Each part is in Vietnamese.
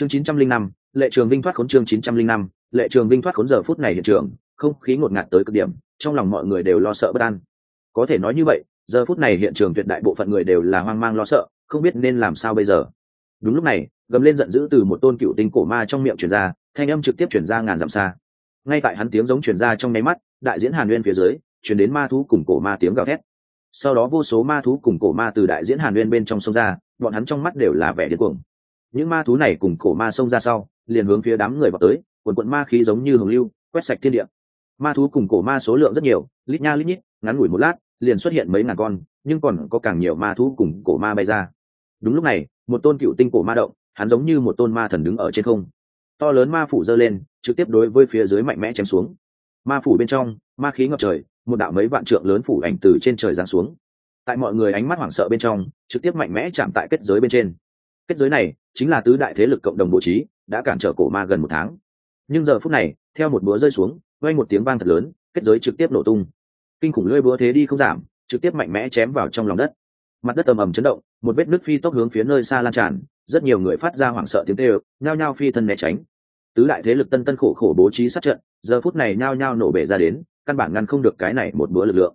chương chín trăm linh năm, lệ trường vinh thoát khốn chương chín trăm linh năm, lệ trường vinh thoát khốn giờ phút này hiện trường, không khí ngột ngạt tới cực điểm, trong lòng mọi người đều lo sợ bất an. Có thể nói như vậy, giờ phút này hiện trường tuyệt đại bộ phận người đều là hoang mang lo sợ, không biết nên làm sao bây giờ. Đúng lúc này, gầm lên giận dữ từ một tôn cựu tinh cổ ma trong miệng truyền ra, thanh âm trực tiếp truyền ra ngàn dặm xa. Ngay tại hắn tiếng giống truyền ra trong nháy mắt, đại diễn hàn nguyên phía dưới, truyền đến ma thú cùng cổ ma tiếng gào thét. Sau đó vô số ma thú cùng cổ ma từ đại diễn hàn nguyên bên trong sông ra, bọn hắn trong mắt đều là vẻ điên cuồng những ma thú này cùng cổ ma xông ra sau, liền hướng phía đám người vào tới, quần quận ma khí giống như hồng lưu, quét sạch thiên địa. Ma thú cùng cổ ma số lượng rất nhiều, lít nha lít nhít, ngắn ngủi một lát, liền xuất hiện mấy ngàn con, nhưng còn có càng nhiều ma thú cùng cổ ma bay ra. Đúng lúc này, một tôn cựu tinh cổ ma động, hắn giống như một tôn ma thần đứng ở trên không. To lớn ma phủ giơ lên, trực tiếp đối với phía dưới mạnh mẽ chém xuống. Ma phủ bên trong, ma khí ngập trời, một đạo mấy vạn trượng lớn phủ ảnh từ trên trời giáng xuống. Tại mọi người ánh mắt hoảng sợ bên trong, trực tiếp mạnh mẽ chạm tại kết giới bên trên kết giới này chính là tứ đại thế lực cộng đồng bố trí, đã cản trở cổ ma gần một tháng. Nhưng giờ phút này, theo một búa rơi xuống vay một tiếng vang thật lớn, kết giới trực tiếp nổ tung. Kinh khủng lưỡi búa thế đi không giảm, trực tiếp mạnh mẽ chém vào trong lòng đất. Mặt đất ầm ầm chấn động, một vết nước phi tốc hướng phía nơi xa lan tràn, rất nhiều người phát ra hoảng sợ tiếng kêu, nhao nhao phi thân né tránh. Tứ đại thế lực tân tân khổ khổ bố trí sát trận, giờ phút này nhao nhao nổ bể ra đến, căn bản ngăn không được cái này một bữa lực lượng.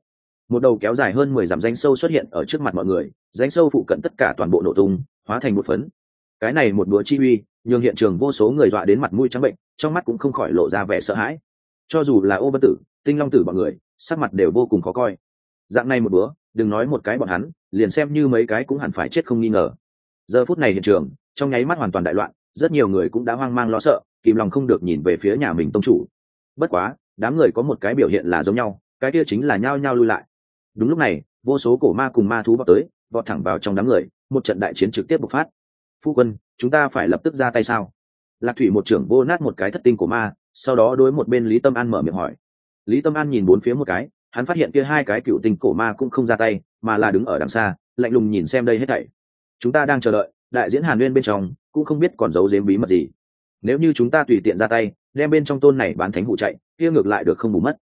Một đầu kéo dài hơn mười dặm danh sâu xuất hiện ở trước mặt mọi người danh sâu phụ cận tất cả toàn bộ nổ tung hóa thành một phấn. Cái này một bữa chi uy, nhường hiện trường vô số người dọa đến mặt mũi trắng bệnh, trong mắt cũng không khỏi lộ ra vẻ sợ hãi. Cho dù là ô vân tử, tinh long tử bọn người, sắc mặt đều vô cùng khó coi. Dạng này một bữa, đừng nói một cái bọn hắn, liền xem như mấy cái cũng hẳn phải chết không nghi ngờ. Giờ phút này hiện trường, trong nháy mắt hoàn toàn đại loạn, rất nhiều người cũng đã hoang mang lo sợ, kìm lòng không được nhìn về phía nhà mình tông chủ. Bất quá, đám người có một cái biểu hiện là giống nhau, cái kia chính là nhao nhao lui lại. Đúng lúc này, vô số cổ ma cùng ma thú vào tới, vọt thẳng vào trong đám người một trận đại chiến trực tiếp bộc phát. Phu quân, chúng ta phải lập tức ra tay sao? Lạc thủy một trưởng vô nát một cái thất tinh của ma, sau đó đối một bên lý tâm an mở miệng hỏi. Lý tâm an nhìn bốn phía một cái, hắn phát hiện kia hai cái cựu tinh cổ ma cũng không ra tay, mà là đứng ở đằng xa, lạnh lùng nhìn xem đây hết thảy. Chúng ta đang chờ đợi, đại diễn hàn nguyên bên trong, cũng không biết còn giấu giếm bí mật gì. Nếu như chúng ta tùy tiện ra tay, đem bên trong tôn này bán thánh hụ chạy, kia ngược lại được không bù mất.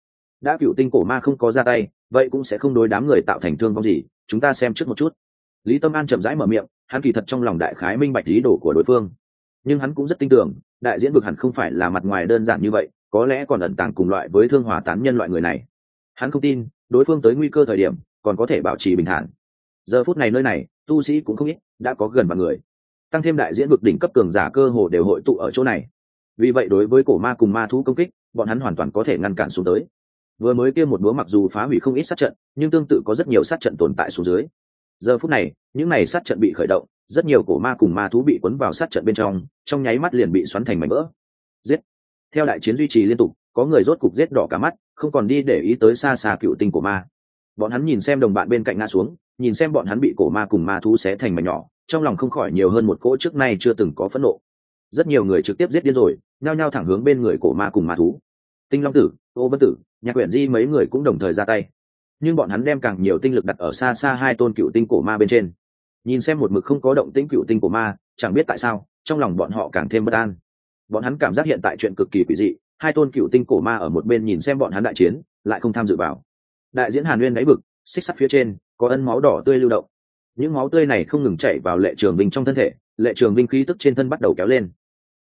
Đã cựu tinh cổ ma không có ra tay, vậy cũng sẽ không đối đám người tạo thành thương vong gì, chúng ta xem trước một chút lý tâm an chậm rãi mở miệng, hắn kỳ thật trong lòng đại khái minh bạch lý đồ của đối phương. Nhưng hắn cũng rất tin tưởng, đại diễn vực hẳn không phải là mặt ngoài đơn giản như vậy, có lẽ còn ẩn tàng cùng loại với thương hòa tán nhân loại người này. Hắn không tin, đối phương tới nguy cơ thời điểm, còn có thể bảo trì bình thản. Giờ phút này nơi này, tu sĩ cũng không ít, đã có gần bằng người. Tăng thêm đại diễn vực đỉnh cấp cường giả cơ hồ đều hội tụ ở chỗ này. Vì vậy đối với cổ ma cùng ma thú công kích, bọn hắn hoàn toàn có thể ngăn cản xuống tới. Vừa mới kia một búa mặc dù phá hủy không ít sát trận, nhưng tương tự có rất nhiều sát trận tồn tại xuống dưới giờ phút này, những này sát trận bị khởi động, rất nhiều cổ ma cùng ma thú bị cuốn vào sát trận bên trong trong nháy mắt liền bị xoắn thành mảnh vỡ. Giết! Theo đại chiến duy trì liên tục, có người rốt cục giết đỏ cả mắt, không còn đi để ý tới xa xa cựu tinh của ma. Bọn hắn nhìn xem đồng bạn bên cạnh ngã xuống, nhìn xem bọn hắn bị cổ ma cùng ma thú xé thành mảnh nhỏ, trong lòng không khỏi nhiều hơn một cỗ trước nay chưa từng có phẫn nộ. Rất nhiều người trực tiếp giết điên rồi, nhao nhao thẳng hướng bên người cổ ma cùng ma thú. Tinh long tử, ô vân tử, nhạc quyển di mấy người cũng đồng thời ra tay nhưng bọn hắn đem càng nhiều tinh lực đặt ở xa xa hai tôn cựu tinh cổ ma bên trên. Nhìn xem một mực không có động tĩnh cựu tinh cổ ma, chẳng biết tại sao, trong lòng bọn họ càng thêm bất an. Bọn hắn cảm giác hiện tại chuyện cực kỳ quỷ dị, hai tôn cựu tinh cổ ma ở một bên nhìn xem bọn hắn đại chiến, lại không tham dự vào. Đại diễn hàn nguyên đáy vực, xích sắt phía trên, có ân máu đỏ tươi lưu động. Những máu tươi này không ngừng chảy vào lệ trường binh trong thân thể, lệ trường binh khí tức trên thân bắt đầu kéo lên.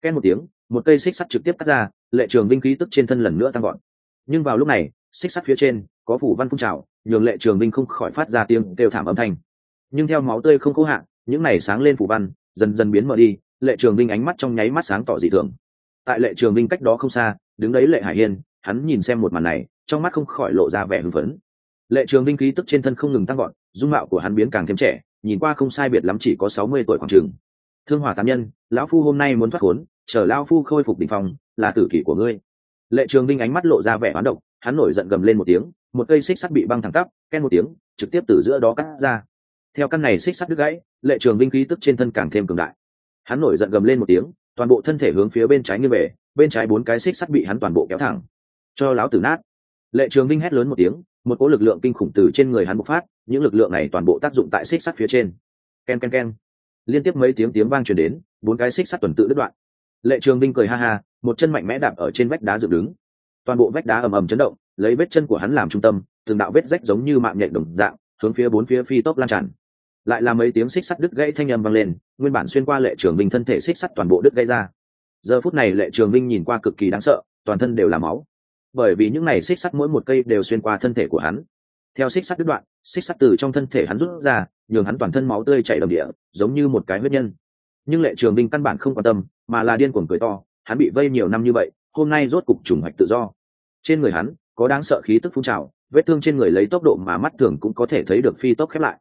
Ken một tiếng, một cây xích sắt trực tiếp cắt ra, lệ trường binh khí tức trên thân lần nữa tăng gọn nhưng vào lúc này, xích sắt phía trên có phủ văn phun trào, nhường lệ trường binh không khỏi phát ra tiếng kêu thảm âm thanh. Nhưng theo máu tươi không cố hạn, những này sáng lên phủ văn, dần dần biến mở đi, lệ trường binh ánh mắt trong nháy mắt sáng tỏ dị thường. Tại lệ trường binh cách đó không xa, đứng đấy lệ hải hiên, hắn nhìn xem một màn này, trong mắt không khỏi lộ ra vẻ hưng phấn. Lệ trường binh khí tức trên thân không ngừng tăng gọn dung mạo của hắn biến càng thêm trẻ, nhìn qua không sai biệt lắm chỉ có sáu mươi tuổi khoảng trường thương hỏa tám nhân, lão phu hôm nay muốn thoát khốn, chờ lão phu khôi phục đ ỉ n h phòng là tử kỷ của ngươi. Lệ trường binh ánh mắt lộ ra vẻ hoán động hắn nổi giận gầm lên một tiếng một cây xích sắt bị băng thẳng tắp ken một tiếng, trực tiếp từ giữa đó cắt ra. Theo căn này xích sắt đứt gãy, lệ trường binh khí tức trên thân càng thêm cường đại. Hắn nổi giận gầm lên một tiếng, toàn bộ thân thể hướng phía bên trái nghiêng về, bên trái bốn cái xích sắt bị hắn toàn bộ kéo thẳng, cho láo tử nát. Lệ trường binh hét lớn một tiếng, một cỗ lực lượng kinh khủng từ trên người hắn bộc phát, những lực lượng này toàn bộ tác dụng tại xích sắt phía trên. K e n k e n k e n liên tiếp mấy tiếng tiếng vang truyền đến, bốn cái xích sắt tuần tự đứt đoạn. Lệ trường binh cười ha ha, một chân mạnh mẽ đạp ở trên vách đá dựng đứng. Toàn bộ vách đá ầm ầm chấn động lấy vết chân của hắn làm trung tâm, từng đạo vết rách giống như mạng nhện đồng dạng, hướng phía bốn phía phi tốc lan tràn. Lại là mấy tiếng xích sắt đứt gãy thanh â m vang lên, nguyên bản xuyên qua lệ trường vinh thân thể xích sắt toàn bộ đứt gãy ra. Giờ phút này lệ trường vinh nhìn qua cực kỳ đáng sợ, toàn thân đều là máu. Bởi vì những này xích sắt mỗi một cây đều xuyên qua thân thể của hắn. Theo xích sắt đứt đoạn, xích sắt từ trong thân thể hắn rút ra, nhường hắn toàn thân máu tươi chảy đầm địa, giống như một cái huyết nhân. Nhưng lệ trường minh căn bản không quan tâm, mà là điên cuồng cười to, hắn bị vây nhiều năm như vậy, hôm nay rốt cục trùng hoạch tự do. Trên người hắn có đáng sợ khí tức phun trào, vết thương trên người lấy tốc độ mà mắt thường cũng có thể thấy được phi tốc khép lại.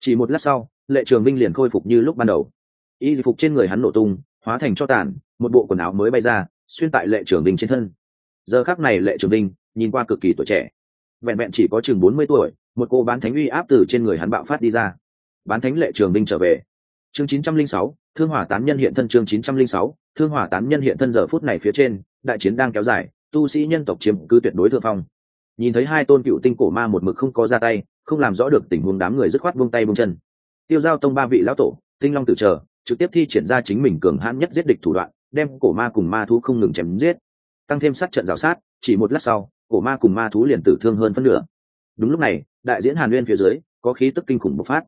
Chỉ một lát sau, lệ trường binh liền khôi phục như lúc ban đầu. Y phục trên người hắn nổ tung, hóa thành cho tàn, một bộ quần áo mới bay ra, xuyên tại lệ trường binh trên thân. Giờ khác này lệ trường binh nhìn qua cực kỳ tuổi trẻ. Vẹn vẹn chỉ có chừng bốn mươi tuổi, một cô bán thánh uy áp từ trên người hắn bạo phát đi ra. Bán thánh lệ trường binh trở về. Chương chín trăm linh sáu, thương hỏa tán nhân hiện thân chương chín trăm linh sáu, thương hỏa tán nhân hiện thân giờ phút này phía trên, đại chiến đang kéo dài tu sĩ nhân tộc chiếm cứ tuyệt đối thượng phong. Nhìn thấy hai tôn cựu tinh cổ ma một mực không có ra tay, không làm rõ được tình huống đám người dứt khoát buông tay buông chân. Tiêu giao tông ba vị lão tổ, tinh long tử chờ, trực tiếp thi triển ra chính mình cường hãn nhất giết địch thủ đoạn, đem cổ ma cùng ma thú không ngừng chém giết. Tăng thêm sát trận rào sát, chỉ một lát sau, cổ ma cùng ma thú liền tử thương hơn phân nửa. Đúng lúc này, đại diễn hàn nguyên phía dưới, có khí tức kinh khủng bộc phát.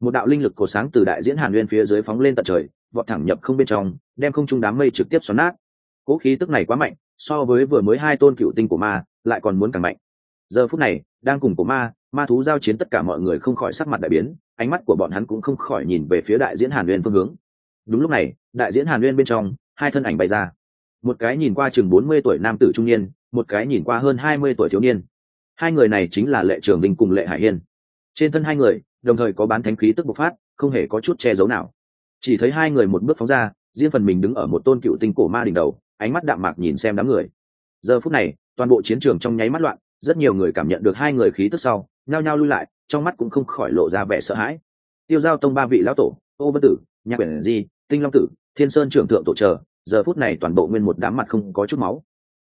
Một đạo linh lực cổ sáng từ đại diễn hàn nguyên phía dưới phóng lên tận trời, vọt thẳng nhập không bên trong, đem không trung đám mây trực tiếp xoắn nát. Cỗ khí tức này quá mạnh so với vừa mới hai tôn cựu tinh của ma, lại còn muốn càng mạnh. Giờ phút này, đang cùng của ma ma thú giao chiến tất cả mọi người không khỏi sắc mặt đại biến, ánh mắt của bọn hắn cũng không khỏi nhìn về phía đại diễn hàn uyên phương hướng. Đúng lúc này, đại diễn hàn uyên bên trong, hai thân ảnh bay ra. Một cái nhìn qua chừng bốn mươi tuổi nam tử trung niên, một cái nhìn qua hơn hai mươi tuổi thiếu niên. Hai người này chính là lệ trường đình cùng lệ hải hiên. Trên thân hai người, đồng thời có bán thánh khí tức bộc phát, không hề có chút che giấu nào. Chỉ thấy hai người một bước phóng ra, riêng phần mình đứng ở một tôn cựu tinh cổ ma đỉnh đầu ánh mắt đạm mạc nhìn xem đám người. Giờ phút này, toàn bộ chiến trường trong nháy mắt loạn, rất nhiều người cảm nhận được hai người khí tức sau, nhao nhao lui lại, trong mắt cũng không khỏi lộ ra vẻ sợ hãi. Tiêu giao tông ba vị lão tổ, ô bất tử, nhạc quyển di, tinh long tử, thiên sơn trưởng thượng tổ chờ, giờ phút này toàn bộ nguyên một đám mặt không có chút máu.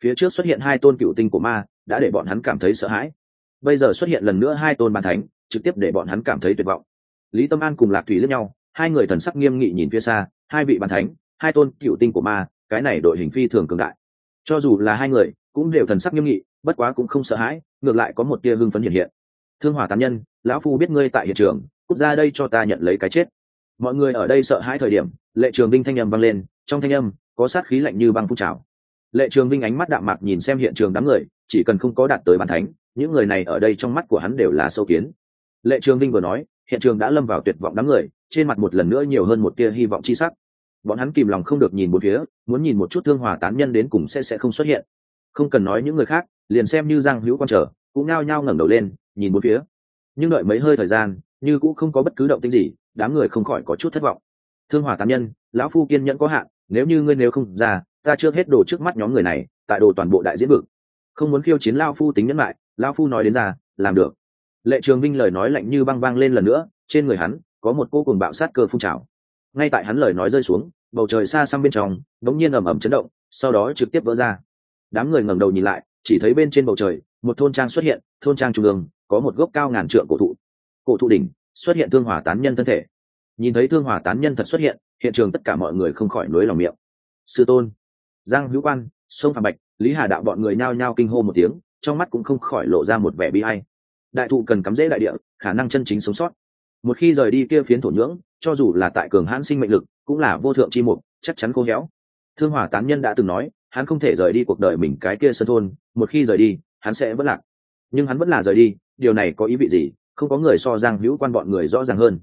Phía trước xuất hiện hai tôn cựu tinh của ma, đã để bọn hắn cảm thấy sợ hãi. Bây giờ xuất hiện lần nữa hai tôn bàn thánh, trực tiếp để bọn hắn cảm thấy tuyệt vọng. Lý tâm an cùng lạc thủy lẫn nhau, hai người thần sắc nghiêm nghị nhìn phía xa, hai vị bàn thánh, hai tôn cựu tinh của ma cái này đội hình phi thường cường đại. Cho dù là hai người, cũng đều thần sắc nghiêm nghị, bất quá cũng không sợ hãi, ngược lại có một tia hưng phấn hiện hiện. Thương hỏa tán nhân, lão phu biết ngươi tại hiện trường, cút ra đây cho ta nhận lấy cái chết. Mọi người ở đây sợ hãi thời điểm, lệ trường binh thanh âm vang lên, trong thanh âm, có sát khí lạnh như băng phun trào. Lệ trường vinh ánh mắt đạm mạc nhìn xem hiện trường đám người, chỉ cần không có đạt tới bàn thánh, những người này ở đây trong mắt của hắn đều là sâu kiến. Lệ trường vinh vừa nói, hiện trường đã lâm vào tuyệt vọng đám người, trên mặt một lần nữa nhiều hơn một tia hy vọng chi sắc bọn hắn kìm lòng không được nhìn một phía, muốn nhìn một chút thương hòa tán nhân đến cùng sẽ sẽ không xuất hiện. Không cần nói những người khác, liền xem như giang hữu quan trở, cũng nao nhao ngẩng đầu lên, nhìn một phía. Nhưng đợi mấy hơi thời gian, như cũng không có bất cứ động tĩnh gì, đám người không khỏi có chút thất vọng. Thương hòa tán nhân, lão phu kiên nhẫn có hạn, nếu như ngươi nếu không ra, ta chưa hết đồ trước mắt nhóm người này, tại đồ toàn bộ đại diễn vực. Không muốn khiêu chiến lao phu tính nhẫn lại lao phu nói đến ra, làm được. Lệ trường vinh lời nói lạnh như băng vang lên lần nữa, trên người hắn, có một cô cùng bạo sát cơ phun trào. Ngay tại hắn lời nói rơi xuống bầu trời xa xăm bên trong, đống nhiên ầm ầm chấn động, sau đó trực tiếp vỡ ra. Đám người ngẩng đầu nhìn lại, chỉ thấy bên trên bầu trời, một thôn trang xuất hiện, thôn trang trung ương, có một gốc cao ngàn trượng cổ thụ. Cổ thụ đỉnh, xuất hiện thương hỏa tán nhân thân thể. Nhìn thấy thương hỏa tán nhân thật xuất hiện hiện trường tất cả mọi người không khỏi nối lòng miệng. Sư tôn, giang hữu quan, sông phạm bạch, lý hà đạo bọn người nhao nhao kinh hô một tiếng, trong mắt cũng không khỏi lộ ra một vẻ bi hay đại thụ cần cắm rễ đại địa, khả năng chân chính sống sót một khi rời đi kia phiến thổ nhưỡng, cho dù là tại cường hãn sinh mệnh lực, cũng là vô thượng chi mục, chắc chắn khô héo. Thương hỏa tán nhân đã từng nói, hắn không thể rời đi cuộc đời mình cái kia sân thôn, một khi rời đi, hắn sẽ vẫn lạc. Nhưng hắn vẫn là rời đi, điều này có ý vị gì? Không có người so giang hữu quan bọn người rõ ràng hơn.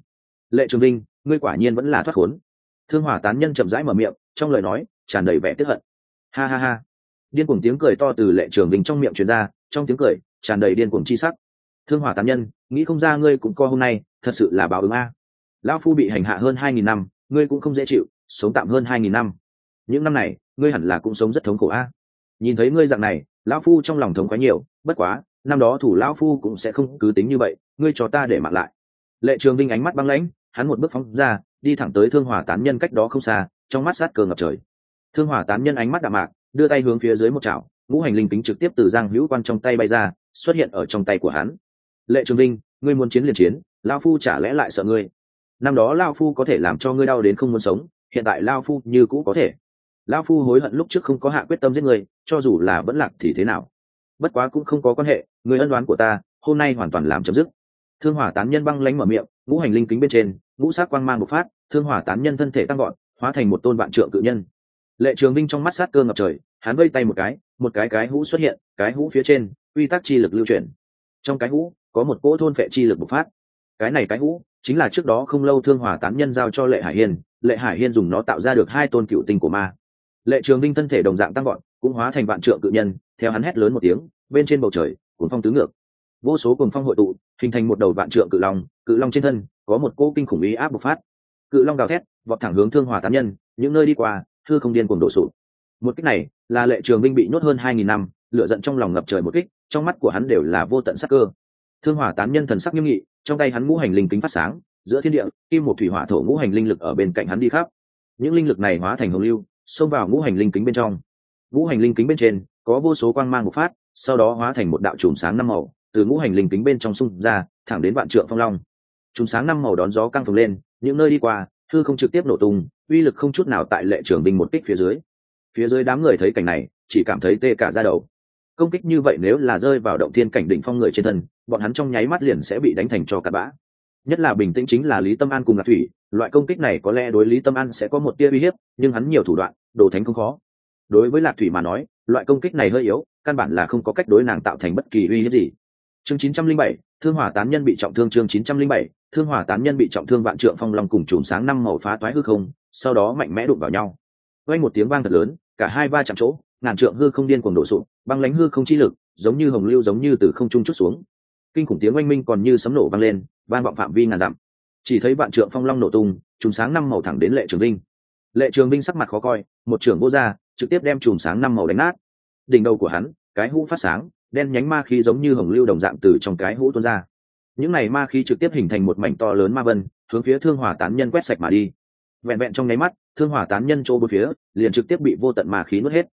Lệ trường vinh, ngươi quả nhiên vẫn là thoát khốn. Thương hỏa tán nhân chậm rãi mở miệng, trong lời nói, tràn đầy vẻ tức hận. Ha ha ha. Điên cuồng tiếng cười to từ lệ trường vinh trong miệng truyền ra, trong tiếng cười, tràn đầy điên cuồng chi sắc. Thương hỏa tán nhân, nghĩ không ra ngươi cũng co hôm nay thật sự là báo ứng a. Lão phu bị hành hạ hơn hai nghìn năm, ngươi cũng không dễ chịu, sống tạm hơn hai nghìn năm. Những năm này, ngươi hẳn là cũng sống rất thống khổ a. Nhìn thấy ngươi dạng này, lão phu trong lòng thống quá nhiều, bất quá, năm đó thủ lão phu cũng sẽ không cứ tính như vậy, ngươi cho ta để mạng lại. Lệ trường vinh ánh mắt băng lãnh, hắn một bước phóng ra, đi thẳng tới thương hỏa tán nhân cách đó không xa, trong mắt sát cờ ngập trời. Thương hỏa tán nhân ánh mắt đạm mạc, đưa tay hướng phía dưới một chảo, ngũ hành linh kính trực tiếp từ giang hữu quan trong tay bay ra, xuất hiện ở trong tay của hắn. Lệ trường vinh, ngươi muốn chiến liền chiến lao phu chả lẽ lại sợ ngươi? Năm đó lao phu có thể làm cho ngươi đau đến không muốn sống hiện tại lao phu như cũ có thể. Lao phu hối hận lúc trước không có hạ quyết tâm giết ngươi, cho dù là vẫn lạc thì thế nào? Bất quá cũng không có quan hệ người ân đoán của ta hôm nay hoàn toàn làm chấm dứt. Thương hỏa tán nhân băng lánh mở miệng ngũ hành linh kính bên trên ngũ sát quang mang bộc phát thương hỏa tán nhân thân thể tăng gọn hóa thành một tôn vạn trượng cự nhân. Lệ trường binh trong mắt sát cơ ngập trời hắn vây tay một cái một cái cái hũ xuất hiện cái hũ phía trên quy tắc chi lực lưu chuyển. Trong cái hũ có một cỗ thôn phệ chi lực bộc phát cái này cái hũ, chính là trước đó không lâu thương hòa tán nhân giao cho lệ hải hiên, lệ hải hiên dùng nó tạo ra được hai tôn cựu tinh của ma. Lệ trường binh thân thể đồng dạng tăng gọn cũng hóa thành vạn trượng cự nhân, theo hắn hét lớn một tiếng, bên trên bầu trời cuốn phong tứ ngược. Vô số cuồng phong hội tụ, hình thành một đầu vạn trượng cự long cự long trên thân, có một cỗ kinh khủng ý áp bộc phát. Cự long gào thét, vọt thẳng hướng thương hòa tán nhân, những nơi đi qua thư không điên cuồng đổ sụt một kích này, là lệ trường binh bị nhốt hơn hai nghìn năm lựa giận trong lòng ngập trời một kích, trong mắt của hắn đều là vô tận sắc cơ. Thương hỏa tán nhân thần sắc nghiêm nghị trong tay hắn ngũ hành linh kính phát sáng, giữa thiên địa, kim một thủy hỏa thổ ngũ hành linh lực ở bên cạnh hắn đi khắp. Những linh lực này hóa thành hồng lưu, xông vào ngũ hành linh kính bên trong. Ngũ hành linh kính bên trên, có vô số quang mang một phát, sau đó hóa thành một đạo chùm sáng năm màu, từ ngũ hành linh kính bên trong xung ra, thẳng đến vạn trượng phong long. Chùm sáng năm màu đón gió căng phồng lên, những nơi đi qua thư không trực tiếp nổ tung, uy lực không chút nào tại lệ trưởng binh một kích phía dưới. Phía dưới đám người thấy cảnh này, chỉ cảm thấy tê cả ra đầu công kích như vậy nếu là rơi vào động thiên cảnh đỉnh phong người trên thân bọn hắn trong nháy mắt liền sẽ bị đánh thành cho cặn bã. Nhất là bình tĩnh chính là lý tâm an cùng lạc thủy loại công kích này có lẽ đối lý tâm an sẽ có một tia uy hiếp nhưng hắn nhiều thủ đoạn đồ thánh không khó. Đối với lạc thủy mà nói loại công kích này hơi yếu căn bản là không có cách đối nàng tạo thành bất kỳ uy hiếp gì. Chương 907, thương hỏa tán nhân bị trọng thương chương 907, thương hỏa tán nhân bị trọng thương vạn trượng phong long cùng chùm sáng năm màu phá toái hư không sau đó mạnh mẽ đụng vào nhau. Vang một tiếng vang thật lớn cả hai va chạm chỗ ngàn trượng hư không điên cuồng đổ sụp băng lãnh hư không chi lực, giống như hồng lưu giống như từ không trung chút xuống. Kinh khủng tiếng oanh minh còn như sấm nổ vang lên, vang vọng phạm vi ngàn dặm. Chỉ thấy vạn trượng phong long nổ tung, chùm sáng năm màu thẳng đến lệ trường binh. Lệ trường binh sắc mặt khó coi, một trưởng vô ra trực tiếp đem chùm sáng năm màu đánh nát. Đỉnh đầu của hắn, cái hũ phát sáng, đen nhánh ma khí giống như hồng lưu đồng dạng từ trong cái hũ tuôn ra. Những này ma khí trực tiếp hình thành một mảnh to lớn ma vân, hướng phía thương hỏa tán nhân quét sạch mà đi. Vẹn vẹn trong nháy mắt, thương hỏa tán nhân chỗ bốn phía, liền trực tiếp bị vô tận ma khí nuốt hết.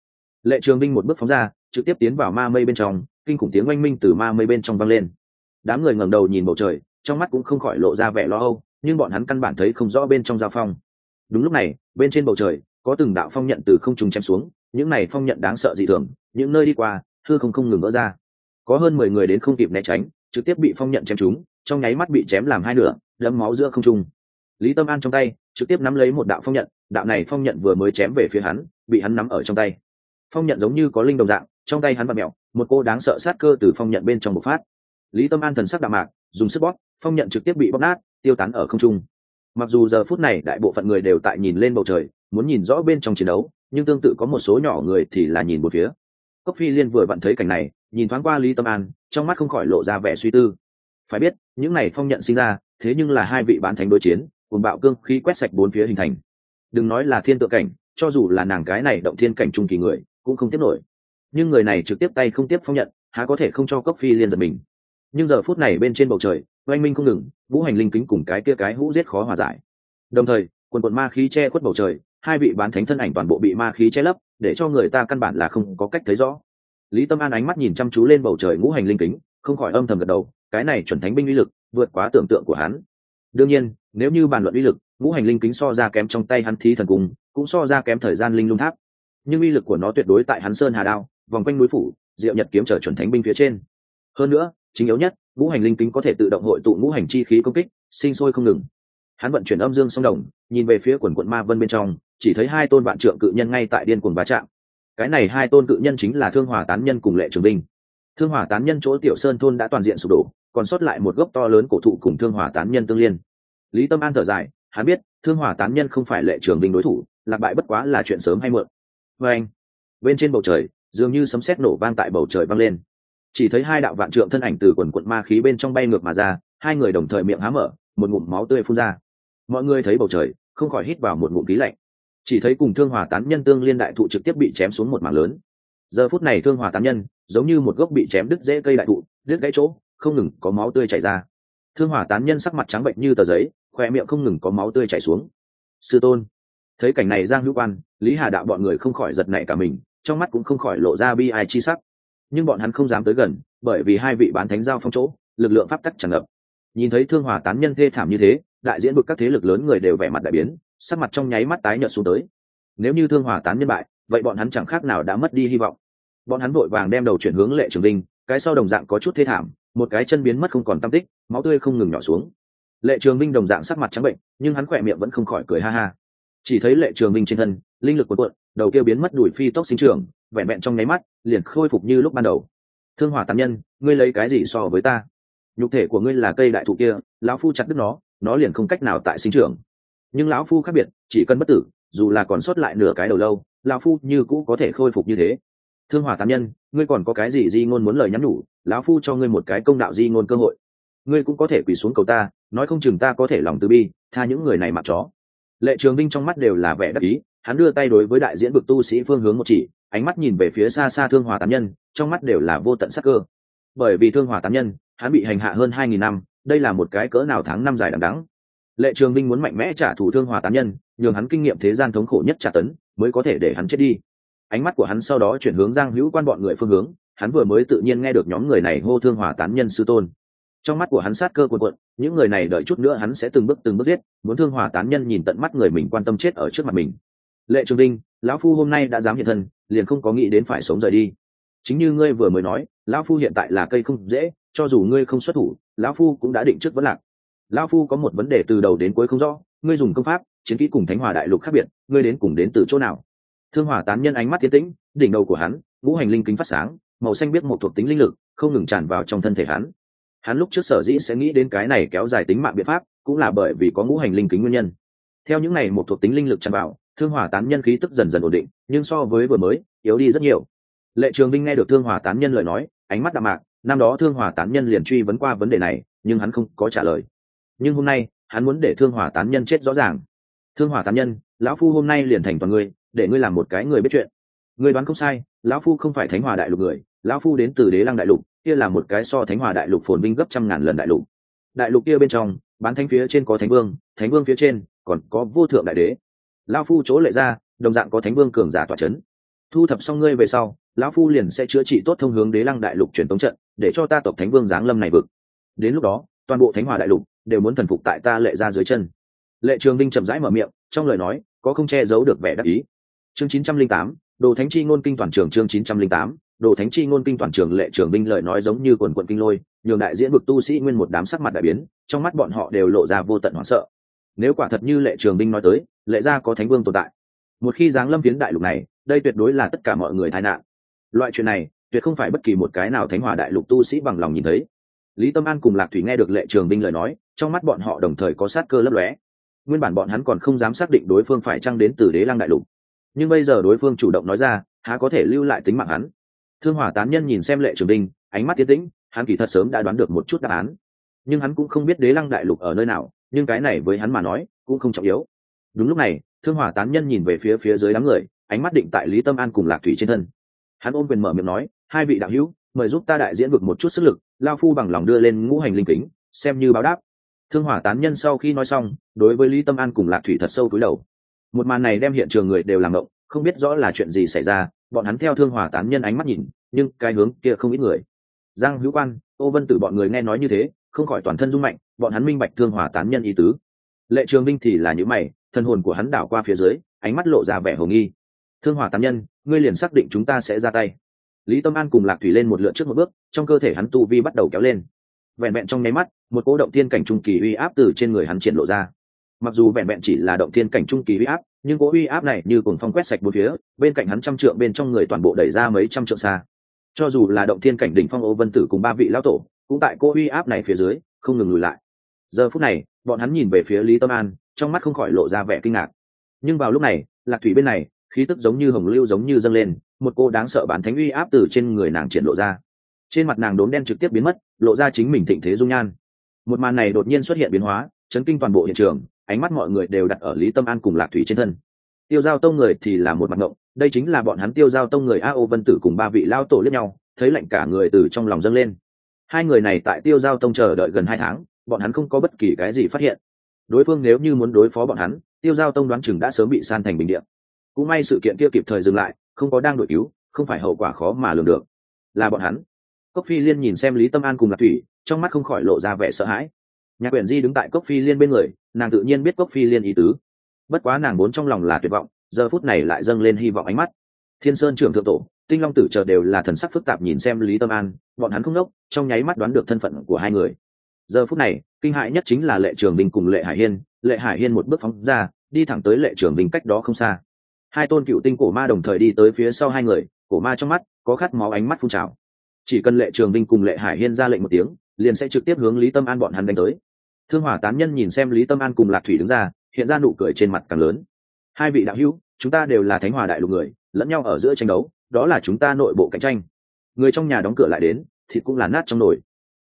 Lệ trường binh một bước phóng ra trực tiếp tiến vào ma mây bên trong, kinh khủng tiếng oanh minh từ ma mây bên trong vang lên. Đám người ngẩng đầu nhìn bầu trời, trong mắt cũng không khỏi lộ ra vẻ lo âu, nhưng bọn hắn căn bản thấy không rõ bên trong giao phong. Đúng lúc này, bên trên bầu trời, có từng đạo phong nhận từ không trùng chém xuống, những này phong nhận đáng sợ dị thường, những nơi đi qua thư không không ngừng vỡ ra. Có hơn mười người đến không kịp né tránh, trực tiếp bị phong nhận chém chúng trong nháy mắt bị chém làm hai nửa đẫm máu giữa không trung. Lý tâm an trong tay, trực tiếp nắm lấy một đạo phong nhận, đạo này phong nhận vừa mới chém về phía hắn, bị hắn nắm ở trong tay. Phong nhận giống như có linh đồng dạng trong tay hắn bật mẹo một cô đáng sợ sát cơ từ phong nhận bên trong bộc phát. Lý tâm an thần sắc đạm mạc, dùng sức bóp, phong nhận trực tiếp bị bóp nát, tiêu tán ở không trung. Mặc dù giờ phút này đại bộ phận người đều tại nhìn lên bầu trời, muốn nhìn rõ bên trong chiến đấu, nhưng tương tự có một số nhỏ người thì là nhìn một phía. Cốc phi liên vừa vặn thấy cảnh này, nhìn thoáng qua lý tâm an, trong mắt không khỏi lộ ra vẻ suy tư. Phải biết, những này phong nhận sinh ra, thế nhưng là hai vị bán thánh đối chiến cùng bạo cương khí quét sạch bốn phía hình thành. Đừng nói là thiên tượng cảnh, cho dù là nàng cái này động thiên cảnh trung kỳ người, cũng không tiếp nổi nhưng người này trực tiếp tay không tiếp phong nhận, há có thể không cho cốc phi liên giật mình. Nhưng giờ phút này bên trên bầu trời, oanh minh không ngừng, vũ hành linh kính cùng cái kia cái hũ giết khó hòa giải. Đồng thời, quần quần ma khí che khuất bầu trời, hai vị bán thánh thân ảnh toàn bộ bị ma khí che lấp, để cho người ta căn bản là không có cách thấy rõ. Lý tâm an ánh mắt nhìn chăm chú lên bầu trời ngũ hành linh kính, không khỏi âm thầm gật đầu, cái này chuẩn thánh binh uy lực, vượt quá tưởng tượng của hắn. Đương nhiên, nếu như bàn luận uy lực, ngũ hành linh kính so ra kém trong tay hắn thí thần cung cũng so ra kém thời gian linh lung tháp. Nhưng uy lực của nó tuyệt đối tại hắn sơn hà đao vòng quanh núi phủ, diệu nhật kiếm trở chuẩn thánh binh phía trên. Hơn nữa, chính yếu nhất, ngũ hành linh kính có thể tự động hội tụ ngũ hành chi khí công kích, sinh sôi không ngừng. Hắn vận chuyển âm dương song đồng, nhìn về phía quần quận ma vân bên trong, chỉ thấy hai tôn vạn trượng cự nhân ngay tại điên cuồng va chạm. Cái này hai tôn cự nhân chính là thương hòa tán nhân cùng lệ trường binh. Thương hòa tán nhân chỗ tiểu sơn thôn đã toàn diện sụp đổ, còn sót lại một gốc to lớn cổ thụ cùng thương hòa tán nhân tương liên. Lý tâm an thở dài, hắn biết, thương hòa tán nhân không phải lệ trường binh đối thủ, lạc bại bất quá là chuyện sớm hay muộn. Vê anh. Bên trên bầu trời dường như sấm sét nổ vang tại bầu trời vang lên. Chỉ thấy hai đạo vạn trượng thân ảnh từ quần quận ma khí bên trong bay ngược mà ra, hai người đồng thời miệng há mở, một ngụm máu tươi phun ra. Mọi người thấy bầu trời, không khỏi hít vào một ngụm khí lạnh. Chỉ thấy cùng thương hòa tán nhân tương liên đại thụ trực tiếp bị chém xuống một mảng lớn. Giờ phút này thương hòa tán nhân, giống như một gốc bị chém đứt dễ cây đại thụ, đứt gãy chỗ, không ngừng có máu tươi chảy ra. Thương hòa tán nhân sắc mặt trắng bệnh như tờ giấy, khoe miệng không ngừng có máu tươi chảy xuống. Sư tôn, thấy cảnh này giang hữu quan, lý hà đạo bọn người không khỏi giật nảy cả mình trong mắt cũng không khỏi lộ ra bi ai chi sắc. Nhưng bọn hắn không dám tới gần, bởi vì hai vị bán thánh giao phong chỗ, lực lượng pháp tắc tràn ngập. Nhìn thấy thương hòa tán nhân thê thảm như thế, đại diễn bực các thế lực lớn người đều vẻ mặt đại biến, sắc mặt trong nháy mắt tái nhợt xuống tới. Nếu như thương hòa tán nhân bại, vậy bọn hắn chẳng khác nào đã mất đi hy vọng. Bọn hắn vội vàng đem đầu chuyển hướng lệ trường linh cái sau đồng dạng có chút thê thảm, một cái chân biến mất không còn tam tích, máu tươi không ngừng nhỏ xuống. Lệ trường minh đồng dạng sắc mặt trắng bệnh, nhưng hắn khỏe miệng vẫn không khỏi cười ha ha. Chỉ thấy lệ trường minh trên thân, linh lực cuộn cuộn đầu kia biến mất đuổi phi tốc sinh trưởng, vẹn vẹn trong nháy mắt, liền khôi phục như lúc ban đầu. Thương hỏa tán nhân, ngươi lấy cái gì so với ta? Nhục thể của ngươi là cây đại thụ kia, lão phu chặt đứt nó nó liền không cách nào tại sinh trưởng. Nhưng lão phu khác biệt, chỉ cần bất tử, dù là còn sót lại nửa cái đầu lâu, lão phu như cũ có thể khôi phục như thế. Thương hỏa tán nhân, ngươi còn có cái gì di ngôn muốn lời nhắn nhủ, lão phu cho ngươi một cái công đạo di ngôn cơ hội. Ngươi cũng có thể quỳ xuống cầu ta, nói không chừng ta có thể lòng từ bi, tha những người này mặc chó. Lệ trường vinh trong mắt đều là vẻ đắc ý hắn đưa tay đối với đại diễn vực tu sĩ phương hướng một chỉ, ánh mắt nhìn về phía xa xa thương hòa tán nhân, trong mắt đều là vô tận sắc cơ. Bởi vì thương hòa tán nhân, hắn bị hành hạ hơn hai nghìn năm, đây là một cái cỡ nào tháng năm dài đằng đắng lệ trường minh muốn mạnh mẽ trả thù thương hòa tán nhân, nhường hắn kinh nghiệm thế gian thống khổ nhất trả tấn, mới có thể để hắn chết đi. Ánh mắt của hắn sau đó chuyển hướng giang hữu quan bọn người phương hướng, hắn vừa mới tự nhiên nghe được nhóm người này hô thương hòa tán nhân sư tôn. Trong mắt của hắn sát cơ quần quận những người này đợi chút nữa hắn sẽ từng bước từng bước giết, muốn thương hòa tán nhân nhìn tận mắt người mình quan tâm chết ở trước mặt mình lệ trường đinh, lão phu hôm nay đã dám hiện thân, liền không có nghĩ đến phải sống rời đi. Chính như ngươi vừa mới nói, lão phu hiện tại là cây không dễ, cho dù ngươi không xuất thủ, lão phu cũng đã định trước vấn lạc. Lão phu có một vấn đề từ đầu đến cuối không rõ, ngươi dùng công pháp, chiến kỹ cùng thánh hòa đại lục khác biệt, ngươi đến cùng đến từ chỗ nào? Thương hòa tán nhân ánh mắt tiến tĩnh, đỉnh đầu của hắn, ngũ hành linh kính phát sáng, màu xanh biết một thuộc tính linh lực, không ngừng tràn vào trong thân thể hắn. Hắn lúc trước sở dĩ sẽ nghĩ đến cái này kéo dài tính mạng biện pháp, cũng là bởi vì có ngũ hành linh kính nguyên nhân. Theo những này một thuộc tính linh lực tràn vào thương hỏa tán nhân khí tức dần dần ổn định, nhưng so với vừa mới, yếu đi rất nhiều. Lệ trường vinh nghe được thương hỏa tán nhân lời nói, ánh mắt đạm mạc, năm đó thương hỏa tán nhân liền truy vấn qua vấn đề này, nhưng hắn không có trả lời. Nhưng hôm nay, hắn muốn để thương hỏa tán nhân chết rõ ràng. Thương hỏa tán nhân, lão phu hôm nay liền thành toàn ngươi, để ngươi làm một cái người biết chuyện. Ngươi đoán không sai, lão phu không phải thánh hòa đại lục người, lão phu đến từ đế lăng đại lục, kia là một cái so thánh hòa đại lục phồn vinh gấp trăm ngàn lần đại lục. Đại lục kia bên trong, bán thánh phía trên có thánh vương thánh vương phía trên còn có vô thượng đại đế lão phu chỗ lệ ra, đồng dạng có thánh vương cường giả tỏa c h ấ n thu thập xong ngươi về sau, lão phu liền sẽ chữa trị tốt thông hướng đế lăng đại lục truyền tống trận, để cho ta tộc thánh vương giáng lâm này vực. Đến lúc đó, toàn bộ thánh hòa đại lục đều muốn thần phục tại ta lệ ra dưới chân. Lệ trường đinh chậm rãi mở miệng, trong lời nói, có không che giấu được vẻ đắc ý. Chương chín trăm linh tám, đồ thánh chi ngôn kinh toàn trường chương chín trăm linh tám, đồ thánh chi ngôn kinh toàn trường lệ trường binh lời nói giống như quần quận kinh lôi, nhường đại diễn vực tu sĩ nguyên một đám sắc mặt đại biến, trong mắt bọn họ đều lộ ra vô tận hoảng sợ nếu quả thật như lệ trường binh nói tới, lệ gia có thánh vương tồn tại. Một khi giáng lâm phiến đại lục này, đây tuyệt đối là tất cả mọi người tai nạn. Loại chuyện này, tuyệt không phải bất kỳ một cái nào thánh hòa đại lục tu sĩ bằng lòng nhìn thấy. Lý tâm an cùng lạc thủy nghe được lệ trường binh lời nói, trong mắt bọn họ đồng thời có sát cơ lấp lóe. Nguyên bản bọn hắn còn không dám xác định đối phương phải trăng đến từ đế lăng đại lục. Nhưng bây giờ đối phương chủ động nói ra, há có thể lưu lại tính mạng hắn. Thương hỏa tán nhân nhìn xem lệ trường đinh ánh mắt tiến tĩnh, hắn kỳ thật sớm đã đoán được một chút đáp án. Nhưng hắn cũng không biết đế lăng đại lục ở nơi nào nhưng cái này với hắn mà nói cũng không trọng yếu. Đúng lúc này, thương hỏa tán nhân nhìn về phía phía dưới đám người, ánh mắt định tại lý tâm an cùng lạc thủy trên thân. Hắn ôm quyền mở miệng nói, hai vị đạo hữu, mời giúp ta đại diễn vực một chút sức lực, lao phu bằng lòng đưa lên ngũ hành linh kính, xem như báo đáp. Thương hỏa tán nhân sau khi nói xong, đối với lý tâm an cùng lạc thủy thật sâu túi đầu. Một màn này đem hiện trường người đều làm động, không biết rõ là chuyện gì xảy ra, bọn hắn theo thương hỏa tán nhân ánh mắt nhìn, nhưng cái hướng kia không ít người. Giang hữu quan ô vân tử bọn người nghe nói như thế, không khỏi toàn thân rung mạnh bọn hắn minh bạch thương hòa tán nhân ý tứ. Lệ trường minh thì là những mày, thân hồn của hắn đảo qua phía dưới, ánh mắt lộ ra vẻ hồ nghi. Thương hòa tán nhân, ngươi liền xác định chúng ta sẽ ra tay. Lý tâm an cùng lạc thủy lên một lượt trước một bước, trong cơ thể hắn tu vi bắt đầu kéo lên. Vẹn vẹn trong nháy mắt, một cố động tiên cảnh trung kỳ uy áp từ trên người hắn triển lộ ra. Mặc dù vẹn vẹn chỉ là động tiên cảnh trung kỳ uy áp, nhưng cố uy áp này như cùng phong quét sạch bốn phía, bên cạnh hắn trăm trượng bên trong người toàn bộ đẩy ra mấy trăm trượng xa. Cho dù là động thiên cảnh đỉnh phong ô vân tử cùng ba vị lão tổ, cũng tại cố uy áp này phía dưới, không ngừng lùi lại giờ phút này, bọn hắn nhìn về phía lý tâm an, trong mắt không khỏi lộ ra vẻ kinh ngạc. Nhưng vào lúc này, lạc thủy bên này, khí tức giống như hồng lưu giống như dâng lên, một cô đáng sợ bán thánh uy áp từ trên người nàng triển lộ ra. Trên mặt nàng đốn đen trực tiếp biến mất, lộ ra chính mình thịnh thế dung nhan. Một màn này đột nhiên xuất hiện biến hóa, chấn kinh toàn bộ hiện trường, ánh mắt mọi người đều đặt ở lý tâm an cùng lạc thủy trên thân. Tiêu giao tông người thì là một mặt ngộng, đây chính là bọn hắn tiêu giao tông người a ô vân tử cùng ba vị lao tổ lẫn nhau, thấy lạnh cả người từ trong lòng dâng lên. Hai người này tại tiêu giao tông chờ đợi gần hai tháng bọn hắn không có bất kỳ cái gì phát hiện. Đối phương nếu như muốn đối phó bọn hắn, tiêu giao tông đoán chừng đã sớm bị san thành bình điện cũng may sự kiện kia kịp thời dừng lại, không có đang đội cứu, không phải hậu quả khó mà lường được. Là bọn hắn. Cốc phi liên nhìn xem lý tâm an cùng lạc thủy, trong mắt không khỏi lộ ra vẻ sợ hãi. Nhạc quyển di đứng tại cốc phi liên bên người, nàng tự nhiên biết cốc phi liên ý tứ. Bất quá nàng vốn trong lòng là tuyệt vọng, giờ phút này lại dâng lên hy vọng ánh mắt. Thiên sơn trưởng thượng tổ, tinh long tử chờ đều là thần sắc phức tạp nhìn xem lý tâm an, bọn hắn không đốc, trong nháy mắt đoán được thân phận của hai người giờ phút này, kinh hại nhất chính là lệ trường bình cùng lệ hải hiên. Lệ hải hiên một bước phóng ra, đi thẳng tới lệ trường bình cách đó không xa. Hai tôn cựu tinh cổ ma đồng thời đi tới phía sau hai người, cổ ma trong mắt, có khát máu ánh mắt phun trào. Chỉ cần lệ trường bình cùng lệ hải hiên ra lệnh một tiếng, liền sẽ trực tiếp hướng lý tâm an bọn hắn đánh tới. Thương hỏa tán nhân nhìn xem lý tâm an cùng lạc thủy đứng ra, hiện ra nụ cười trên mặt càng lớn. Hai vị đạo hữu, chúng ta đều là thánh hòa đại lục người, lẫn nhau ở giữa tranh đấu, đó là chúng ta nội bộ cạnh tranh. Người trong nhà đóng cửa lại đến thì cũng là nát trong nồi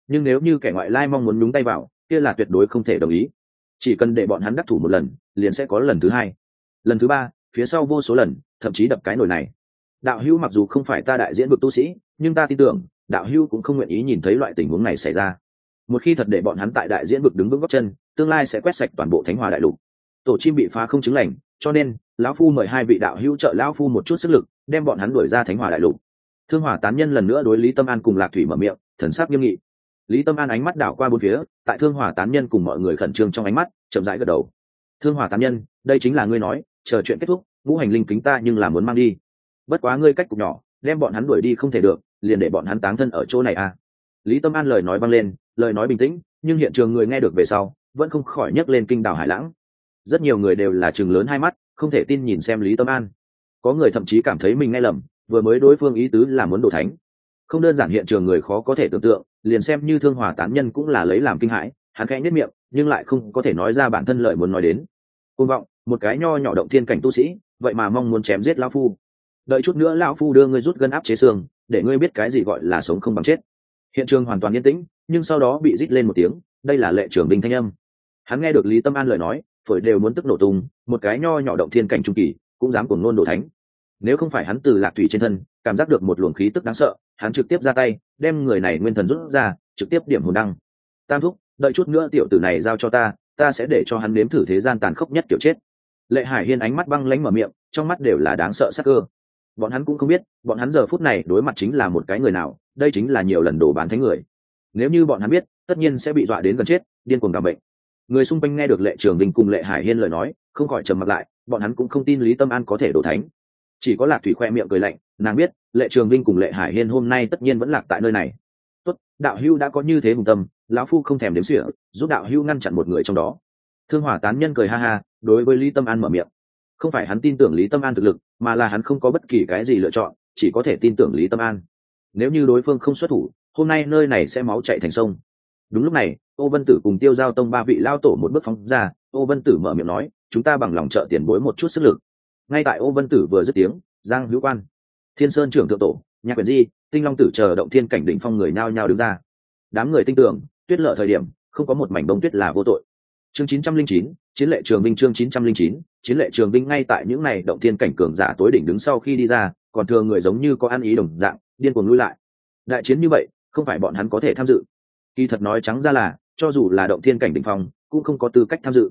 nhưng nếu như kẻ ngoại lai mong muốn nhúng tay vào, kia là tuyệt đối không thể đồng ý. Chỉ cần để bọn hắn đắc thủ một lần, liền sẽ có lần thứ hai. Lần thứ ba, phía sau vô số lần, thậm chí đập cái nồi này. Đạo hữu mặc dù không phải ta đại diễn vực tu sĩ, nhưng ta tin tưởng, đạo hữu cũng không nguyện ý nhìn thấy loại tình huống này xảy ra. Một khi thật để bọn hắn tại đại diễn vực đứng vững góc chân, tương lai sẽ quét sạch toàn bộ thánh hòa đại lục. Tổ chim bị phá không chứng lành, cho nên, lão phu mời hai vị đạo hữu trợ lão phu một chút sức lực, đem bọn hắn đuổi ra thánh hòa đại lục. Thương hòa tán nhân lần nữa đối lý tâm an cùng lạc thủy mở miệng, thần sắc nghiêm nghị lý tâm an ánh mắt đảo qua bốn phía, tại thương Hòa tán nhân cùng mọi người khẩn trương trong ánh mắt, chậm rãi gật đầu. Thương Hòa tán nhân, đây chính là ngươi nói, chờ chuyện kết thúc, ngũ hành linh kính ta nhưng là muốn mang đi. Bất quá ngươi cách cục nhỏ, đem bọn hắn đuổi đi không thể được, liền để bọn hắn táng thân ở chỗ này à. Lý tâm an lời nói vang lên, lời nói bình tĩnh, nhưng hiện trường người nghe được về sau, vẫn không khỏi nhấc lên kinh đảo hải lãng. Rất nhiều người đều là chừng lớn hai mắt, không thể tin nhìn xem lý tâm an. Có người thậm chí cảm thấy mình nghe lầm, vừa mới đối phương ý tứ là muốn đổ thánh. Không đơn giản hiện trường người khó có thể tưởng tượng liền xem như thương hòa tán nhân cũng là lấy làm kinh hãi, hắn khẽ nhất miệng, nhưng lại không có thể nói ra bản thân lợi muốn nói đến. Côn vọng, một cái nho nhỏ động thiên cảnh tu sĩ, vậy mà mong muốn chém giết lão phu. Đợi chút nữa lão phu đưa ngươi rút gân áp chế xương, để ngươi biết cái gì gọi là sống không bằng chết. Hiện trường hoàn toàn yên tĩnh, nhưng sau đó bị rít lên một tiếng, đây là lệ trưởng binh thanh âm. Hắn nghe được lý tâm an lời nói, phổi đều muốn tức nổ tung, một cái nho nhỏ động thiên cảnh trung kỳ, cũng dám cùng nôn đồ thánh nếu không phải hắn từ lạc thủy trên thân, cảm giác được một luồng khí tức đáng sợ, hắn trực tiếp ra tay, đem người này nguyên thần rút ra, trực tiếp điểm hồn đăng. Tam thúc, đợi chút nữa tiểu tử này giao cho ta ta sẽ để cho hắn nếm thử thế gian tàn khốc nhất kiểu chết. Lệ hải hiên ánh mắt băng lánh mở miệng, trong mắt đều là đáng sợ sắc cơ. Bọn hắn cũng không biết, bọn hắn giờ phút này đối mặt chính là một cái người nào, đây chính là nhiều lần đổ bán thánh người. Nếu như bọn hắn biết, tất nhiên sẽ bị dọa đến gần chết, điên cuồng đ bệnh người xung quanh nghe được lệ trường đình cùng lệ hải hiên lời nói, không khỏi trầm mặt lại, bọn hắn cũng không tin lý tâm an có thể đổ thánh chỉ có lạc thủy khoe miệng cười lạnh, nàng biết, lệ trường linh cùng lệ hải hiên hôm nay tất nhiên vẫn lạc tại nơi này. Tốt, đạo hưu đã có như thế hùng tâm, lão phu không thèm đếm xỉa, giúp đạo hưu ngăn chặn một người trong đó. Thương hỏa tán nhân cười ha ha, đối với lý tâm an mở miệng. Không phải hắn tin tưởng lý tâm an thực lực, mà là hắn không có bất kỳ cái gì lựa chọn, chỉ có thể tin tưởng lý tâm an. Nếu như đối phương không xuất thủ, hôm nay nơi này sẽ máu chạy thành sông. Đúng lúc này, ô vân tử cùng tiêu giao tông ba vị lao tổ một bước phóng ra, ô vân tử mở miệng nói, chúng ta bằng lòng trợ tiền bối một chút sức lực ngay tại ô vân tử vừa dứt tiếng giang hữu quan thiên sơn trưởng thượng tổ nhạc quyền di tinh long tử chờ động thiên cảnh đỉnh phong người nhao nhao đứng ra. Đám người tin tưởng tuyết lợ thời điểm không có một mảnh bông tuyết là vô tội. Chương 909, chiến lệ trường binh chương 909, chiến lệ trường binh ngay tại những này động thiên cảnh cường giả tối đỉnh đứng sau khi đi ra còn thường người giống như có ăn ý đồng dạng điên cuồng lui lại. Đại chiến như vậy không phải bọn hắn có thể tham dự. Kỳ thật nói trắng ra là cho dù là động thiên cảnh đỉnh phong cũng không có tư cách tham dự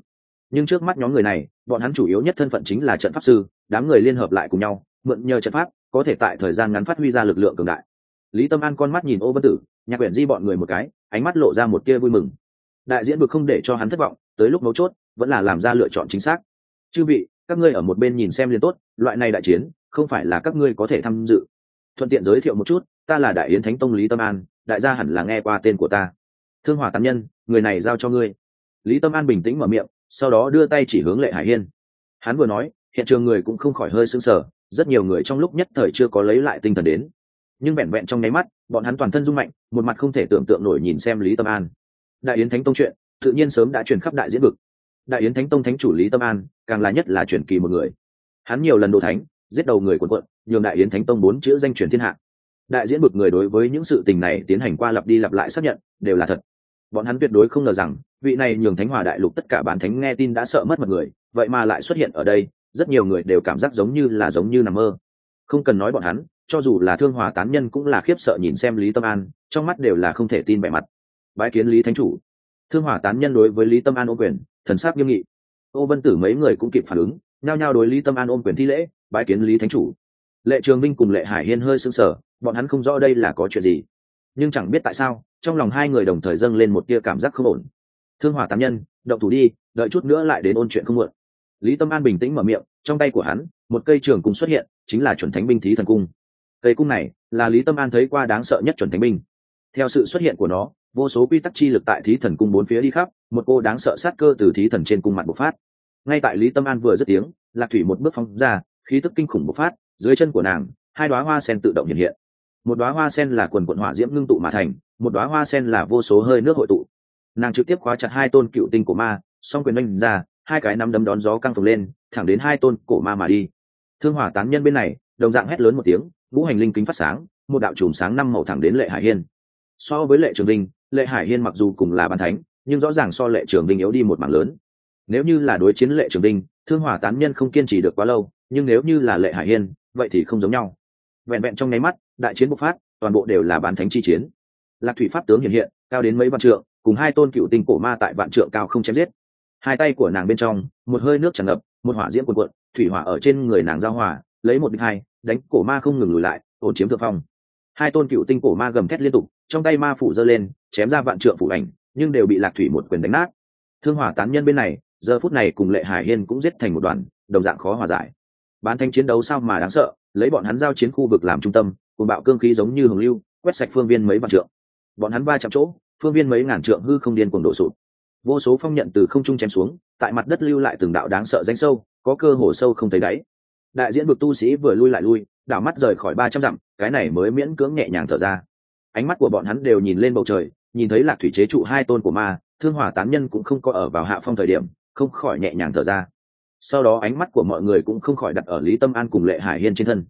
nhưng trước mắt nhóm người này, bọn hắn chủ yếu nhất thân phận chính là trận pháp sư, đám người liên hợp lại cùng nhau, mượn nhờ trận pháp, có thể tại thời gian ngắn phát huy ra lực lượng cường đại. Lý tâm an con mắt nhìn ô vân tử, nhạc quyển di bọn người một cái, ánh mắt lộ ra một tia vui mừng. Đại diễn vực không để cho hắn thất vọng, tới lúc mấu chốt, vẫn là làm ra lựa chọn chính xác. Chư vị, các ngươi ở một bên nhìn xem liền tốt, loại này đại chiến, không phải là các ngươi có thể tham dự. Thuận tiện giới thiệu một chút, ta là đại yến thánh tông lý tâm an, đại gia hẳn là nghe qua tên của ta. Thương Hòa tán nhân, người này giao cho ngươi. Lý tâm an bình tĩnh mở miệng sau đó đưa tay chỉ hướng lệ hải hiên. Hắn vừa nói, hiện trường người cũng không khỏi hơi sưng sờ, rất nhiều người trong lúc nhất thời chưa có lấy lại tinh thần đến. Nhưng vẹn vẹn trong nháy mắt, bọn hắn toàn thân rung mạnh, một mặt không thể tưởng tượng nổi nhìn xem lý tâm an. Đại yến thánh tông chuyện, tự nhiên sớm đã truyền khắp đại diễn vực. Đại yến thánh tông thánh chủ lý tâm an, càng là nhất là truyền kỳ một người. Hắn nhiều lần đồ thánh, giết đầu người quần quận nhường đại yến thánh tông bốn chữ danh truyền thiên hạ. Đại diễn vực người đối với những sự tình này tiến hành qua lặp đi lặp lại xác nhận, đều là thật bọn hắn tuyệt đối không ngờ rằng, vị này nhường thánh hòa đại lục tất cả bản thánh nghe tin đã sợ mất một người, vậy mà lại xuất hiện ở đây, rất nhiều người đều cảm giác giống như là giống như nằm mơ. Không cần nói bọn hắn, cho dù là thương hòa tán nhân cũng là khiếp sợ nhìn xem lý tâm an, trong mắt đều là không thể tin vẻ mặt. Bái kiến lý thánh chủ. Thương hòa tán nhân đối với lý tâm an ôm quyền, thần sắc nghiêm nghị. Ô vân tử mấy người cũng kịp phản ứng, nhao nhao đối lý tâm an ôm quyền thi lễ, bái kiến lý thánh chủ. Lệ trường minh cùng lệ hải hiên hơi sững sờ, bọn hắn không rõ đây là có chuyện gì nhưng chẳng biết tại sao, trong lòng hai người đồng thời dâng lên một tia cảm giác không ổn. Thương hòa tám nhân, động thủ đi, đợi chút nữa lại đến ôn chuyện không muộn. Lý tâm an bình tĩnh mở miệng, trong tay của hắn, một cây trường cung xuất hiện, chính là chuẩn thánh binh thí thần cung. Cây cung này là lý tâm an thấy qua đáng sợ nhất chuẩn thánh binh. Theo sự xuất hiện của nó, vô số quy tắc chi lực tại thí thần cung bốn phía đi khắp, một cô đáng sợ sát cơ từ thí thần trên cung mặt bộc phát. Ngay tại lý tâm an vừa dứt tiếng, lạc thủy một bước phóng ra, khí tức kinh khủng bộc phát, dưới chân của nàng, hai đoá hoa sen tự động hiện hiện một đoá hoa sen là quần quận hỏa diễm ngưng tụ mà thành, một đoá hoa sen là vô số hơi nước hội tụ. Nàng trực tiếp khóa chặt hai tôn cựu tinh của ma, song quyền oanh ra, hai cái nắm đấm đón gió căng phồng lên, thẳng đến hai tôn cổ ma mà đi. Thương hỏa tán nhân bên này, đồng dạng hét lớn một tiếng vũ hành linh kính phát sáng, một đạo chùm sáng năm màu thẳng đến lệ hải hiên. So với lệ trường linh lệ hải hiên mặc dù cùng là bàn thánh, nhưng rõ ràng so lệ trường linh yếu đi một mảng lớn. Nếu như là đối chiến lệ trường linh thương hỏa tán nhân không kiên trì được quá lâu, nhưng nếu như là lệ hải hiên, vậy thì không giống nhau. Vẹn vẹn trong nháy mắt đại chiến bộc phát, toàn bộ đều là bàn thánh chi chiến. Lạc thủy pháp tướng hiện hiện, cao đến mấy vạn trượng, cùng hai tôn cựu tinh cổ ma tại vạn trượng cao không chém giết. Hai tay của nàng bên trong, một hơi nước tràn ngập, một hỏa diễm cuộn cuộn, thủy hỏa ở trên người nàng giao hỏa lấy một địch hai, đánh cổ ma không ngừng lùi lại, ổn chiếm thượng phong. Hai tôn cựu tinh cổ ma gầm thét liên tục, trong tay ma phủ giơ lên, chém ra vạn trượng phủ ảnh, nhưng đều bị lạc thủy một quyền đánh nát. Thương hỏa tán nhân bên này, giờ phút này cùng lệ hải hiên cũng giết thành một đoàn, đồng dạng khó hòa giải. Bán thanh chiến đấu sao mà đáng sợ, lấy bọn hắn giao chiến khu vực làm trung tâm cùng bạo cương khí giống như hồng lưu, quét sạch phương viên mấy vạn trượng. Bọn hắn ba chạm chỗ, phương viên mấy ngàn trượng hư không điên cuồng đổ sụt vô số phong nhận từ không trung chém xuống, tại mặt đất lưu lại từng đạo đáng sợ danh sâu, có cơ hồ sâu không thấy đáy. Đại diễn vực tu sĩ vừa lui lại lui, đảo mắt rời khỏi ba trăm dặm, cái này mới miễn cưỡng nhẹ nhàng thở ra. Ánh mắt của bọn hắn đều nhìn lên bầu trời, nhìn thấy lạc thủy chế trụ hai tôn của ma, thương hỏa tán nhân cũng không có ở vào hạ phong thời điểm, không khỏi nhẹ nhàng thở ra. Sau đó ánh mắt của mọi người cũng không khỏi đặt ở lý tâm an cùng lệ hải hiên trên thân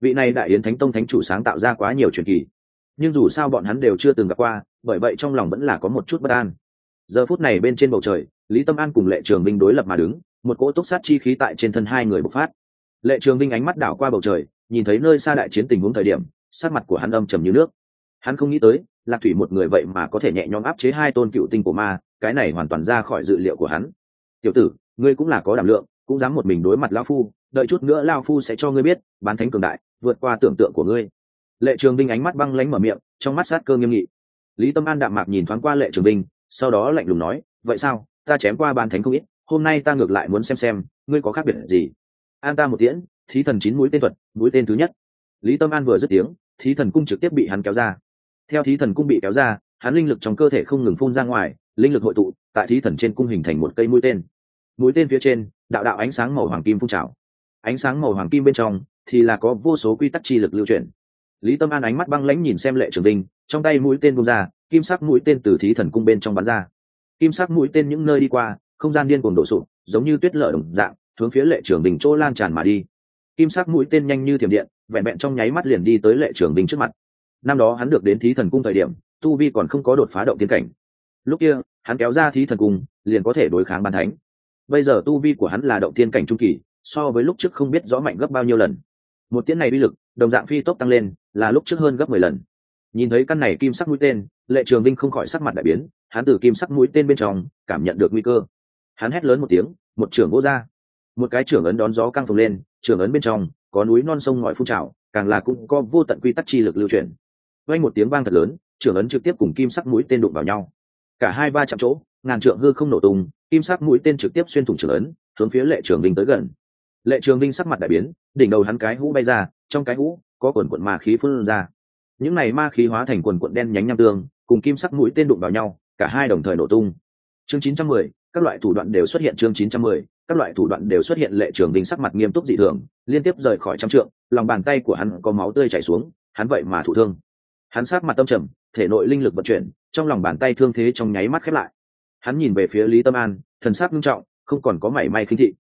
vị này đại yến thánh tông thánh chủ sáng tạo ra quá nhiều truyền kỳ. Nhưng dù sao bọn hắn đều chưa từng gặp qua, bởi vậy trong lòng vẫn là có một chút bất an. Giờ phút này bên trên bầu trời, lý tâm an cùng lệ trường binh đối lập mà đứng, một cỗ túc sát chi khí tại trên thân hai người bộc phát. Lệ trường binh ánh mắt đảo qua bầu trời, nhìn thấy nơi xa đại chiến tình huống thời điểm sát mặt của hắn âm trầm như nước. Hắn không nghĩ tới, lạc thủy một người vậy mà có thể nhẹ nhõm áp chế hai tôn cựu tinh của ma, cái này hoàn toàn ra khỏi dự liệu của hắn. Tiểu tử, ngươi cũng là có đảm lượng, cũng dám một mình đối mặt lao phu, đợi chút nữa lao phu sẽ cho ngươi biết, bán thánh cường đại vượt qua tưởng tượng của ngươi. Lệ trường binh ánh mắt băng lánh mở miệng, trong mắt sát cơ nghiêm nghị. Lý tâm an đạm mạc nhìn thoáng qua lệ trường binh sau đó lạnh lùng nói, vậy sao? Ta chém qua ban thánh không ít, hôm nay ta ngược lại muốn xem xem, ngươi có khác biệt gì? An ta một tiễn, thí thần chín mũi tên thuật, mũi tên thứ nhất. Lý tâm an vừa dứt tiếng, thí thần cung trực tiếp bị hắn kéo ra. Theo thí thần cung bị kéo ra, hắn linh lực trong cơ thể không ngừng phun ra ngoài, linh lực hội tụ, tại thí thần trên cung hình thành một cây mũi tên. Mũi tên phía trên, đạo đạo ánh sáng màu hoàng kim phun trào. Ánh sáng màu hoàng kim bên trong thì là có vô số quy tắc chi lực lưu chuyển lý tâm an ánh mắt băng lãnh nhìn xem lệ trường đinh, trong tay mũi tên bung ra, kim sắc mũi tên từ thí thần cung bên trong bắn ra. Kim sắc mũi tên những nơi đi qua, không gian điên cuồng đổ sụp, giống như tuyết lở đồng dạng, hướng phía lệ trường đình chỗ lan tràn mà đi. Kim sắc mũi tên nhanh như thiểm điện, vẹn vẹn trong nháy mắt liền đi tới lệ trường đình trước mặt. Năm đó hắn được đến thí thần cung thời điểm, tu vi còn không có đột phá động tiên cảnh. Lúc kia, hắn kéo ra thí thần cung, liền có thể đối kháng bàn thánh. Bây giờ tu vi của hắn là động tiên cảnh trung kỳ, so với lúc trước không biết rõ mạnh gấp bao nhiêu lần một tiễn này uy lực, đồng dạng phi tốc tăng lên, là lúc trước hơn gấp mười lần. Nhìn thấy căn này kim sắc mũi tên, lệ trường vinh không khỏi sắc mặt đại biến, hắn từ kim sắc mũi tên bên trong, cảm nhận được nguy cơ. Hắn hét lớn một tiếng, một trưởng gỗ ra. Một cái trưởng ấn đón gió căng phồng lên, trưởng ấn bên trong, có núi non sông ngòi phun trào, càng là cũng có vô tận quy tắc chi lực lưu chuyển. Vang một tiếng vang thật lớn, trưởng ấn trực tiếp cùng kim sắc mũi tên đụng vào nhau. Cả hai ba chạm chỗ, ngàn trượng hư không nổ tung, kim sắc mũi tên trực tiếp xuyên thủng trưởng ấn, hướng phía lệ trường vinh tới gần lệ trường vinh sắc mặt đại biến đỉnh đầu hắn cái hũ bay ra trong cái hũ có quần quận ma khí phun ra. Những này ma khí hóa thành quần quận đen nhánh nham tương cùng kim sắc mũi tên đụng vào nhau cả hai đồng thời nổ tung. Chương 910, các loại thủ đoạn đều xuất hiện chương 910, các loại thủ đoạn đều xuất hiện lệ trường Vinh sắc mặt nghiêm túc dị thường liên tiếp rời khỏi trăm trượng lòng bàn tay của hắn có máu tươi chảy xuống hắn vậy mà thụ thương. Hắn sát mặt tâm trầm thể nội linh lực vận chuyển trong lòng bàn tay thương thế trong nháy mắt khép lại. Hắn nhìn về phía lý tâm an thần sắc nghiêm trọng không còn có mảy may khinh thị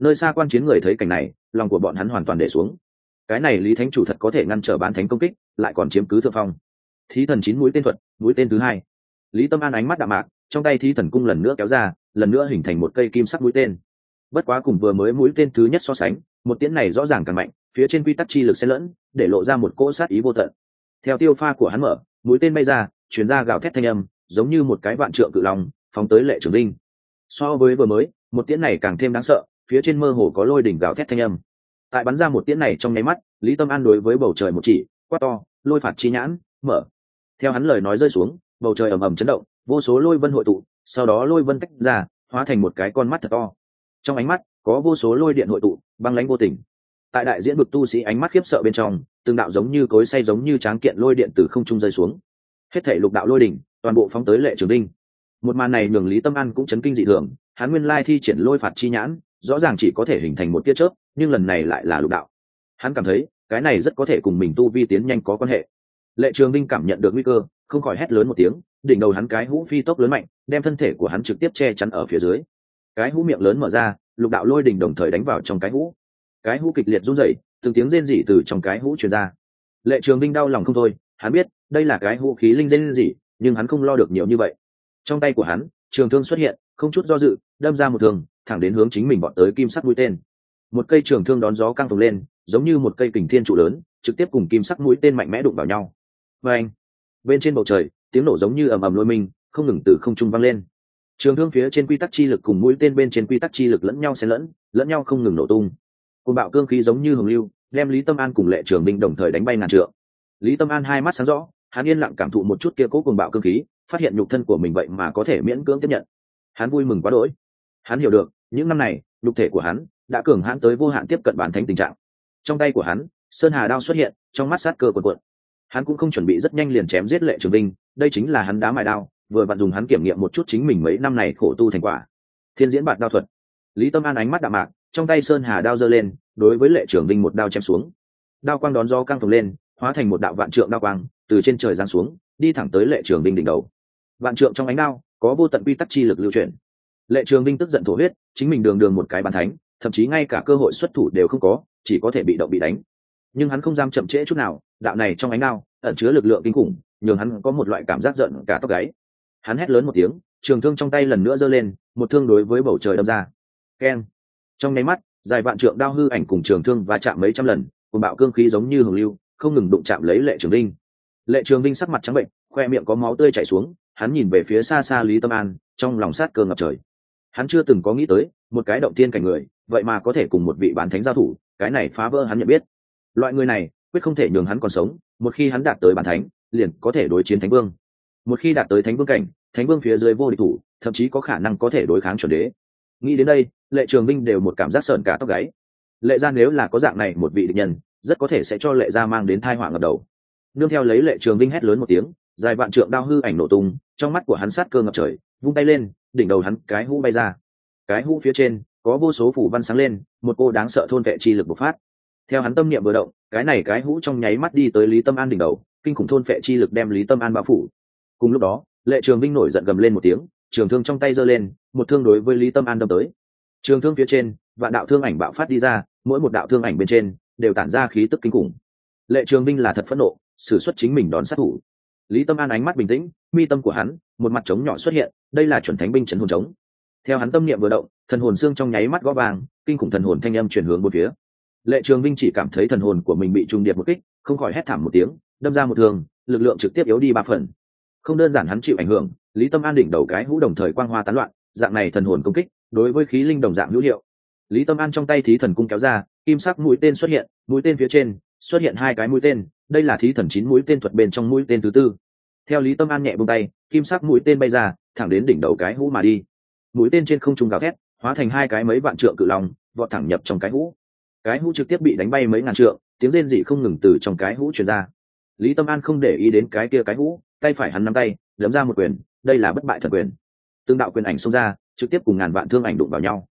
nơi xa quan chiến người thấy cảnh này, lòng của bọn hắn hoàn toàn để xuống. Cái này lý thánh chủ thật có thể ngăn trở bán thánh công kích, lại còn chiếm cứ thượng phong. Thí thần chín mũi tên thuật, mũi tên thứ hai. Lý tâm an ánh mắt đạm mạc, trong tay thí thần cung lần nữa kéo ra, lần nữa hình thành một cây kim sắc mũi tên. Bất quá cùng vừa mới mũi tên thứ nhất so sánh, một tiễn này rõ ràng càng mạnh, phía trên quy tắc chi lực xen lẫn, để lộ ra một cỗ sát ý vô tận. Theo tiêu pha của hắn mở, mũi tên bay ra chuyển ra gào thét thanh âm, giống như một cái vạn trượng cự lòng phóng tới lệ trường linh so với vừa mới, một tiễn này càng thêm đáng sợ phía trên mơ hồ có lôi đỉnh gào thét thanh âm. Tại bắn ra một tiễn này trong nháy mắt, lý tâm an đối với bầu trời một chỉ, quát to, lôi phạt chi nhãn, mở. Theo hắn lời nói rơi xuống, bầu trời ầm ầm chấn động, vô số lôi vân hội tụ, sau đó lôi vân tách ra, hóa thành một cái con mắt thật to. Trong ánh mắt, có vô số lôi điện hội tụ, băng lánh vô tình. Tại đại diễn bực tu sĩ ánh mắt khiếp sợ bên trong, từng đạo giống như cối say giống như tráng kiện lôi điện từ không trung rơi xuống. Hết thể lục đạo lôi đỉnh, toàn bộ phóng tới lệ trường đinh. Một màn này nhường lý tâm an cũng chấn kinh dị thường, hắn nguyên lai thi triển lôi phạt chi nhãn rõ ràng chỉ có thể hình thành một tia chớp, nhưng lần này lại là lục đạo. Hắn cảm thấy, cái này rất có thể cùng mình tu vi tiến nhanh có quan hệ. Lệ trường Linh cảm nhận được nguy cơ, không khỏi hét lớn một tiếng, đỉnh đầu hắn cái hũ phi tốc lớn mạnh, đem thân thể của hắn trực tiếp che chắn ở phía dưới. Cái hũ miệng lớn mở ra, lục đạo lôi đỉnh đồng thời đánh vào trong cái hũ. Cái hũ kịch liệt run rẩy, từng tiếng rên rỉ từ trong cái hũ truyền ra. Lệ trường Linh đau lòng không thôi, hắn biết, đây là cái hũ khí linh rên rỉ, nhưng hắn không lo được nhiều như vậy. Trong tay của hắn, trường thương xuất hiện, không chút do dự, đâm ra một thương thẳng đến hướng chính mình bọn tới kim sắc mũi tên. Một cây trường thương đón gió căng phồng lên, giống như một cây kình thiên trụ lớn, trực tiếp cùng kim sắc mũi tên mạnh mẽ đụng vào nhau. Và anh, bên trên bầu trời, tiếng nổ giống như ầm ầm lôi minh không ngừng từ không trung vang lên. Trường thương phía trên quy tắc chi lực cùng mũi tên bên trên quy tắc chi lực lẫn nhau xen lẫn lẫn nhau không ngừng nổ tung. Côn bạo cương khí giống như hồng lưu, đem lý tâm an cùng lệ trường binh đồng thời đánh bay ngàn trượng. Lý tâm an hai mắt sáng rõ, hắn yên lặng cảm thụ một chút kia cố cùng bạo cương khí, phát hiện nhục thân của mình vậy mà có thể miễn cưỡng tiếp nhận. Hắn vui mừng quá đỗi hắn hiểu được, những năm này lục thể của hắn đã cường hãn tới vô hạn tiếp cận bản thánh tình trạng. Trong tay của hắn, sơn hà đao xuất hiện, trong mắt sát cơ quần quận hắn cũng không chuẩn bị rất nhanh liền chém giết lệ trường binh đây chính là hắn đá mài đao, vừa vặn dùng hắn kiểm nghiệm một chút chính mình mấy năm này khổ tu thành quả. Thiên diễn bạt đao thuật. Lý tâm an ánh mắt đạm mạc, trong tay sơn hà đao giơ lên, đối với lệ trường binh một đao chém xuống. Đao quang đón do căng phồng lên, hóa thành một đạo vạn trượng đao quang, từ trên trời giáng xuống, đi thẳng tới lệ trường binh đỉnh đầu. Vạn trượng trong ánh đao, có vô tận quy tắc chi lực lưu chuyển lệ trường Vinh tức giận thổ huyết, chính mình đường đường một cái bàn thánh, thậm chí ngay cả cơ hội xuất thủ đều không có, chỉ có thể bị động bị đánh. Nhưng hắn không dám chậm trễ chút nào, đạo này trong ánh ao, ẩn chứa lực lượng kinh khủng, nhường hắn có một loại cảm giác giận cả tóc gáy. Hắn hét lớn một tiếng, trường thương trong tay lần nữa giơ lên, một thương đối với bầu trời đâm ra. Keng. Trong nháy mắt, dài vạn trượng đao hư ảnh cùng trường thương và chạm mấy trăm lần cùng bạo cương khí giống như hưởng lưu, không ngừng đụng chạm lấy lệ trường linh lệ trường linh sắc mặt trắng bệnh, khoe miệng có máu tươi chảy xuống, hắn nhìn về phía xa xa lý tâm an, trong lòng sát cơ ngập trời hắn chưa từng có nghĩ tới, một cái động tiên cảnh người, vậy mà có thể cùng một vị bán thánh giao thủ, cái này phá vỡ hắn nhận biết. Loại người này, quyết không thể nhường hắn còn sống, một khi hắn đạt tới bàn thánh, liền có thể đối chiến thánh vương. Một khi đạt tới thánh vương cảnh, thánh vương phía dưới vô địch thủ, thậm chí có khả năng có thể đối kháng chuẩn đế. Nghĩ đến đây, lệ trường binh đều một cảm giác sợn cả tóc gáy. Lệ ra nếu là có dạng này một vị địch nhân, rất có thể sẽ cho lệ gia mang đến thai họa ngập đầu. Nương theo lấy lệ trường binh hét lớn một tiếng, dài vạn trượng đao hư ảnh nổ tung, trong mắt của hắn sát cơ ngập trời, vung tay lên đỉnh đầu hắn cái hũ bay ra. Cái hũ phía trên, có vô số phủ văn sáng lên, một cô đáng sợ thôn vệ chi lực bộc phát. Theo hắn tâm niệm vừa động, cái này cái hũ trong nháy mắt đi tới lý tâm an đỉnh đầu, kinh khủng thôn vệ chi lực đem lý tâm an bao phủ. Cùng lúc đó, lệ trường binh nổi giận gầm lên một tiếng, trường thương trong tay giơ lên, một thương đối với lý tâm an đâm tới. Trường thương phía trên và đạo thương ảnh bạo phát đi ra, mỗi một đạo thương ảnh bên trên đều tản ra khí tức kinh khủng. Lệ trường binh là thật phẫn nộ s ử suất chính mình đón sát thủ. Lý tâm an ánh mắt bình tĩnh, mi tâm của hắn một mặt trống nhỏ xuất hiện, đây là chuẩn thánh binh trấn hồn trống. Theo hắn tâm niệm vừa động, thần hồn xương trong nháy mắt gó vàng, kinh khủng thần hồn thanh âm chuyển hướng một phía. Lệ trường binh chỉ cảm thấy thần hồn của mình bị trung điệp một kích, không khỏi hét thảm một tiếng, đâm ra một thường lực lượng trực tiếp yếu đi ba phần. Không đơn giản hắn chịu ảnh hưởng, lý tâm an đỉnh đầu cái hũ đồng thời quang hoa tán loạn, dạng này thần hồn công kích, đối với khí linh đồng dạng hữu hiệu. Lý tâm an trong tay thí thần cung kéo ra, kim sắc mũi tên xuất hiện, mũi tên phía trên, xuất hiện hai cái mũi tên, đây là thí thần chín mũi tên thuật bên trong mũi tên thứ tư theo lý tâm an nhẹ bông tay, kim sắc mũi tên bay ra, thẳng đến đỉnh đầu cái hũ mà đi. Mũi tên trên không trung gào thét, hóa thành hai cái mấy vạn trượng cự lòng vọt thẳng nhập trong cái hũ. Cái hũ trực tiếp bị đánh bay mấy ngàn trượng, tiếng rên dị không ngừng từ trong cái hũ truyền ra. Lý tâm an không để ý đến cái kia cái hũ, tay phải hắn nắm tay, đấm ra một quyền, đây là bất bại thần quyền. Tương đạo quyền ảnh xông ra, trực tiếp cùng ngàn vạn thương ảnh đụng vào nhau.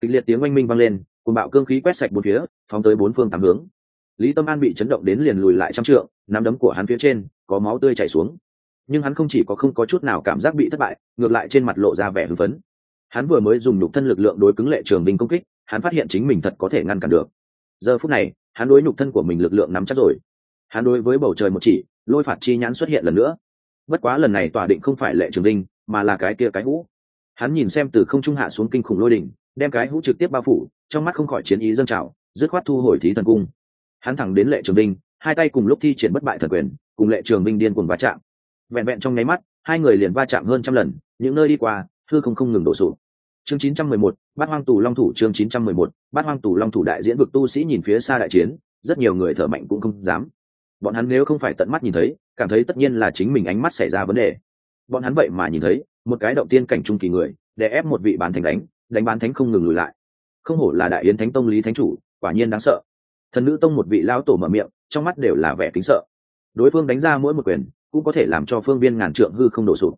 Kịch liệt tiếng oanh minh vang lên cùng bạo cương khí quét sạch bốn phía, phóng tới bốn phương tám hướng. Lý tâm an bị chấn động đến liền lùi lại trăm trượng, nắm đấm của hắn phía trên, có máu tươi chảy xuống nhưng hắn không chỉ có không có chút nào cảm giác bị thất bại, ngược lại trên mặt lộ ra vẻ hưng phấn. Hắn vừa mới dùng nhục thân lực lượng đối cứng lệ trường binh công kích, hắn phát hiện chính mình thật có thể ngăn cản được. Giờ phút này, hắn đối nhục thân của mình lực lượng nắm chắc rồi. Hắn đối với bầu trời một chỉ, lôi phạt chi nhãn xuất hiện lần nữa. Bất quá lần này tòa định không phải lệ trường binh, mà là cái kia cái hũ. Hắn nhìn xem từ không trung hạ xuống kinh khủng lôi đỉnh, đem cái hũ trực tiếp bao phủ, trong mắt không khỏi chiến ý dâng trào, dứt khoát thu hồi thí thần cung. Hắn thẳng đến lệ trường binh, hai tay cùng lúc thi triển bất bại thần quyền, cùng lệ trường binh điên cuồng va chạm vẹn vẹn trong nháy mắt hai người liền va chạm hơn trăm lần những nơi đi qua hư không không ngừng đổ sụp. Chương 911, bát hoang tù long thủ chương 911, bát hoang tù long thủ đại diễn vực tu sĩ nhìn phía xa đại chiến rất nhiều người thở mạnh cũng không dám. Bọn hắn nếu không phải tận mắt nhìn thấy cảm thấy tất nhiên là chính mình ánh mắt xảy ra vấn đề. Bọn hắn vậy mà nhìn thấy một cái động tiên cảnh trung kỳ người để ép một vị bán thánh đánh đánh bán thánh không ngừng lùi lại. Không hổ là đại yến thánh tông lý thánh chủ quả nhiên đáng sợ. Thần nữ tông một vị lão tổ mở miệng trong mắt đều là vẻ kính sợ. Đối phương đánh ra mỗi một quyền cũng có thể làm cho phương viên ngàn trượng hư không đổ sụp.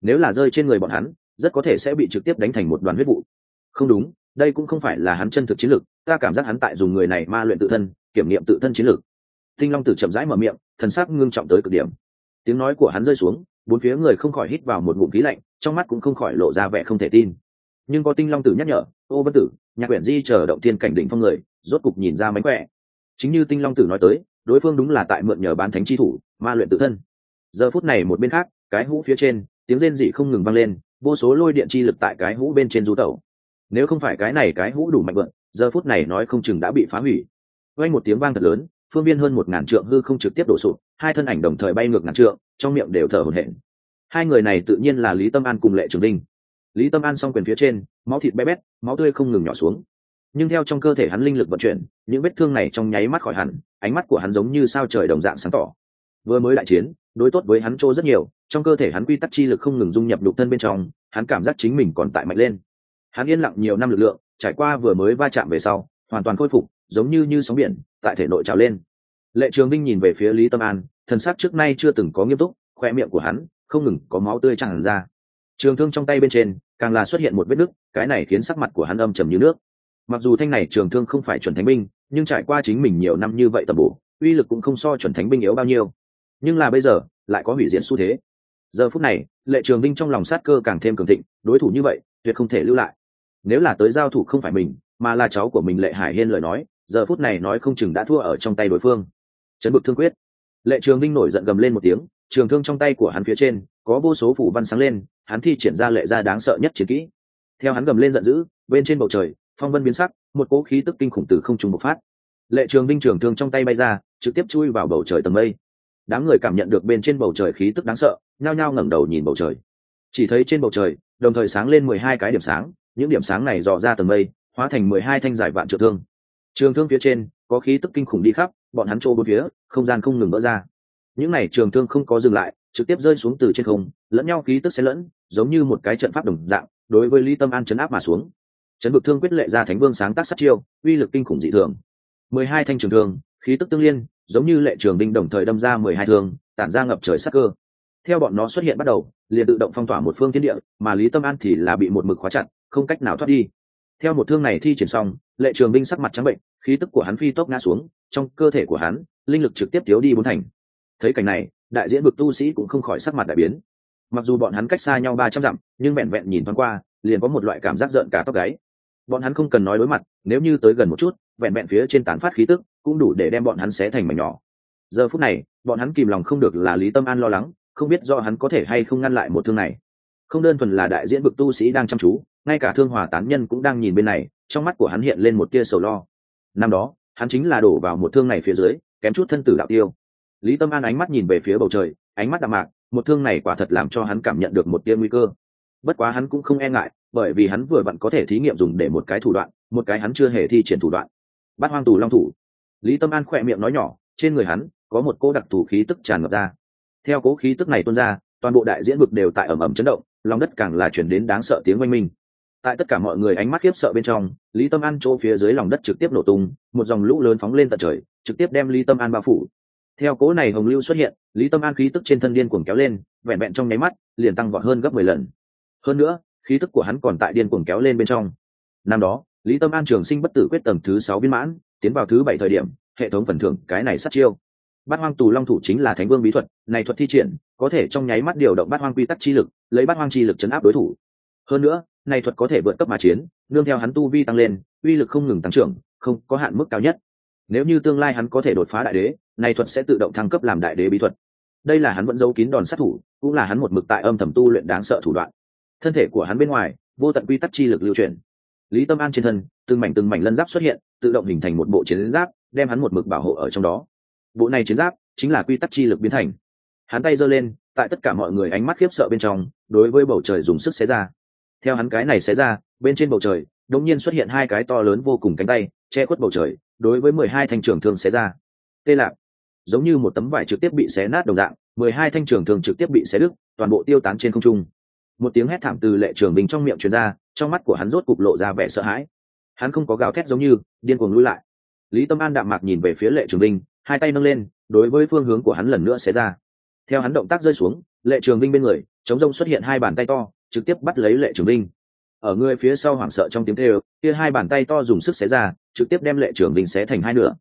Nếu là rơi trên người bọn hắn, rất có thể sẽ bị trực tiếp đánh thành một đoàn huyết vụ. Không đúng, đây cũng không phải là hắn chân thực chiến lược, ta cảm giác hắn tại dùng người này ma luyện tự thân, kiểm nghiệm tự thân chiến lược. Tinh long tử chậm rãi mở miệng, thần sắc ngưng trọng tới cực điểm. Tiếng nói của hắn rơi xuống, bốn phía người không khỏi hít vào một ngụm khí lạnh, trong mắt cũng không khỏi lộ ra vẻ không thể tin. Nhưng có tinh long tử nhắc nhở, ô bất tử, nhạc quyển di chờ động tiên cảnh đỉnh phong người, rốt cục nhìn ra mánh khỏe. Chính như tinh long tử nói tới, đối phương đúng là tại mượn nhờ bán thánh chi thủ, ma luyện tự thân giờ phút này một bên khác, cái hũ phía trên, tiếng rên dị không ngừng vang lên, vô số lôi điện chi lực tại cái hũ bên trên rú tẩu. Nếu không phải cái này cái hũ đủ mạnh vượn, giờ phút này nói không chừng đã bị phá hủy. Quanh một tiếng vang thật lớn, phương viên hơn một ngàn trượng hư không trực tiếp đổ sụp, hai thân ảnh đồng thời bay ngược ngàn trượng, trong miệng đều thở hổn hển. Hai người này tự nhiên là lý tâm an cùng lệ trường linh. Lý tâm an s o n g quyền phía trên, máu thịt bé bét, máu tươi không ngừng nhỏ xuống. Nhưng theo trong cơ thể hắn linh lực vận chuyển, những vết thương này trong nháy mắt khỏi hẳn, ánh mắt của hắn giống như sao trời đồng dạng sáng tỏ vừa mới đại chiến, đối tốt với hắn trô rất nhiều, trong cơ thể hắn quy tắc chi lực không ngừng dung nhập đục thân bên trong, hắn cảm giác chính mình còn tại mạnh lên. Hắn yên lặng nhiều năm lực lượng, trải qua vừa mới va chạm về sau, hoàn toàn khôi phục, giống như như sóng biển, tại thể nội trào lên. Lệ trường binh nhìn về phía lý tâm an, thần sắc trước nay chưa từng có nghiêm túc, khoe miệng của hắn không ngừng có máu tươi tràn ra. Trường thương trong tay bên trên, càng là xuất hiện một vết nứt, cái này khiến sắc mặt của hắn âm trầm như nước. Mặc dù thanh này trường thương không phải chuẩn thánh binh, nhưng trải qua chính mình nhiều năm như vậy tập bổ, uy lực cũng không so chuẩn thánh binh yếu bao nhiêu nhưng là bây giờ, lại có hủy diện xu thế. Giờ phút này, lệ trường binh trong lòng sát cơ càng thêm cường thịnh, đối thủ như vậy, tuyệt không thể lưu lại. Nếu là tới giao thủ không phải mình, mà là cháu của mình lệ hải hiên lời nói, giờ phút này nói không chừng đã thua ở trong tay đối phương. Chấn bực thương quyết. Lệ trường binh nổi giận gầm lên một tiếng, trường thương trong tay của hắn phía trên, có vô số phủ văn sáng lên, hắn thi triển ra lệ ra đáng sợ nhất chiến kỹ. Theo hắn gầm lên giận dữ, bên trên bầu trời, phong vân biến sắc, một cỗ khí tức kinh khủng từ không trùng bộc phát. Lệ trường binh trường thương trong tay bay ra, trực tiếp chui vào bầu trời tầng mây đám người cảm nhận được bên trên bầu trời khí tức đáng sợ, nhao nhao ngẩng đầu nhìn bầu trời. Chỉ thấy trên bầu trời, đồng thời sáng lên mười hai cái điểm sáng, những điểm sáng này dò ra tầng mây, hóa thành mười hai thanh giải vạn trợ thương. Trường thương phía trên, có khí tức kinh khủng đi khắp, bọn hắn trô bốn phía, không gian không ngừng vỡ ra. Những n à y trường thương không có dừng lại, trực tiếp rơi xuống từ trên không, lẫn nhau khí tức xen lẫn, giống như một cái trận pháp đồng dạng, đối với lý tâm an chấn áp mà xuống. Chấn vực thương quyết lệ ra thánh vương sáng tác sát chiêu, uy lực kinh khủng dị thường. mười hai thanh trường thương, khí tức tương liên giống như lệ trường đinh đồng thời đâm ra mười hai thương, tản ra ngập trời sắc cơ. Theo bọn nó xuất hiện bắt đầu, liền tự động phong tỏa một phương thiên địa, mà lý tâm an thì là bị một mực khóa chặt, không cách nào thoát đi. Theo một thương này thi triển xong, lệ trường binh sắc mặt trắng bệnh, khí tức của hắn phi tốc ngã xuống, trong cơ thể của hắn, linh lực trực tiếp thiếu đi bốn thành. Thấy cảnh này, đại diễn vực tu sĩ cũng không khỏi sắc mặt đại biến. Mặc dù bọn hắn cách xa nhau ba trăm dặm, nhưng vẹn vẹn nhìn thoáng qua, liền có một loại cảm giác giận cả tóc gáy. Bọn hắn không cần nói đối mặt, nếu như tới gần một chút, vẹn vẹn phía trên tán phát khí tức cũng đủ để đem bọn hắn xé thành mảnh nhỏ. Giờ phút này, bọn hắn kìm lòng không được là lý tâm an lo lắng, không biết do hắn có thể hay không ngăn lại một thương này. Không đơn thuần là đại diễn bực tu sĩ đang chăm chú, ngay cả thương hòa tán nhân cũng đang nhìn bên này, trong mắt của hắn hiện lên một tia sầu lo. Năm đó, hắn chính là đổ vào một thương này phía dưới, kém chút thân tử đạo tiêu. Lý tâm an ánh mắt nhìn về phía bầu trời, ánh mắt đạm mạc, một thương này quả thật làm cho hắn cảm nhận được một tia nguy cơ. Bất quá hắn cũng không e ngại, bởi vì hắn vừa vặn có thể thí nghiệm dùng để một cái thủ đoạn, một cái hắn chưa hề thi triển thủ đoạn. Bắt hoang tù long thủ lý tâm an khỏe miệng nói nhỏ, trên người hắn có một cô đặc thù khí tức tràn ngập ra. Theo cố khí tức này tuôn ra, toàn bộ đại diễn vực đều tại ẩm ẩm chấn động, lòng đất càng là chuyển đến đáng sợ tiếng oanh minh. Tại tất cả mọi người ánh mắt khiếp sợ bên trong, lý tâm an chỗ phía dưới lòng đất trực tiếp nổ tung, một dòng lũ lớn phóng lên tận trời, trực tiếp đem lý tâm an bao phủ. Theo cố này hồng lưu xuất hiện, lý tâm an khí tức trên thân điên cuồng kéo lên, vẹn vẹn trong nháy mắt, liền tăng vọt hơn gấp mười lần. Hơn nữa, khí tức của hắn còn tại điên cuồng kéo lên bên trong. Năm đó, lý tâm an trường sinh bất tử quyết tầng thứ sáu viên mãn tiến vào thứ bảy thời điểm, hệ thống phần thưởng cái này sát chiêu. Bát hoang tù long thủ chính là thánh vương bí thuật, này thuật thi triển, có thể trong nháy mắt điều động bát hoang quy tắc chi lực, lấy bát hoang chi lực chấn áp đối thủ. Hơn nữa, này thuật có thể vượt cấp mà chiến, nương theo hắn tu vi tăng lên, uy lực không ngừng tăng trưởng, không có hạn mức cao nhất. Nếu như tương lai hắn có thể đột phá đại đế, này thuật sẽ tự động thăng cấp làm đại đế bí thuật. Đây là hắn vẫn giấu kín đòn sát thủ, cũng là hắn một mực tại âm thầm tu luyện đáng sợ thủ đoạn. Thân thể của hắn bên ngoài, vô tận quy tắc chi lực lưu truyền lý tâm an trên thân, từng mảnh từng mảnh lân giáp xuất hiện, tự động hình thành một bộ chiến giáp, đem hắn một mực bảo hộ ở trong đó. Bộ này chiến giáp chính là quy tắc chi lực biến thành. Hắn tay giơ lên, tại tất cả mọi người ánh mắt khiếp sợ bên trong, đối với bầu trời dùng sức xé ra. Theo hắn cái này xé ra, bên trên bầu trời, đột nhiên xuất hiện hai cái to lớn vô cùng cánh tay, che khuất bầu trời, đối với mười hai thanh trường thương xé ra. Tê lạc giống như một tấm vải trực tiếp bị xé nát đồng dạng, mười hai thanh trường thương trực tiếp bị xé đứt, toàn bộ tiêu tán trên không trung một tiếng hét thảm từ lệ trường bình trong miệng truyền ra, trong mắt của hắn rốt cục lộ ra vẻ sợ hãi. Hắn không có gào thét giống như, điên cuồng lui lại. Lý tâm an đạm mạc nhìn về phía lệ trường bình, hai tay nâng lên, đối với phương hướng của hắn lần nữa xé ra. Theo hắn động tác rơi xuống, lệ trường vinh bên người, chống rông xuất hiện hai bàn tay to, trực tiếp bắt lấy lệ trường vinh ở người phía sau hoảng sợ trong tiếng kêu, kia hai bàn tay to dùng sức xé ra, trực tiếp đem lệ trường vinh xé thành hai nửa.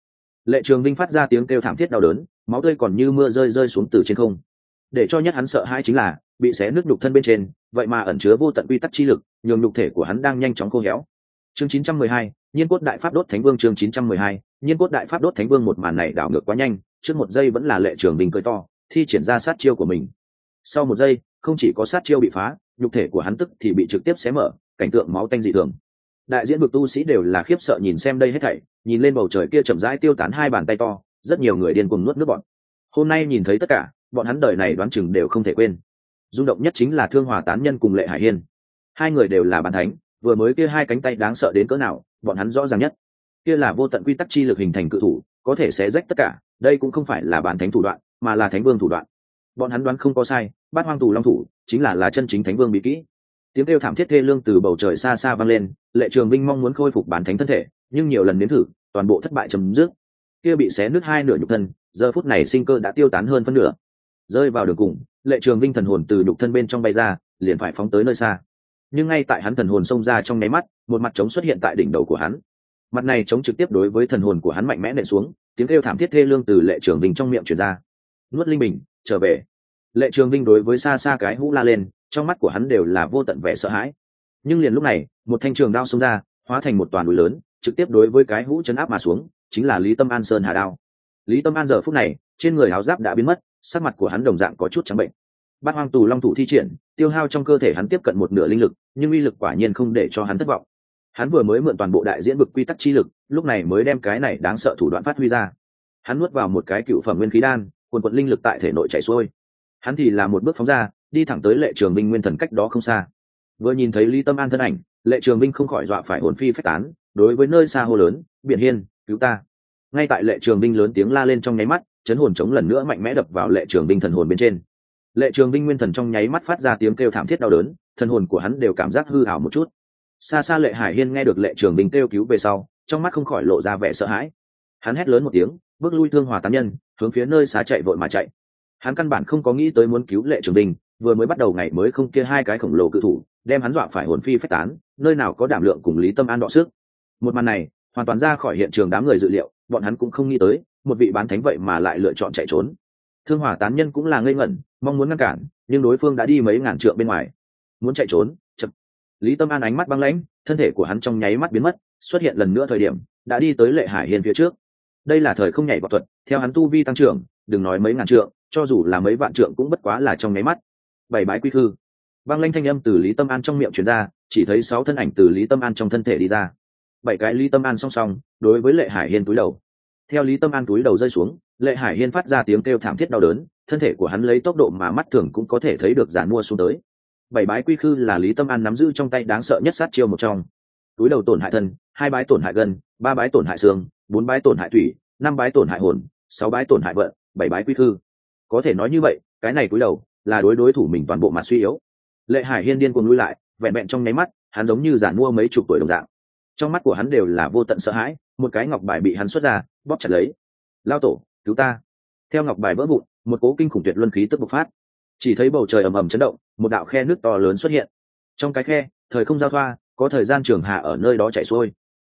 Lệ trường vinh phát ra tiếng kêu thảm thiết đau đớn, máu tươi còn như mưa rơi rơi xuống từ trên không. Để cho nhất hắn sợ hãi chính là bị xé nước nhục thân bên trên vậy mà ẩn chứa vô tận quy tắc chi lực nhường nhục thể của hắn đang nhanh chóng khô héo. Chương 912, nhiên cốt đại pháp đốt thánh vương chương 912, nhiên cốt đại pháp đốt thánh vương một màn này đảo ngược quá nhanh trước một giây vẫn là lệ trường bình cười to thi triển ra sát chiêu của mình. Sau một giây không chỉ có sát chiêu bị phá nhục thể của hắn tức thì bị trực tiếp xé mở cảnh tượng máu tanh dị thường. Đại diễn vực tu sĩ đều là khiếp sợ nhìn xem đây hết thảy nhìn lên bầu trời kia chậm rãi tiêu tán hai bàn tay to rất nhiều người điên cuồng nuốt nước bọn. Hôm nay nhìn thấy tất cả bọn hắn đời này đoán chừng đều không thể quên rung động nhất chính là thương hòa tán nhân cùng lệ hải hiên. Hai người đều là bàn thánh, vừa mới kia hai cánh tay đáng sợ đến cỡ nào, bọn hắn rõ ràng nhất. Kia là vô tận quy tắc chi lực hình thành cự thủ, có thể sẽ rách tất cả, đây cũng không phải là bản thánh thủ đoạn, mà là thánh vương thủ đoạn. Bọn hắn đoán không có sai, bát hoang tù long thủ, chính là là chân chính thánh vương bí kỹ. Tiếng kêu thảm thiết thê lương từ bầu trời xa xa vang lên, lệ trường vinh mong muốn khôi phục bản thánh thân thể, nhưng nhiều lần nếm thử, toàn bộ thất bại chấm dứt. Kia bị xé nứt hai nửa nhục thân, giờ phút này sinh cơ đã tiêu tán hơn phân nửa. Rơi vào đường cùng lệ trường vinh thần hồn từ đục thân bên trong bay ra, liền phải phóng tới nơi xa. Nhưng ngay tại hắn thần hồn xông ra trong nháy mắt, một mặt trống xuất hiện tại đỉnh đầu của hắn. Mặt này chống trực tiếp đối với thần hồn của hắn mạnh mẽ nện xuống, tiếng kêu thảm thiết thê lương từ lệ trường vinh trong miệng truyền ra. Nuốt linh bình, trở về. Lệ trường vinh đối với xa xa cái hũ la lên, trong mắt của hắn đều là vô tận vẻ sợ hãi. Nhưng liền lúc này, một thanh trường đao xông ra, hóa thành một toàn núi lớn, trực tiếp đối với cái hũ chấn áp mà xuống, chính là lý tâm an sơn hà đao. Lý tâm an giờ phút này, trên người áo giáp đã biến mất sắc mặt của hắn đồng dạng có chút trắng bệnh. Bát hoang tù long thủ thi triển, tiêu hao trong cơ thể hắn tiếp cận một nửa linh lực, nhưng uy lực quả nhiên không để cho hắn thất vọng. Hắn vừa mới mượn toàn bộ đại diễn vực quy tắc chi lực, lúc này mới đem cái này đáng sợ thủ đoạn phát huy ra. Hắn nuốt vào một cái cựu phẩm nguyên khí đan, quần quận linh lực tại thể nội chảy xuôi. Hắn thì là một bước phóng ra, đi thẳng tới lệ trường minh nguyên thần cách đó không xa. Vừa nhìn thấy lý tâm an thân ảnh, lệ trường minh không khỏi dọa phải hồn phi phách tán, đối với nơi xa hô lớn, biển hiên, cứu ta. Ngay tại lệ trường minh lớn tiếng la lên trong nháy mắt chấn hồn chống lần nữa mạnh mẽ đập vào lệ trường binh thần hồn bên trên. Lệ trường binh nguyên thần trong nháy mắt phát ra tiếng kêu thảm thiết đau đớn thần hồn của hắn đều cảm giác hư hảo một chút. Xa xa lệ hải hiên nghe được lệ trường binh kêu cứu về sau trong mắt không khỏi lộ ra vẻ sợ hãi. Hắn hét lớn một tiếng bước lui thương hòa tán nhân hướng phía nơi xá chạy vội mà chạy. Hắn căn bản không có nghĩ tới muốn cứu lệ trường binh, vừa mới bắt đầu ngày mới không kia hai cái khổng lồ cự thủ đem hắn dọa phải hồn phi phách tán nơi nào có đảm lượng cùng lý tâm an đọ sức. Một màn này hoàn toàn ra khỏi hiện trường đám người dự liệu bọn hắn cũng không nghĩ tới một vị bán thánh vậy mà lại lựa chọn chạy trốn. Thương hỏa tán nhân cũng là ngây ngẩn, mong muốn ngăn cản, nhưng đối phương đã đi mấy ngàn trượng bên ngoài. Muốn chạy trốn? Chậm. Lý tâm an ánh mắt băng lãnh, thân thể của hắn trong nháy mắt biến mất, xuất hiện lần nữa thời điểm, đã đi tới lệ hải hiên phía trước. Đây là thời không nhảy vào thuật, theo hắn tu vi tăng trưởng, đừng nói mấy ngàn trượng, cho dù là mấy vạn trượng cũng bất quá là trong nháy mắt. Bảy bái quy khư băng lanh thanh âm từ lý tâm an trong miệng chuyển ra, chỉ thấy sáu thân ảnh từ lý tâm an trong thân thể đi ra. Bảy cái lý tâm an song song, đối với lệ hải hiên túi đầu theo lý tâm an túi đầu rơi xuống, lệ hải hiên phát ra tiếng kêu thảm thiết đau đớn, thân thể của hắn lấy tốc độ mà mắt thường cũng có thể thấy được giàn mua xuống tới. Bảy bái quy khư là lý tâm an nắm giữ trong tay đáng sợ nhất sát chiêu một trong. Túi đầu tổn hại thân, hai bái tổn hại gân, ba bái tổn hại xương, bốn bái tổn hại thủy, năm bái tổn hại hồn, sáu bái tổn hại vận, bảy bái quy khư. Có thể nói như vậy, cái này cúi đầu là đối đối thủ mình toàn bộ mặt suy yếu. Lệ hải hiên điên cuồng lui lại, vẹn vẹn trong nháy mắt, hắn giống như giản mua mấy chục tuổi đồng dạng. Trong mắt của hắn đều là vô tận sợ hãi, một cái ngọc bài bị hắn xuất ra bóp chặt lấy. Lao tổ, cứu ta. Theo ngọc bài vỡ vụn, một cố kinh khủng tuyệt luân khí tức bộc phát. Chỉ thấy bầu trời ầm ầm chấn động, một đạo khe nước to lớn xuất hiện. Trong cái khe, thời không giao thoa, có thời gian trường hà ở nơi đó chảy xuôi.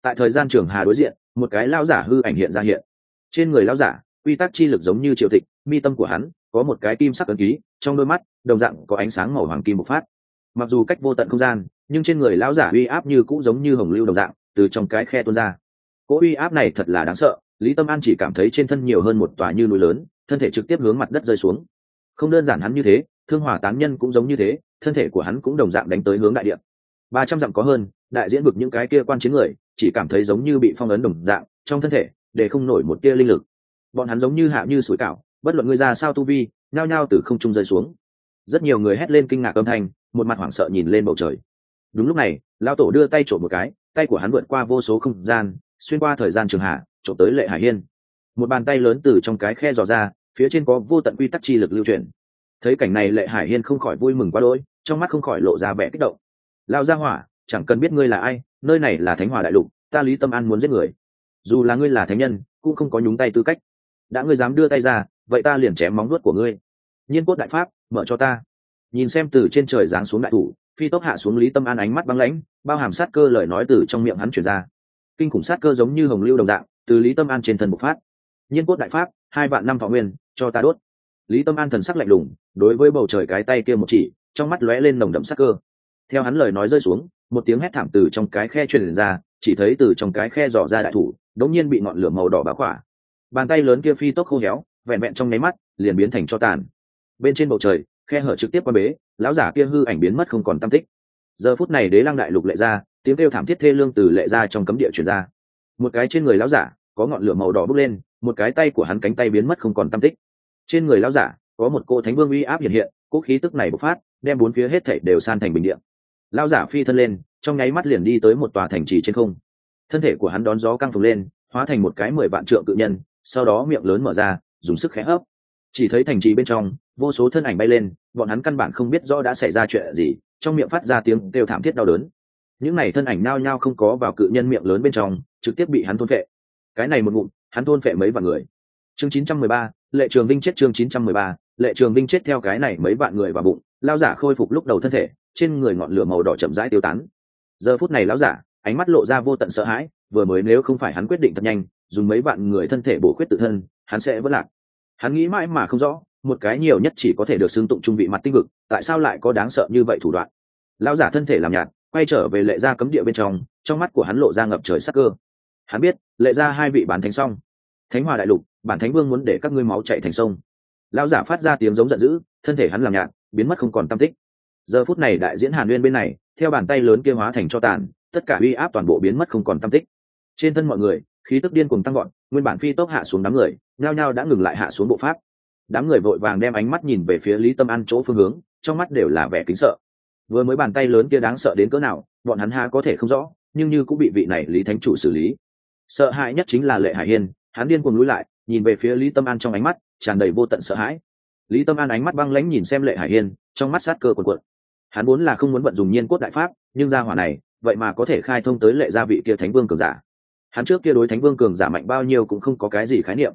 Tại thời gian trường hà đối diện, một cái lao giả hư ảnh hiện ra hiện. Trên người lao giả, quy tắc chi lực giống như triều tịch, mi tâm của hắn có một cái kim sắc ấn ký, trong đôi mắt, đồng dạng có ánh sáng màu hoàng kim bộc phát. Mặc dù cách vô tận không gian, nhưng trên người lão giả uy áp như cũng giống như hồng lưu đồng dạng, từ trong cái khe tuôn ra. Cỗ uy áp này thật là đáng sợ lý tâm an chỉ cảm thấy trên thân nhiều hơn một tòa như núi lớn, thân thể trực tiếp hướng mặt đất rơi xuống. Không đơn giản hắn như thế, thương hỏa tán nhân cũng giống như thế, thân thể của hắn cũng đồng dạng đánh tới hướng đại điện ba trăm dặm có hơn, đại diễn vực những cái kia quan chiến người, chỉ cảm thấy giống như bị phong ấn đồng dạng, trong thân thể, để không nổi một tia linh lực. Bọn hắn giống như hạ như sủi cảo, bất luận người ra sao tu vi, nhao nhao từ không trung rơi xuống. Rất nhiều người hét lên kinh ngạc âm thanh, một mặt hoảng sợ nhìn lên bầu trời. Đúng lúc này lao tổ đưa tay trộm một cái, tay của hắn vượt qua vô số không gian, xuyên qua thời gian trường hạ trộm tới lệ hải hiên. Một bàn tay lớn từ trong cái khe dò ra, phía trên có vô tận quy tắc chi lực lưu truyền. Thấy cảnh này lệ hải hiên không khỏi vui mừng quá đỗi, trong mắt không khỏi lộ ra vẻ kích động. Lao ra hỏa, chẳng cần biết ngươi là ai, nơi này là thánh hòa đại lục, ta lý tâm an muốn giết người. Dù là ngươi là thánh nhân, cũng không có nhúng tay tư cách. Đã ngươi dám đưa tay ra, vậy ta liền chém móng nuốt của ngươi. Nhiên cốt đại pháp, mở cho ta. Nhìn xem từ trên trời giáng xuống đại thủ, phi tốc hạ xuống lý tâm an ánh mắt băng lãnh, bao hàm sát cơ lời nói từ trong miệng hắn chuyển ra. Kinh khủng sát cơ giống như hồng lưu đồng dạng từ lý tâm an trên thân bộc phát. Nhiên cốt đại pháp, hai vạn năm thọ nguyên, cho ta đốt. Lý tâm an thần sắc lạnh lùng, đối với bầu trời cái tay kia một chỉ, trong mắt lóe lên nồng đậm sắc cơ. Theo hắn lời nói rơi xuống, một tiếng hét thảm từ trong cái khe truyền ra, chỉ thấy từ trong cái khe dò ra đại thủ, đống nhiên bị ngọn lửa màu đỏ bá khỏa. Bàn tay lớn kia phi tốc khô héo, vẹn vẹn trong nháy mắt, liền biến thành cho tàn. Bên trên bầu trời, khe hở trực tiếp qua bế, lão giả kia hư ảnh biến mất không còn tam tích. Giờ phút này đế lăng đại lục lệ ra, tiếng kêu thảm thiết thê lương từ lệ ra trong cấm địa truyền ra. Một cái trên người lão giả có ngọn lửa màu đỏ bốc lên, một cái tay của hắn cánh tay biến mất không còn tam tích. Trên người lão giả, có một cô thánh vương uy áp hiện hiện, cỗ khí tức này bộc phát, đem bốn phía hết thảy đều san thành bình điện lão giả phi thân lên, trong nháy mắt liền đi tới một tòa thành trì trên không. Thân thể của hắn đón gió căng phồng lên, hóa thành một cái mười vạn trượng cự nhân, sau đó miệng lớn mở ra, dùng sức khẽ hấp. Chỉ thấy thành trì bên trong, vô số thân ảnh bay lên, bọn hắn căn bản không biết rõ đã xảy ra chuyện gì, trong miệng phát ra tiếng kêu thảm thiết đau đớn. Những n à y thân ảnh nao nhao không có vào cự nhân miệng lớn bên trong, trực tiếp bị hắn thôn phệ cái này một ngụm hắn thôn phệ mấy vạn người. Chương 913, lệ trường vinh chết chương 913, lệ trường vinh chết theo cái này mấy vạn người vào bụng lao giả khôi phục lúc đầu thân thể trên người ngọn lửa màu đỏ chậm rãi tiêu tán. Giờ phút này lão giả ánh mắt lộ ra vô tận sợ hãi vừa mới nếu không phải hắn quyết định thật nhanh dùng mấy vạn người thân thể bổ khuyết tự thân hắn sẽ vất lạc. Hắn nghĩ mãi mà không rõ một cái nhiều nhất chỉ có thể được xưng tụng trung vị mặt tinh vực tại sao lại có đáng sợ như vậy thủ đoạn? Lão giả thân thể làm nhạt quay trở về lệ gia cấm địa bên trong trong mắt của hắn lộ ra ngập trời sắc cơ hắn biết, lệ ra hai vị bán thánh xong. Thánh hòa đại lục, bản thánh vương muốn để các ngươi máu chạy thành sông. Lão giả phát ra tiếng giống giận dữ, thân thể hắn làm nhạt, biến mất không còn tam tích. Giờ phút này đại diễn hàn nguyên bên này, theo bàn tay lớn kia hóa thành cho tàn, tất cả uy áp toàn bộ biến mất không còn tam tích. Trên thân mọi người, khí tức điên cùng tăng gọn nguyên bản phi tốc hạ xuống đám người, nhao nhao đã ngừng lại hạ xuống bộ pháp. Đám người vội vàng đem ánh mắt nhìn về phía lý tâm an chỗ phương hướng, trong mắt đều là vẻ kính sợ. Vừa mới bàn tay lớn kia đáng sợ đến cỡ nào, bọn hắn ha có thể không rõ, nhưng như cũng bị vị này lý thánh chủ xử lý sợ hãi nhất chính là lệ hải hiên hắn điên cuồng lùi lại nhìn về phía lý tâm an trong ánh mắt tràn đầy vô tận sợ hãi lý tâm an ánh mắt băng lãnh nhìn xem lệ hải hiên trong mắt sát cơ quần quận hắn muốn là không muốn vận dùng nhiên cốt đại pháp nhưng ra hỏa này vậy mà có thể khai thông tới lệ gia vị kia thánh vương cường giả hắn trước kia đối thánh vương cường giả mạnh bao nhiêu cũng không có cái gì khái niệm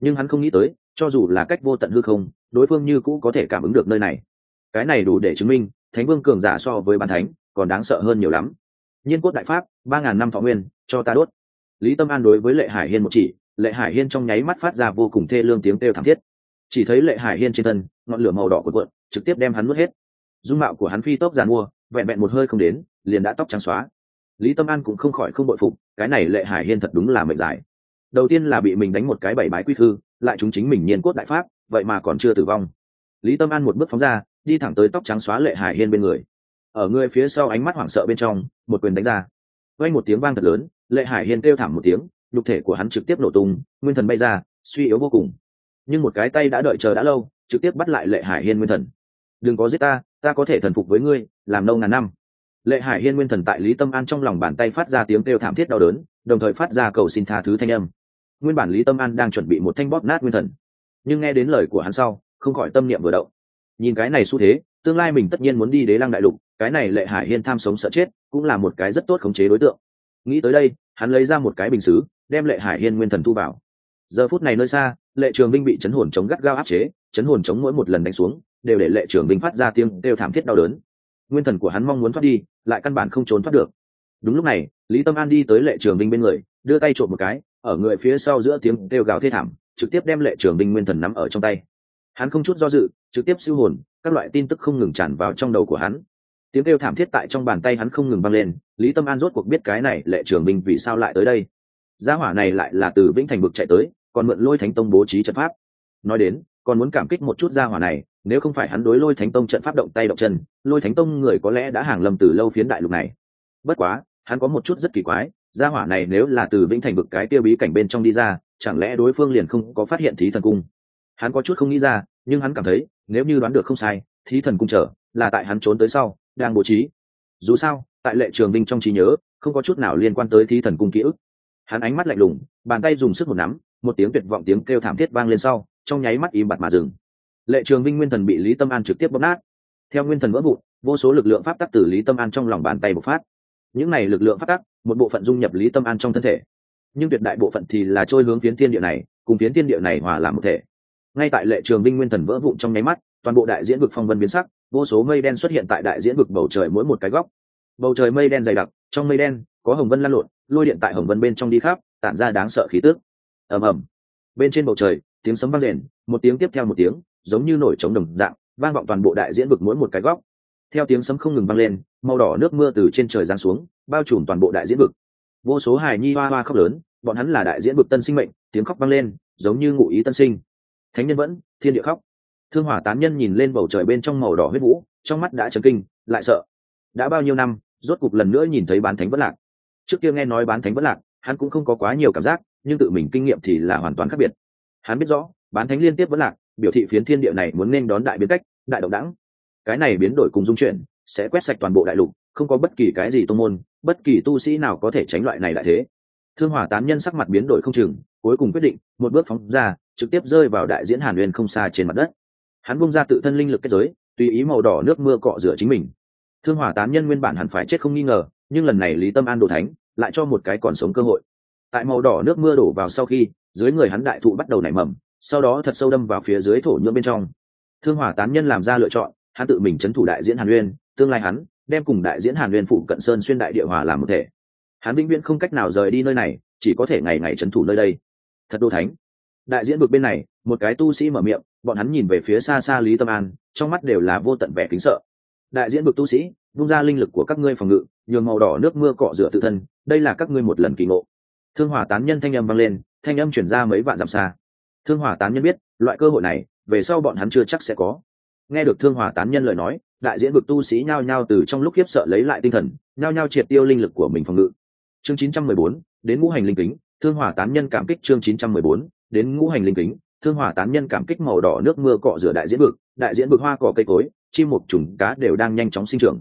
nhưng hắn không nghĩ tới cho dù là cách vô tận hư không đối phương như cũ có thể cảm ứng được nơi này cái này đủ để chứng minh thánh vương cường giả so với bàn thánh còn đáng sợ hơn nhiều lắm nhiên cốt đại pháp ba ngàn năm thọ nguyên cho ta đốt lý tâm an đối với lệ hải hiên một chỉ, lệ hải hiên trong nháy mắt phát ra vô cùng thê lương tiếng kêu thảm thiết. Chỉ thấy lệ hải hiên trên thân, ngọn lửa màu đỏ của cuộn, trực tiếp đem hắn nuốt hết. Dung mạo của hắn phi tốc giàn mua, vẹn vẹn một hơi không đến, liền đã tóc trắng xóa. Lý tâm an cũng không khỏi không bội phục, cái này lệ hải hiên thật đúng là mệnh giải đầu tiên là bị mình đánh một cái bảy bái quy thư, lại chúng chính mình nhiên cốt đại pháp, vậy mà còn chưa tử vong. Lý tâm an một bước phóng ra, đi thẳng tới tóc trắng xóa lệ hải hiên bên người. Ở người phía sau ánh mắt hoảng sợ bên trong, một quyền đánh ra. Quay một tiếng vang thật lớn lệ hải hiên kêu thảm một tiếng, nhục thể của hắn trực tiếp nổ tung, nguyên thần bay ra, suy yếu vô cùng. Nhưng một cái tay đã đợi chờ đã lâu, trực tiếp bắt lại lệ hải hiên nguyên thần. Đừng có giết ta ta có thể thần phục với ngươi, làm lâu ngàn năm. Lệ hải hiên nguyên thần tại lý tâm an trong lòng bàn tay phát ra tiếng kêu thảm thiết đau đớn, đồng thời phát ra cầu xin tha thứ thanh âm. Nguyên bản lý tâm an đang chuẩn bị một thanh bóp nát nguyên thần, nhưng nghe đến lời của hắn sau, không khỏi tâm niệm vừa động. Nhìn cái này xu thế, tương lai mình tất nhiên muốn đi đế lăng đại lục, cái này lệ hải hiên tham sống sợ chết, cũng là một cái rất tốt khống chế đối tượng nghĩ tới đây, hắn lấy ra một cái bình xứ, đem lệ hải hiên nguyên thần thu vào. Giờ phút này nơi xa, lệ trường binh bị chấn hồn chống gắt gao áp chế, chấn hồn chống mỗi một lần đánh xuống, đều để lệ trường binh phát ra tiếng đều thảm thiết đau đớn. Nguyên thần của hắn mong muốn thoát đi, lại căn bản không trốn thoát được. Đúng lúc này, lý tâm an đi tới lệ trường binh bên người, đưa tay trộm một cái, ở người phía sau giữa tiếng kêu gào thê thảm, trực tiếp đem lệ trường binh nguyên thần nắm ở trong tay. Hắn không chút do dự, trực tiếp siêu hồn, các loại tin tức không ngừng tràn vào trong đầu của hắn tiếng kêu thảm thiết tại trong bàn tay hắn không ngừng vang lên, lý tâm an rốt cuộc biết cái này lệ trường binh vì sao lại tới đây. Gia hỏa này lại là từ vĩnh thành vực chạy tới, còn mượn lôi thánh tông bố trí trận pháp. Nói đến, còn muốn cảm kích một chút gia hỏa này, nếu không phải hắn đối lôi thánh tông trận pháp động tay động chân, lôi thánh tông người có lẽ đã hàng lầm từ lâu phiến đại lục này. Bất quá, hắn có một chút rất kỳ quái, gia hỏa này nếu là từ vĩnh thành vực cái tiêu bí cảnh bên trong đi ra, chẳng lẽ đối phương liền không có phát hiện thí thần cung? Hắn có chút không nghĩ ra, nhưng hắn cảm thấy, nếu như đoán được không sai, thí thần cung trở là tại hắn trốn tới sau đang bố trí. Dù sao, tại lệ trường binh trong trí nhớ, không có chút nào liên quan tới thi thần cung ký ức. Hắn ánh mắt lạnh lùng, bàn tay dùng sức một nắm, một tiếng tuyệt vọng tiếng kêu thảm thiết vang lên sau, trong nháy mắt im bặt mà dừng. Lệ trường vinh nguyên thần bị lý tâm an trực tiếp bóp nát. Theo nguyên thần vỡ vụn, vô số lực lượng pháp tắc từ lý tâm an trong lòng bàn tay bộc phát. Những này lực lượng pháp tắc, một bộ phận dung nhập lý tâm an trong thân thể. Nhưng tuyệt đại bộ phận thì là trôi hướng phiến thiên địa này, cùng phiến thiên địa này hòa làm một thể. Ngay tại lệ trường vinh nguyên thần vỡ vụn trong nháy mắt, toàn bộ đại diễn vực phong vân biến sắc vô số mây đen xuất hiện tại đại diễn vực bầu trời mỗi một cái góc. Bầu trời mây đen dày đặc, trong mây đen, có hồng vân lan lộn, lôi điện tại hồng vân bên trong đi khắp, tản ra đáng sợ khí tước ầm ầm. Bên trên bầu trời, tiếng sấm vang rền, một tiếng tiếp theo một tiếng, giống như nổi trống đồng dạng, vang vọng toàn bộ đại diễn vực mỗi một cái góc. Theo tiếng sấm không ngừng vang lên, màu đỏ nước mưa từ trên trời giáng xuống, bao trùm toàn bộ đại diễn vực. Vô số hài nhi hoa hoa khóc lớn, bọn hắn là đại diễn vực tân sinh mệnh, tiếng khóc vang lên, giống như ngụ ý tân sinh. Thánh nhân vẫn, thiên địa khóc thương hỏa tán nhân nhìn lên bầu trời bên trong màu đỏ huyết vũ, trong mắt đã chấn kinh, lại sợ. Đã bao nhiêu năm, rốt cục lần nữa nhìn thấy bán thánh vẫn lạc. Trước kia nghe nói bán thánh vẫn lạc, hắn cũng không có quá nhiều cảm giác, nhưng tự mình kinh nghiệm thì là hoàn toàn khác biệt. Hắn biết rõ, bán thánh liên tiếp vẫn lạc, biểu thị phiến thiên địa này muốn nên đón đại biến cách, đại động đẳng. Cái này biến đổi cùng dung chuyển, sẽ quét sạch toàn bộ đại lục, không có bất kỳ cái gì tô môn, bất kỳ tu sĩ nào có thể tránh loại này lại thế. Thương hỏa tán nhân sắc mặt biến đổi không chừng, cuối cùng quyết định, một bước phóng ra, trực tiếp rơi vào đại diễn hàn uyên không xa trên mặt đất hắn bung ra tự thân linh lực kết giới, tùy ý màu đỏ nước mưa cọ rửa chính mình. Thương hỏa tán nhân nguyên bản hẳn phải chết không nghi ngờ, nhưng lần này lý tâm an đồ thánh, lại cho một cái còn sống cơ hội. Tại màu đỏ nước mưa đổ vào sau khi, dưới người hắn đại thụ bắt đầu nảy mầm, sau đó thật sâu đâm vào phía dưới thổ nhưỡng bên trong. Thương hỏa tán nhân làm ra lựa chọn, hắn tự mình c h ấ n thủ đại diễn hàn uyên tương lai hắn, đem cùng đại diễn hàn uyên phụ cận sơn xuyên đại địa hòa làm một thể. Hắn vĩnh viễn không cách nào rời đi nơi này, chỉ có thể ngày ngày c h ấ n thủ nơi đây. Thật đô thánh. Đại diễn vực bên này, một cái tu sĩ mở miệng bọn hắn nhìn về phía xa xa lý tâm an trong mắt đều là vô tận vẻ kính sợ. Đại diễn bực tu sĩ vung ra linh lực của các ngươi phòng ngự nhường màu đỏ nước mưa cọ rửa tự thân đây là các ngươi một lần kỳ ngộ. Thương hỏa tán nhân thanh âm vang lên thanh âm chuyển ra mấy vạn dặm xa. Thương hỏa tán nhân biết loại cơ hội này về sau bọn hắn chưa chắc sẽ có. Nghe được thương hỏa tán nhân lời nói đại diễn vực tu sĩ nhao nhao từ trong lúc khiếp sợ lấy lại tinh thần nhao nhao triệt tiêu linh lực của mình phòng ngự. Chương 914, đến ngũ hành linh kính. Thương hỏa tán nhân cảm kích chương 914, đến ngũ hành linh kính thương hỏa tán nhân cảm kích màu đỏ nước mưa cọ rửa đại diễn vực, đại diễn vực hoa cỏ cây cối, chim mục trùng cá đều đang nhanh chóng sinh trưởng.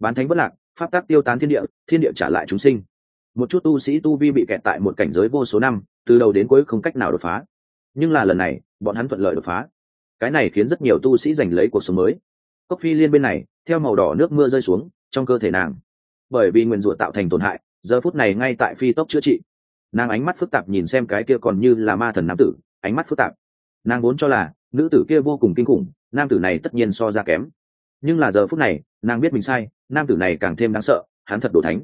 Bán thánh bất lạc, pháp tác tiêu tán thiên địa thiên địa trả lại chúng sinh. Một chút tu sĩ tu vi bị kẹt tại một cảnh giới vô số năm, từ đầu đến cuối không cách nào đột phá. Nhưng là lần này, bọn hắn thuận lợi đột phá. Cái này khiến rất nhiều tu sĩ giành lấy cuộc sống mới. Cốc phi liên bên này, theo màu đỏ nước mưa rơi xuống, trong cơ thể nàng. Bởi vì nguyền rủa tạo thành tổn hại, giờ phút này ngay tại phi tốc chữa trị. Nàng ánh mắt phức tạp nhìn xem cái kia còn như là ma thần nam tử ánh mắt phức tạp. Nàng vốn cho là nữ tử kia vô cùng kinh khủng, nam tử này tất nhiên so ra kém. Nhưng là giờ phút này, nàng biết mình sai, nam tử này càng thêm đáng sợ, hắn thật đổ thánh.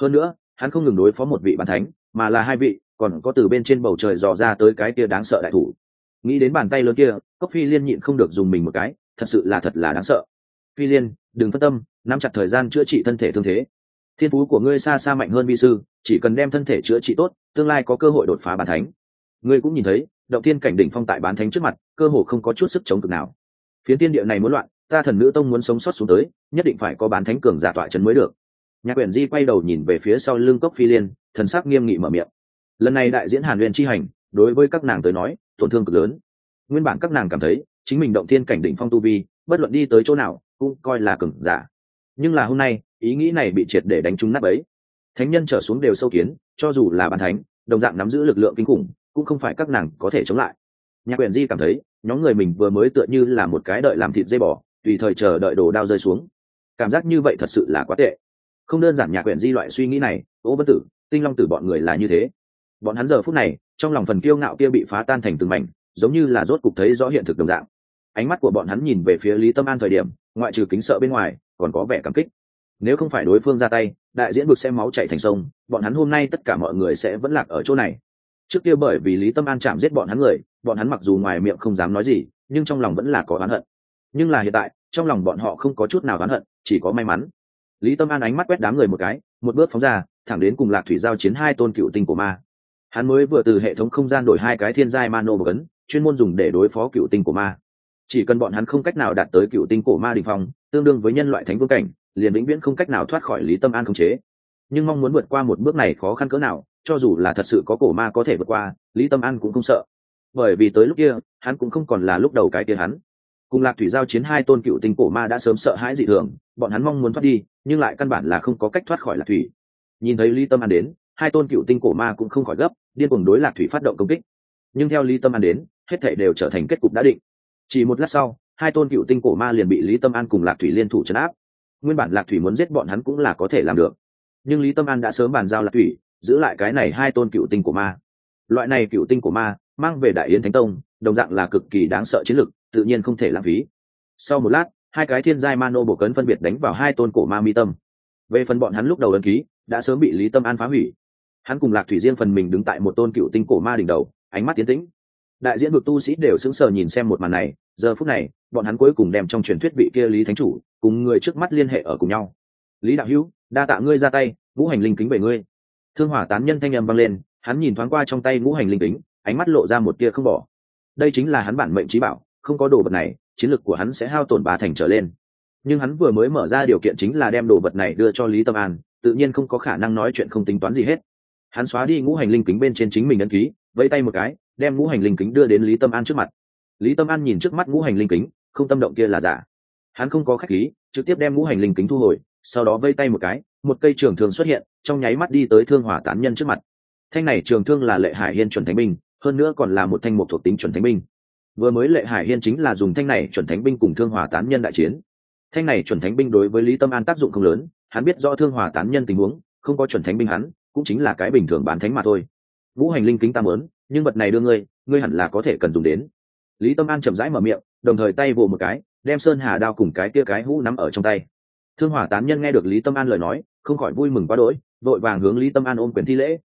Hơn nữa, hắn không ngừng đối phó một vị bàn thánh, mà là hai vị, còn có từ bên trên bầu trời dò ra tới cái kia đáng sợ đại thủ. Nghĩ đến bàn tay lớn kia, cốc phi liên nhịn không được dùng mình một cái, thật sự là thật là đáng sợ. Phi liên, đừng phân tâm, nắm chặt thời gian chữa trị thân thể thương thế. Thiên phú của ngươi xa xa mạnh hơn vi sư, chỉ cần đem thân thể chữa trị tốt, tương lai có cơ hội đột phá bàn thánh. Ngươi cũng nhìn thấy động thiên cảnh đỉnh phong tại bán thánh trước mặt, cơ hồ không có chút sức chống cực nào. Phiến tiên địa này muốn loạn, ta thần nữ tông muốn sống sót xuống tới, nhất định phải có bán thánh cường giả tọa trấn mới được. Nhạc quyển di quay đầu nhìn về phía sau lưng cốc phi liên, thần sắc nghiêm nghị mở miệng. Lần này đại diễn hàn huyền chi hành, đối với các nàng tới nói, tổn thương cực lớn. Nguyên bản các nàng cảm thấy, chính mình động thiên cảnh đỉnh phong tu vi, bất luận đi tới chỗ nào, cũng coi là cường giả. Nhưng là hôm nay, ý nghĩ này bị triệt để đánh trúng nát ấy thánh nhân trở xuống đều sâu kiến, cho dù là bàn thánh, đồng dạng nắm giữ lực lượng kinh khủng cũng không phải các nàng có thể chống lại. Nhạc quyền di cảm thấy, nhóm người mình vừa mới tựa như là một cái đợi làm thịt dây bò, tùy thời chờ đợi đồ đao rơi xuống. Cảm giác như vậy thật sự là quá tệ. Không đơn giản nhạc quyền di loại suy nghĩ này, ô bất tử, tinh long tử bọn người là như thế. Bọn hắn giờ phút này, trong lòng phần kiêu ngạo kia bị phá tan thành từng mảnh, giống như là rốt cục thấy rõ hiện thực đồng dạng. Ánh mắt của bọn hắn nhìn về phía lý tâm an thời điểm, ngoại trừ kính sợ bên ngoài, còn có vẻ cảm kích. Nếu không phải đối phương ra tay, đại diễn vực xem máu chạy thành sông, bọn hắn hôm nay tất cả mọi người sẽ vẫn lạc ở chỗ này trước kia bởi vì lý tâm an chạm giết bọn hắn người, bọn hắn mặc dù ngoài miệng không dám nói gì, nhưng trong lòng vẫn là có oán hận. Nhưng là hiện tại, trong lòng bọn họ không có chút nào oán hận, chỉ có may mắn. Lý tâm an ánh mắt quét đám người một cái, một bước phóng ra, thẳng đến cùng lạc thủy giao chiến hai tôn cựu tinh của ma. Hắn mới vừa từ hệ thống không gian đổi hai cái thiên giai mano bậc ấn, chuyên môn dùng để đối phó cựu tinh của ma. Chỉ cần bọn hắn không cách nào đạt tới cựu tinh cổ ma đình phong, tương đương với nhân loại thánh vương cảnh, liền vĩnh viễn không cách nào thoát khỏi lý tâm an khống chế nhưng mong muốn vượt qua một bước này khó khăn cỡ nào, cho dù là thật sự có cổ ma có thể vượt qua, lý tâm an cũng không sợ. Bởi vì tới lúc kia, hắn cũng không còn là lúc đầu cái kia hắn. Cùng lạc thủy giao chiến hai tôn cựu tinh cổ ma đã sớm sợ hãi dị thường, bọn hắn mong muốn thoát đi, nhưng lại căn bản là không có cách thoát khỏi lạc thủy. Nhìn thấy lý tâm an đến, hai tôn cựu tinh cổ ma cũng không khỏi gấp, điên cuồng đối lạc thủy phát động công kích. Nhưng theo lý tâm an đến, hết thể đều trở thành kết cục đã định. Chỉ một lát sau, hai tôn cựu tinh cổ ma liền bị lý tâm an cùng lạc thủy liên thủ chấn áp. Nguyên bản lạc thủy muốn giết bọn hắn cũng là có thể làm được nhưng lý tâm an đã sớm bàn giao lạc thủy, giữ lại cái này hai tôn cựu tinh của ma. Loại này cựu tinh của ma mang về đại yến thánh tông, đồng dạng là cực kỳ đáng sợ chiến lực, tự nhiên không thể lãng phí. Sau một lát, hai cái thiên giai ma nô bộ cấn phân biệt đánh vào hai tôn cổ ma mi tâm. Về phần bọn hắn lúc đầu ấn ký, đã sớm bị lý tâm an phá hủy. Hắn cùng lạc thủy riêng phần mình đứng tại một tôn cựu tinh cổ ma đỉnh đầu, ánh mắt tiến tĩnh. Đại diễn vực tu sĩ đều sững sờ nhìn xem một màn này, giờ phút này, bọn hắn cuối cùng đem trong truyền thuyết vị kia lý thánh chủ cùng người trước mắt liên hệ ở cùng nhau lý đạo hữu, đa tạ ngươi ra tay, ngũ hành linh kính về ngươi. Thương hỏa tán nhân thanh â m vang lên, hắn nhìn thoáng qua trong tay ngũ hành linh kính, ánh mắt lộ ra một tia không bỏ. Đây chính là hắn bản mệnh trí bảo, không có đồ vật này, chiến lược của hắn sẽ hao tổn ba thành trở lên. Nhưng hắn vừa mới mở ra điều kiện chính là đem đồ vật này đưa cho lý tâm an, tự nhiên không có khả năng nói chuyện không tính toán gì hết. Hắn xóa đi ngũ hành linh kính bên trên chính mình ấn ký, vẫy tay một cái, đem ngũ hành linh kính đưa đến lý tâm an trước mặt. Lý tâm an nhìn trước mắt ngũ hành linh kính, không tâm động kia là giả. Hắn không có khách khí, trực tiếp đem ngũ hành linh kính thu hồi sau đó vây tay một cái, một cây trường thương xuất hiện, trong nháy mắt đi tới thương hỏa tán nhân trước mặt. Thanh này trường thương là lệ hải hiên chuẩn thánh binh, hơn nữa còn là một thanh mục thuộc tính chuẩn thánh binh. Vừa mới lệ hải hiên chính là dùng thanh này chuẩn thánh binh cùng thương hỏa tán nhân đại chiến. Thanh này chuẩn thánh binh đối với lý tâm an tác dụng không lớn, hắn biết do thương hỏa tán nhân tình huống, không có chuẩn thánh binh hắn, cũng chính là cái bình thường bán thánh mà thôi. Vũ hành linh kính tam lớn nhưng vật này đưa ngươi ngươi hẳn là có thể cần dùng đến. Lý tâm an chậm rãi mở miệng, đồng thời tay vồ một cái, đem sơn hà đao cùng cái kia cái hũ nắm ở trong tay thương hỏa tán nhân nghe được lý tâm an lời nói, không khỏi vui mừng quá đỗi, vội vàng hướng lý tâm an ôm quyền thi lễ.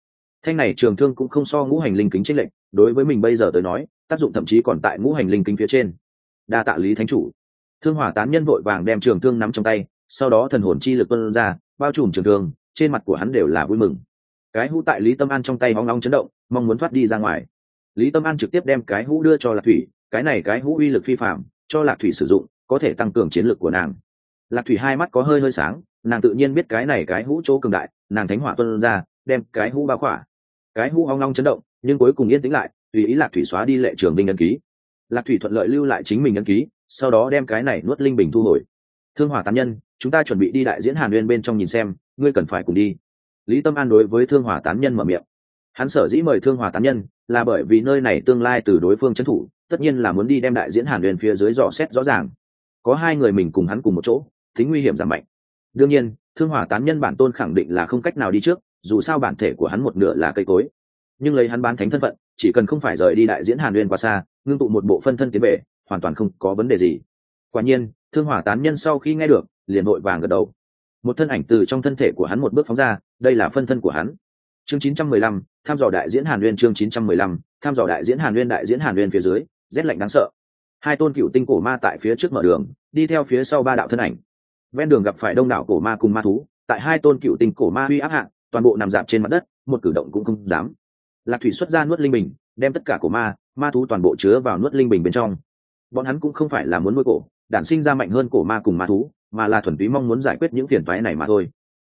Thanh này trường thương cũng không so ngũ hành linh kính trên lệnh đối với mình bây giờ tới nói, tác dụng thậm chí còn tại ngũ hành linh kính phía trên. Đa tạ lý thánh chủ. Thương hỏa tán nhân vội vàng đem trường thương nắm trong tay, sau đó thần hồn chi lực tuân ra, bao trùm trường thương, trên mặt của hắn đều là vui mừng. Cái hũ tại lý tâm an trong tay hoang long chấn động, mong muốn thoát đi ra ngoài. Lý tâm an trực tiếp đem cái hũ đưa cho lạc thủy, cái này cái hũ uy lực phi phạm cho lạc thủy sử dụng, có thể tăng cường chiến lực của nàng lạc thủy hai mắt có hơi hơi sáng, nàng tự nhiên biết cái này cái hũ chỗ cường đại, nàng thánh hỏa tuân ra, đem cái hũ bao khỏa. Cái hũ hoang long chấn động, nhưng cuối cùng yên tĩnh lại, tùy ý lạc thủy xóa đi lệ trường binh ấn ký. Lạc thủy thuận lợi lưu lại chính mình ấn ký, sau đó đem cái này nuốt linh bình thu hồi. Thương hỏa tán nhân, chúng ta chuẩn bị đi đại diễn hàn nguyên bên trong nhìn xem, ngươi cần phải cùng đi. Lý tâm an đối với thương hỏa tán nhân mở miệng. Hắn sở dĩ mời thương hỏa tán nhân, là bởi vì nơi này tương lai từ đối phương trấn thủ, tất nhiên là muốn đi đem đại diễn hàn Uyên phía dưới dò xét rõ ràng. Có hai người mình cùng hắn cùng một chỗ tính nguy hiểm giảm mạnh. Đương nhiên thương hỏa tán nhân bản tôn khẳng định là không cách nào đi trước dù sao bản thể của hắn một nửa là cây cối. Nhưng lấy hắn bán thánh thân phận chỉ cần không phải rời đi đại diễn hàn uyên qua xa ngưng tụ một bộ phân thân tiến về hoàn toàn không có vấn đề gì. Quả nhiên thương hỏa tán nhân sau khi nghe được liền vội vàng gật đầu. Một thân ảnh từ trong thân thể của hắn một bước phóng ra đây là phân thân của hắn. Chương 915, tham dò đại diễn hàn nguyên chương 915, tham dò đại diễn hàn nguyên đại diễn hàn nguyên phía dưới rét lạnh đáng sợ. Hai tôn cựu tinh cổ ma tại phía trước mở đường đi theo phía sau ba đạo thân ảnh ven đường gặp phải đông đảo cổ ma cùng ma thú, tại hai tôn cựu tinh cổ ma uy áp hạng toàn bộ nằm dạp trên mặt đất, một cử động cũng không dám. Lạc thủy xuất ra nuốt linh bình, đem tất cả cổ ma ma thú toàn bộ chứa vào nuốt linh bình bên trong. Bọn hắn cũng không phải là muốn nuôi cổ, đản sinh ra mạnh hơn cổ ma cùng ma thú, mà là thuần túy mong muốn giải quyết những phiền toái này mà thôi.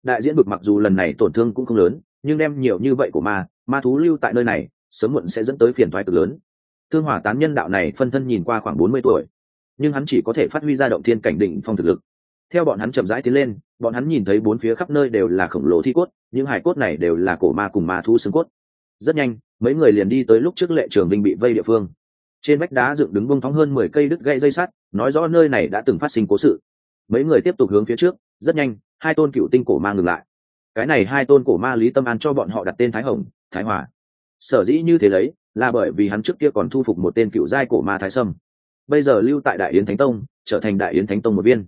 Đại diễn bực mặc dù lần này tổn thương cũng không lớn, nhưng đem nhiều như vậy của ma ma thú lưu tại nơi này, sớm muộn sẽ dẫn tới phiền toái cực lớn. Thương hỏa tán nhân đạo này phân thân nhìn qua khoảng bốn mươi tuổi, nhưng hắn chỉ có thể phát huy ra động thiên cảnh đỉnh phong thực lực theo bọn hắn chậm rãi tiến lên, bọn hắn nhìn thấy bốn phía khắp nơi đều là khổng lồ thi cốt, những hải cốt này đều là cổ ma cùng ma thú xương cốt. Rất nhanh, mấy người liền đi tới lúc trước lệ trường binh bị vây địa phương. Trên vách đá dựng đứng bông thóng hơn mười cây đứt gãy dây sắt, nói rõ nơi này đã từng phát sinh cố sự. Mấy người tiếp tục hướng phía trước, rất nhanh, hai tôn cựu tinh cổ ma ngừng lại. Cái này hai tôn cổ ma lý tâm an cho bọn họ đặt tên thái hồng, thái hòa sở dĩ như thế lấy, là bởi vì hắn trước kia còn thu phục một tên cựu giai cổ ma thái sâm. Bây giờ lưu tại đại yến thánh tông, trở thành đại yến thánh tông một viên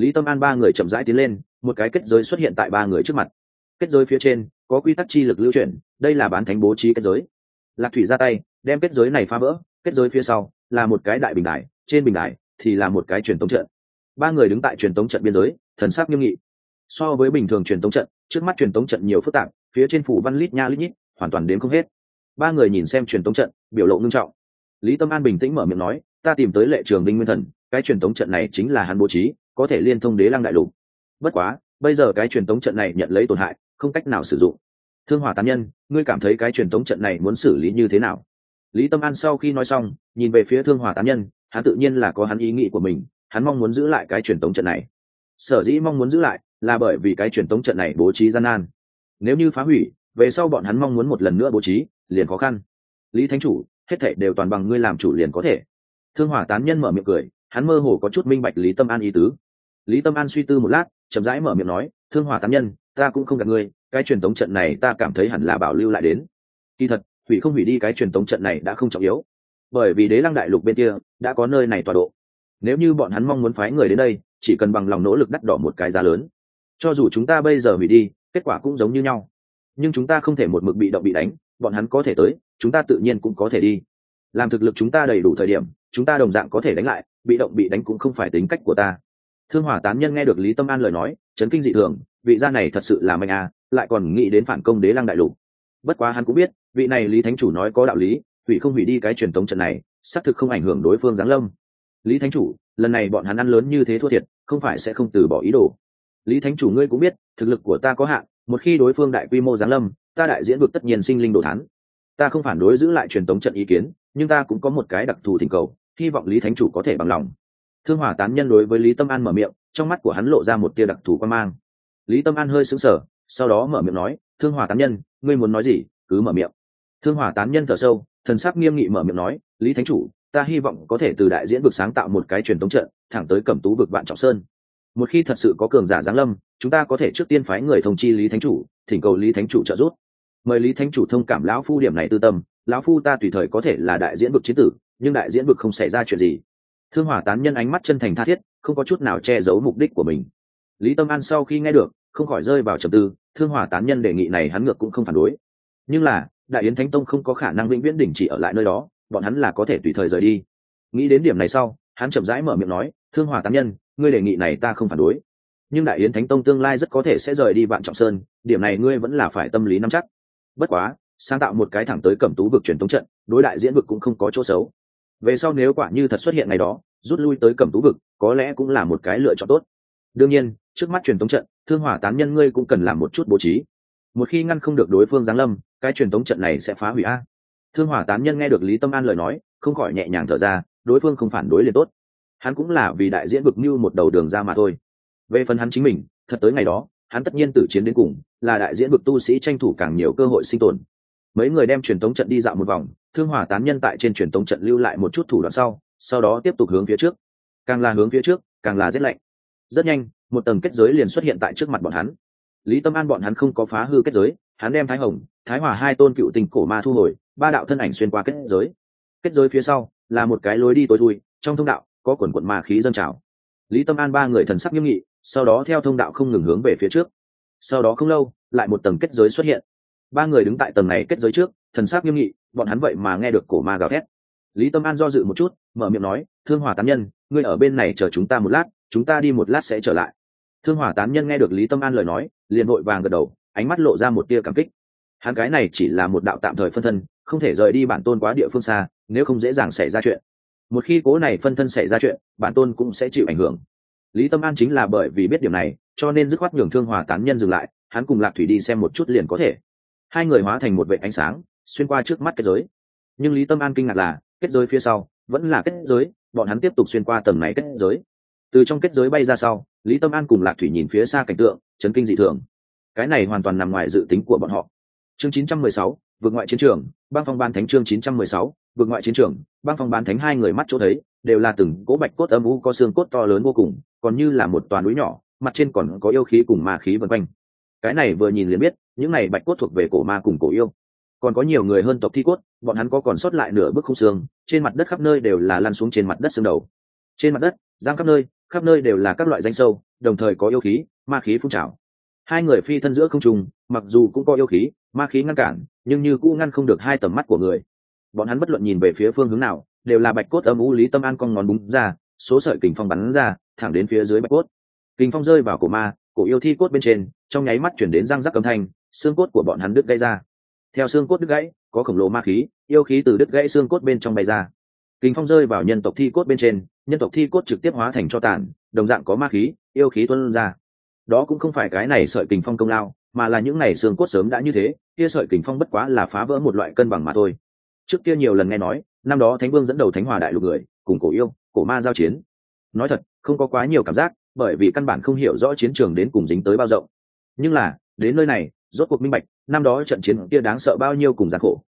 lý tâm an ba người chậm rãi tiến lên, một cái kết giới xuất hiện tại ba người trước mặt. Kết giới phía trên, có quy tắc chi lực lưu chuyển, đây là bán thánh bố trí kết giới. Lạc thủy ra tay, đem kết giới này phá vỡ, kết giới phía sau là một cái đại bình đài, trên bình đài thì là một cái truyền tống trận. Ba người đứng tại truyền tống trận biên giới, thần sắc nghiêm nghị. So với bình thường truyền tống trận, trước mắt truyền tống trận nhiều phức tạp, phía trên phủ văn lít nha lít nhít, hoàn toàn đến không hết. Ba người nhìn xem truyền tống trận, biểu lộ ngưng trọng. Lý tâm an bình tĩnh mở miệng nói, ta tìm tới lệ trường đinh nguyên thần, cái truyền tống trận này chính là hắn bố trí có thể liên thông đế lăng đại lục. Bất quá, bây giờ cái truyền tống trận này nhận lấy tổn hại, không cách nào sử dụng. Thương hòa tán nhân, ngươi cảm thấy cái truyền tống trận này muốn xử lý như thế nào? Lý tâm an sau khi nói xong, nhìn về phía thương hòa tán nhân, hắn tự nhiên là có hắn ý nghĩ của mình, hắn mong muốn giữ lại cái truyền tống trận này. Sở dĩ mong muốn giữ lại là bởi vì cái truyền tống trận này bố trí gian nan. Nếu như phá hủy, về sau bọn hắn mong muốn một lần nữa bố trí, liền khó khăn. Lý thánh chủ, hết thệ đều toàn bằng ngươi làm chủ liền có thể. Thương hỏa tán nhân mở miệng cười, hắn mơ hồ có chút minh bạch lý tâm an ý tứ lý tâm an suy tư một lát, chậm rãi mở miệng nói, thương hòa tán nhân, ta cũng không gặp ngươi, cái truyền tống trận này ta cảm thấy hẳn là bảo lưu lại đến. Kỳ thật, hủy không hủy đi cái truyền tống trận này đã không trọng yếu. Bởi vì đế lăng đại lục bên kia đã có nơi này tọa độ. Nếu như bọn hắn mong muốn phái người đến đây, chỉ cần bằng lòng nỗ lực đắt đỏ một cái giá lớn. Cho dù chúng ta bây giờ hủy đi, kết quả cũng giống như nhau. Nhưng chúng ta không thể một mực bị động bị đánh, bọn hắn có thể tới, chúng ta tự nhiên cũng có thể đi. Làm thực lực chúng ta đầy đủ thời điểm, chúng ta đồng dạng có thể đánh lại, bị động bị đánh cũng không phải tính cách của ta thương hỏa tán nhân nghe được lý tâm an lời nói, chấn kinh dị thường, vị gia này thật sự là mạnh à lại còn nghĩ đến phản công đế lăng đại lục. Bất quá hắn cũng biết, vị này lý thánh chủ nói có đạo lý, hủy không hủy đi cái truyền thống trận này, xác thực không ảnh hưởng đối phương giáng lâm. Lý thánh chủ, lần này bọn hắn ăn lớn như thế thua thiệt, không phải sẽ không từ bỏ ý đồ. Lý thánh chủ ngươi cũng biết, thực lực của ta có hạn, một khi đối phương đại quy mô giáng lâm, ta đại diễn vực tất nhiên sinh linh đồ thán. Ta không phản đối giữ lại truyền thống trận ý kiến, nhưng ta cũng có một cái đặc thù thỉnh cầu, hy vọng lý thánh chủ có thể bằng lòng thương hỏa tán nhân đối với lý tâm an mở miệng, trong mắt của hắn lộ ra một tia đặc thù quan mang. Lý tâm an hơi sững sờ, sau đó mở miệng nói, thương hỏa tán nhân, ngươi muốn nói gì, cứ mở miệng. Thương hỏa tán nhân thở sâu, thần sắc nghiêm nghị mở miệng nói, lý thánh chủ, ta hy vọng có thể từ đại diễn vực sáng tạo một cái truyền thống trận, thẳng tới cẩm tú vực vạn trọng sơn. Một khi thật sự có cường giả giáng lâm, chúng ta có thể trước tiên phái người thông chi lý thánh chủ, thỉnh cầu lý thánh chủ trợ giúp. Mời lý thánh chủ thông cảm lão phu điểm này tư tâm, lão phu ta tùy thời có thể là đại diễn vực chiến tử, nhưng đại diễn vực không xảy ra chuyện gì thương hỏa tán nhân ánh mắt chân thành tha thiết, không có chút nào che giấu mục đích của mình. Lý tâm an sau khi nghe được, không khỏi rơi vào trầm tư, thương hỏa tán nhân đề nghị này hắn ngược cũng không phản đối. Nhưng là, đại yến thánh tông không có khả năng vĩnh viễn đình chỉ ở lại nơi đó, bọn hắn là có thể tùy thời rời đi. Nghĩ đến điểm này sau, hắn chậm rãi mở miệng nói, thương hỏa tán nhân, ngươi đề nghị này ta không phản đối. Nhưng đại yến thánh tông tương lai rất có thể sẽ rời đi vạn trọng sơn, điểm này ngươi vẫn là phải tâm lý nắm chắc. Bất quá, sáng tạo một cái thẳng tới cẩm tú vực truyền thống trận, đối đại diễn vực cũng không có chỗ xấu về sau nếu quả như thật xuất hiện ngày đó, rút lui tới cẩm tú vực, có lẽ cũng là một cái lựa chọn tốt. Đương nhiên, trước mắt truyền thống trận, thương hỏa tán nhân ngươi cũng cần làm một chút bố trí. Một khi ngăn không được đối phương giáng lâm, cái truyền thống trận này sẽ phá hủy a. Thương hỏa tán nhân nghe được lý tâm an lời nói, không khỏi nhẹ nhàng thở ra, đối phương không phản đối liền tốt. Hắn cũng là vì đại diễn vực mưu một đầu đường ra mà thôi. Về phần hắn chính mình, thật tới ngày đó, hắn tất nhiên tử chiến đến cùng, là đại diễn vực tu sĩ tranh thủ càng nhiều cơ hội sinh tồn. Mấy người đem truyền thống trận đi dạo một vòng thương hỏa tán nhân tại trên truyền tống trận lưu lại một chút thủ đoạn sau sau đó tiếp tục hướng phía trước. Càng là hướng phía trước, càng là rét lạnh. Rất nhanh, một tầng kết giới liền xuất hiện tại trước mặt bọn hắn. Lý tâm an bọn hắn không có phá hư kết giới, hắn đem thái hồng, thái hòa hai tôn cựu tình cổ ma thu hồi, ba đạo thân ảnh xuyên qua kết giới. Kết giới phía sau, là một cái lối đi tối thui, trong thông đạo, có quần quận ma khí dâng trào. Lý tâm an ba người thần sắc nghiêm nghị, sau đó theo thông đạo không ngừng hướng về phía trước. Sau đó không lâu, lại một tầng kết giới xuất hiện. Ba người đứng tại tầng này kết giới trước thần sắc nghiêm nghị, bọn hắn vậy mà nghe được cổ ma gào thét. Lý tâm an do dự một chút, mở miệng nói, thương hòa tán nhân, ngươi ở bên này chờ chúng ta một lát, chúng ta đi một lát sẽ trở lại. Thương hòa tán nhân nghe được lý tâm an lời nói, liền vội vàng gật đầu, ánh mắt lộ ra một tia cảm kích. Hắn cái này chỉ là một đạo tạm thời phân thân, không thể rời đi bản tôn quá địa phương xa, nếu không dễ dàng xảy ra chuyện. Một khi cố này phân thân xảy ra chuyện, bản tôn cũng sẽ chịu ảnh hưởng. Lý tâm an chính là bởi vì biết điều này, cho nên dứt khoát nhường thương hòa tán nhân dừng lại, hắn cùng lạc thủy đi xem một chút liền có thể. Hai người hóa thành một vệ ánh sáng xuyên qua trước mắt kết giới. Nhưng lý tâm an kinh ngạc là kết giới phía sau vẫn là kết giới bọn hắn tiếp tục xuyên qua tầng này kết giới. Từ trong kết giới bay ra sau lý tâm an cùng lạc thủy nhìn phía xa cảnh tượng chấn kinh dị thường. Cái này hoàn toàn nằm ngoài dự tính của bọn họ. Chương 916, vượt ngoại chiến trường băng phong ban thánh chương 916, vượt ngoại chiến trường băng phong ban thánh hai người mắt chỗ thấy đều là từng cỗ bạch cốt âm u có xương cốt to lớn vô cùng còn như là một toàn núi nhỏ mặt trên còn có yêu khí cùng ma khí vân quanh. Cái này vừa nhìn liền biết những này bạch cốt thuộc về cổ ma cùng cổ yêu còn có nhiều người hơn tộc thi cốt, bọn hắn có còn sót lại nửa bức không xương, trên mặt đất khắp nơi đều là lăn xuống trên mặt đất xương đầu. Trên mặt đất, giang khắp nơi khắp nơi đều là các loại danh sâu, đồng thời có yêu khí, ma khí phun trào. Hai người phi thân giữa không trùng mặc dù cũng có yêu khí, ma khí ngăn cản, nhưng như cũng ngăn không được hai tầm mắt của người. Bọn hắn bất luận nhìn về phía phương hướng nào, đều là bạch cốt âm u lý tâm an con ngón búng ra, số sợi kình phong bắn ra, thẳng đến phía dưới bạch cốt. Kình phong rơi vào cổ ma, cổ yêu thi cốt bên trên, trong nháy mắt chuyển đến răng rắc âm thanh, xương cốt của bọn hắn đứt gãy ra theo xương cốt đứt gãy, có khổng lồ ma khí, yêu khí từ đứt gãy xương cốt bên trong bay ra. Kình phong rơi vào nhân tộc thi cốt bên trên, nhân tộc thi cốt trực tiếp hóa thành cho tàn, đồng dạng có ma khí, yêu khí tuân ra. Đó cũng không phải cái này sợi kình phong công lao, mà là những này xương cốt sớm đã như thế, kia sợi kình phong bất quá là phá vỡ một loại cân bằng mà thôi. Trước kia nhiều lần nghe nói, năm đó thánh vương dẫn đầu thánh hòa đại lục người, cùng cổ yêu, cổ ma giao chiến. Nói thật, không có quá nhiều cảm giác, bởi vì căn bản không hiểu rõ chiến trường đến cùng dính tới bao rộng. Nhưng là, đến nơi này rốt cuộc minh bạch, năm đó trận chiến kia đáng sợ bao nhiêu cùng gian khổ.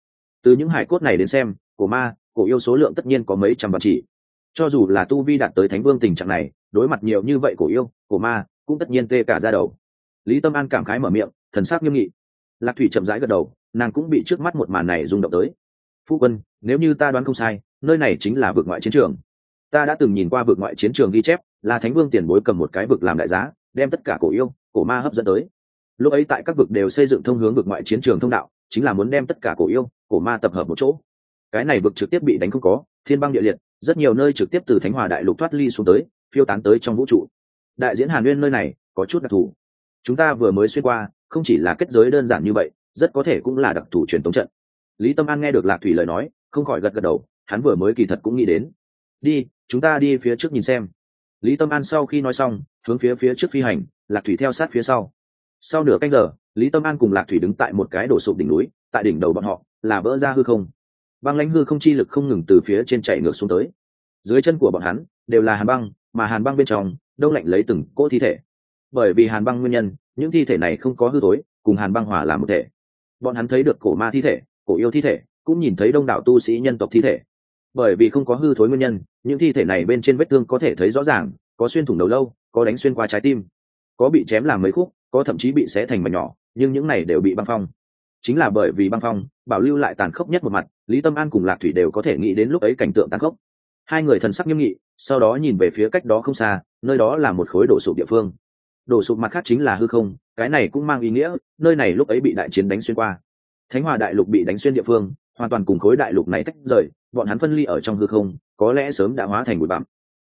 Từ những hải cốt này đến xem, cổ ma, cổ yêu số lượng tất nhiên có mấy trăm vạn chỉ. Cho dù là tu vi đạt tới thánh vương tình trạng này, đối mặt nhiều như vậy cổ yêu, cổ ma, cũng tất nhiên tê cả ra đầu. Lý tâm an cảm khái mở miệng, thần sắc nghiêm nghị. Lạc thủy chậm rãi gật đầu, nàng cũng bị trước mắt một màn này rung động tới. Phu quân, nếu như ta đoán không sai, nơi này chính là vực ngoại chiến trường. Ta đã từng nhìn qua vực ngoại chiến trường ghi chép, là thánh vương tiền bối cầm một cái vực làm đại giá, đem tất cả cổ yêu, cổ ma hấp dẫn tới lúc ấy tại các vực đều xây dựng thông hướng vực ngoại chiến trường thông đạo, chính là muốn đem tất cả cổ yêu, cổ ma tập hợp một chỗ. Cái này vực trực tiếp bị đánh không có, thiên băng địa liệt, rất nhiều nơi trực tiếp từ thánh hòa đại lục thoát ly xuống tới, phiêu tán tới trong vũ trụ. Đại diễn hàn nguyên nơi này, có chút đặc thù. Chúng ta vừa mới xuyên qua, không chỉ là kết giới đơn giản như vậy, rất có thể cũng là đặc thù truyền thống trận. Lý tâm an nghe được lạc thủy lời nói, không khỏi gật gật đầu, hắn vừa mới kỳ thật cũng nghĩ đến. Đi, chúng ta đi phía trước nhìn xem. Lý tâm an sau khi nói xong, hướng phía phía trước phi hành, lạc thủy theo sát phía sau sau nửa canh giờ, lý tâm an cùng lạc thủy đứng tại một cái đổ sụp đỉnh núi, tại đỉnh đầu bọn họ, là vỡ ra hư không. Băng lãnh hư không chi lực không ngừng từ phía trên chạy ngược xuống tới. Dưới chân của bọn hắn, đều là hàn băng, mà hàn băng bên trong, đông lạnh lấy từng cỗ thi thể. Bởi vì hàn băng nguyên nhân, những thi thể này không có hư tối cùng hàn băng hòa làm một thể. Bọn hắn thấy được cổ ma thi thể, cổ yêu thi thể, cũng nhìn thấy đông đảo tu sĩ nhân tộc thi thể. Bởi vì không có hư thối nguyên nhân, những thi thể này bên trên vết thương có thể thấy rõ ràng, có xuyên thủng đầu lâu, có đánh xuyên qua trái tim, có bị chém làm mấy khúc có thậm chí bị xé thành mảnh nhỏ, nhưng những này đều bị băng phong. Chính là bởi vì băng phong, bảo lưu lại tàn khốc nhất một mặt, lý tâm an cùng lạc thủy đều có thể nghĩ đến lúc ấy cảnh tượng tàn khốc. Hai người thần sắc nghiêm nghị, sau đó nhìn về phía cách đó không xa, nơi đó là một khối đổ sụp địa phương. Đổ sụp mặt khác chính là hư không, cái này cũng mang ý nghĩa, nơi này lúc ấy bị đại chiến đánh xuyên qua. Thánh hòa đại lục bị đánh xuyên địa phương, hoàn toàn cùng khối đại lục này tách rời, bọn hắn phân ly ở trong hư không, có lẽ sớm đã hóa thành bụi bặm.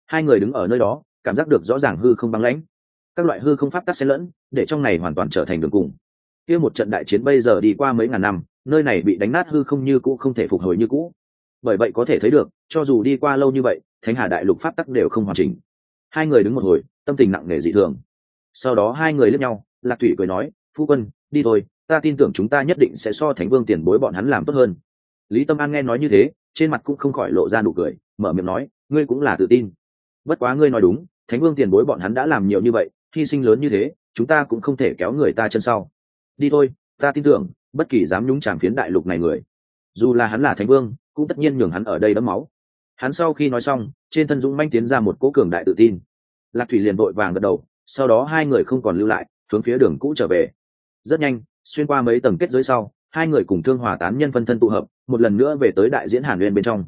Hai người đứng ở nơi đó, cảm giác được rõ ràng hư không băng lãnh các loại hư không pháp tắc xen lẫn, để trong này hoàn toàn trở thành đường cùng. Kia một trận đại chiến bây giờ đi qua mấy ngàn năm, nơi này bị đánh nát hư không như cũ không thể phục hồi như cũ. Bởi vậy có thể thấy được, cho dù đi qua lâu như vậy, thánh hà đại lục pháp tắc đều không hoàn chỉnh. Hai người đứng một hồi, tâm tình nặng nề dị thường. Sau đó hai người lướt nhau, lạc thủy cười nói, phu quân, đi thôi, ta tin tưởng chúng ta nhất định sẽ so thánh vương tiền bối bọn hắn làm tốt hơn. Lý tâm an nghe nói như thế, trên mặt cũng không khỏi lộ ra nụ cười, mở miệng nói, ngươi cũng là tự tin. Bất quá ngươi nói đúng, thánh vương tiền bối bọn hắn đã làm nhiều như vậy hy sinh lớn như thế, chúng ta cũng không thể kéo người ta chân sau. Đi thôi, ta tin tưởng, bất kỳ dám nhúng chàm phiến đại lục này người. Dù là hắn là thánh vương, cũng tất nhiên nhường hắn ở đây đấm máu. Hắn sau khi nói xong, trên thân dũng manh tiến ra một cố cường đại tự tin. Lạc thủy liền vội vàng gật đầu, sau đó hai người không còn lưu lại, hướng phía đường cũ trở về. Rất nhanh, xuyên qua mấy tầng kết giới sau, hai người cùng thương hòa tán nhân phân thân tụ hợp, một lần nữa về tới đại diễn hàn nguyên bên trong.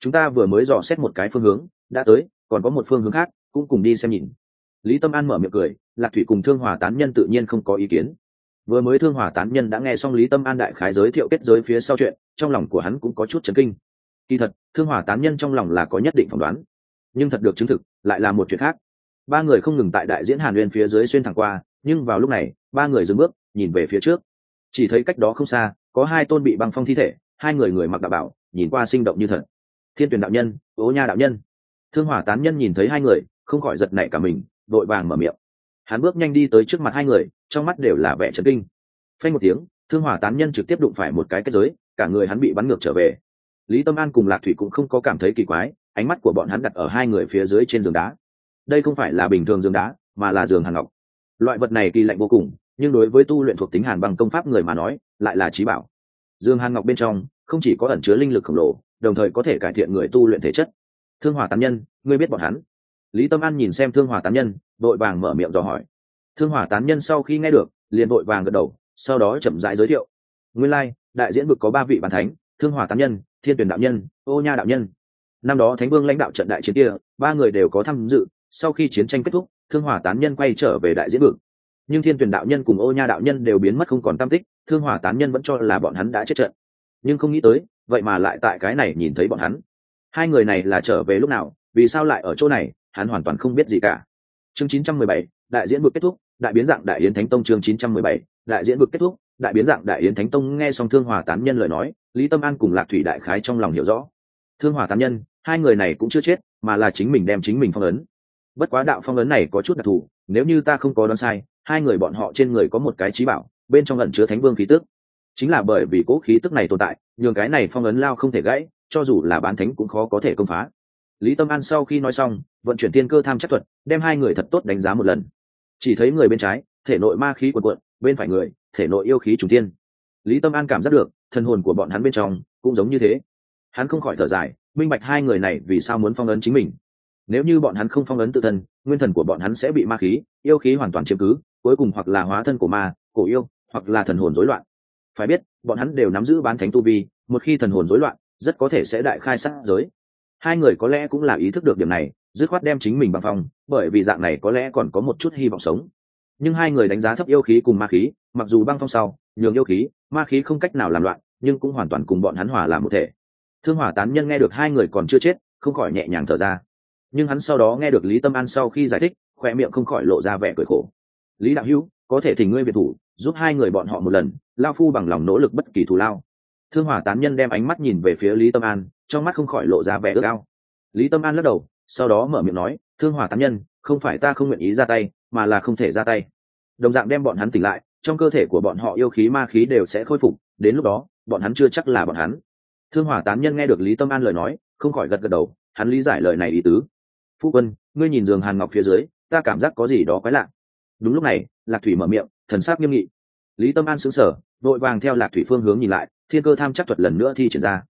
Chúng ta vừa mới dò xét một cái phương hướng, đã tới, còn có một phương hướng khác, cũng cùng đi xem nhìn lý tâm an mở miệng cười, lạc thủy cùng thương hòa tán nhân tự nhiên không có ý kiến. Vừa mới thương hòa tán nhân đã nghe xong lý tâm an đại khái giới thiệu kết giới phía sau chuyện, trong lòng của hắn cũng có chút chấn kinh. Kỳ thật, thương hòa tán nhân trong lòng là có nhất định phỏng đoán. Nhưng thật được chứng thực, lại là một chuyện khác. Ba người không ngừng tại đại diễn hàn nguyên phía dưới xuyên thẳng qua, nhưng vào lúc này, ba người dừng bước, nhìn về phía trước. Chỉ thấy cách đó không xa, có hai tôn bị băng phong thi thể, hai người người mặc đạo bảo, nhìn qua sinh động như thật. Thiên tuyển đạo nhân, ố nha đạo nhân. Thương hỏa tán nhân nhìn thấy hai người, không khỏi giật nảy cả mình đội vàng mở miệng. Hắn bước nhanh đi tới trước mặt hai người, trong mắt đều là vẻ trấn kinh. Phanh một tiếng, thương hỏa tán nhân trực tiếp đụng phải một cái kết giới, cả người hắn bị bắn ngược trở về. Lý tâm an cùng lạc thủy cũng không có cảm thấy kỳ quái, ánh mắt của bọn hắn đặt ở hai người phía dưới trên giường đá. Đây không phải là bình thường giường đá, mà là giường hàn ngọc. Loại vật này kỳ lạnh vô cùng, nhưng đối với tu luyện thuộc tính hàn bằng công pháp người mà nói, lại là trí bảo. Dương hàn ngọc bên trong, không chỉ có ẩn chứa linh lực khổng lồ, đồng thời có thể cải thiện người tu luyện thể chất. Thương hòa tán nhân, ngươi biết bọn hắn lý tâm an nhìn xem thương hòa tán nhân đội vàng mở miệng dò hỏi. Thương hòa tán nhân sau khi nghe được liền đội vàng gật đầu sau đó chậm rãi giới thiệu. Nguyên lai、like, đại diễn vực có ba vị bàn thánh thương hòa tán nhân thiên tuyển đạo nhân ô nha đạo nhân. Năm đó thánh vương lãnh đạo trận đại chiến kia ba người đều có tham dự sau khi chiến tranh kết thúc thương hòa tán nhân quay trở về đại diễn vực. Nhưng thiên tuyển đạo nhân cùng ô nha đạo nhân đều biến mất không còn tam tích thương hòa tán nhân vẫn cho là bọn hắn đã chết trận. Nhưng không nghĩ tới vậy mà lại tại cái này nhìn thấy bọn hắn. Hai người này là trở về lúc nào vì sao lại ở chỗ này hắn hoàn toàn không biết gì cả. Chương 917, đại diễn vực kết thúc đại biến dạng đại yến thánh tông chương 917, đại diễn vực kết thúc đại biến dạng đại yến thánh tông nghe xong thương hòa tán nhân lời nói lý tâm an cùng lạc thủy đại khái trong lòng hiểu rõ. Thương hòa tán nhân hai người này cũng chưa chết mà là chính mình đem chính mình phong ấn. Bất quá đạo phong ấn này có chút đặc thù nếu như ta không có đoán sai hai người bọn họ trên người có một cái trí bảo bên trong ẩn chứa thánh vương khí tức. Chính là bởi vì cố khí tức này tồn tại nhường cái này phong ấn lao không thể gãy cho dù là bán thánh cũng khó có thể công phá. Lý tâm an sau khi nói xong vận chuyển tiên cơ tham chắc thuật, đem hai người thật tốt đánh giá một lần. Chỉ thấy người bên trái, thể nội ma khí quần quận bên phải người, thể nội yêu khí trùng tiên lý tâm an cảm giác được, thân hồn của bọn hắn bên trong cũng giống như thế. Hắn không khỏi thở dài, minh bạch hai người này vì sao muốn phong ấn chính mình. Nếu như bọn hắn không phong ấn tự thân, nguyên thần của bọn hắn sẽ bị ma khí, yêu khí hoàn toàn chiếm cứ, cuối cùng hoặc là hóa thân của ma, cổ yêu, hoặc là thần hồn rối loạn. Phải biết, bọn hắn đều nắm giữ bán thánh tu vi, một khi thần hồn rối loạn, rất có thể sẽ đại khai sát giới. Hai người có lẽ cũng là ý thức được điểm này dứt khoát đem chính mình bằng phong, bởi vì dạng này có lẽ còn có một chút hy vọng sống. Nhưng hai người đánh giá thấp yêu khí cùng ma khí, mặc dù băng phong sau, nhường yêu khí, ma khí không cách nào làm loạn, nhưng cũng hoàn toàn cùng bọn hắn hòa làm một thể. Thương hỏa tán nhân nghe được hai người còn chưa chết, không khỏi nhẹ nhàng thở ra. Nhưng hắn sau đó nghe được lý tâm an sau khi giải thích, khoe miệng không khỏi lộ ra vẻ cười khổ. Lý đạo hữu, có thể thỉnh ngươi biệt thủ, giúp hai người bọn họ một lần, lao phu bằng lòng nỗ lực bất kỳ thù lao. Thương hỏa tán nhân đem ánh mắt nhìn về phía lý tâm an, trong mắt không khỏi lộ ra vẻ ước ao. Lý tâm an lắc đầu sau đó mở miệng nói, thương hỏa tán nhân, không phải ta không nguyện ý ra tay, mà là không thể ra tay. Đồng dạng đem bọn hắn tỉnh lại, trong cơ thể của bọn họ yêu khí ma khí đều sẽ khôi phục, đến lúc đó, bọn hắn chưa chắc là bọn hắn. Thương hỏa tán nhân nghe được lý tâm an lời nói, không khỏi gật gật đầu, hắn lý giải lời này ý tứ. Phu quân, ngươi nhìn giường hàn ngọc phía dưới, ta cảm giác có gì đó quái lạ. Đúng lúc này, lạc thủy mở miệng, thần sắc nghiêm nghị. Lý tâm an xứng sở vội vàng theo lạc thủy phương hướng nhìn lại, thiên cơ tham chắc thuật lần nữa thi triển ra.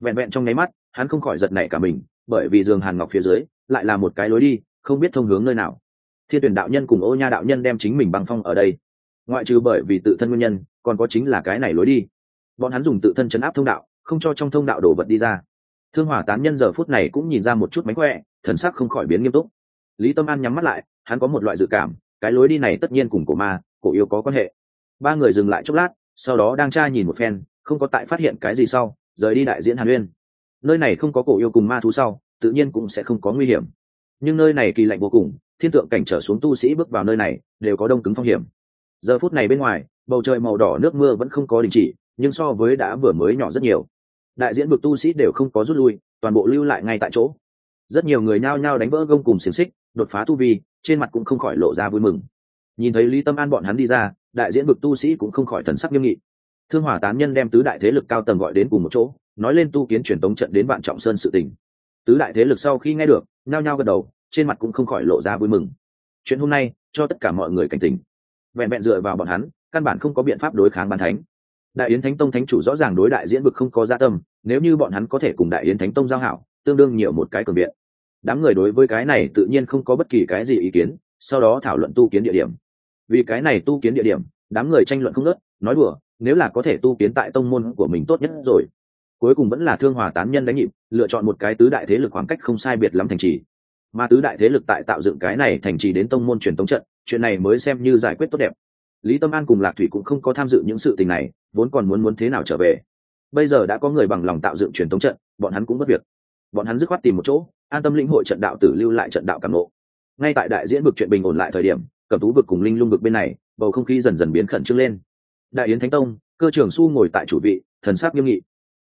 Vẹn vẹn trong nháy mắt, hắn không khỏi giật nảy cả mình bởi vì giường hàn ngọc phía dưới, lại là một cái lối đi, không biết thông hướng nơi nào. Thiên tuyển đạo nhân cùng ô nha đạo nhân đem chính mình băng phong ở đây. Ngoại trừ bởi vì tự thân nguyên nhân, còn có chính là cái này lối đi. Bọn hắn dùng tự thân chấn áp thông đạo, không cho trong thông đạo đổ vật đi ra. Thương hỏa tán nhân giờ phút này cũng nhìn ra một chút mánh khỏe, thần sắc không khỏi biến nghiêm túc. Lý tâm an nhắm mắt lại, hắn có một loại dự cảm, cái lối đi này tất nhiên cùng cổ ma, cổ yêu có quan hệ. Ba người dừng lại chốc lát, sau đó đang tra nhìn một phen, không có tại phát hiện cái gì sau, rời đi đại diễn hàn uyên nơi này không có cổ yêu cùng ma thú sau, tự nhiên cũng sẽ không có nguy hiểm. Nhưng nơi này kỳ lạnh vô cùng, thiên tượng cảnh trở xuống tu sĩ bước vào nơi này, đều có đông cứng phong hiểm. Giờ phút này bên ngoài, bầu trời màu đỏ nước mưa vẫn không có đình chỉ, nhưng so với đã vừa mới nhỏ rất nhiều. Đại diễn vực tu sĩ đều không có rút lui, toàn bộ lưu lại ngay tại chỗ. Rất nhiều người nhao nhao đánh vỡ gông cùng xiềng xích, đột phá tu vi, trên mặt cũng không khỏi lộ ra vui mừng. Nhìn thấy lý tâm an bọn hắn đi ra, đại diễn vực tu sĩ cũng không khỏi thần sắc nghiêm nghị. Thương hỏa tán nhân đem tứ đại thế lực cao tầng gọi đến cùng một chỗ nói lên tu kiến truyền tống trận đến vạn trọng sơn sự tình. Tứ đại thế lực sau khi nghe được, nhao nhao gật đầu, trên mặt cũng không khỏi lộ ra vui mừng. Chuyện hôm nay, cho tất cả mọi người cảnh tỉnh. Vẹn vẹn dựa vào bọn hắn, căn bản không có biện pháp đối kháng bàn thánh. Đại yến thánh tông thánh chủ rõ ràng đối đại diễn vực không có gia tâm, nếu như bọn hắn có thể cùng đại yến thánh tông giao hảo, tương đương nhiều một cái cường viện. Đám người đối với cái này tự nhiên không có bất kỳ cái gì ý kiến, sau đó thảo luận tu kiến địa điểm. Vì cái này tu kiến địa điểm, đám người tranh luận không ngớt, nói đùa, nếu là có thể tu kiến tại tông môn của mình tốt nhất rồi cuối cùng vẫn là thương hòa tán nhân đánh nhịp, lựa chọn một cái tứ đại thế lực khoảng cách không sai biệt lắm thành trì. Mà tứ đại thế lực tại tạo dựng cái này thành trì đến tông môn truyền tống trận, chuyện này mới xem như giải quyết tốt đẹp. Lý tâm an cùng lạc thủy cũng không có tham dự những sự tình này, vốn còn muốn muốn thế nào trở về. Bây giờ đã có người bằng lòng tạo dựng truyền tống trận, bọn hắn cũng mất việc. Bọn hắn dứt khoát tìm một chỗ, an tâm lĩnh hội trận đạo tử lưu lại trận đạo cảm nộ ngay tại đại diễn vực chuyện bình ổn lại thời điểm cầm tú vực cùng linh lung vực bên này, bầu không khí dần dần biến khẩn trương lên. Đại yến thánh tông, cơ trưởng su ngồi tại chủ vị, thần sắc nghiêm nghị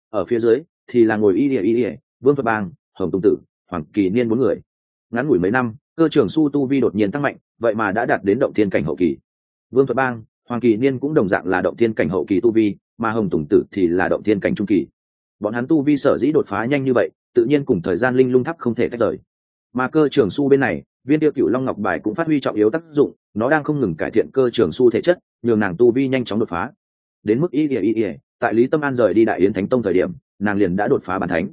ở phía dưới thì là ngồi y ỉa y ỉa vương thuật bang, hồng tùng tử, hoàng kỳ niên bốn người. Ngắn ngủi mấy năm, cơ trưởng su tu vi đột nhiên tăng mạnh, vậy mà đã đạt đến động thiên cảnh hậu kỳ. Vương thuật bang, hoàng kỳ niên cũng đồng dạng là động thiên cảnh hậu kỳ tu vi, mà hồng tùng tử thì là động thiên cảnh trung kỳ. Bọn hắn tu vi sở dĩ đột phá nhanh như vậy, tự nhiên cùng thời gian linh lung thắp không thể tách rời. Mà cơ trưởng su bên này, viên tiêu cựu long ngọc bài cũng phát huy trọng yếu tác dụng, nó đang không ngừng cải thiện cơ trường su thể chất, nhường nàng tu vi nhanh chóng đột phá. Đến mức y ỉa y ỉa tại lý tâm an rời đi đại yến thánh tông thời điểm, nàng liền đã đột phá bàn thánh.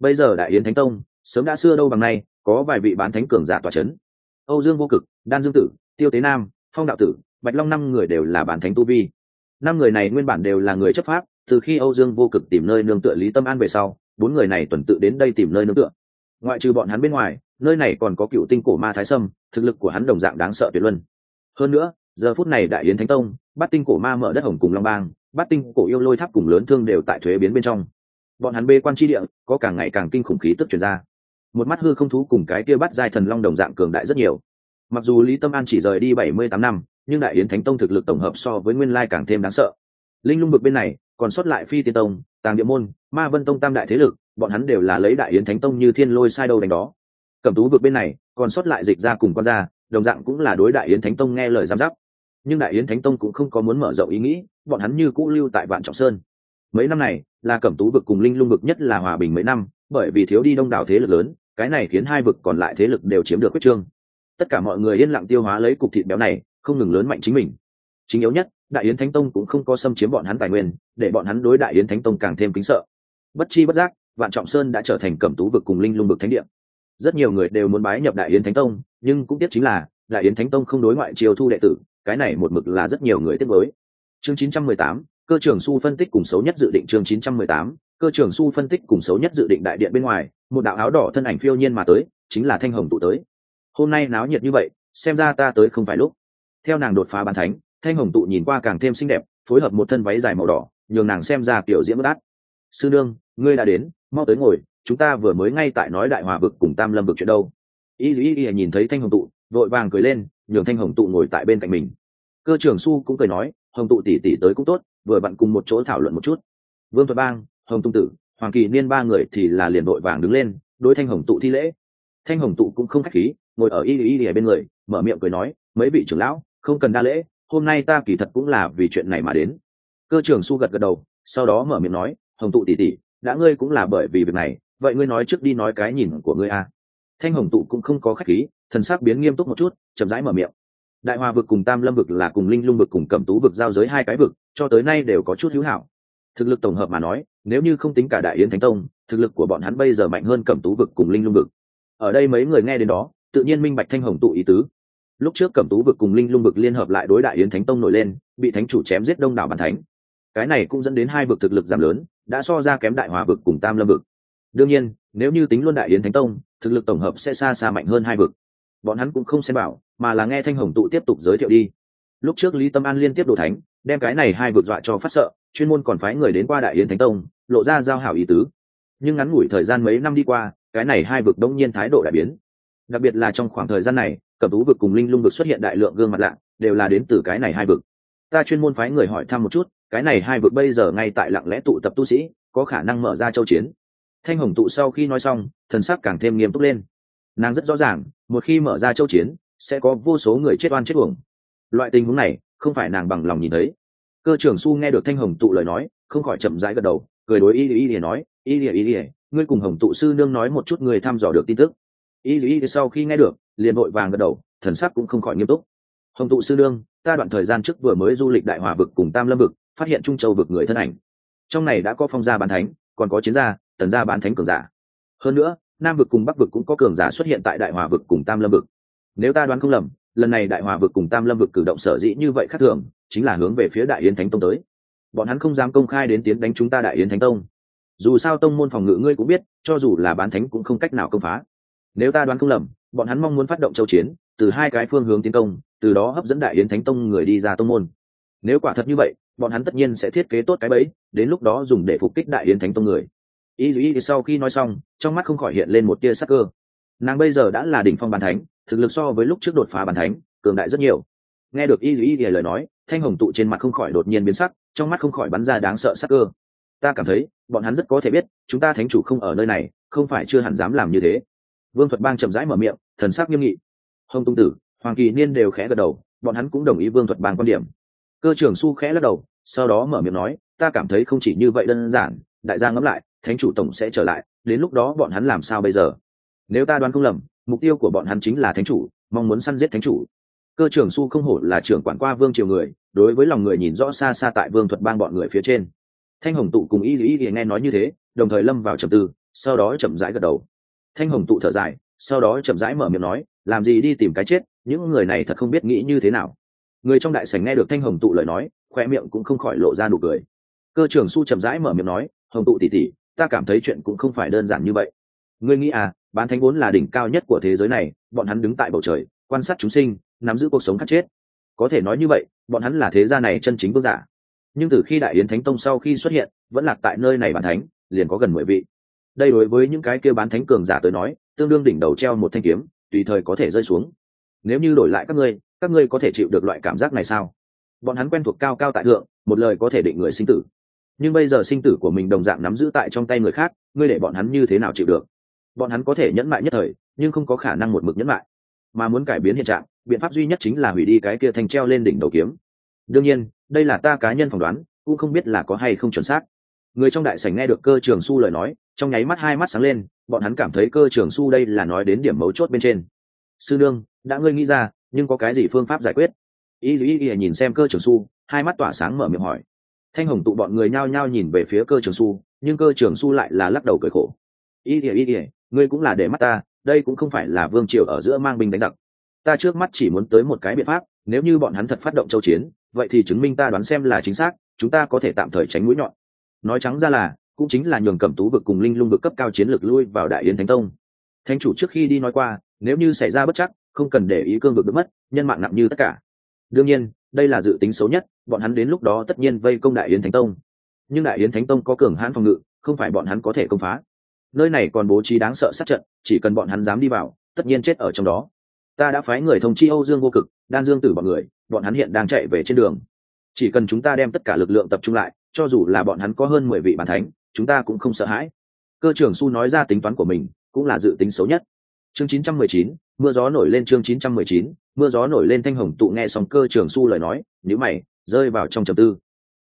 Bây giờ đại yến thánh tông, sớm đã xưa đâu bằng nay, có vài vị bán thánh cường giả tòa c h ấ n âu dương vô cực, đan dương tử, tiêu tế nam, phong đạo tử, bạch long năm người đều là bán thánh tu vi. Năm người này nguyên bản đều là người chấp pháp, từ khi âu dương vô cực tìm nơi nương tựa lý tâm an về sau, bốn người này tuần tự đến đây tìm nơi nương tựa. Ngoại trừ bọn hắn bên ngoài, nơi này còn có cựu tinh cổ ma thái sâm, thực lực của hắn đồng dạng đáng sợ tuyệt luân. Hơn nữa, giờ phút này đại yến thánh tông bắt tinh cổ ma mở đất hồng cùng long bang Bát tinh, cổ yêu lôi tháp cùng lớn thương đều tại thuế biến bên trong. Bọn hắn bê quan tri địa, có càng ngày càng kinh khủng khí tức chuyển ra. Một mắt hư không thú cùng cái kia bắt giai thần long đồng dạng cường đại rất nhiều. Mặc dù lý tâm an chỉ rời đi bảy mươi tám năm, nhưng đại yến thánh tông thực lực tổng hợp so với nguyên lai càng thêm đáng sợ. Linh lung bực bên này, còn xuất lại phi tiên tông, tàng địa môn, ma vân tông tam đại thế lực, bọn hắn đều là lấy đại yến thánh tông như thiên lôi sai đâu đánh đó. Cẩm tú vực bên này, còn xuất lại dịch ra cùng con ra đồng dạng cũng là đối đại yến thánh tông nghe lời giám giáp nhưng đại yến thánh tông cũng không có muốn mở rộng ý nghĩ, bọn hắn như cũ lưu tại vạn trọng sơn. Mấy năm này, là cẩm tú vực cùng linh lung vực nhất là hòa bình mấy năm, bởi vì thiếu đi đông đảo thế lực lớn, cái này khiến hai vực còn lại thế lực đều chiếm được quyết trương. Tất cả mọi người yên lặng tiêu hóa lấy cục thịt béo này, không ngừng lớn mạnh chính mình. Chính yếu nhất, đại yến thánh tông cũng không có xâm chiếm bọn hắn tài nguyên, để bọn hắn đối đại yến thánh tông càng thêm kính sợ. Bất chi bất giác, vạn trọng sơn đã trở thành cẩm tú vực cùng linh lung vực thánh địa. Rất nhiều người đều muốn bái nhập đại yến thánh tông, nhưng cũng tiếc chính là, đại yến thánh tông không đối ngoại chiều thu đệ tử cái này một mực là rất nhiều người tiếp với. Chương 918, cơ trưởng su phân tích cùng xấu nhất dự định chương 918, cơ trưởng su phân tích cùng xấu nhất dự định đại điện bên ngoài một đạo áo đỏ thân ảnh phiêu nhiên mà tới chính là thanh hồng tụ tới. Hôm nay náo nhiệt như vậy xem ra ta tới không phải lúc. Theo nàng đột phá bàn thánh thanh hồng tụ nhìn qua càng thêm xinh đẹp phối hợp một thân váy dài màu đỏ nhường nàng xem ra kiểu diễm bất đắt sư đương, ngươi đã đến mau tới ngồi chúng ta vừa mới ngay tại nói đại hòa vực cùng tam lâm vực chuyện đâu. Y y y nhìn thấy thanh hồng tụ vội vàng cười lên nhường thanh hồng tụ ngồi tại bên cạnh mình. Cơ trưởng su cũng cười nói, hồng tụ tỷ tỷ tới cũng tốt, vừa vặn cùng một chỗ thảo luận một chút. Vương thuật bang, hồng tung tử, hoàng kỳ niên ba người thì là liền đội vàng đứng lên, đối thanh hồng tụ thi lễ. Thanh hồng tụ cũng không khách khí, ngồi ở y y y bên người, mở miệng cười nói, mấy vị trưởng lão, không cần đa lễ, hôm nay ta kỳ thật cũng là vì chuyện này mà đến. Cơ trưởng su gật gật đầu, sau đó mở miệng nói, hồng tụ tỷ tỷ, đã ngươi cũng là bởi vì việc này, vậy ngươi nói trước đi nói cái nhìn của ngươi a à. thanh hồng tụ cũng không có khách khí thần sắc biến nghiêm túc một chút, chậm rãi mở miệng. Đại hòa vực cùng tam lâm vực là cùng linh lung vực cùng cẩm tú vực giao giới hai cái vực, cho tới nay đều có chút hữu hảo. Thực lực tổng hợp mà nói, nếu như không tính cả đại yến thánh tông, thực lực của bọn hắn bây giờ mạnh hơn cẩm tú vực cùng linh lung vực. Ở đây mấy người nghe đến đó, tự nhiên minh bạch thanh hồng tụ ý tứ. Lúc trước cẩm tú vực cùng linh lung vực liên hợp lại đối đại yến thánh tông nổi lên, bị thánh chủ chém giết đông đảo bàn thánh. Cái này cũng dẫn đến hai vực thực lực giảm lớn, đã so ra kém đại hòa vực cùng tam lâm vực. Đương nhiên, nếu như tính luôn đại yến thánh tông, thực lực tổng hợp sẽ xa xa mạnh hơn hai vực bọn hắn cũng không xem bảo, mà là nghe thanh hồng tụ tiếp tục giới thiệu đi. Lúc trước lý tâm an liên tiếp đồ thánh, đem cái này hai vượt dọa cho phát sợ, chuyên môn còn phái người đến qua đại yến thánh tông, lộ ra giao hảo ý tứ. Nhưng ngắn ngủi thời gian mấy năm đi qua, cái này hai vực đông nhiên thái độ đại biến. Đặc biệt là trong khoảng thời gian này, cẩm tú vực cùng linh lung vực xuất hiện đại lượng gương mặt lạ, đều là đến từ cái này hai vực. Ta chuyên môn phái người hỏi thăm một chút, cái này hai vực bây giờ ngay tại lặng lẽ tụ tập tu sĩ, có khả năng mở ra châu chiến. Thanh hồng tụ sau khi nói xong, thần sắc càng thêm nghiêm túc lên. Nàng rất rõ ràng một khi mở ra châu chiến, sẽ có vô số người chết oan chết uổng. Loại tình huống này, không phải nàng bằng lòng nhìn thấy. Cơ trưởng su nghe được thanh hồng tụ lời nói, không khỏi chậm rãi gật đầu, cười đối y y y nói, y y y ngươi cùng hồng tụ sư nương nói một chút người thăm dò được tin tức. Y y sau khi nghe được, liền vội vàng gật đầu, thần sắc cũng không khỏi nghiêm túc. Hồng tụ sư nương, ta đoạn thời gian trước vừa mới du lịch đại hòa vực cùng tam lâm vực, phát hiện trung châu vực người thân ảnh. Trong này đã có phong gia bán thánh, còn có chiến gia, tần gia bán thánh cường giả. Hơn nữa nam vực cùng bắc vực cũng có cường giả xuất hiện tại đại hòa vực cùng tam lâm vực. Nếu ta đoán không lầm, lần này đại hòa vực cùng tam lâm vực cử động sở dĩ như vậy khác thường, chính là hướng về phía đại yến thánh tông tới. Bọn hắn không dám công khai đến tiến đánh chúng ta đại yến thánh tông. Dù sao tông môn phòng ngự ngươi cũng biết, cho dù là bán thánh cũng không cách nào công phá. Nếu ta đoán không lầm, bọn hắn mong muốn phát động châu chiến, từ hai cái phương hướng tiến công, từ đó hấp dẫn đại yến thánh tông người đi ra tông môn. Nếu quả thật như vậy, bọn hắn tất nhiên sẽ thiết kế tốt cái bẫy, đến lúc đó dùng để phục kích đại yến thánh tông người y y sau khi nói xong, trong mắt không khỏi hiện lên một tia sắc cơ. Nàng bây giờ đã là đỉnh phong bàn thánh, thực lực so với lúc trước đột phá bàn thánh, cường đại rất nhiều. Nghe được y y lời nói, thanh hồng tụ trên mặt không khỏi đột nhiên biến sắc, trong mắt không khỏi bắn ra đáng sợ sắc cơ. Ta cảm thấy, bọn hắn rất có thể biết, chúng ta thánh chủ không ở nơi này, không phải chưa hẳn dám làm như thế. Vương thuật bang chậm rãi mở miệng, thần sắc nghiêm nghị. Hồng tung tử, hoàng kỳ niên đều khẽ gật đầu, bọn hắn cũng đồng ý vương thuật bang quan điểm. Cơ trưởng su khẽ lắc đầu, sau đó mở miệng nói, ta cảm thấy không chỉ như vậy đơn giản, đại gia ngẫm lại thánh chủ tổng sẽ trở lại, đến lúc đó bọn hắn làm sao bây giờ? Nếu ta đoán không lầm, mục tiêu của bọn hắn chính là thánh chủ, mong muốn săn giết thánh chủ. Cơ trưởng su không hổ là trưởng quản qua vương triều người, đối với lòng người nhìn rõ xa xa tại vương thuật bang bọn người phía trên. Thanh hồng tụ cùng y dĩ y nghe nói như thế, đồng thời lâm vào trầm tư, sau đó chậm rãi gật đầu. Thanh hồng tụ thở dài, sau đó chậm rãi mở miệng nói, làm gì đi tìm cái chết, những người này thật không biết nghĩ như thế nào. Người trong đại sảnh nghe được thanh hồng tụ lời nói khoe miệng cũng không khỏi lộ ra nụ cười. Cơ trưởng su chậm rãi mở miệng nói, hồng tụ tỉ tỉ ta cảm thấy chuyện cũng không phải đơn giản như vậy. Ngươi nghĩ à bán thánh vốn là đỉnh cao nhất của thế giới này, bọn hắn đứng tại bầu trời, quan sát chúng sinh, nắm giữ cuộc sống khắc chết. Có thể nói như vậy, bọn hắn là thế gia này chân chính vương giả. Nhưng từ khi đại yến thánh tông sau khi xuất hiện, vẫn lạc tại nơi này bán thánh, liền có gần mười vị. Đây đối với những cái kêu bán thánh cường giả tới nói, tương đương đỉnh đầu treo một thanh kiếm, tùy thời có thể rơi xuống. Nếu như đổi lại các ngươi các ngươi có thể chịu được loại cảm giác này sao? Bọn hắn quen thuộc cao cao tại thượng, một lời có thể định người sinh tử nhưng bây giờ sinh tử của mình đồng dạng nắm giữ tại trong tay người khác ngươi để bọn hắn như thế nào chịu được? Bọn hắn có thể nhẫn mại nhất thời nhưng không có khả năng một mực nhẫn mại. Mà muốn cải biến hiện trạng biện pháp duy nhất chính là hủy đi cái kia thành treo lên đỉnh đầu kiếm. Đương nhiên đây là ta cá nhân phỏng đoán cũng không biết là có hay không chuẩn xác. Người trong đại sảnh nghe được cơ trường su lời nói trong nháy mắt hai mắt sáng lên bọn hắn cảm thấy cơ trường su đây là nói đến điểm mấu chốt bên trên. Sư đương, đã ngươi nghĩ ra nhưng có cái gì phương pháp giải quyết? Y y y nhìn xem cơ trường su hai mắt tỏa sáng mở miệng hỏi thanh hồng tụ bọn người nhao nhao nhìn về phía cơ trường su, nhưng cơ trường su lại là lắc đầu cười khổ. Y y ỉa ngươi cũng là để mắt ta, đây cũng không phải là vương triều ở giữa mang binh đánh giặc. Ta trước mắt chỉ muốn tới một cái biện pháp, nếu như bọn hắn thật phát động châu chiến, vậy thì chứng minh ta đoán xem là chính xác, chúng ta có thể tạm thời tránh mũi nhọn. Nói trắng ra là, cũng chính là nhường cẩm tú vực cùng linh lung vực cấp cao chiến lược lui vào đại yến thánh tông. Thánh chủ trước khi đi nói qua, nếu như xảy ra bất chắc, không cần để ý cương vực bị mất, nhân mạng nặng như tất cả. Đương nhiên, đây là dự tính xấu nhất bọn hắn đến lúc đó tất nhiên vây công đại yến thánh tông. Nhưng đại yến thánh tông có cường hãn phòng ngự không phải bọn hắn có thể công phá. Nơi này còn bố trí đáng sợ sát trận chỉ cần bọn hắn dám đi vào tất nhiên chết ở trong đó. Ta đã phái người thông chi âu dương vô cực đan dương tử bọn người bọn hắn hiện đang chạy về trên đường. Chỉ cần chúng ta đem tất cả lực lượng tập trung lại cho dù là bọn hắn có hơn mười vị bàn thánh chúng ta cũng không sợ hãi. Cơ trưởng su nói ra tính toán của mình cũng là dự tính xấu nhất. Chương 919, mưa gió nổi lên chương 919, mưa gió nổi lên thanh hồng tụ nghe xong cơ trưởng su lời nói nếu mày rơi vào trong trầm tư.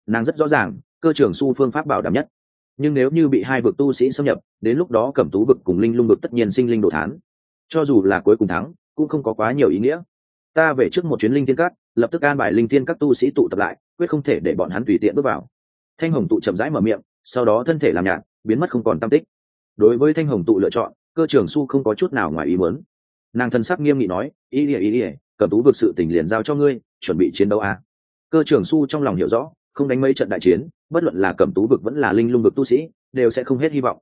Nàng rất rõ ràng, cơ trưởng su phương pháp bảo đảm nhất. Nhưng nếu như bị hai vực tu sĩ xâm nhập, đến lúc đó cẩm tú vực cùng linh lung vực tất nhiên sinh linh đồ thán. Cho dù là cuối cùng thắng, cũng không có quá nhiều ý nghĩa. Ta về trước một chuyến linh thiên cát lập tức an bài linh thiên các tu sĩ tụ tập lại, quyết không thể để bọn hắn tùy tiện bước vào. Thanh hồng tụ chậm rãi mở miệng, sau đó thân thể làm nhạt, biến mất không còn tam tích. Đối với thanh hồng tụ lựa chọn, cơ trưởng su không có chút nào ngoài ý muốn. Nàng thân sắc nghiêm nghị nói, ý ỉa ý ỉa cầm tú vực sự tình liền giao cho ngươi, chuẩn bị chiến đấu à cơ trưởng su trong lòng hiểu rõ, không đánh mấy trận đại chiến, bất luận là cầm tú vực vẫn là linh lung vực tu sĩ, đều sẽ không hết hy vọng.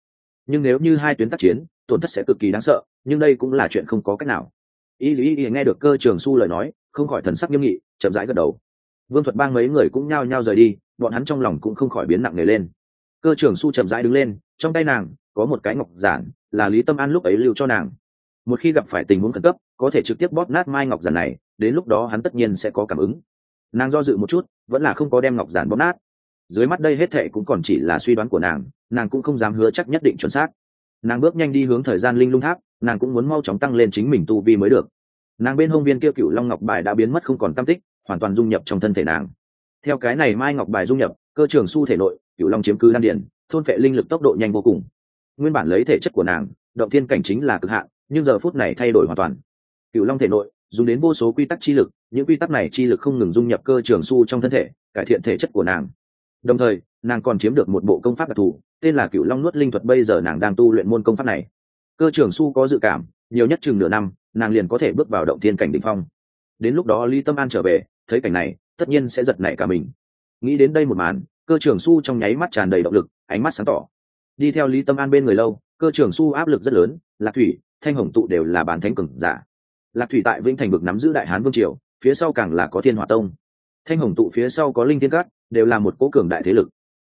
Nhưng nếu như hai tuyến tác chiến, tổn thất sẽ cực kỳ đáng sợ, nhưng đây cũng là chuyện không có cách nào. Y ý y nghe được cơ trường su lời nói, không khỏi thần sắc nghiêm nghị, chậm rãi gật đầu. Vương thuật bang mấy người cũng nhao nhao rời đi, bọn hắn trong lòng cũng không khỏi biến nặng nề lên. Cơ trưởng su chậm rãi đứng lên, trong tay nàng, có một cái ngọc giản, là lý tâm an lúc ấy lưu cho nàng. Một khi gặp phải tình huống khẩn cấp, có thể trực tiếp bóp nát mai ngọc giản này, đến lúc đó hắn tất nhiên sẽ có cảm ứng nàng do dự một chút, vẫn là không có đem ngọc giản bóp nát. Dưới mắt đây hết thệ cũng còn chỉ là suy đoán của nàng nàng cũng không dám hứa chắc nhất định chuẩn xác. Nàng bước nhanh đi hướng thời gian linh lung tháp, nàng cũng muốn mau chóng tăng lên chính mình tu vi mới được. Nàng bên hông viên kia cựu long ngọc bài đã biến mất không còn tam tích, hoàn toàn dung nhập trong thân thể nàng. Theo cái này mai ngọc bài dung nhập, cơ trường su thể nội, cựu long chiếm cứ đan điển thôn phệ linh lực tốc độ nhanh vô cùng. Nguyên bản lấy thể chất của nàng, động thiên cảnh chính là cực hạn, nhưng giờ phút này thay đổi hoàn toàn. Cựu long thể nội dùng đến vô số quy tắc chi lực, những quy tắc này chi lực không ngừng dung nhập cơ trường su trong thân thể, cải thiện thể chất của nàng. Đồng thời, nàng còn chiếm được một bộ công pháp đặc thù, tên là cựu long nuốt linh thuật bây giờ nàng đang tu luyện môn công pháp này. Cơ trường su có dự cảm, nhiều nhất chừng nửa năm, nàng liền có thể bước vào động thiên cảnh đ ỉ n h phong. Đến lúc đó ly tâm an trở về, thấy cảnh này, tất nhiên sẽ giật nảy cả mình. Nghĩ đến đây một màn, cơ trường su trong nháy mắt tràn đầy động lực, ánh mắt sáng tỏ. Đi theo lý tâm an bên người lâu, cơ trường su áp lực rất lớn, lạc thủy, thanh hồng tụ đều là bán thánh cừng giả lạc thủy tại vĩnh thành vực nắm giữ đại hán vương triều, phía sau càng là có thiên hòa tông. Thanh hồng tụ phía sau có linh thiên cát, đều là một cố cường đại thế lực.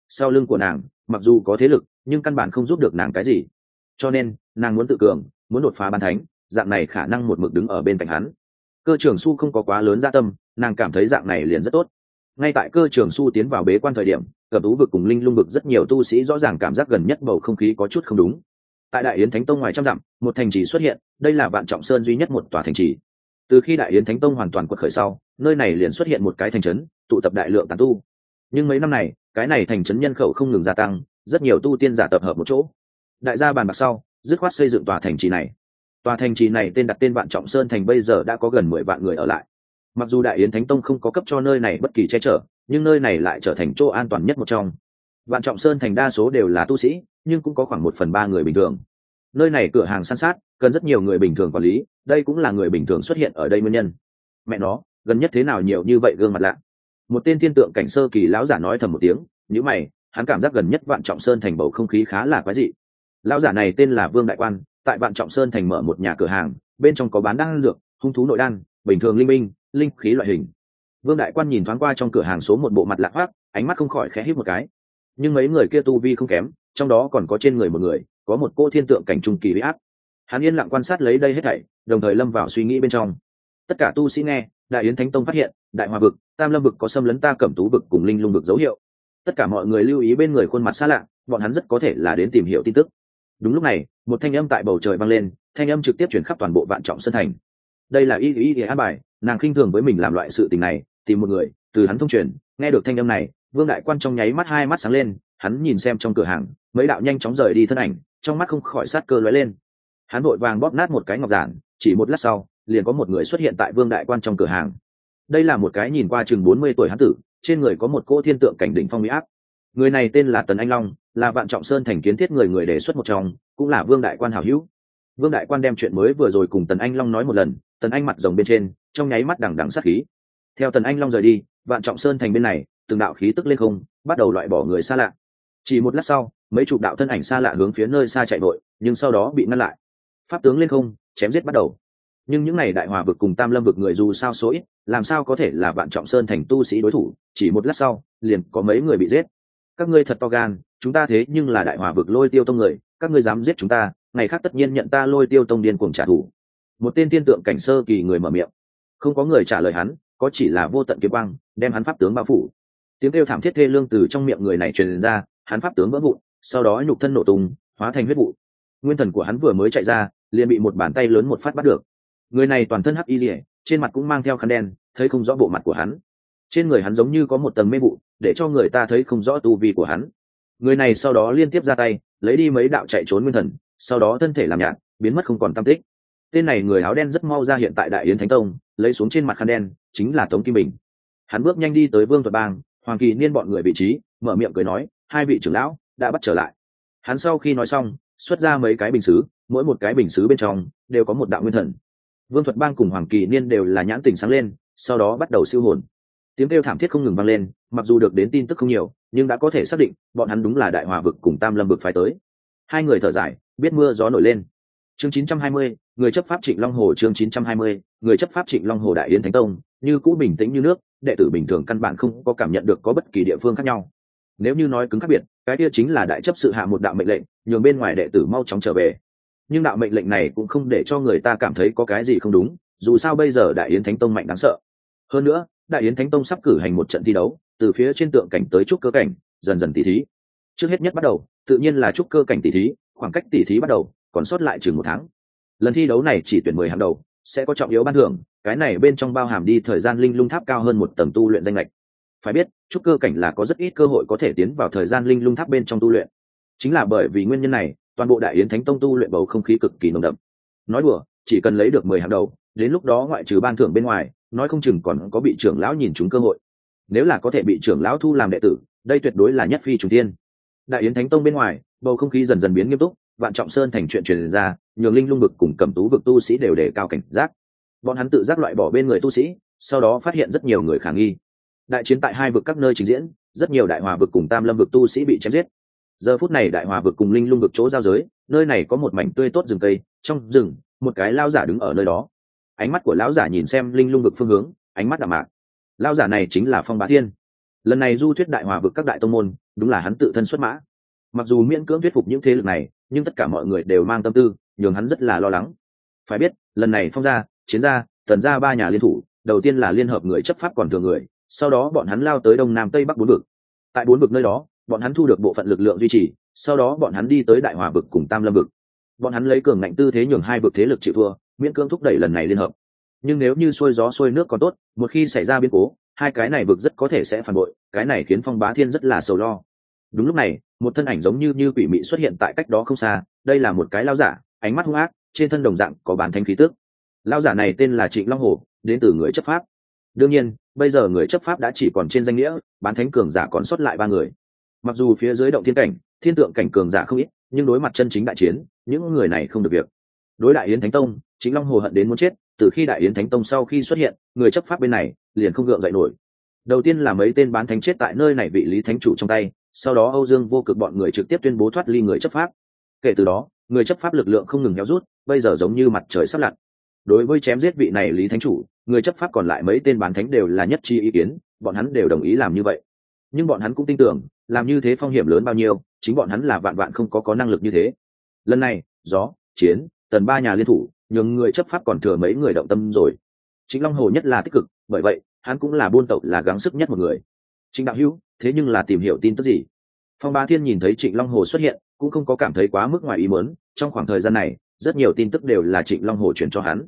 Sau lưng của nàng, mặc dù có thế lực, nhưng căn bản không giúp được nàng cái gì. Cho nên, nàng muốn tự cường, muốn đột phá ban thánh, dạng này khả năng một mực đứng ở bên cạnh hắn. Cơ trưởng su không có quá lớn gia tâm, nàng cảm thấy dạng này liền rất tốt. Ngay tại cơ trưởng su tiến vào bế quan thời điểm cẩm tú vực cùng linh lung vực rất nhiều tu sĩ rõ ràng cảm giác gần nhất bầu không khí có chút không đúng tại đại yến thánh tông ngoài trăm dặm, một thành trì xuất hiện, đây là vạn trọng sơn duy nhất một tòa thành trì. Từ khi đại yến thánh tông hoàn toàn quật khởi sau, nơi này liền xuất hiện một cái thành trấn, tụ tập đại lượng tàn tu. Nhưng mấy năm này, cái này thành trấn nhân khẩu không ngừng gia tăng, rất nhiều tu tiên giả tập hợp một chỗ. Đại gia bàn bạc sau, dứt khoát xây dựng tòa thành trì này. Tòa thành trì này tên đặt tên vạn trọng sơn thành bây giờ đã có gần mười vạn người ở lại. Mặc dù đại yến thánh tông không có cấp cho nơi này bất kỳ che chở, nhưng nơi này lại trở thành chỗ an toàn nhất một trong vạn trọng sơn thành đa số đều là tu sĩ, nhưng cũng có khoảng một phần ba người bình thường. Nơi này cửa hàng san sát, cần rất nhiều người bình thường quản lý, đây cũng là người bình thường xuất hiện ở đây nguyên nhân. Mẹ nó, gần nhất thế nào nhiều như vậy gương mặt lạ. Một tên thiên tượng cảnh sơ kỳ lão giả nói thầm một tiếng nhữ mày, hắn cảm giác gần nhất vạn trọng sơn thành bầu không khí khá là quái dị. Lão giả này tên là vương đại quan, tại vạn trọng sơn thành mở một nhà cửa hàng, bên trong có bán đan dược, hung thú nội đan, bình thường linh minh linh khí loại hình. Vương đại quan nhìn thoáng qua trong cửa hàng số một bộ mặt lạc hoác ánh mắt không khỏi khẽ hít một cái nhưng mấy người kia tu vi không kém, trong đó còn có trên người một người, có một cô thiên tượng cảnh trung kỳ huy áp. Hắn yên lặng quan sát lấy đây hết thảy, đồng thời lâm vào suy nghĩ bên trong. Tất cả tu sĩ nghe, đại yến thánh tông phát hiện, đại hòa vực, tam lâm vực có xâm lấn ta cẩm tú vực cùng linh lung vực dấu hiệu. Tất cả mọi người lưu ý bên người khuôn mặt xa lạ, bọn hắn rất có thể là đến tìm hiểu tin tức. Đúng lúc này, một thanh âm tại bầu trời băng lên, thanh âm trực tiếp chuyển khắp toàn bộ vạn trọng sân thành. Đây là y y y an bài, nàng khinh thường với mình làm loại sự tình này, tìm một người, từ hắn thông truyền, nghe được thanh âm này vương đại quan trong nháy mắt hai mắt sáng lên, hắn nhìn xem trong cửa hàng, mấy đạo nhanh chóng rời đi thân ảnh, trong mắt không khỏi sát cơ lóe lên. Hắn vội vàng bóp nát một cái ngọc giản, chỉ một lát sau, liền có một người xuất hiện tại vương đại quan trong cửa hàng. Đây là một cái nhìn qua chừng bốn mươi tuổi hán tử, trên người có một cô thiên tượng cảnh đỉnh phong mỹ áp. Người này tên là tần anh long, là vạn trọng sơn thành kiến thiết người người đề xuất một trong, cũng là vương đại quan hảo hữu. Vương đại quan đem chuyện mới vừa rồi cùng tần anh long nói một lần, tần anh mặt rồng bên trên, trong nháy mắt đằng đằng sát khí. Theo tần anh long rời đi, vạn trọng sơn thành bên này từng đạo khí tức lên không, bắt đầu loại bỏ người xa lạ. Chỉ một lát sau, mấy chục đạo thân ảnh xa lạ hướng phía nơi xa chạy vội, nhưng sau đó bị ngăn lại. Pháp tướng lên không, chém giết bắt đầu. Nhưng những này đại hòa vực cùng tam lâm vực người dù sao số ít, làm sao có thể là bạn trọng sơn thành tu sĩ đối thủ? Chỉ một lát sau, liền có mấy người bị giết. Các ngươi thật to gan, chúng ta thế nhưng là đại hòa vực lôi tiêu tông người, các ngươi dám giết chúng ta, ngày khác tất nhiên nhận ta lôi tiêu tông điên cuồng trả thù. Một tên tiên tượng cảnh sơ kỳ người mở miệng. Không có người trả lời hắn, có chỉ là vô tận kiếm băng đem hắn pháp tướng bao phủ tiếng kêu thảm thiết thê lương từ trong miệng người này truyền ra, hắn pháp tướng vỡ vụn, sau đó nhục thân nổ tung, hóa thành huyết vụ. Nguyên thần của hắn vừa mới chạy ra, liền bị một bàn tay lớn một phát bắt được. Người này toàn thân hắc y rỉa trên mặt cũng mang theo khăn đen, thấy không rõ bộ mặt của hắn. Trên người hắn giống như có một tầng mê vụ, để cho người ta thấy không rõ tu vi của hắn. Người này sau đó liên tiếp ra tay, lấy đi mấy đạo chạy trốn nguyên thần, sau đó thân thể làm nhạt, biến mất không còn tam tích. Tên này người áo đen rất mau ra hiện tại đại yến thánh tông, lấy xuống trên mặt khăn đen, chính là tống kim bình. Hắn bước nhanh đi tới vương thuật bang hoàng kỳ niên bọn người vị trí mở miệng cười nói hai vị trưởng lão đã bắt trở lại. Hắn sau khi nói xong xuất ra mấy cái bình xứ mỗi một cái bình xứ bên trong đều có một đạo nguyên thần. Vương thuật bang cùng hoàng kỳ niên đều là nhãn tình sáng lên sau đó bắt đầu siêu hồn. Tiếng kêu thảm thiết không ngừng vang lên mặc dù được đến tin tức không nhiều nhưng đã có thể xác định bọn hắn đúng là đại hòa vực cùng tam lâm vực phải tới. Hai người thở dài biết mưa gió nổi lên. Chương 920, người chấp pháp trịnh long hồ chương 920, người chấp pháp trịnh long hồ đại yến thánh tông như cũ bình tĩnh như nước đệ tử bình thường căn bản không có cảm nhận được có bất kỳ địa phương khác nhau. Nếu như nói cứng khác biệt, cái kia chính là đại chấp sự hạ một đạo mệnh lệnh, nhường bên ngoài đệ tử mau chóng trở về. Nhưng đạo mệnh lệnh này cũng không để cho người ta cảm thấy có cái gì không đúng, dù sao bây giờ đại yến thánh tông mạnh đáng sợ. Hơn nữa, đại yến thánh tông sắp cử hành một trận thi đấu, từ phía trên tượng cảnh tới trúc cơ cảnh, dần dần tỉ thí. Trước hết nhất bắt đầu, tự nhiên là trúc cơ cảnh tỉ thí, khoảng cách tỉ thí bắt đầu, còn sót lại chừng một tháng. Lần thi đấu này chỉ tuyển mười hàng đầu, sẽ có trọng yếu ban thưởng cái này bên trong bao hàm đi thời gian linh lung tháp cao hơn một tầng tu luyện danh lệch phải biết trúc cơ cảnh là có rất ít cơ hội có thể tiến vào thời gian linh lung tháp bên trong tu luyện. Chính là bởi vì nguyên nhân này, toàn bộ đại yến thánh tông tu luyện bầu không khí cực kỳ nồng đậm. Nói đùa, chỉ cần lấy được mười hàng đầu, đến lúc đó ngoại trừ ban thưởng bên ngoài, nói không chừng còn có bị trưởng lão nhìn chúng cơ hội. Nếu là có thể bị trưởng lão thu làm đệ tử, đây tuyệt đối là nhất phi trùng tiên đại yến thánh tông bên ngoài, bầu không khí dần dần biến nghiêm túc, vạn trọng sơn thành chuyện truyền ra, nhường linh lung vực cùng cầm tú vực tu sĩ đều đề cao cảnh giác bọn hắn tự giác loại bỏ bên người tu sĩ, sau đó phát hiện rất nhiều người khả nghi. Đại chiến tại hai vực các nơi trình diễn, rất nhiều đại hòa vực cùng tam lâm vực tu sĩ bị chém giết. Giờ phút này đại hòa vực cùng linh lung vực chỗ giao giới, nơi này có một mảnh tươi tốt rừng cây, trong rừng, một cái lao giả đứng ở nơi đó. Ánh mắt của lão giả nhìn xem linh lung vực phương hướng, ánh mắt đạm mạc. Lao giả này chính là phong bá thiên. Lần này du thuyết đại hòa vực các đại tông môn, đúng là hắn tự thân xuất mã. Mặc dù miễn cưỡng thuyết phục những thế lực này, nhưng tất cả mọi người đều mang tâm tư, nhường hắn rất là lo lắng. Phải biết, lần này phong gia chiến gia tần gia ba nhà liên thủ, đầu tiên là liên hợp người chấp pháp còn thường người, sau đó bọn hắn lao tới đông nam tây bắc bốn vực. Tại bốn vực nơi đó, bọn hắn thu được bộ phận lực lượng duy trì, sau đó bọn hắn đi tới đại hòa vực cùng tam lâm vực. Bọn hắn lấy cường ngạnh tư thế nhường hai vực thế lực chịu thua, miễn cưỡng thúc đẩy lần này liên hợp. Nhưng nếu như xuôi gió xuôi nước còn tốt, một khi xảy ra biến cố, hai cái này vực rất có thể sẽ phản bội, cái này khiến phong bá thiên rất là sầu lo. Đúng lúc này, một thân ảnh giống như như quỷ mị xuất hiện tại cách đó không xa, đây là một cái lao giả, ánh mắt hung ác, trên thân đồng dạng có bản thanh khí tước lao giả này tên là trịnh long hồ, đến từ người chấp pháp. Đương nhiên, bây giờ người chấp pháp đã chỉ còn trên danh nghĩa, bán thánh cường giả còn sót lại ba người. Mặc dù phía dưới động thiên cảnh, thiên tượng cảnh cường giả không ít, nhưng đối mặt chân chính đại chiến, những người này không được việc. Đối đại yến thánh tông chính long hồ hận đến muốn chết, từ khi đại yến thánh tông sau khi xuất hiện, người chấp pháp bên này liền không gượng dậy nổi. Đầu tiên là mấy tên bán thánh chết tại nơi này vị lý thánh chủ trong tay, sau đó âu dương vô cực bọn người trực tiếp tuyên bố thoát ly người chấp pháp. Kể từ đó, người chấp pháp lực lượng không ngừng héo rút, bây giờ giống như mặt trời sắp lặn đối với chém giết vị này lý thánh chủ, người chấp pháp còn lại mấy tên bán thánh đều là nhất chi ý kiến, bọn hắn đều đồng ý làm như vậy. Nhưng bọn hắn cũng tin tưởng, làm như thế phong hiểm lớn bao nhiêu, chính bọn hắn là vạn vạn không có có năng lực như thế. Lần này, gió, chiến, tần ba nhà liên thủ, nhường người chấp pháp còn thừa mấy người động tâm rồi. Chính long hồ nhất là tích cực, bởi vậy, hắn cũng là buôn tẩu, là gắng sức nhất một người. Chính đạo hữu, thế nhưng là tìm hiểu tin tức gì? Phong ba thiên nhìn thấy trịnh long hồ xuất hiện, cũng không có cảm thấy quá mức ngoài ý muốn, trong khoảng thời gian này, rất nhiều tin tức đều là trịnh long hồ chuyển cho hắn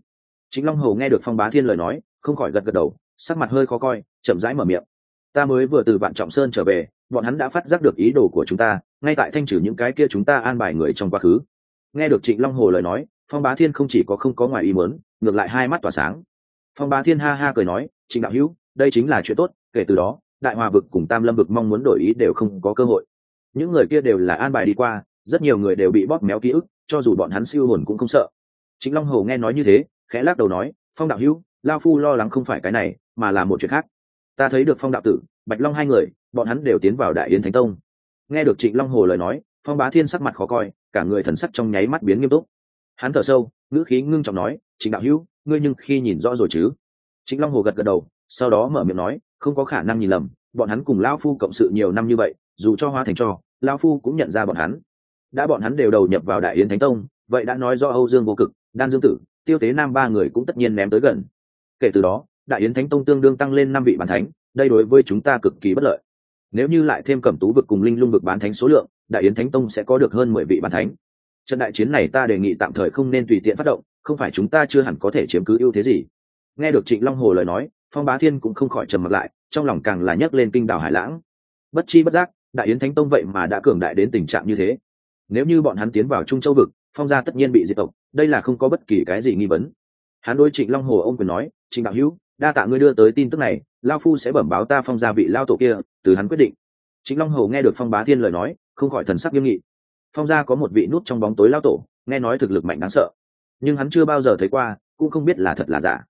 chính long hồ nghe được phong bá thiên lời nói, không khỏi gật gật đầu, sắc mặt hơi khó coi, chậm rãi mở miệng. Ta mới vừa từ vạn trọng sơn trở về, bọn hắn đã phát giác được ý đồ của chúng ta, ngay tại thanh trừ những cái kia chúng ta an bài người trong quá khứ. Nghe được trịnh long hồ lời nói, phong bá thiên không chỉ có không có ngoài ý mớn ngược lại hai mắt tỏa sáng. Phong bá thiên ha ha cười nói, trịnh đạo hữu, đây chính là chuyện tốt, kể từ đó, đại hòa vực cùng tam lâm vực mong muốn đổi ý đều không có cơ hội. Những người kia đều là an bài đi qua, rất nhiều người đều bị bóp méo ký ức, cho dù bọn hắn siêu hồn cũng không sợ. Chính long hồ nghe nói như thế khẽ lắc đầu nói, phong đạo hữu, lao phu lo lắng không phải cái này, mà là một chuyện khác. Ta thấy được phong đạo tử, bạch long hai người, bọn hắn đều tiến vào đại yến thánh tông. Nghe được trịnh long hồ lời nói, phong bá thiên sắc mặt khó coi, cả người thần sắc trong nháy mắt biến nghiêm túc. Hắn thở sâu, ngữ khí ngưng trọng nói, trịnh đạo hữu, ngươi nhưng khi nhìn rõ rồi chứ? Trịnh long hồ gật gật đầu, sau đó mở miệng nói, không có khả năng nhìn lầm, bọn hắn cùng lao phu cộng sự nhiều năm như vậy, dù cho hoa thành cho, lao phu cũng nhận ra bọn hắn. Đã bọn hắn đều đầu nhập vào đại yến thánh tông, vậy đã nói do âu dương vô cực đan dương tử, tiêu tế nam ba người cũng tất nhiên ném tới gần. Kể từ đó, đại yến thánh tông tương đương tăng lên năm vị bản thánh, đây đối với chúng ta cực kỳ bất lợi. Nếu như lại thêm cẩm tú vực cùng linh lung vực bán thánh số lượng, đại yến thánh tông sẽ có được hơn mười vị bàn thánh. Trận đại chiến này ta đề nghị tạm thời không nên tùy tiện phát động, không phải chúng ta chưa hẳn có thể chiếm cứ ưu thế gì. Nghe được trịnh long hồ lời nói, phong bá thiên cũng không khỏi trầm mặt lại, trong lòng càng là nhấc lên kinh đảo hải lãng. Bất chi bất giác, đại yến thánh tông vậy mà đã cường đại đến tình trạng như thế. Nếu như bọn hắn tiến vào trung châu vực phong gia tất nhiên bị diệt tộc, đây là không có bất kỳ cái gì nghi vấn. Hắn đôi trịnh long hồ ô m quyền nói, trịnh đạo hữu, đa tạ ngươi đưa tới tin tức này lao phu sẽ bẩm báo ta phong gia vị lao tổ kia, từ hắn quyết định. Trịnh long hồ nghe được phong bá thiên lời nói, không khỏi thần sắc nghiêm nghị. Phong gia có một vị nút trong bóng tối lao tổ, nghe nói thực lực mạnh đáng sợ. Nhưng hắn chưa bao giờ thấy qua, cũng không biết là thật là giả.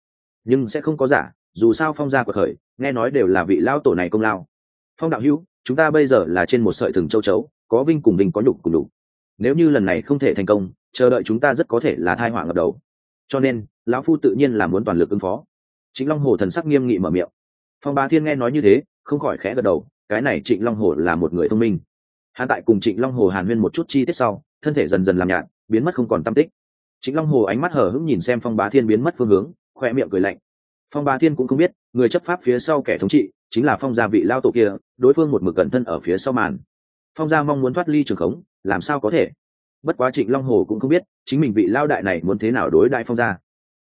Nhưng sẽ không có giả, dù sao phong gia của khởi nghe nói đều là vị lao tổ này công lao. Phong đạo hữu, chúng ta bây giờ là trên một sợi thừng châu chấu, có vinh cùng vinh có nhục cùng đủ nếu như lần này không thể thành công, chờ đợi chúng ta rất có thể là thai họa ngập đầu. Cho nên, lão phu tự nhiên là muốn toàn lực ứng phó. Trịnh long hồ thần sắc nghiêm nghị mở miệng. Phong bá thiên nghe nói như thế, không khỏi khẽ gật đầu, cái này trịnh long hồ là một người thông minh. Hạ tại cùng trịnh long hồ hàn huyên một chút chi tiết sau, thân thể dần dần làm nhạt, biến mất không còn tâm tích. Trịnh long hồ ánh mắt hở hững nhìn xem phong bá thiên biến mất phương hướng, khoe miệng cười lạnh. Phong bá thiên cũng không biết, người chấp pháp phía sau kẻ thống trị chính là phong gia vị lao tổ kia, đối phương một mực cẩn thân ở phía sau màn phong gia mong muốn thoát ly trường khống làm sao có thể? Bất quá trịnh long hồ cũng không biết chính mình vị lao đại này muốn thế nào đối đại phong gia.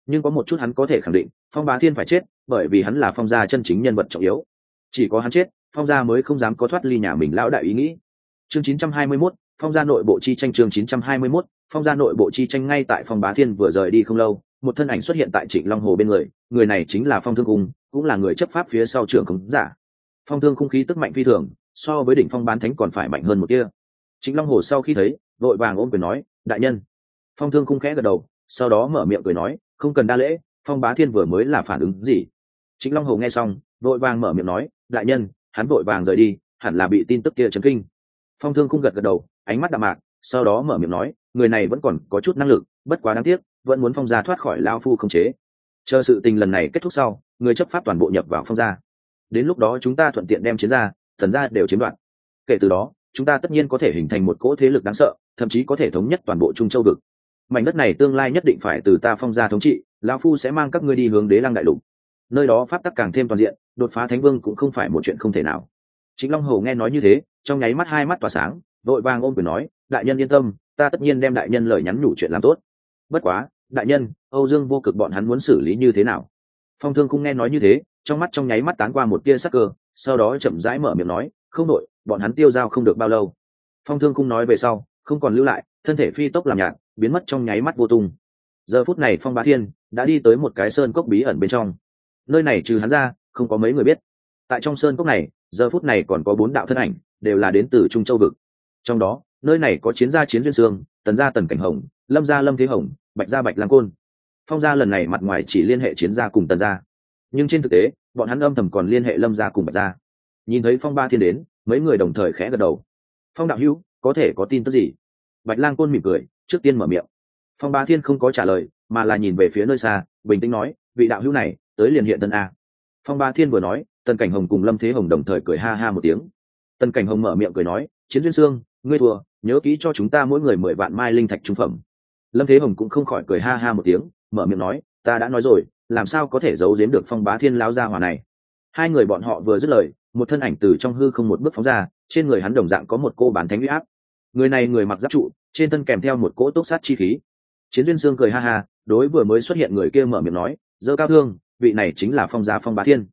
Nhưng có một chút hắn có thể khẳng định phong bá thiên phải chết bởi vì hắn là phong gia chân chính nhân vật trọng yếu. Chỉ có hắn chết phong gia mới không dám có thoát ly nhà mình lão đại ý nghĩ. Chương 921, phong gia nội bộ chi tranh chương 921, phong gia nội bộ chi tranh ngay tại phong bá thiên vừa rời đi không lâu một thân ảnh xuất hiện tại trịnh long hồ bên người người này chính là phong thương cung cũng là người chấp pháp phía sau trưởng khống giả. Phong thương khung khí tức mạnh phi thường so với đỉnh phong bán thánh còn phải mạnh hơn một kia. Trịnh long hồ sau khi thấy, vội vàng ôm quyền nói, đại nhân. Phong thương khung khẽ gật đầu, sau đó mở miệng cười nói, không cần đa lễ, phong bá thiên vừa mới là phản ứng gì? Trịnh long hồ nghe xong, vội vàng mở miệng nói, đại nhân, hắn vội vàng rời đi, hẳn là bị tin tức kia chấn kinh. Phong thương khung gật gật đầu, ánh mắt đạm mạc, sau đó mở miệng nói, người này vẫn còn có chút năng lực, bất quá đáng tiếc, vẫn muốn phong gia thoát khỏi lao phu không chế. Chờ sự tình lần này kết thúc sau, người chấp pháp toàn bộ nhập vào phong gia. Đến lúc đó chúng ta thuận tiện đem chiến ra thần gia đều chiếm đoạt. Kể từ đó, chúng ta tất nhiên có thể hình thành một cỗ thế lực đáng sợ, thậm chí có thể thống nhất toàn bộ trung châu vực. Mảnh đất này tương lai nhất định phải từ ta phong gia thống trị, lão phu sẽ mang các ngươi đi hướng đế lăng đại lục. Nơi đó pháp tắc càng thêm toàn diện, đột phá thánh vương cũng không phải một chuyện không thể nào. Chính long hầu nghe nói như thế, trong nháy mắt hai mắt tỏa sáng, vội vàng ôm quyền nói, đại nhân yên tâm, ta tất nhiên đem đại nhân lời nhắn nhủ chuyện làm tốt. Bất quá, đại nhân, âu dương vô cực bọn hắn muốn xử lý như thế nào? Phong thương cũng nghe nói như thế, trong mắt trong nháy mắt tán qua một tia sắc cơ sau đó chậm rãi mở miệng nói, không đội, bọn hắn tiêu dao không được bao lâu. Phong thương cung nói về sau, không còn lưu lại, thân thể phi tốc làm nhạt, biến mất trong nháy mắt vô tung. Giờ phút này phong bá thiên đã đi tới một cái sơn cốc bí ẩn bên trong. Nơi này trừ hắn ra, không có mấy người biết. Tại trong sơn cốc này, giờ phút này còn có bốn đạo thân ảnh, đều là đến từ trung châu vực. Trong đó, nơi này có chiến gia chiến duyên sương tần gia tần cảnh hồng, lâm gia lâm thế hồng, bạch gia bạch lang côn. Phong gia lần này mặt ngoài chỉ liên hệ chiến gia cùng tần gia nhưng trên thực tế, bọn hắn âm thầm còn liên hệ lâm gia cùng bạch gia. Nhìn thấy phong ba thiên đến, mấy người đồng thời khẽ gật đầu. Phong đạo hữu, có thể có tin tức gì? Bạch lang côn mỉm cười, trước tiên mở miệng. Phong ba thiên không có trả lời, mà là nhìn về phía nơi xa, bình tĩnh nói, vị đạo hữu này, tới liền hiện tân a. Phong ba thiên vừa nói, tần cảnh hồng cùng lâm thế hồng đồng thời cười ha ha một tiếng. Tần cảnh hồng mở miệng cười nói, chiến duyên sương, ngươi thua, nhớ kỹ cho chúng ta mỗi người mười vạn mai linh thạch trung phẩm. Lâm thế hồng cũng không khỏi cười ha ha một tiếng, mở miệng nói, ta đã nói rồi làm sao có thể giấu giếm được phong bá thiên lao gia hòa này? Hai người bọn họ vừa dứt lời, một thân ảnh từ trong hư không một bước phóng ra, trên người hắn đồng dạng có một cô bán thánh huy áp. Người này người mặc giáp trụ, trên thân kèm theo một cỗ tốc sát chi khí. Chiến duyên sương cười ha ha, đối vừa mới xuất hiện người kia mở miệng nói, dơ cao thương, vị này chính là phong gia phong bá thiên.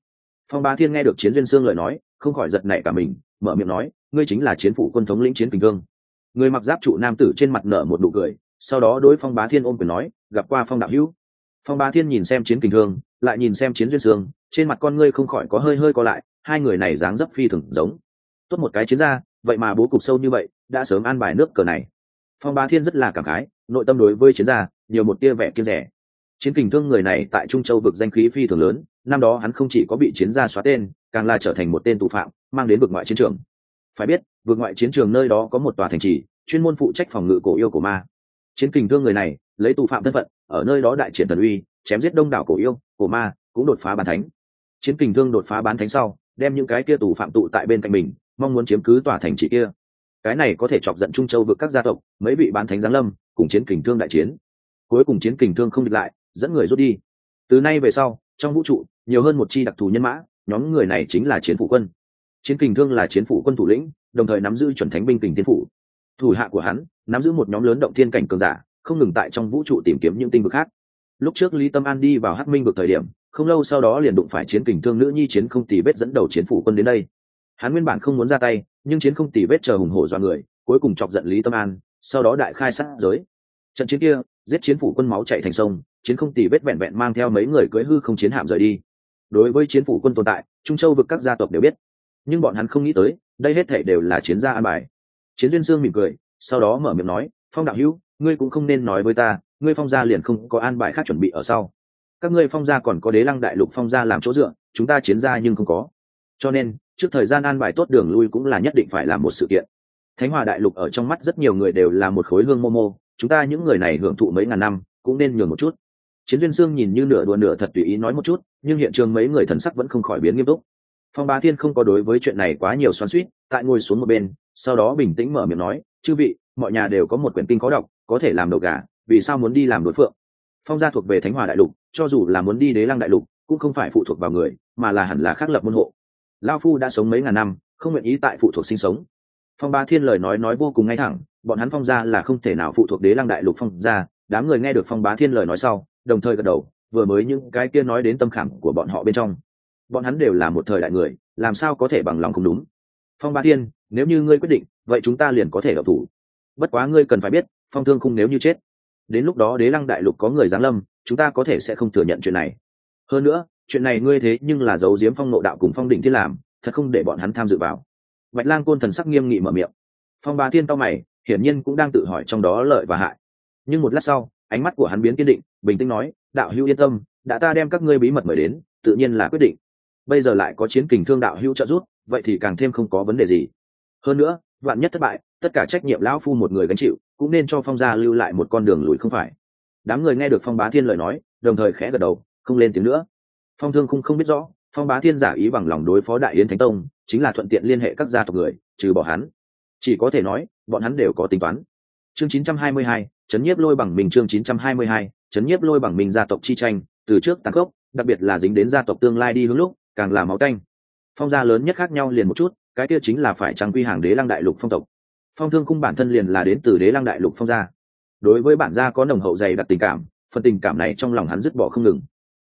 Phong bá thiên nghe được chiến duyên sương lời nói, không khỏi giật nảy cả mình, mở miệng nói, ngươi chính là chiến phủ quân thống lĩnh chiến kình thương. Người mặc giáp trụ nam tử trên mặt nở một nụ cười, sau đó đối phong bá thiên ôm quyền nói, gặp qua phong đạo hữu phong bá thiên nhìn xem chiến kình thương, lại nhìn xem chiến duyên sương trên mặt con ngươi không khỏi có hơi hơi co lại, hai người này dáng dấp phi thường giống. Tốt một cái chiến ra vậy mà bố cục sâu như vậy, đã sớm an bài nước cờ này. Phong bá thiên rất là cảm khái, nội tâm đối với chiến gia, nhiều một tia vẻ kiên rẻ. Chiến kình thương người này tại trung châu vực danh khí phi thường lớn, năm đó hắn không chỉ có bị chiến gia xóa tên, càng là trở thành một tên tù phạm, mang đến vực ngoại chiến trường. Phải biết, vực ngoại chiến trường nơi đó có một tòa thành trì, chuyên môn phụ trách phòng ngự cổ yêu của ma. Chiến kình thương người này, lấy tù phạm thân phận ở nơi đó đại triển thần uy, chém giết đông đảo cổ yêu, cổ ma, cũng đột phá bàn thánh. Chiến kình thương đột phá bán thánh sau, đem những cái kia tù phạm tụ tại bên cạnh mình, mong muốn chiếm cứ tòa thành trị kia. Cái này có thể chọc giận trung châu vượt các gia tộc, mấy vị bán thánh giáng lâm, cùng chiến kình thương đại chiến. Cuối cùng chiến kình thương không địch lại, dẫn người rút đi. Từ nay về sau, trong vũ trụ, nhiều hơn một chi đặc thù nhân mã, nhóm người này chính là chiến phủ quân. Chiến kình thương là chiến phủ quân thủ lĩnh, đồng thời nắm giữ chuẩn thánh binh kình tiên phủ. Thủ hạ của hắn, nắm giữ một nhóm lớn động thiên cảnh cường giả không ngừng tại trong vũ trụ tìm kiếm những tinh vực khác. Lúc trước lý tâm an đi vào hắc minh vực thời điểm, không lâu sau đó liền đụng phải chiến kình thương nữ nhi chiến không tỷ vết dẫn đầu chiến phủ quân đến đây. Hắn nguyên bản không muốn ra tay, nhưng chiến không tỷ vết chờ hùng hổ do người, cuối cùng chọc giận lý tâm an, sau đó đại khai sát giới. Trận chiến kia, giết chiến phủ quân máu chạy thành sông, chiến không tỷ vết vẹn vẹn mang theo mấy người cưỡi hư không chiến hạm rời đi. Đối với chiến phủ quân tồn tại, trung châu vực các gia tộc đều biết. Nhưng bọn hắn không nghĩ tới, đây hết thể đều là chiến gia an bài. Chiến duyên sương mỉm cười, sau đó mở miệng nói, phong đạo hữu ngươi cũng không nên nói với ta, ngươi phong gia liền không có an bài khác chuẩn bị ở sau. Các ngươi phong gia còn có đế lăng đại lục phong gia làm chỗ dựa, chúng ta chiến gia nhưng không có. Cho nên, trước thời gian an bài tốt đường lui cũng là nhất định phải làm một sự kiện. Thánh hòa đại lục ở trong mắt rất nhiều người đều là một khối hương mô mô, chúng ta những người này hưởng thụ mấy ngàn năm, cũng nên nhường một chút. Chiến duyên sương nhìn như nửa đùa nửa thật tùy ý nói một chút, nhưng hiện trường mấy người thần sắc vẫn không khỏi biến nghiêm túc. Phong bá thiên không có đối với chuyện này quá nhiều xoắn suýt tại ngồi xuống một bên, sau đó bình tĩnh mở miệng nói, chư vị, mọi nhà đều có một quyển kinh khó đọc có thể làm đầu gà, vì sao muốn đi làm đối phượng? Phong gia thuộc về thánh hòa đại lục, cho dù là muốn đi đế lăng đại lục, cũng không phải phụ thuộc vào người, mà là hẳn là khác lập môn hộ. Lao phu đã sống mấy ngàn năm, không nguyện ý tại phụ thuộc sinh sống. Phong ba thiên lời nói nói vô cùng ngay thẳng, bọn hắn phong gia là không thể nào phụ thuộc đế lăng đại lục phong gia, đám người nghe được phong bá thiên lời nói sau, đồng thời gật đầu, vừa mới những cái kia nói đến tâm khảm của bọn họ bên trong. Bọn hắn đều là một thời đại người, làm sao có thể bằng lòng không đúng? Phong bá thiên, nếu như ngươi quyết định, vậy chúng ta liền có thể độc thủ. Bất quá ngươi cần phải biết phong thương không nếu như chết. Đến lúc đó đế lăng đại lục có người giáng lâm, chúng ta có thể sẽ không thừa nhận chuyện này. Hơn nữa, chuyện này ngươi thế nhưng là giấu giếm phong nộ đạo cùng phong định thiên làm, thật không để bọn hắn tham dự vào. Bạch lang côn thần sắc nghiêm nghị mở miệng. Phong ba thiên to mày, hiển nhiên cũng đang tự hỏi trong đó lợi và hại. Nhưng một lát sau, ánh mắt của hắn biến kiên định, bình tĩnh nói, đạo hữu yên tâm, đã ta đem các ngươi bí mật mời đến, tự nhiên là quyết định. Bây giờ lại có chiến kình thương đạo hữu trợ giúp, vậy thì càng thêm không có vấn đề gì. Hơn nữa, vạn nhất thất bại, tất cả trách nhiệm lão phu một người gánh chịu cũng nên cho phong gia lưu lại một con đường lùi không phải. Đám người nghe được phong bá thiên lời nói đồng thời khẽ gật đầu không lên tiếng nữa. Phong thương không không biết rõ phong bá thiên giả ý bằng lòng đối phó đại yến thánh tông chính là thuận tiện liên hệ các gia tộc người trừ bỏ hắn. Chỉ có thể nói bọn hắn đều có tính toán. Chương 922, chấn nhiếp lôi bằng mình chương 922, chấn nhiếp lôi bằng mình gia tộc chi tranh từ trước tăng gốc đặc biệt là dính đến gia tộc tương lai đi hướng lúc càng là máu canh phong gia lớn nhất khác nhau liền một chút cái kia chính là phải trang quy hàng đế lăng đại lục phong tộc phong thương cung bản thân liền là đến từ đế lăng đại lục phong gia. Đối với bản gia có nồng hậu dày đặc tình cảm, phần tình cảm này trong lòng hắn dứt bỏ không ngừng.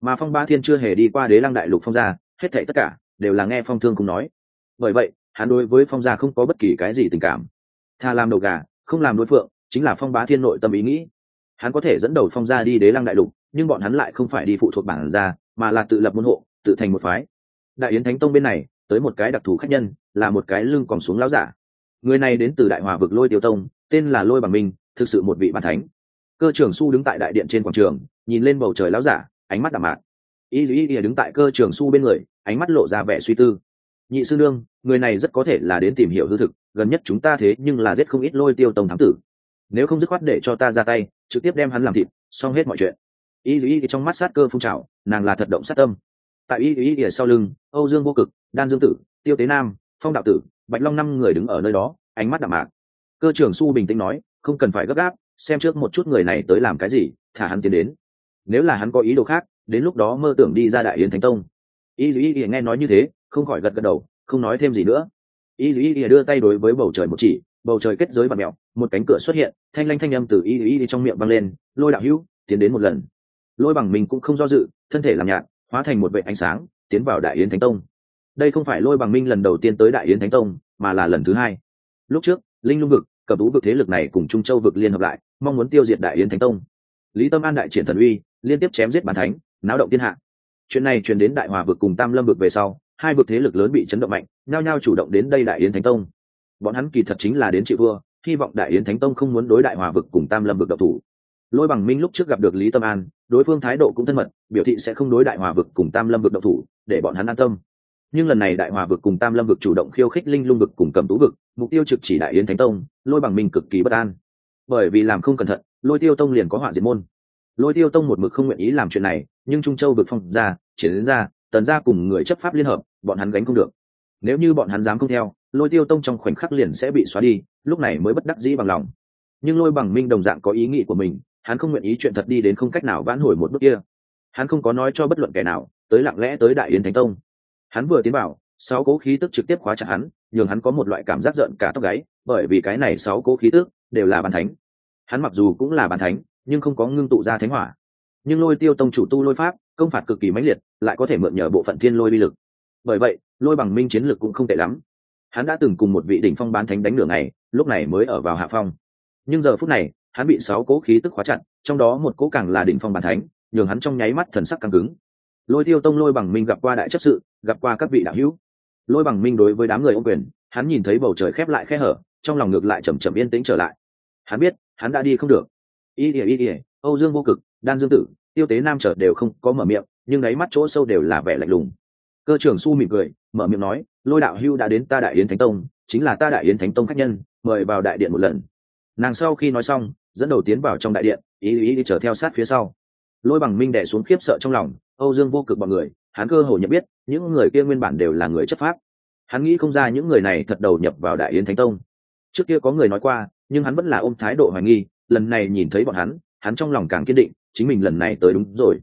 Mà phong ba thiên chưa hề đi qua đế lăng đại lục phong gia, hết thảy tất cả đều là nghe phong thương cung nói. Bởi vậy, hắn đối với phong gia không có bất kỳ cái gì tình cảm. Tha làm đầu gà, không làm đối phượng, chính là phong bá thiên nội tâm ý nghĩ. Hắn có thể dẫn đầu phong gia đi đế lăng đại lục, nhưng bọn hắn lại không phải đi phụ thuộc bản gia, mà là tự lập môn hộ, tự thành một phái. Đại yến thánh tông bên này, tới một cái đặc thù khách nhân, là một cái lưng còn xuống láo giả người này đến từ đại hòa vực lôi tiêu tông, tên là lôi bằng minh, thực sự một vị bàn thánh. Cơ trưởng su đứng tại đại điện trên quảng trường, nhìn lên bầu trời láo giả, ánh mắt đạm mạc. Y y y đứng tại cơ trường su bên người, ánh mắt lộ ra vẻ suy tư. Nhị sư nương, người này rất có thể là đến tìm hiểu hư thực, gần nhất chúng ta thế nhưng là giết không ít lôi tiêu tông thám tử. Nếu không dứt khoát để cho ta ra tay, trực tiếp đem hắn làm thịt, xong hết mọi chuyện. Y y trong mắt sát cơ phun trào, nàng là thật động sát tâm. Tại y y y sau lưng, âu dương vô cực, đan dương tử, tiêu tế nam phong đạo tử, bạch long năm người đứng ở nơi đó, ánh mắt đạm mạc. Cơ trưởng su bình tĩnh nói, không cần phải gấp gáp, xem trước một chút người này tới làm cái gì, thả hắn tiến đến. Nếu là hắn có ý đồ khác, đến lúc đó mơ tưởng đi ra đại yến thánh tông. Y dù y nghe nói như thế, không khỏi gật gật đầu, không nói thêm gì nữa. Y dù y y đưa tay đối với bầu trời một chỉ, bầu trời kết giới và mẹo một cánh cửa xuất hiện, thanh lanh thanh âm từ y dù y trong miệng băng lên, lôi đạo hữu, tiến đến một lần. Lôi bằng mình cũng không do dự, thân thể làm nhạt, hóa thành một vệ ánh sáng, tiến vào đại yến thánh tông đây không phải lôi bằng minh lần đầu tiên tới đại yến thánh tông, mà là lần thứ hai. Lúc trước, linh lung vực, cẩm tú vực thế lực này cùng trung châu vực liên hợp lại, mong muốn tiêu diệt đại yến thánh tông. Lý tâm an đại triển thần uy, liên tiếp chém giết bàn thánh, náo động thiên hạ. Chuyện này truyền đến đại hòa vực cùng tam lâm vực về sau, hai vực thế lực lớn bị chấn động mạnh, nhao nhao chủ động đến đây đại yến thánh tông. Bọn hắn kỳ thật chính là đến chị vua hy vọng đại yến thánh tông không muốn đối đại hòa vực cùng tam lâm vực độc thủ. Lôi bằng minh lúc trước gặp được lý tâm an, đối phương thái độ cũng thân mật, biểu thị sẽ không đối đại hòa vực cùng tam lâm vực độc thủ, để bọn hắn an tâm nhưng lần này đại hòa vực cùng tam lâm vực chủ động khiêu khích linh lung vực cùng cầm tú vực, mục tiêu trực chỉ đại yến thánh tông, lôi bằng minh cực kỳ bất an. Bởi vì làm không cẩn thận, lôi tiêu tông liền có họa diệt môn. Lôi tiêu tông một mực không nguyện ý làm chuyện này, nhưng trung châu vực phong ra triển ra, tần ra cùng người chấp pháp liên hợp, bọn hắn gánh không được. Nếu như bọn hắn dám không theo, lôi tiêu tông trong khoảnh khắc liền sẽ bị xóa đi, lúc này mới bất đắc dĩ bằng lòng. Nhưng lôi bằng minh đồng dạng có ý nghĩ của mình, hắn không nguyện ý chuyện thật đi đến không cách nào vãn hồi một bước kia. Hắn không có nói cho bất luận kẻ nào, tới lặng lẽ tới đại yến thánh tông hắn vừa tiến vào, sáu cố khí tức trực tiếp khóa chặt hắn, nhường hắn có một loại cảm giác giận cả tóc gáy, bởi vì cái này sáu cố khí tức đều là bàn thánh. Hắn mặc dù cũng là bàn thánh, nhưng không có ngưng tụ ra thánh hỏa. Nhưng lôi tiêu tông chủ tu lôi pháp, công phạt cực kỳ mãnh liệt, lại có thể mượn nhờ bộ phận thiên lôi bi lực. Bởi vậy, lôi bằng minh chiến lực cũng không tệ lắm. Hắn đã từng cùng một vị đỉnh phong bán thánh đánh nửa ngày, lúc này mới ở vào hạ phong. Nhưng giờ phút này, hắn bị sáu cố khí tức khóa chặt, trong đó một cố càng là đỉnh phong bàn thánh, nhường hắn trong nháy mắt thần sắc căng cứng lôi tiêu tông lôi bằng minh gặp qua đại chấp sự, gặp qua các vị đạo hữu. Lôi bằng minh đối với đám người ô quyền, hắn nhìn thấy bầu trời khép lại khe hở, trong lòng ngược lại chầm chậm yên tĩnh trở lại. Hắn biết, hắn đã đi không được. Y ỉa y ỉa âu dương vô cực, đan dương tử, tiêu tế nam trở đều không có mở miệng, nhưng đáy mắt chỗ sâu đều là vẻ lạnh lùng. Cơ trưởng su mỉm cười, mở miệng nói, lôi đạo hưu đã đến ta đại yến thánh tông, chính là ta đại yến thánh tông khách nhân, mời vào đại điện một lần. Nàng sau khi nói xong, dẫn đầu tiến vào trong đại điện, ý ý đi chờ theo sát phía sau. Lôi bằng minh đẻ xuống khiếp sợ trong lòng âu dương vô cực bọn người, hắn cơ hồ nhận biết, những người kia nguyên bản đều là người chấp pháp. Hắn nghĩ không ra những người này thật đầu nhập vào đại yến thánh tông. Trước kia có người nói qua, nhưng hắn vẫn là ôm thái độ hoài nghi, lần này nhìn thấy bọn hắn hắn trong lòng càng kiên định, chính mình lần này tới đúng rồi.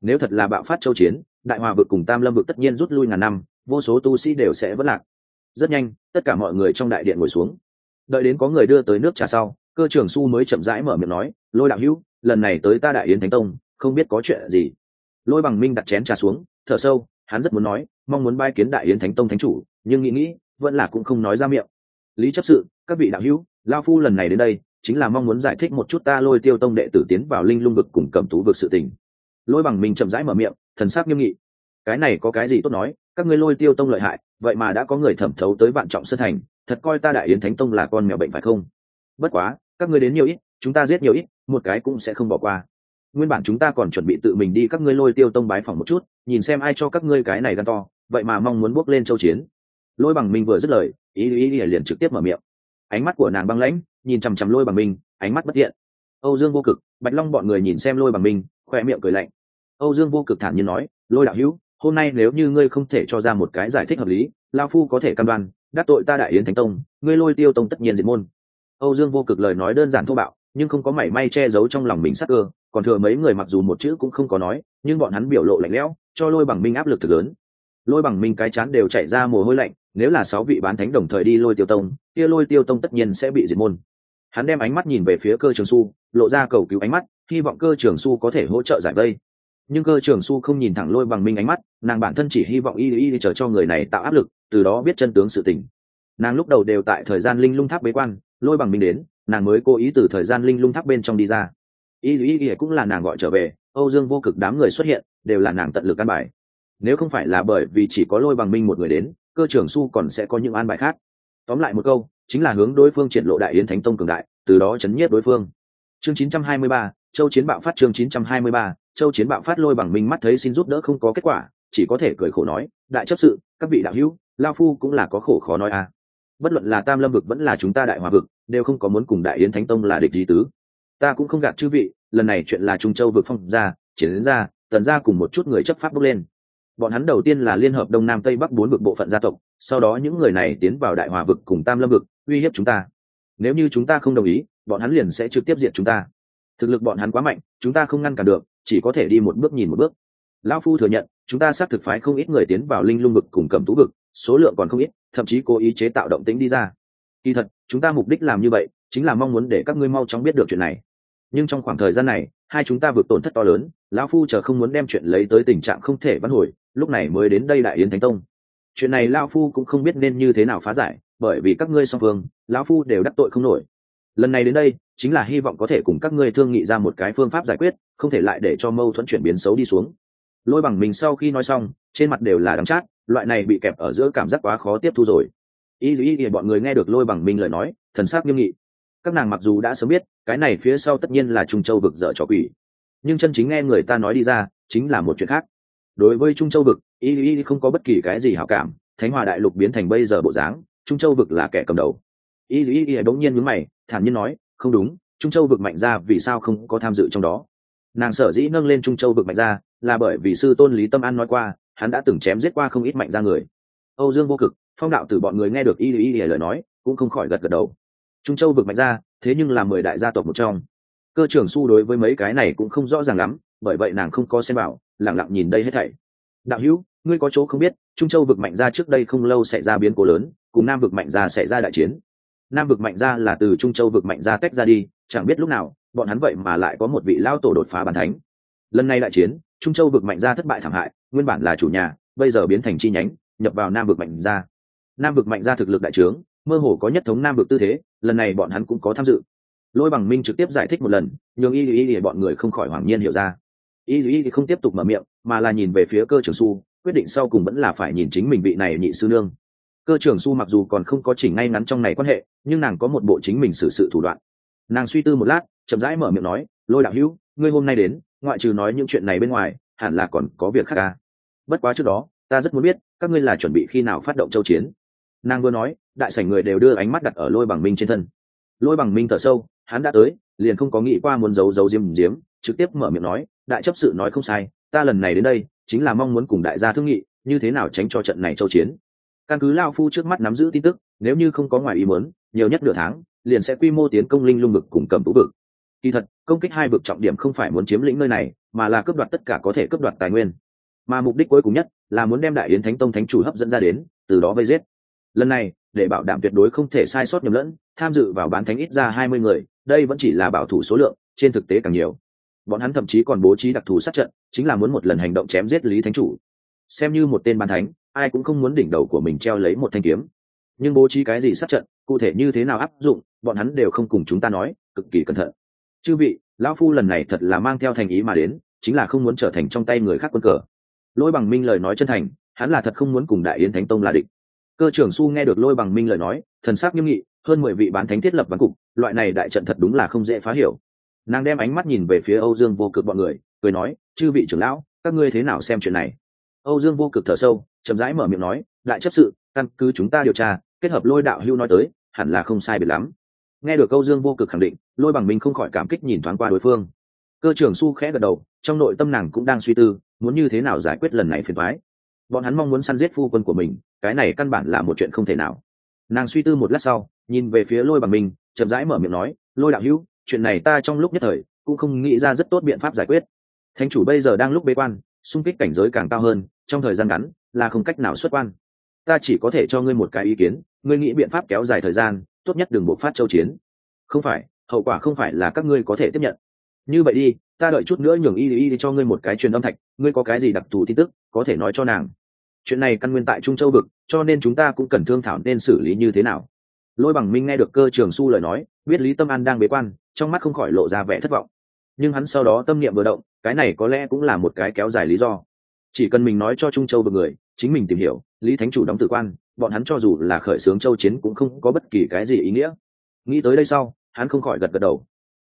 Nếu thật là bạo phát châu chiến, đại hòa vực cùng tam lâm vực tất nhiên rút lui ngàn năm, vô số tu sĩ đều sẽ vất lạc. Rất nhanh, tất cả mọi người trong đại điện ngồi xuống. Đợi đến có người đưa tới nước trà sau, cơ trưởng su mới chậm rãi mở miệng nói, lôi đạo hữu, lần này tới ta đại yến thánh tông, không biết có chuyện gì lôi bằng minh đặt chén trà xuống, thở sâu, hắn rất muốn nói, mong muốn bai kiến đại yến thánh tông thánh chủ, nhưng nghĩ nghĩ, vẫn là cũng không nói ra miệng. Lý chấp sự, các vị đạo hữu lao phu lần này đến đây, chính là mong muốn giải thích một chút ta lôi tiêu tông đệ tử tiến vào linh lung vực cùng cầm tú vực sự tình. Lôi bằng mình chậm rãi mở miệng, thần sắc nghiêm nghị. Cái này có cái gì tốt nói, các ngươi lôi tiêu tông lợi hại, vậy mà đã có người thẩm thấu tới vạn trọng sân thành, thật coi ta đại yến thánh tông là con mèo bệnh phải không? Bất quá, các ngươi đến nhiều ít, chúng ta giết nhiều ít, một cái cũng sẽ không bỏ qua nguyên bản chúng ta còn chuẩn bị tự mình đi các ngươi lôi tiêu tông bái phỏng một chút, nhìn xem ai cho các ngươi cái này gan to, vậy mà mong muốn bước lên châu chiến. Lôi bằng minh vừa dứt lời, ý ý ý liền trực tiếp mở miệng. Ánh mắt của nàng băng lãnh, nhìn chằm chằm lôi bằng minh, ánh mắt bất thiện. Âu dương vô cực, bạch long bọn người nhìn xem lôi bằng minh, khoe miệng cười lạnh. Âu dương vô cực thản nhiên nói, lôi đạo hữu, hôm nay nếu như ngươi không thể cho ra một cái giải thích hợp lý lao phu có thể căn đoan, đắc tội ta đại yến thánh tông, ngươi lôi tiêu tông tất nhiên diệt môn. Âu dương vô cực lời nói đơn giản thô bạo nhưng không có mảy may che giấu trong lòng mình sắc cơ. Còn thừa mấy người mặc dù một chữ cũng không có nói, nhưng bọn hắn biểu lộ lạnh lẽo, cho lôi bằng minh áp lực thực lớn. Lôi bằng minh cái chán đều chảy ra mồ hôi lạnh, nếu là sáu vị bán thánh đồng thời đi lôi tiêu tông, kia lôi tiêu tông tất nhiên sẽ bị diệt môn. Hắn đem ánh mắt nhìn về phía cơ trường su, lộ ra cầu cứu ánh mắt, hy vọng cơ trường su có thể hỗ trợ giải vây. Nhưng cơ trường su không nhìn thẳng lôi bằng minh ánh mắt, nàng bản thân chỉ hy vọng y y chờ cho người này tạo áp lực, từ đó biết chân tướng sự tình. Nàng lúc đầu đều tại thời gian linh lung tháp bế quan, lôi bằng minh đến nàng mới cố ý từ thời gian linh lung tháp bên trong đi ra. Y y y cũng là nàng gọi trở về âu dương vô cực đám người xuất hiện đều là nàng tận lực căn bài. Nếu không phải là bởi vì chỉ có lôi bằng minh một người đến cơ trưởng su còn sẽ có những an bài khác. Tóm lại một câu chính là hướng đối phương triển lộ đại yến thánh tông cường đại từ đó chấn nhiếp đối phương. Chương 923, châu chiến bạo phát chương 923, châu chiến bạo phát lôi bằng minh mắt thấy xin giúp đỡ không có kết quả chỉ có thể cười khổ nói đại chấp sự các vị đạo hữu lao phu cũng là có khổ khó nói à. Bất luận là tam lâm vực vẫn là chúng ta đại hòa vực đều không có muốn cùng đại yến thánh tông là địch lý tứ. Ta cũng không gạt chư vị, lần này chuyện là trung châu vượt phong ra, chiến đến ra, tần ra cùng một chút người chấp pháp bước lên. Bọn hắn đầu tiên là liên hợp đông nam tây bắc bốn vực bộ phận gia tộc, sau đó những người này tiến vào đại hòa vực cùng tam lâm vực, uy hiếp chúng ta. Nếu như chúng ta không đồng ý, bọn hắn liền sẽ trực tiếp diện chúng ta. Thực lực bọn hắn quá mạnh, chúng ta không ngăn cản được, chỉ có thể đi một bước nhìn một bước. Lão phu thừa nhận, chúng ta xác thực phái không ít người tiến vào linh lung vực cùng cầm tú vực, số lượng còn không ít, thậm chí cố ý chế tạo động tĩnh đi ra kỳ thật, chúng ta mục đích làm như vậy, chính là mong muốn để các ngươi mau chóng biết được chuyện này. Nhưng trong khoảng thời gian này, hai chúng ta vượt tổn thất to lớn, lão phu chờ không muốn đem chuyện lấy tới tình trạng không thể vãn hồi, lúc này mới đến đây đại yến thánh tông. Chuyện này lão phu cũng không biết nên như thế nào phá giải, bởi vì các ngươi song phương, lão phu đều đắc tội không nổi. Lần này đến đây, chính là hy vọng có thể cùng các ngươi thương nghị ra một cái phương pháp giải quyết, không thể lại để cho mâu thuẫn chuyển biến xấu đi xuống. Lôi bằng mình sau khi nói xong, trên mặt đều là đắng chát, loại này bị kẹp ở giữa cảm giác quá khó tiếp thu rồi y y y bọn người nghe được lôi bằng minh lời nói, thần sắc nghiêm nghị. Các nàng mặc dù đã sớm biết, cái này phía sau tất nhiên là trung châu vực dở trò quỷ. Nhưng chân chính nghe người ta nói đi ra, chính là một chuyện khác. Đối với trung châu vực y y không có bất kỳ cái gì hảo cảm, thánh hòa đại lục biến thành bây giờ bộ dáng, trung châu vực là kẻ cầm đầu. Y y y bỗng nhiên nhướng mày, thản nhiên nói, không đúng, trung châu vực mạnh ra vì sao không có tham dự trong đó? Nàng sở dĩ nâng lên trung châu vực mạnh ra, là bởi vì sư tôn lý tâm an nói qua, hắn đã từng chém giết qua không ít mạnh ra người. Âu dương vô cực phong đạo tử bọn người nghe được y y y lời nói, cũng không khỏi gật gật đầu. Trung châu vực mạnh ra, thế nhưng là mười đại gia tộc một trong. Cơ trưởng su đối với mấy cái này cũng không rõ ràng lắm, bởi vậy nàng không có xem bảo lẳng lặng nhìn đây hết thảy. Đạo hữu, ngươi có chỗ không biết, trung châu vực mạnh ra trước đây không lâu xảy ra biến cố lớn, cùng nam vực mạnh ra xảy ra đại chiến. Nam vực mạnh ra là từ trung châu vực mạnh ra tách ra đi, chẳng biết lúc nào, bọn hắn vậy mà lại có một vị lao tổ đột phá bàn thánh. Lần này đại chiến, trung châu vực mạnh ra thất bại thảm hại, nguyên bản là chủ nhà, bây giờ biến thành chi nhánh, nhập vào nam vực mạnh ra nam vực mạnh ra thực lực đại trướng, mơ hồ có nhất thống nam vực tư thế, lần này bọn hắn cũng có tham dự. Lôi bằng minh trực tiếp giải thích một lần, nhường y y y bọn người không khỏi hoảng nhiên hiểu ra. Y y không tiếp tục mở miệng, mà là nhìn về phía cơ trưởng su, quyết định sau cùng vẫn là phải nhìn chính mình vị này nhị sư nương. Cơ trưởng su mặc dù còn không có chỉnh ngay ngắn trong này quan hệ, nhưng nàng có một bộ chính mình xử sự thủ đoạn. Nàng suy tư một lát, chậm rãi mở miệng nói, lôi đạo hữu, ngươi hôm nay đến, ngoại trừ nói những chuyện này bên ngoài, hẳn là còn có việc khác ca à? bất quá trước đó, ta rất muốn biết, các ngươi là chuẩn bị khi nào phát động châu chiến? Nàng vừa nói, đại sảnh người đều đưa ánh mắt đặt ở lôi bằng minh trên thân. Lôi bằng minh thở sâu, hắn đã tới, liền không có nghĩ qua muốn giấu giấu diếm diếm, trực tiếp mở miệng nói, đại chấp sự nói không sai, ta lần này đến đây, chính là mong muốn cùng đại gia thương nghị, như thế nào tránh cho trận này châu chiến. Căn cứ lao phu trước mắt nắm giữ tin tức, nếu như không có ngoài ý muốn, nhiều nhất nửa tháng, liền sẽ quy mô tiến công linh lung vực cùng cầm tú vực. Kỳ thật, công kích hai vực trọng điểm không phải muốn chiếm lĩnh nơi này, mà là cướp đoạt tất cả có thể cướp đoạt tài nguyên. Mà mục đích cuối cùng nhất là muốn đem đại yến thánh tông thánh chủ hấp dẫn ra đến, từ đó vây giết lần này, để bảo đảm tuyệt đối không thể sai sót nhầm lẫn, tham dự vào bán thánh ít ra hai mươi người, đây vẫn chỉ là bảo thủ số lượng, trên thực tế càng nhiều. Bọn hắn thậm chí còn bố trí đặc thù sát trận, chính là muốn một lần hành động chém giết lý thánh chủ. Xem như một tên bán thánh, ai cũng không muốn đỉnh đầu của mình treo lấy một thanh kiếm. Nhưng bố trí cái gì sát trận, cụ thể như thế nào áp dụng, bọn hắn đều không cùng chúng ta nói, cực kỳ cẩn thận. Chư vị, lão phu lần này thật là mang theo thành ý mà đến, chính là không muốn trở thành trong tay người khác quân cờ. Lôi bằng minh lời nói chân thành, hắn là thật không muốn cùng đại yến thánh tông là địch cơ trưởng su nghe được lôi bằng minh lời nói, thần sắc nghiêm nghị, hơn mười vị bán thánh thiết lập ván cục, loại này đại trận thật đúng là không dễ phá hiểu. Nàng đem ánh mắt nhìn về phía âu dương vô cực bọn người, cười nói, chư vị trưởng lão, các ngươi thế nào xem chuyện này? Âu dương vô cực thở sâu, chậm rãi mở miệng nói, đại chấp sự, căn cứ chúng ta điều tra, kết hợp lôi đạo hưu nói tới, hẳn là không sai biệt lắm. Nghe được âu dương vô cực khẳng định, lôi bằng minh không khỏi cảm kích nhìn thoáng qua đối phương. Cơ trưởng su khẽ gật đầu, trong nội tâm nàng cũng đang suy tư, muốn như thế nào giải quyết lần này phiền thoái bọn hắn mong muốn săn giết phu quân của mình cái này căn bản là một chuyện không thể nào. Nàng suy tư một lát sau, nhìn về phía lôi bằng minh, chậm rãi mở miệng nói, lôi đạo hữu, chuyện này ta trong lúc nhất thời cũng không nghĩ ra rất tốt biện pháp giải quyết. Thánh chủ bây giờ đang lúc bế quan, xung kích cảnh giới càng cao hơn, trong thời gian ngắn là không cách nào xuất quan. Ta chỉ có thể cho ngươi một cái ý kiến, ngươi nghĩ biện pháp kéo dài thời gian, tốt nhất đừng bộc phát châu chiến. Không phải, hậu quả không phải là các ngươi có thể tiếp nhận. Như vậy đi, ta đợi chút nữa nhường y y cho ngươi một cái truyền âm thạch, ngươi có cái gì đặc thù tin tức, có thể nói cho nàng chuyện này căn nguyên tại trung châu vực cho nên chúng ta cũng cần thương thảo nên xử lý như thế nào. Lôi bằng minh nghe được cơ trường su lời nói biết lý tâm an đang bế quan trong mắt không khỏi lộ ra vẻ thất vọng. Nhưng hắn sau đó tâm niệm vừa động cái này có lẽ cũng là một cái kéo dài lý do. Chỉ cần mình nói cho trung châu vực người chính mình tìm hiểu lý thánh chủ đóng tử quan bọn hắn cho dù là khởi xướng châu chiến cũng không có bất kỳ cái gì ý nghĩa. Nghĩ tới đây sau hắn không khỏi gật gật đầu.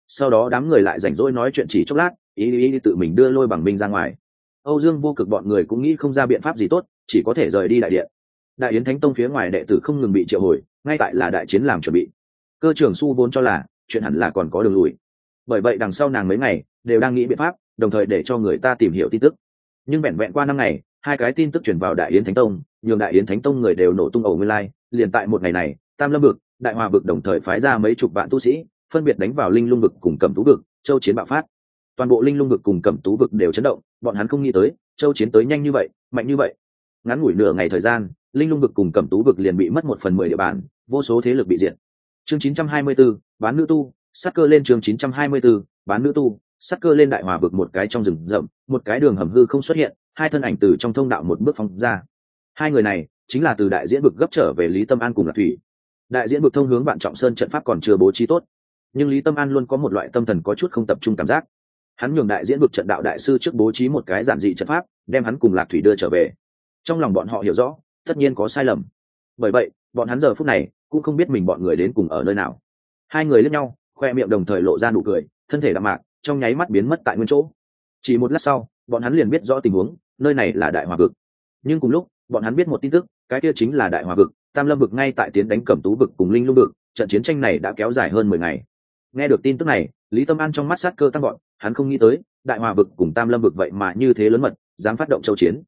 Sau đó đám người lại rảnh rỗi nói chuyện chỉ chốc lát ý ý, ý tự mình đưa lôi bằng minh ra ngoài. Âu dương vô cực bọn người cũng nghĩ không ra biện pháp gì tốt chỉ có thể rời đi đại điện. Đại yến thánh tông phía ngoài đệ tử không ngừng bị triệu hồi, ngay tại là đại chiến làm chuẩn bị. Cơ trưởng su vốn cho là, chuyện hẳn là còn có đường lùi. Bởi vậy đằng sau nàng mấy ngày, đều đang nghĩ biện pháp, đồng thời để cho người ta tìm hiểu tin tức. Nhưng vẹn vẹn qua năm ngày, hai cái tin tức chuyển vào đại yến thánh tông, nhường đại yến thánh tông người đều nổ tung ẩu nguyên lai. Liền tại một ngày này, tam lâm vực, đại hòa vực đồng thời phái ra mấy chục vạn tu sĩ, phân biệt đánh vào linh lung vực cùng cầm tú vực, châu chiến bạo phát. Toàn bộ linh lung vực cùng cầm tú vực đều chấn động, bọn hắn không nghĩ tới, châu chiến tới nhanh như vậy, mạnh như vậy ngắn ngủi nửa ngày thời gian linh lung vực cùng cẩm tú vực liền bị mất một phần mười địa bàn vô số thế lực bị diệt. Chương 924, bán nữ tu sắc cơ lên chương 924, bán nữ tu sắc cơ lên đại hòa vực một cái trong rừng rậm một cái đường hầm hư không xuất hiện hai thân ảnh từ trong thông đạo một bước phóng ra. Hai người này chính là từ đại diễn vực gấp trở về lý tâm an cùng lạc thủy. Đại diễn vực thông hướng bạn trọng sơn trận pháp còn chưa bố trí tốt nhưng lý tâm an luôn có một loại tâm thần có chút không tập trung cảm giác. Hắn nhường đại diễn vực trận đạo đại sư trước bố trí một cái giản dị trận pháp đem hắn cùng lạc thủy đưa trở về trong lòng bọn họ hiểu rõ, tất nhiên có sai lầm. Bởi vậy, bọn hắn giờ phút này cũng không biết mình bọn người đến cùng ở nơi nào. Hai người lẫn nhau, khoe miệng đồng thời lộ ra nụ cười, thân thể đạm mạc, trong nháy mắt biến mất tại nguyên chỗ. Chỉ một lát sau, bọn hắn liền biết rõ tình huống, nơi này là đại hòa vực. Nhưng cùng lúc, bọn hắn biết một tin tức, cái kia chính là đại hòa vực, tam lâm vực ngay tại tiến đánh cẩm tú vực cùng linh lung vực, trận chiến tranh này đã kéo dài hơn mười ngày. Nghe được tin tức này, lý tâm an trong mắt sát cơ tăng gọn hắn không nghĩ tới, đại hòa vực cùng tam lâm vực vậy mà như thế lớn mật, dám phát động châu chiến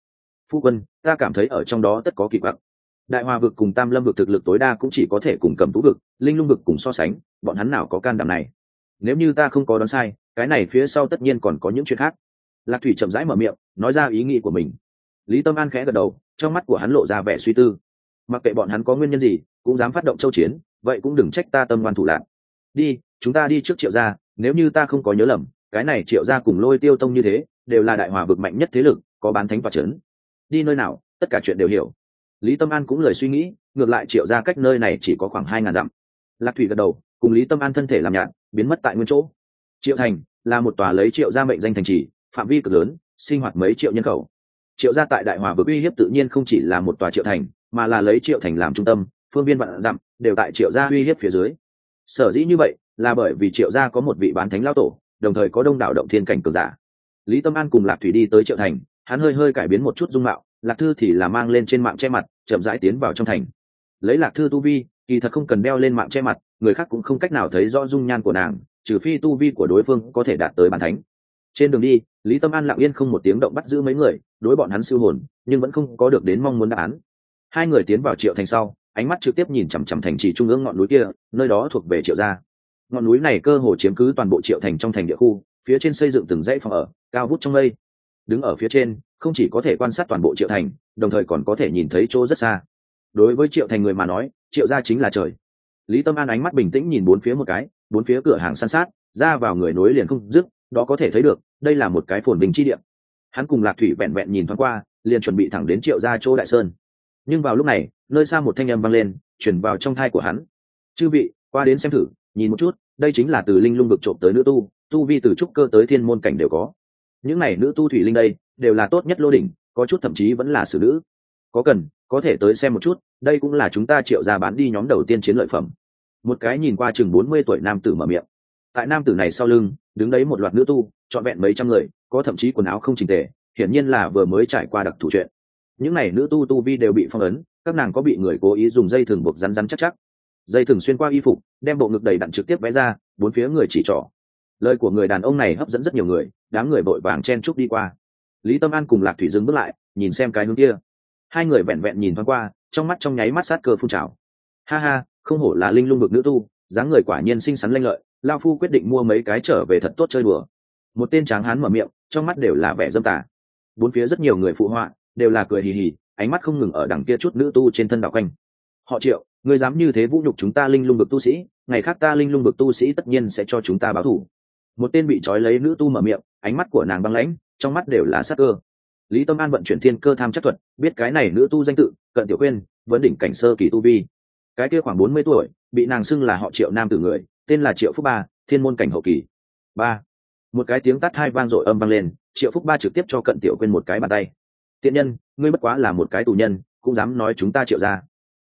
phu quân, ta cảm thấy ở trong đó tất có kỳ vọng đại hòa vực cùng tam lâm vực thực lực tối đa cũng chỉ có thể cùng cầm tú vực, linh lung vực cùng so sánh, bọn hắn nào có can đảm này? Nếu như ta không có đoán sai, cái này phía sau tất nhiên còn có những chuyện khác. Lạc thủy chậm rãi mở miệng, nói ra ý nghĩ của mình. Lý tâm an khẽ gật đầu, trong mắt của hắn lộ ra vẻ suy tư. Mặc kệ bọn hắn có nguyên nhân gì, cũng dám phát động châu chiến, vậy cũng đừng trách ta tâm ngoan thủ lạc. Đi, chúng ta đi trước triệu gia, nếu như ta không có nhớ lầm, cái này triệu gia cùng lôi tiêu tông như thế, đều là đại hòa vực mạnh nhất thế lực, có bán thánh và trấn đi nơi nào, tất cả chuyện đều hiểu. Lý tâm an cũng lời suy nghĩ, ngược lại triệu gia cách nơi này chỉ có khoảng hai ngàn dặm. Lạc thủy gật đầu, cùng lý tâm an thân thể làm nhạt, biến mất tại nguyên chỗ. Triệu thành là một tòa lấy triệu gia mệnh danh thành trì, phạm vi cực lớn, sinh hoạt mấy triệu nhân khẩu. Triệu gia tại đại hòa vực uy hiếp tự nhiên không chỉ là một tòa triệu thành, mà là lấy triệu thành làm trung tâm, phương viên vạn dặm, đều tại triệu gia uy hiếp phía dưới. Sở dĩ như vậy, là bởi vì triệu gia có một vị bán thánh lao tổ, đồng thời có đông đảo động thiên cảnh cường giả. Lý tâm an cùng lạc thủy đi tới triệu thành hắn hơi hơi cải biến một chút dung mạo, lạc thư thì là mang lên trên mạng che mặt, chậm rãi tiến vào trong thành. Lấy lạc thư tu vi, kỳ thật không cần đeo lên mạng che mặt, người khác cũng không cách nào thấy rõ dung nhan của nàng, trừ phi tu vi của đối phương có thể đạt tới bàn thánh. Trên đường đi, lý tâm an lặng yên không một tiếng động bắt giữ mấy người, đối bọn hắn siêu hồn, nhưng vẫn không có được đến mong muốn đáp án. Hai người tiến vào triệu thành sau, ánh mắt trực tiếp nhìn chằm chằm thành trì trung ương ngọn núi kia, nơi đó thuộc về triệu gia. Ngọn núi này cơ hồ chiếm cứ toàn bộ triệu thành trong thành địa khu, phía trên xây dựng từng dãy phòng ở, cao vút trong mây đứng ở phía trên, không chỉ có thể quan sát toàn bộ triệu thành, đồng thời còn có thể nhìn thấy chỗ rất xa. Đối với triệu thành người mà nói, triệu gia chính là trời. Lý tâm an ánh mắt bình tĩnh nhìn bốn phía một cái, bốn phía cửa hàng san sát, ra vào người nối liền không dứt, đó có thể thấy được, đây là một cái phồn bình chi điểm hắn cùng lạc thủy vẹn vẹn nhìn thoáng qua, liền chuẩn bị thẳng đến triệu gia chỗ đại sơn. Nhưng vào lúc này, nơi xa một thanh âm vang lên, chuyển vào trong thai của hắn. Chư vị, qua đến xem thử, nhìn một chút, đây chính là từ linh lung vực trộm tới nữ tu tu vi từ trúc cơ tới thiên môn cảnh đều có những này nữ tu thủy linh đây, đều là tốt nhất lô đỉnh, có chút thậm chí vẫn là xử nữ. Có cần, có thể tới xem một chút, đây cũng là chúng ta triệu ra bán đi nhóm đầu tiên chiến lợi phẩm. Một cái nhìn qua chừng bốn mươi tuổi nam tử mở miệng. Tại nam tử này sau lưng, đứng đấy một loạt nữ tu, trọn vẹn mấy trăm người, có thậm chí quần áo không chỉnh tề, hiển nhiên là vừa mới trải qua đặc thủ chuyện. Những n à y nữ tu tu vi đều bị phong ấn, các nàng có bị người cố ý dùng dây thừng buộc rắn rắn chắc chắc. Dây thừng xuyên qua y phục, đem bộ ngực đầy đặn trực tiếp vẽ ra, bốn phía người chỉ trỏ lời của người đàn ông này hấp dẫn rất nhiều người, đám người vội vàng chen chúc đi qua. Lý tâm an cùng lạc thủy dừng bước lại, nhìn xem cái hướng kia. Hai người vẹn vẹn nhìn thoáng qua, trong mắt trong nháy mắt sát cơ phun trào. Ha ha, không hổ là linh lung bực nữ tu, dáng người quả nhiên xinh xắn lanh lợi, lao phu quyết định mua mấy cái trở về thật tốt chơi đùa. Một tên tráng hán mở miệng, trong mắt đều là vẻ dâm tả bốn phía rất nhiều người phụ họa đều là cười hì hì, ánh mắt không ngừng ở đằng kia chút nữ tu trên thân đạo quanh. Họ triệu người dám như thế vũ nhục chúng ta linh lung bực tu sĩ, ngày khác ta linh lung bực tu sĩ tất nhiên sẽ cho chúng ta báo thù một tên bị trói lấy nữ tu mở miệng, ánh mắt của nàng băng lãnh, trong mắt đều là sắc cơ. Lý tâm an vận chuyển thiên cơ tham chắc thuật, biết cái này nữ tu danh tự, cận tiểu khuyên, vẫn đỉnh cảnh sơ kỳ tu vi. Cái kia khoảng bốn mươi tuổi, bị nàng xưng là họ triệu nam tử người, tên là triệu phúc ba, thiên môn cảnh hậu kỳ. Ba. Một cái tiếng tắt hai vang dội âm vang lên, triệu phúc ba trực tiếp cho cận tiểu quên một cái bàn tay. Tiện nhân, ngươi bất quá là một cái tù nhân, cũng dám nói chúng ta triệu ra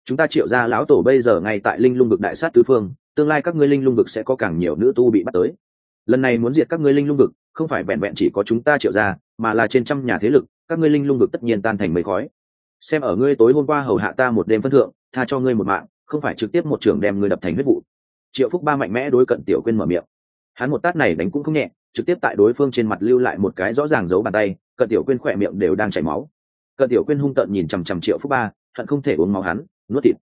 chúng ta triệu ra lão tổ bây giờ ngay tại linh lung vực đại sát tứ phương, tương lai các ngươi linh lung vực sẽ có càng nhiều nữ tu bị bắt tới lần này muốn diệt các ngươi linh lung vực, không phải vẹn vẹn chỉ có chúng ta triệu ra mà là trên trăm nhà thế lực, các ngươi linh lung vực tất nhiên tan thành mấy khói. Xem ở ngươi tối hôm qua hầu hạ ta một đêm phân thượng, tha cho ngươi một mạng, không phải trực tiếp một trưởng đem ngươi đập thành huyết vụ. Triệu phúc ba mạnh mẽ đối cận tiểu quên mở miệng. Hắn một tát này đánh cũng không nhẹ, trực tiếp tại đối phương trên mặt lưu lại một cái rõ ràng giấu bàn tay, cận tiểu quên khỏe miệng đều đang chảy máu. Cận tiểu quên hung tợn nhìn chằm chằm triệu phúc ba, hận không thể uống máu hắn, nuốt thịt.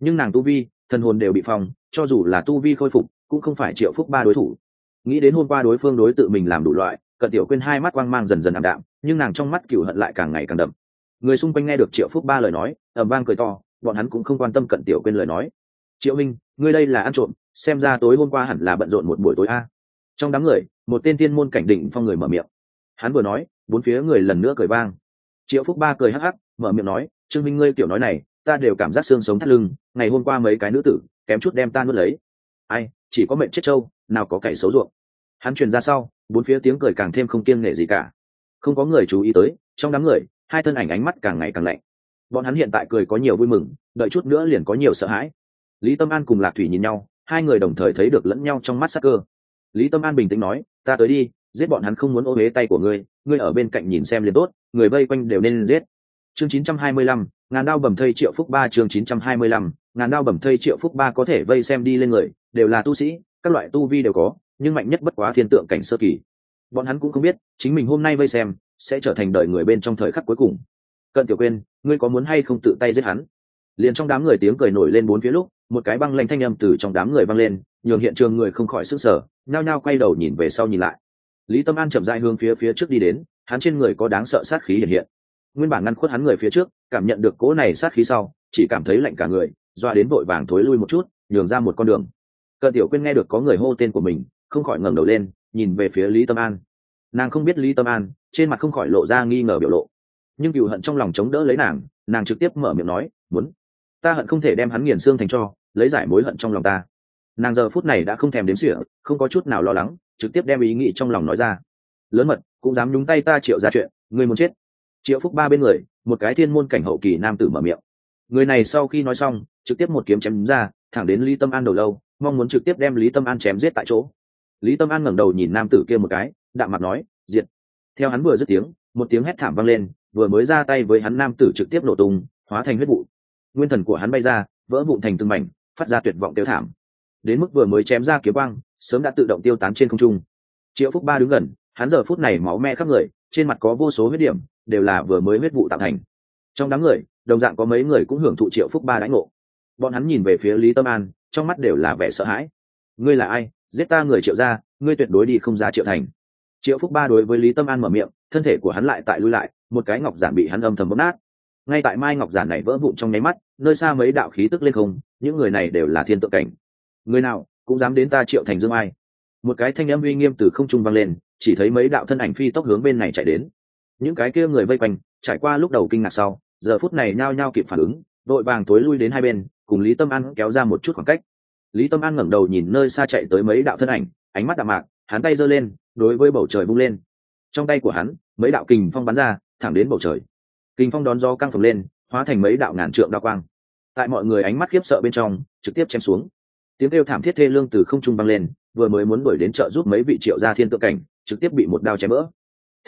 Nhưng nàng tu vi, thần hồn đều bị phong, cho dù là tu vi khôi phục, cũng không phải triệu phúc ba đối thủ nghĩ đến hôm qua đối phương đối tự mình làm đủ loại, cận tiểu quên hai mắt quang mang dần dần ảm đạm, nhưng nàng trong mắt cựu hận lại càng ngày càng đậm. Người xung quanh nghe được triệu phúc ba lời nói ẩm vang cười to, bọn hắn cũng không quan tâm cận tiểu quên lời nói. Triệu minh, ngươi đây là ăn trộm, xem ra tối hôm qua hẳn là bận rộn một buổi tối a. Trong đám người, một tên tiên môn cảnh định phong người mở miệng. Hắn vừa nói, bốn phía người lần nữa cười vang. Triệu phúc ba cười hắc hắc, mở miệng nói, trương minh, ngươi kiểu nói này, ta đều cảm giác xương sống thắt lưng, ngày hôm qua mấy cái nữ tử, kém chút đem ta nuốt lấy. Ai, chỉ có mệnh chết trâu nào có cậy xấu ruộng. Hắn truyền ra sau bốn phía tiếng cười càng thêm không kiêng nể gì cả. Không có người chú ý tới trong đám người hai thân ảnh ánh mắt càng ngày càng lạnh. Bọn hắn hiện tại cười có nhiều vui mừng đợi chút nữa liền có nhiều sợ hãi. Lý tâm an cùng lạc thủy nhìn nhau hai người đồng thời thấy được lẫn nhau trong mắt sắc cơ. Lý tâm an bình tĩnh nói ta tới đi giết bọn hắn không muốn ô huế tay của ngươi ngươi ở bên cạnh nhìn xem liền tốt người vây quanh đều nên giết. Chương 925, ngàn đao bầm thây triệu phúc ba chương 925, ngàn đao bầm thây triệu phúc ba có thể vây xem đi lên người đều là tu sĩ các loại tu vi đều có, nhưng mạnh nhất bất quá thiên tượng cảnh sơ kỳ. Bọn hắn cũng không biết, chính mình hôm nay vây xem, sẽ trở thành đời người bên trong thời khắc cuối cùng. Cận tiểu quên ngươi có muốn hay không tự tay giết hắn? Liền trong đám người tiếng cười nổi lên bốn phía lúc, một cái băng lanh thanh âm từ trong đám người băng lên, nhường hiện trường người không khỏi sức sở nhao nhao quay đầu nhìn về sau nhìn lại. Lý tâm an chậm dai hướng phía phía trước đi đến, hắn trên người có đáng sợ sát khí hiện hiện. Nguyên bản ngăn khuất hắn người phía trước, cảm nhận được cỗ này sát khí sau, chỉ cảm thấy lạnh cả người, doa đến vội vàng thối lui một chút, nhường ra một con đường cận tiểu quyên nghe được có người hô tên của mình, không khỏi ngẩng đầu lên, nhìn về phía lý tâm an. Nàng không biết lý tâm an, trên mặt không khỏi lộ ra nghi ngờ biểu lộ. Nhưng cựu hận trong lòng chống đỡ lấy nàng nàng trực tiếp mở miệng nói, muốn, ta hận không thể đem hắn nghiền xương thành cho, lấy giải mối hận trong lòng ta. Nàng giờ phút này đã không thèm đếm sỉa không có chút nào lo lắng, trực tiếp đem ý nghĩ trong lòng nói ra. Lớn mật, cũng dám nhúng tay ta triệu ra chuyện người muốn chết. Triệu phúc ba bên người, một cái thiên môn cảnh hậu kỳ nam tử mở miệng. Người này sau khi nói xong, trực tiếp một kiếm chém ra, thẳng đến lý tâm an đầu lâu mong muốn trực tiếp đem lý tâm an chém giết tại chỗ. Lý tâm an ngẩng đầu nhìn nam tử kia một cái đạm mặt nói diệt. Theo hắn vừa dứt tiếng một tiếng hét thảm vang lên vừa mới ra tay với hắn nam tử trực tiếp nổ tung hóa thành huyết vụ. Nguyên thần của hắn bay ra vỡ vụn thành từng mảnh phát ra tuyệt vọng tiêu thảm. Đến mức vừa mới chém ra kiếm quang, sớm đã tự động tiêu tán trên không trung. Triệu phúc ba đứng gần hắn giờ phút này máu me khắp người trên mặt có vô số huyết điểm đều là vừa mới huyết vụ tạo thành. Trong đám người đồng dạng có mấy người cũng hưởng thụ triệu phúc ba đánh ngộ. Bọn hắn nhìn về phía lý tâm an trong mắt đều là vẻ sợ hãi. Ngươi là ai? Giết ta người triệu ra ngươi tuyệt đối đi không ra triệu thành. Triệu phúc ba đối với lý tâm an mở miệng, thân thể của hắn lại tại lui lại, một cái ngọc giản bị hắn âm thầm bóp nát. Ngay tại mai ngọc giản này vỡ vụn trong nháy mắt, nơi xa mấy đạo khí tức lên không, những người này đều là thiên tượng cảnh. Người nào cũng dám đến ta triệu thành dương ai? Một cái thanh âm uy nghiêm từ không trung vang lên, chỉ thấy mấy đạo thân ảnh phi tốc hướng bên này chạy đến. Những cái kia người vây quanh, trải qua lúc đầu kinh ngạc sau, giờ phút này nhao nhao kịp phản ứng, đội vàng tối lui đến hai bên cùng lý tâm an kéo ra một chút khoảng cách. Lý tâm an ngẩng đầu nhìn nơi xa chạy tới mấy đạo thân ảnh, ánh mắt đạm mạc, hắn tay giơ lên, đối với bầu trời bung lên. Trong tay của hắn, mấy đạo kình phong bắn ra, thẳng đến bầu trời. Kình phong đón gió căng phồng lên, hóa thành mấy đạo ngàn trượng đa quang. Tại mọi người ánh mắt khiếp sợ bên trong, trực tiếp chém xuống. Tiếng kêu thảm thiết thê lương từ không trung băng lên, vừa mới muốn đuổi đến trợ giúp mấy vị triệu gia thiên tượng cảnh, trực tiếp bị một đao chém vỡ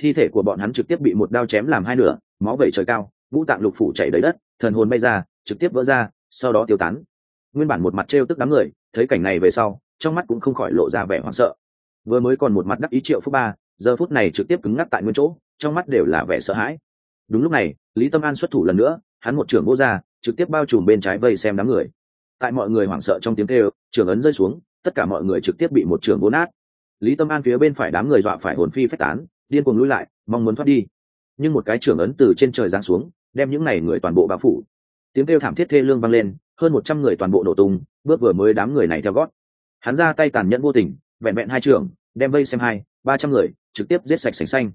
thi thể của bọn hắn trực tiếp bị một đao chém làm hai nửa, máu vẩy trời cao, ngũ tạng lục phủ chảy đầy đất, thần hồn bay ra, trực tiếp vỡ ra sau đó tiêu tán. Nguyên bản một mặt trêu tức đám người, thấy cảnh này về sau, trong mắt cũng không khỏi lộ ra vẻ hoảng sợ. Vừa mới còn một mặt đắc ý triệu phúc ba, giờ phút này trực tiếp cứng ngắc tại nguyên chỗ, trong mắt đều là vẻ sợ hãi. Đúng lúc này, lý tâm an xuất thủ lần nữa, hắn một trưởng vô ra, trực tiếp bao trùm bên trái vây xem đám người. Tại mọi người hoảng sợ trong tiếng kêu trưởng ấn rơi xuống, tất cả mọi người trực tiếp bị một trưởng bố nát. Lý tâm an phía bên phải đám người dọa phải hồn phi phách tán, điên cuồng lui lại, mong muốn thoát đi. Nhưng một cái trưởng ấn từ trên trời giáng xuống, đem những này người toàn bộ bao phủ tiếng kêu thảm thiết thê lương vang lên, hơn một trăm người toàn bộ nổ tung, bước vừa mới đám người này theo gót. Hắn ra tay tàn nhẫn vô tình, vẹn vẹn hai trường, đem vây xem hai, ba trăm người, trực tiếp giết sạch sành xanh.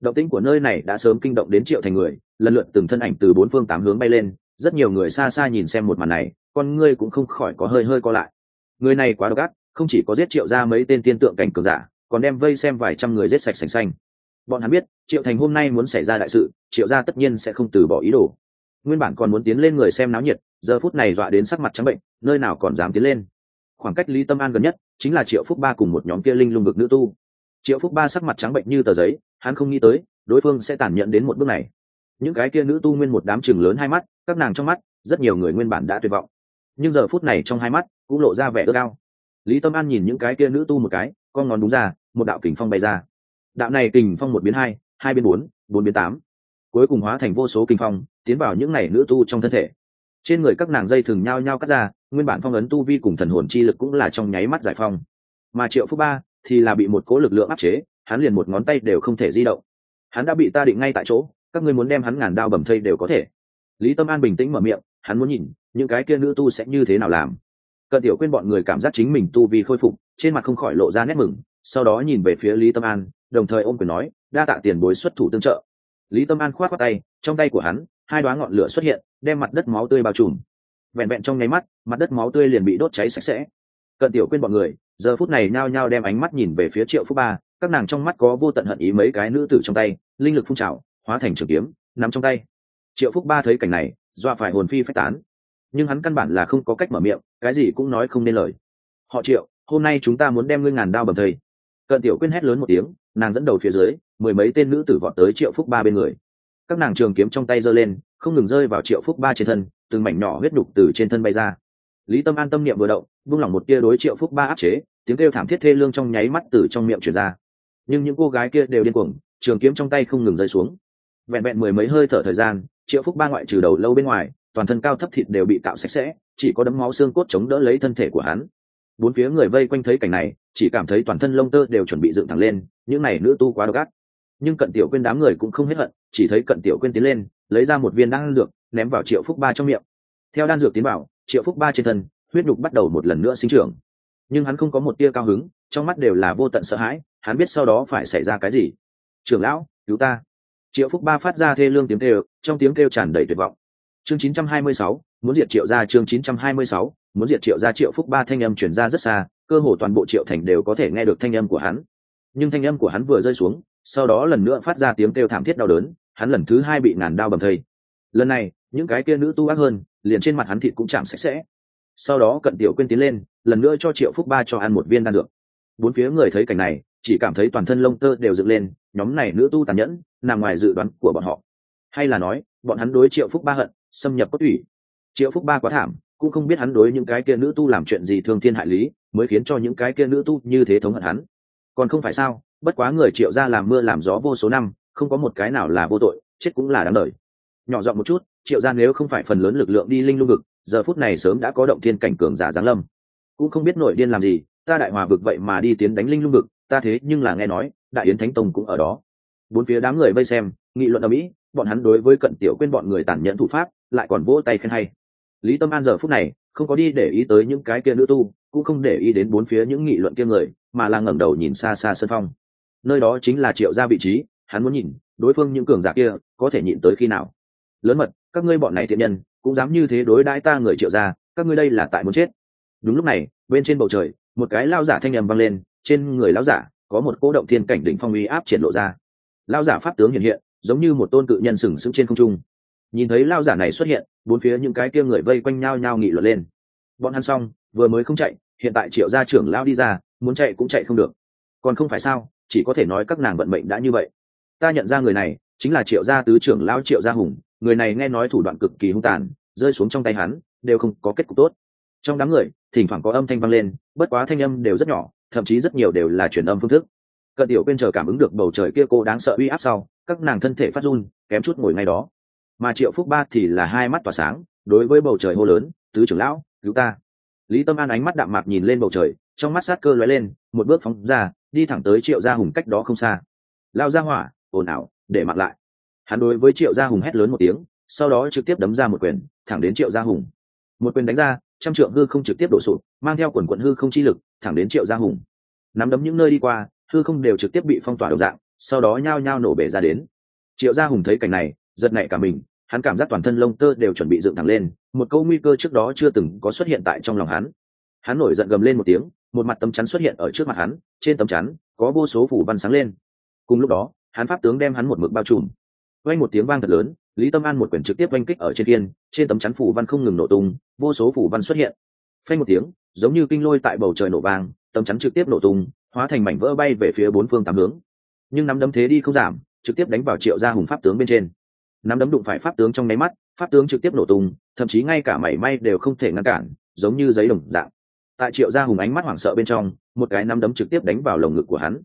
Động tĩnh của nơi này đã sớm kinh động đến triệu thành người, lần lượt từng thân ảnh từ bốn phương tám hướng bay lên, rất nhiều người xa xa nhìn xem một màn này, con ngươi cũng không khỏi có hơi hơi co lại. Người này quá độc ác, không chỉ có giết triệu ra mấy tên tiên tượng cảnh cường giả, còn đem vây xem vài trăm người giết sạch sành xanh. Bọn hắn biết, triệu thành hôm nay muốn xảy ra đại sự, triệu gia tất nhiên sẽ không từ bỏ ý đồ nguyên bản còn muốn tiến lên người xem náo nhiệt, giờ phút này dọa đến sắc mặt trắng bệnh, nơi nào còn dám tiến lên. Khoảng cách lý tâm an gần nhất, chính là triệu phúc ba cùng một nhóm kia linh lung vực nữ tu. Triệu phúc ba sắc mặt trắng bệnh như tờ giấy, hắn không nghĩ tới, đối phương sẽ tàn nhẫn đến một bước này. Những cái kia nữ tu nguyên một đám chừng lớn hai mắt, các nàng trong mắt, rất nhiều người nguyên bản đã tuyệt vọng. Nhưng giờ phút này trong hai mắt, cũng lộ ra vẻ ước ao. Lý tâm an nhìn những cái kia nữ tu một cái, con ngón đúng ra, một đạo kình phong bay ra. Đạo này kình phong một biến hai hai biến bốn bốn biến tám. Cuối cùng hóa thành vô số kình phong tiến vào những này nữ tu trong thân thể. Trên người các nàng dây thường nhao nhao cắt ra, nguyên bản phong ấn tu vi cùng thần hồn chi lực cũng là trong nháy mắt giải phong mà triệu phúc ba thì là bị một cố lực lượng áp chế, hắn liền một ngón tay đều không thể di động. Hắn đã bị ta định ngay tại chỗ, các ngươi muốn đem hắn ngàn đao bầm thây đều có thể. Lý tâm an bình tĩnh mở miệng, hắn muốn nhìn, những cái kia nữ tu sẽ như thế nào làm. Cận tiểu quên bọn người cảm giác chính mình tu vi khôi phục, trên mặt không khỏi lộ ra nét mừng, sau đó nhìn về phía lý tâm an, đồng thời ôm quyền nói, đa tạ tiền bối xuất thủ tương trợ. Lý tâm an khoát khoát tay, trong tay của hắn hai đoá ngọn lửa xuất hiện, đem mặt đất máu tươi bao trùm. Vẹn vẹn trong nháy mắt, mặt đất máu tươi liền bị đốt cháy sạch sẽ. Cận tiểu quên bọn người, giờ phút này nhao nhao đem ánh mắt nhìn về phía triệu phúc ba, các nàng trong mắt có vô tận hận ý mấy cái nữ tử trong tay, linh lực phun trào, hóa thành trường kiếm, nắm trong tay. Triệu phúc ba thấy cảnh này dọa phải hồn phi phách tán. Nhưng hắn căn bản là không có cách mở miệng, cái gì cũng nói không nên lời. Họ triệu, hôm nay chúng ta muốn đem ngươi ngàn đao bầm thầy. Cận tiểu quyên hét lớn một tiếng, nàng dẫn đầu phía dưới, mười mấy tên nữ tử vọt tới triệu phúc ba bên người các nàng trường kiếm trong tay giơ lên, không ngừng rơi vào triệu phúc ba trên thân, từng mảnh nhỏ huyết đục từ trên thân bay ra. Lý tâm an tâm niệm vừa động buông lỏng một tia đối triệu phúc ba áp chế, tiếng kêu thảm thiết thê lương trong nháy mắt từ trong miệng chuyển ra. Nhưng những cô gái kia đều điên cuồng, trường kiếm trong tay không ngừng rơi xuống. Vẹn vẹn mười mấy hơi thở thời gian, triệu phúc ba ngoại trừ đầu lâu bên ngoài, toàn thân cao thấp thịt đều bị cạo sạch sẽ, chỉ có đấm máu xương cốt chống đỡ lấy thân thể của hắn. Bốn phía người vây quanh thấy cảnh này, chỉ cảm thấy toàn thân lông tơ đều chuẩn bị dựng thẳng lên, những này nữ tu quá độc ác nhưng cận tiểu quên đám người cũng không hết hận chỉ thấy cận tiểu quên tiến lên lấy ra một viên đan dược ném vào triệu phúc ba trong miệng. Theo đan dược tiến vào triệu phúc ba trên thân huyết nhục bắt đầu một lần nữa sinh trưởng. Nhưng hắn không có một tia cao hứng trong mắt đều là vô tận sợ hãi hắn biết sau đó phải xảy ra cái gì. Trưởng lão cứu ta. Triệu phúc ba phát ra thê lương tiếng kêu trong tiếng kêu tràn đầy tuyệt vọng. Chương 926, muốn diệt triệu ra chương 926, muốn diệt triệu ra triệu phúc ba thanh âm chuyển ra rất xa cơ hồ toàn bộ triệu thành đều có thể nghe được thanh âm của hắn. Nhưng thanh âm của hắn vừa rơi xuống sau đó lần nữa phát ra tiếng kêu thảm thiết đau đớn, hắn lần thứ hai bị ngàn đao bầm thây. Lần này, những cái kia nữ tu ác hơn, liền trên mặt hắn thịt cũng chạm sạch sẽ. Sau đó cận tiểu quên tiến lên, lần nữa cho triệu phúc ba cho ăn một viên đan dược. Bốn phía người thấy cảnh này, chỉ cảm thấy toàn thân lông tơ đều dựng lên, nhóm này nữ tu tàn nhẫn, nằm ngoài dự đoán của bọn họ. Hay là nói, bọn hắn đối triệu phúc ba hận, xâm nhập cốt ủy triệu phúc ba quá thảm, cũng không biết hắn đối những cái kia nữ tu làm chuyện gì thương thiên hại lý, mới khiến cho những cái kia nữ tu như thế thống hận hắn. Còn không phải sao? Bất quá người triệu ra làm mưa làm gió vô số năm, không có một cái nào là vô tội, chết cũng là đáng đời. Nhỏ giọng một chút, triệu ra nếu không phải phần lớn lực lượng đi linh lung vực, giờ phút này sớm đã có động thiên cảnh cường giả giáng lâm. Cũng không biết nội điên làm gì, ta đại hòa vực vậy mà đi tiến đánh linh lung vực, ta thế nhưng là nghe nói, đại yến thánh tông cũng ở đó. Bốn phía đám người vây xem, nghị luận ở mỹ bọn hắn đối với cận tiểu quên bọn người tàn nhẫn thủ pháp, lại còn vỗ tay khen hay. Lý tâm an giờ phút này, không có đi để ý tới những cái kia nữ tu, cũng không để ý đến bốn phía những nghị luận kia người, mà là ngẩng đầu nhìn xa xa sân phong nơi đó chính là triệu ra vị trí, hắn muốn nhìn đối phương những cường giả kia có thể nhịn tới khi nào. Lớn mật, các ngươi bọn này thiện nhân, cũng dám như thế đối đãi ta người triệu ra các ngươi đây là tại muốn chết. Đúng lúc này, bên trên bầu trời, một cái lao giả thanh nhầm vang lên, trên người lao giả có một cố động thiên cảnh đỉnh phong uy áp triển lộ ra. Lao giả pháp tướng hiện hiện, giống như một tôn cự nhân sừng sững trên không trung. Nhìn thấy lao giả này xuất hiện, bốn phía những cái kia người vây quanh nhau nhau nghị luận lên. Bọn hắn xong, vừa mới không chạy, hiện tại triệu gia trưởng lao đi ra, muốn chạy cũng chạy không được. Còn không phải sao? Chỉ có thể nói các nàng vận mệnh đã như vậy. Ta nhận ra người này, chính là triệu gia tứ trưởng lão triệu gia hùng, người này nghe nói thủ đoạn cực kỳ hung tàn, rơi xuống trong tay hắn, đều không có kết cục tốt. Trong đám người, thỉnh thoảng có âm thanh vang lên, bất quá thanh âm đều rất nhỏ, thậm chí rất nhiều đều là truyền âm phương thức. Cận tiểu bên chờ cảm ứng được bầu trời kia cô đáng sợ uy áp sau, các nàng thân thể phát run, kém chút ngồi ngay đó. Mà triệu phúc ba thì là hai mắt tỏa sáng, đối với bầu trời hô lớn, tứ trưởng lão, cứu ta. Lý tâm an ánh mắt đạm mạc nhìn lên bầu trời trong mắt sát cơ lóe lên, một bước phóng ra, đi thẳng tới triệu gia hùng cách đó không xa. Lao ra hỏa, ồn ào, để mặc lại. Hắn đối với triệu gia hùng hét lớn một tiếng, sau đó trực tiếp đấm ra một quyền, thẳng đến triệu gia hùng. Một quyền đánh ra, trăm trượng hư không trực tiếp đổ sụt mang theo quần quận hư không chi lực, thẳng đến triệu gia hùng. Nắm đấm những nơi đi qua, hư không đều trực tiếp bị phong tỏa đầu dạng, sau đó nhao nhao nổ bể ra đến. Triệu gia hùng thấy cảnh này, giật nảy cả mình, hắn cảm giác toàn thân lông tơ đều chuẩn bị dựng thẳng lên, một câu nguy cơ trước đó chưa từng có xuất hiện tại trong lòng hắn. Hắn nổi giận gầm lên một tiếng một mặt tấm chắn xuất hiện ở trước mặt hắn, trên tấm chắn có vô số phủ văn sáng lên. Cùng lúc đó, hắn pháp tướng đem hắn một mực bao trùm. Quanh một tiếng vang thật lớn, lý tâm an một quyển trực tiếp oanh kích ở trên thiên trên tấm chắn phủ văn không ngừng nổ tung, vô số phủ văn xuất hiện. Phanh một tiếng, giống như kinh lôi tại bầu trời nổ vang, tấm chắn trực tiếp nổ tung, hóa thành mảnh vỡ bay về phía bốn phương tám hướng. Nhưng nắm đấm thế đi không giảm, trực tiếp đánh vào triệu gia hùng pháp tướng bên trên. Nắm đấm đụng phải pháp tướng trong nháy mắt, pháp tướng trực tiếp nổ tung, thậm chí ngay cả mảy may đều không thể ngăn cản, giống như giấy đồng dạng tại triệu gia hùng ánh mắt hoảng sợ bên trong, một cái nắm đấm trực tiếp đánh vào lồng ngực của hắn.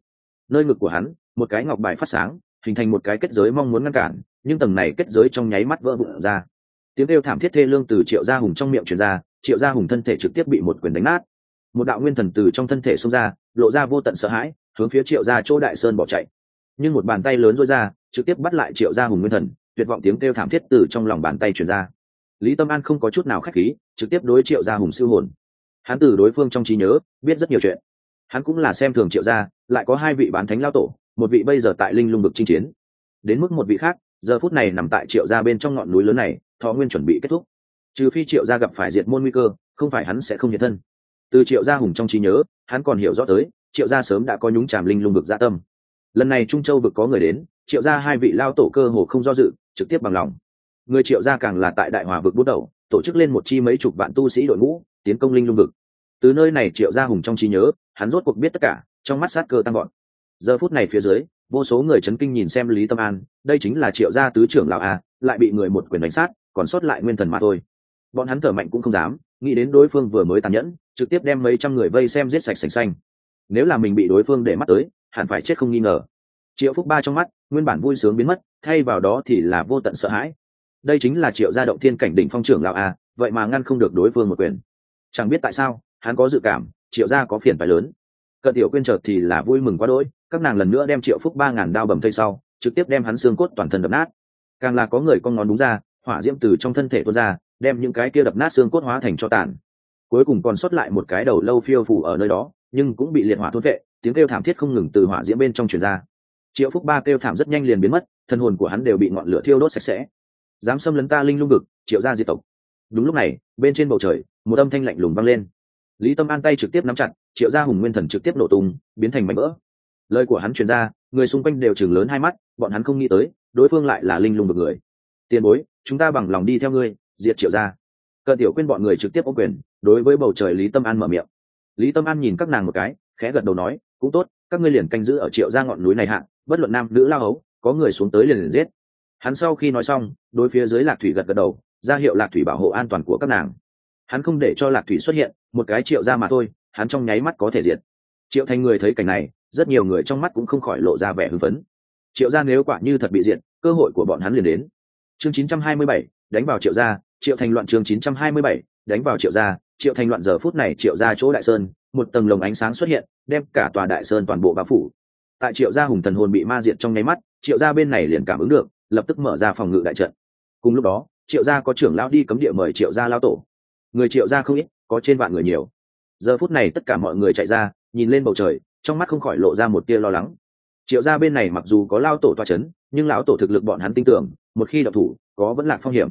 Nơi ngực của hắn, một cái ngọc bài phát sáng, hình thành một cái kết giới mong muốn ngăn cản, nhưng tầng này kết giới trong nháy mắt vỡ vụn ra. Tiếng kêu thảm thiết thê lương từ triệu gia hùng trong miệng truyền ra, triệu gia hùng thân thể trực tiếp bị một quyền đánh nát. Một đạo nguyên thần từ trong thân thể xông ra, lộ ra vô tận sợ hãi, hướng phía triệu gia chỗ đại sơn bỏ chạy. Nhưng một bàn tay lớn rối ra, trực tiếp bắt lại triệu gia hùng nguyên thần, tuyệt vọng tiếng kêu thảm thiết từ trong lòng bàn tay truyền ra. Lý tâm an không có chút nào khách khí, trực tiếp đối triệu gia hùng siêu hồn hắn từ đối phương trong trí nhớ biết rất nhiều chuyện. Hắn cũng là xem thường triệu gia, lại có hai vị bán thánh lao tổ, một vị bây giờ tại linh lung vực chinh chiến. Đến mức một vị khác, giờ phút này nằm tại triệu gia bên trong ngọn núi lớn này, thọ nguyên chuẩn bị kết thúc. Trừ phi triệu gia gặp phải diệt môn nguy cơ, không phải hắn sẽ không nhiệt thân. Từ triệu gia hùng trong trí nhớ, hắn còn hiểu rõ tới, triệu gia sớm đã có nhúng tràm linh lung vực gia tâm. Lần này trung châu vực có người đến, triệu gia hai vị lao tổ cơ hồ không do dự, trực tiếp bằng lòng. Người triệu gia càng là tại đại hòa vực bút đầu, tổ chức lên một chi mấy chục vạn tu sĩ đội ngũ tiến công linh lung vực. Từ nơi này triệu gia hùng trong trí nhớ, hắn rốt cuộc biết tất cả, trong mắt sát cơ tăng gọn giờ phút này phía dưới, vô số người chấn kinh nhìn xem lý tâm an, đây chính là triệu gia tứ trưởng lão a, lại bị người một quyền đánh sát, còn sót lại nguyên thần mà thôi. Bọn hắn thở mạnh cũng không dám, nghĩ đến đối phương vừa mới tàn nhẫn, trực tiếp đem mấy trăm người vây xem giết sạch sành xanh. Nếu là mình bị đối phương để mắt tới, hẳn phải chết không nghi ngờ. Triệu phúc ba trong mắt, nguyên bản vui sướng biến mất, thay vào đó thì là vô tận sợ hãi. Đây chính là triệu gia động thiên cảnh đỉnh phong trưởng lão a, vậy mà ngăn không được đối phương một quyền chẳng biết tại sao, hắn có dự cảm, triệu gia có phiền phải lớn. Cận tiểu quyên chợt thì là vui mừng quá đỗi, các nàng lần nữa đem triệu phúc ba ngàn đao bầm thây sau, trực tiếp đem hắn xương cốt toàn thân đập nát. Càng là có người con ngón đúng ra, hỏa diễm từ trong thân thể tuôn ra, đem những cái kia đập nát xương cốt hóa thành cho tàn. Cuối cùng còn sót lại một cái đầu lâu phiêu phủ ở nơi đó, nhưng cũng bị liệt hỏa thôn vệ, tiếng kêu thảm thiết không ngừng từ hỏa diễm bên trong truyền ra. Triệu phúc ba kêu thảm rất nhanh liền biến mất, thân hồn của hắn đều bị ngọn lửa thiêu đốt sạch sẽ. Dám xâm lấn ta linh lung vực, triệu gia diệt tộc đúng lúc này, bên trên bầu trời, một âm thanh lạnh lùng vang lên. Lý tâm an tay trực tiếp nắm chặt, triệu gia hùng nguyên thần trực tiếp nổ tung, biến thành mảnh vỡ. Lời của hắn truyền ra, người xung quanh đều chừng lớn hai mắt, bọn hắn không nghĩ tới, đối phương lại là linh lung được người. Tiền bối, chúng ta bằng lòng đi theo ngươi, diệt triệu gia. Cờ tiểu quên bọn người trực tiếp ô quyền, đối với bầu trời lý tâm an mở miệng. Lý tâm an nhìn các nàng một cái, khẽ gật đầu nói, cũng tốt, các ngươi liền canh giữ ở triệu gia ngọn núi này hạ, bất luận nam nữ lao hấu, có người xuống tới liền liền giết. Hắn sau khi nói xong, đối phía dưới lạc thủy gật gật đầu ra hiệu lạc thủy bảo hộ an toàn của các nàng. Hắn không để cho lạc thủy xuất hiện một cái triệu ra mà thôi hắn trong nháy mắt có thể diệt. Triệu thành người thấy cảnh này rất nhiều người trong mắt cũng không khỏi lộ ra vẻ hưng phấn. Triệu gia nếu quả như thật bị diệt cơ hội của bọn hắn liền đến. Chương 927, đánh vào triệu gia triệu thành loạn chương 927, đánh vào triệu gia triệu thành loạn giờ phút này triệu gia chỗ đại sơn một tầng lồng ánh sáng xuất hiện đem cả tòa đại sơn toàn bộ bao phủ. Tại triệu gia hùng thần hồn bị ma diệt trong nháy mắt triệu gia bên này liền cảm ứng được lập tức mở ra phòng ngự đại trận. Cùng lúc đó triệu gia có trưởng lão đi cấm địa mời triệu gia lao tổ. Người triệu gia không ít, có trên vạn người nhiều. Giờ phút này tất cả mọi người chạy ra, nhìn lên bầu trời, trong mắt không khỏi lộ ra một tia lo lắng. Triệu gia bên này mặc dù có lao tổ toa c h ấ n nhưng lão tổ thực lực bọn hắn tin tưởng, một khi độc thủ, có vẫn lạc phong hiểm.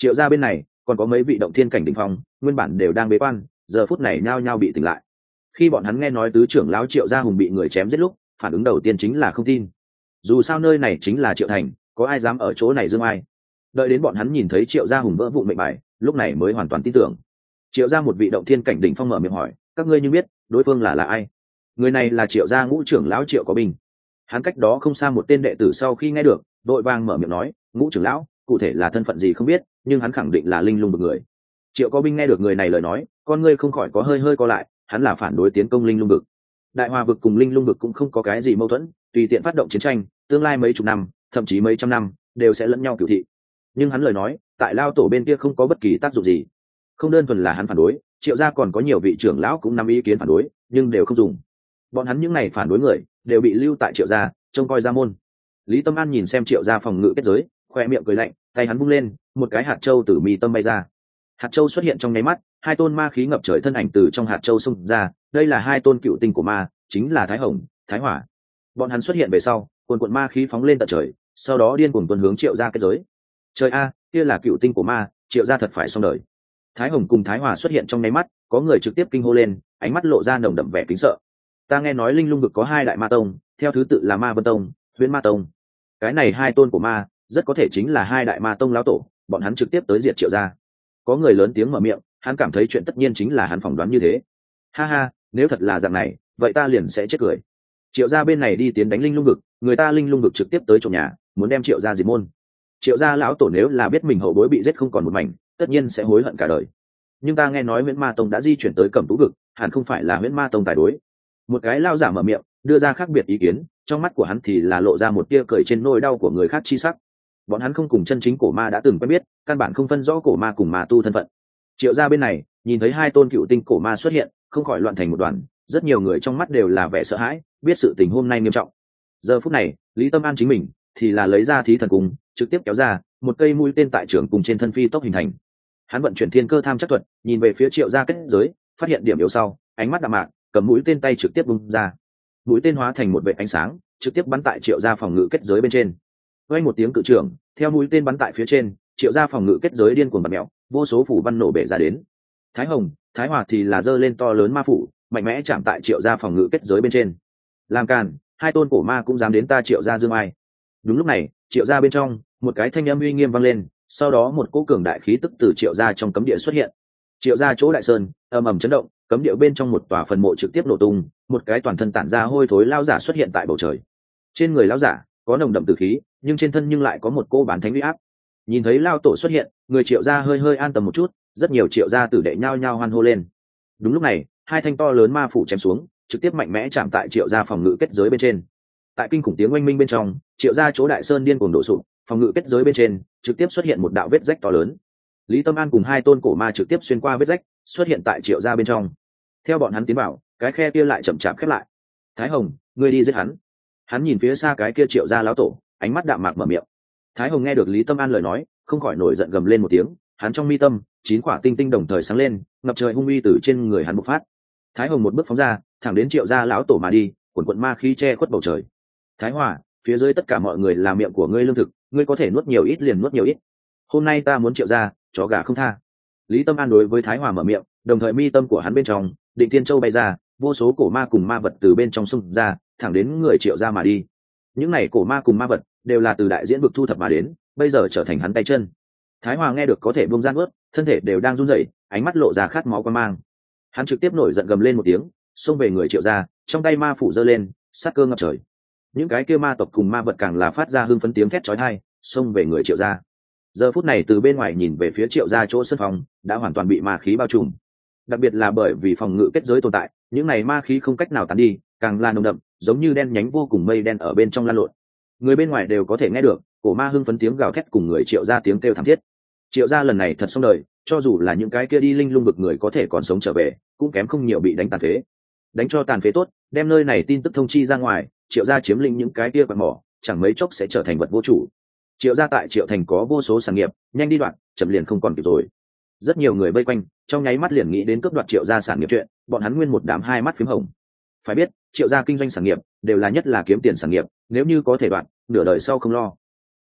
Triệu gia bên này, còn có mấy vị động thiên cảnh đình phong, nguyên bản đều đang bế quan, giờ phút này nhao nhao bị tỉnh lại. Khi bọn hắn nghe nói tứ trưởng lão triệu gia hùng bị người chém giết lúc, phản ứng đầu tiên chính là không tin. Dù sao nơi này chính là triệu thành, có ai dám ở chỗ này dương ai? Đợi đến bọn hắn nhìn thấy triệu gia hùng vỡ vụ mệnh bài, lúc này mới hoàn toàn tin tưởng. Triệu gia một vị động thiên cảnh đỉnh phong mở miệng hỏi, các ngươi như biết, đối phương là là ai? Người này là triệu gia ngũ trưởng lão triệu có bình. Hắn cách đó không xa một tên đệ tử sau khi nghe được đội vang mở miệng nói, ngũ trưởng lão, cụ thể là thân phận gì không biết, nhưng hắn khẳng định là linh lung một người. Triệu có binh nghe được người này lời nói, con ngươi không khỏi có hơi hơi co lại, hắn là phản đối tiến công linh lung vực đại hòa vực cùng linh lung vực cũng không có cái gì mâu thuẫn, tùy tiện phát động chiến tranh, tương lai mấy chục năm, thậm chí mấy trăm năm, đều sẽ lẫn nhau cựu thị nhưng hắn lời nói, tại lao tổ bên kia không có bất kỳ tác dụng gì. Không đơn thuần là hắn phản đối, triệu gia còn có nhiều vị trưởng lão cũng nắm ý kiến phản đối, nhưng đều không dùng. Bọn hắn những n à y phản đối người, đều bị lưu tại triệu gia, trông coi gia môn. Lý tâm an nhìn xem triệu gia phòng ngự kết giới, khoe miệng cười lạnh, tay hắn bung lên, một cái hạt trâu từ mì tâm bay ra. Hạt châu xuất hiện trong nháy mắt, hai tôn ma khí ngập trời thân ảnh từ trong hạt châu xông ra, đây là hai tôn cựu tinh của ma, chính là thái hồng, thái hỏa. Bọn hắn xuất hiện về sau, quần quận ma khí phóng lên tận trời, sau đó điên cuồng tuần hướng triệu ra kết giới trời a, kia là cựu tinh của ma, triệu gia thật phải xong đời. Thái hồng cùng thái hòa xuất hiện trong nháy mắt, có người trực tiếp kinh hô lên, ánh mắt lộ ra nồng đậm vẻ kính sợ. Ta nghe nói linh lung vực có hai đại ma tông, theo thứ tự là ma vân tông huyễn ma tông. Cái này hai tôn của ma, rất có thể chính là hai đại ma tông lão tổ, bọn hắn trực tiếp tới diệt triệu gia. Có người lớn tiếng mở miệng, hắn cảm thấy chuyện tất nhiên chính là hắn phỏng đoán như thế. Ha ha, nếu thật là dạng này, vậy ta liền sẽ chết cười. Triệu gia bên này đi tiến đánh linh lung vực, người ta linh lung vực trực tiếp tới trộm nhà, muốn đem triệu gia diệt môn triệu gia lão tổ nếu là biết mình hậu bối bị giết không còn một mảnh, tất nhiên sẽ hối hận cả đời. Nhưng ta nghe nói nguyễn ma tông đã di chuyển tới cẩm tú vực, hẳn không phải là nguyễn ma tông tài đối. Một cái lao giả mở miệng, đưa ra khác biệt ý kiến, trong mắt của hắn thì là lộ ra một tia cười trên nôi đau của người khác chi sắc. Bọn hắn không cùng chân chính cổ ma đã từng quen biết, căn bản không phân rõ cổ ma cùng ma tu thân phận. Triệu gia bên này, nhìn thấy hai tôn cựu tinh cổ ma xuất hiện, không khỏi loạn thành một đoàn, rất nhiều người trong mắt đều là vẻ sợ hãi, biết sự tình hôm nay nghiêm trọng. Giờ phút này, lý tâm an chính mình, thì là lấy ra thí thần cung trực tiếp kéo ra, một cây mũi tên tại trường cùng trên thân phi tốc hình thành. Hắn vận chuyển thiên cơ tham chắc thuật, nhìn về phía triệu gia kết giới, phát hiện điểm yếu sau, ánh mắt đạm mạc, cầm mũi tên tay trực tiếp bung ra. Mũi tên hóa thành một vệ ánh sáng, trực tiếp bắn tại triệu gia phòng ngự kết giới bên trên. Quanh một tiếng cự trưởng, theo mũi tên bắn tại phía trên, triệu gia phòng ngự kết giới điên cuồng bật mẹo vô số phủ văn nổ bể ra đến. Thái hồng, thái hòa thì là dơ lên to lớn ma phủ, mạnh mẽ chạm tại triệu gia phòng ngự kết giới bên trên. Làm càn, hai tôn cổ ma cũng dám đến ta triệu gia dương ai đúng lúc này, triệu gia bên trong, một cái thanh âm uy nghiêm vang lên, sau đó một cỗ cường đại khí tức từ triệu gia trong cấm địa xuất hiện. Triệu gia chỗ đại sơn, ầm ầm chấn động, cấm địa bên trong một tòa phần mộ trực tiếp nổ tung, một cái toàn thân tản ra hôi thối lao giả xuất hiện tại bầu trời. Trên người lao giả, có nồng đậm tử khí, nhưng trên thân nhưng lại có một cô bán thánh huy áp. Nhìn thấy lao tổ xuất hiện, người triệu gia hơi hơi an tâm một chút, rất nhiều triệu gia tử đệ nhao nhao hoan hô lên. Đúng lúc này, hai thanh to lớn ma phủ chém xuống, trực tiếp mạnh mẽ chạm tại triệu gia phòng ngự kết giới bên trên tại kinh khủng tiếng oanh minh bên trong, triệu gia chỗ đại sơn điên cuồng đổ sụp, phòng ngự kết giới bên trên, trực tiếp xuất hiện một đạo vết rách to lớn. Lý tâm an cùng hai tôn cổ ma trực tiếp xuyên qua vết rách, xuất hiện tại triệu gia bên trong. Theo bọn hắn tiến vào, cái khe kia lại chậm chạp khép lại. Thái hồng, ngươi đi giết hắn. Hắn nhìn phía xa cái kia triệu gia lão tổ, ánh mắt đạm mạc mở miệng. Thái hồng nghe được lý tâm an lời nói, không khỏi nổi giận gầm lên một tiếng, hắn trong mi tâm, chín quả tinh tinh đồng thời sáng lên, ngập trời hung uy từ trên người hắn bộc phát. Thái hồng một bước phóng ra, thẳng đến triệu gia lão tổ mà đi, quần quận ma khí che khuất bầu trời thái hòa, phía dưới tất cả mọi người là miệng của ngươi lương thực, ngươi có thể nuốt nhiều ít liền nuốt nhiều ít. Hôm nay ta muốn triệu ra, chó gà không tha. Lý tâm an đối với thái hòa mở miệng, đồng thời mi tâm của hắn bên trong, định thiên châu bay ra, vô số cổ ma cùng ma vật từ bên trong sông ra, thẳng đến người triệu ra mà đi. Những n à y cổ ma cùng ma vật đều là từ đại diễn vực thu thập mà đến, bây giờ trở thành hắn tay chân. Thái hòa nghe được có thể bông gian ướt thân thể đều đang run rẩy, ánh mắt lộ ra khát máu quan mang. Hắn trực tiếp nổi giận gầm lên một tiếng, xông về người triệu ra, trong tay ma phủ giơ lên, sát cơ ngập trời những cái kia ma tộc cùng ma vật càng là phát ra hưng phấn tiếng thét chói tai, xông về người triệu gia. Giờ phút này từ bên ngoài nhìn về phía triệu gia chỗ sân phòng, đã hoàn toàn bị ma khí bao trùm. Đặc biệt là bởi vì phòng ngự kết giới tồn tại, những này ma khí không cách nào tán đi, càng là nồng đậm, giống như đen nhánh vô cùng mây đen ở bên trong lan lộn. Người bên ngoài đều có thể nghe được, cổ ma hưng phấn tiếng gào thét cùng người triệu gia tiếng kêu thảm thiết. Triệu gia lần này thật xong đời, cho dù là những cái kia đi linh lung vực người có thể còn sống trở về, cũng kém không nhiều bị đánh tàn phế. Đánh cho tàn phế tốt, đem nơi này tin tức thông chi ra ngoài triệu gia chiếm lĩnh những cái kia quạt mỏ, chẳng mấy chốc sẽ trở thành vật vô chủ. Triệu gia tại triệu thành có vô số sản nghiệp, nhanh đi đoạn, chậm liền không còn kịp rồi. Rất nhiều người vây quanh, trong nháy mắt liền nghĩ đến cướp đoạt triệu gia sản nghiệp chuyện, bọn hắn nguyên một đám hai mắt p h í m hồng. Phải biết, triệu gia kinh doanh sản nghiệp, đều là nhất là kiếm tiền sản nghiệp, nếu như có thể đoạn, nửa đời sau không lo.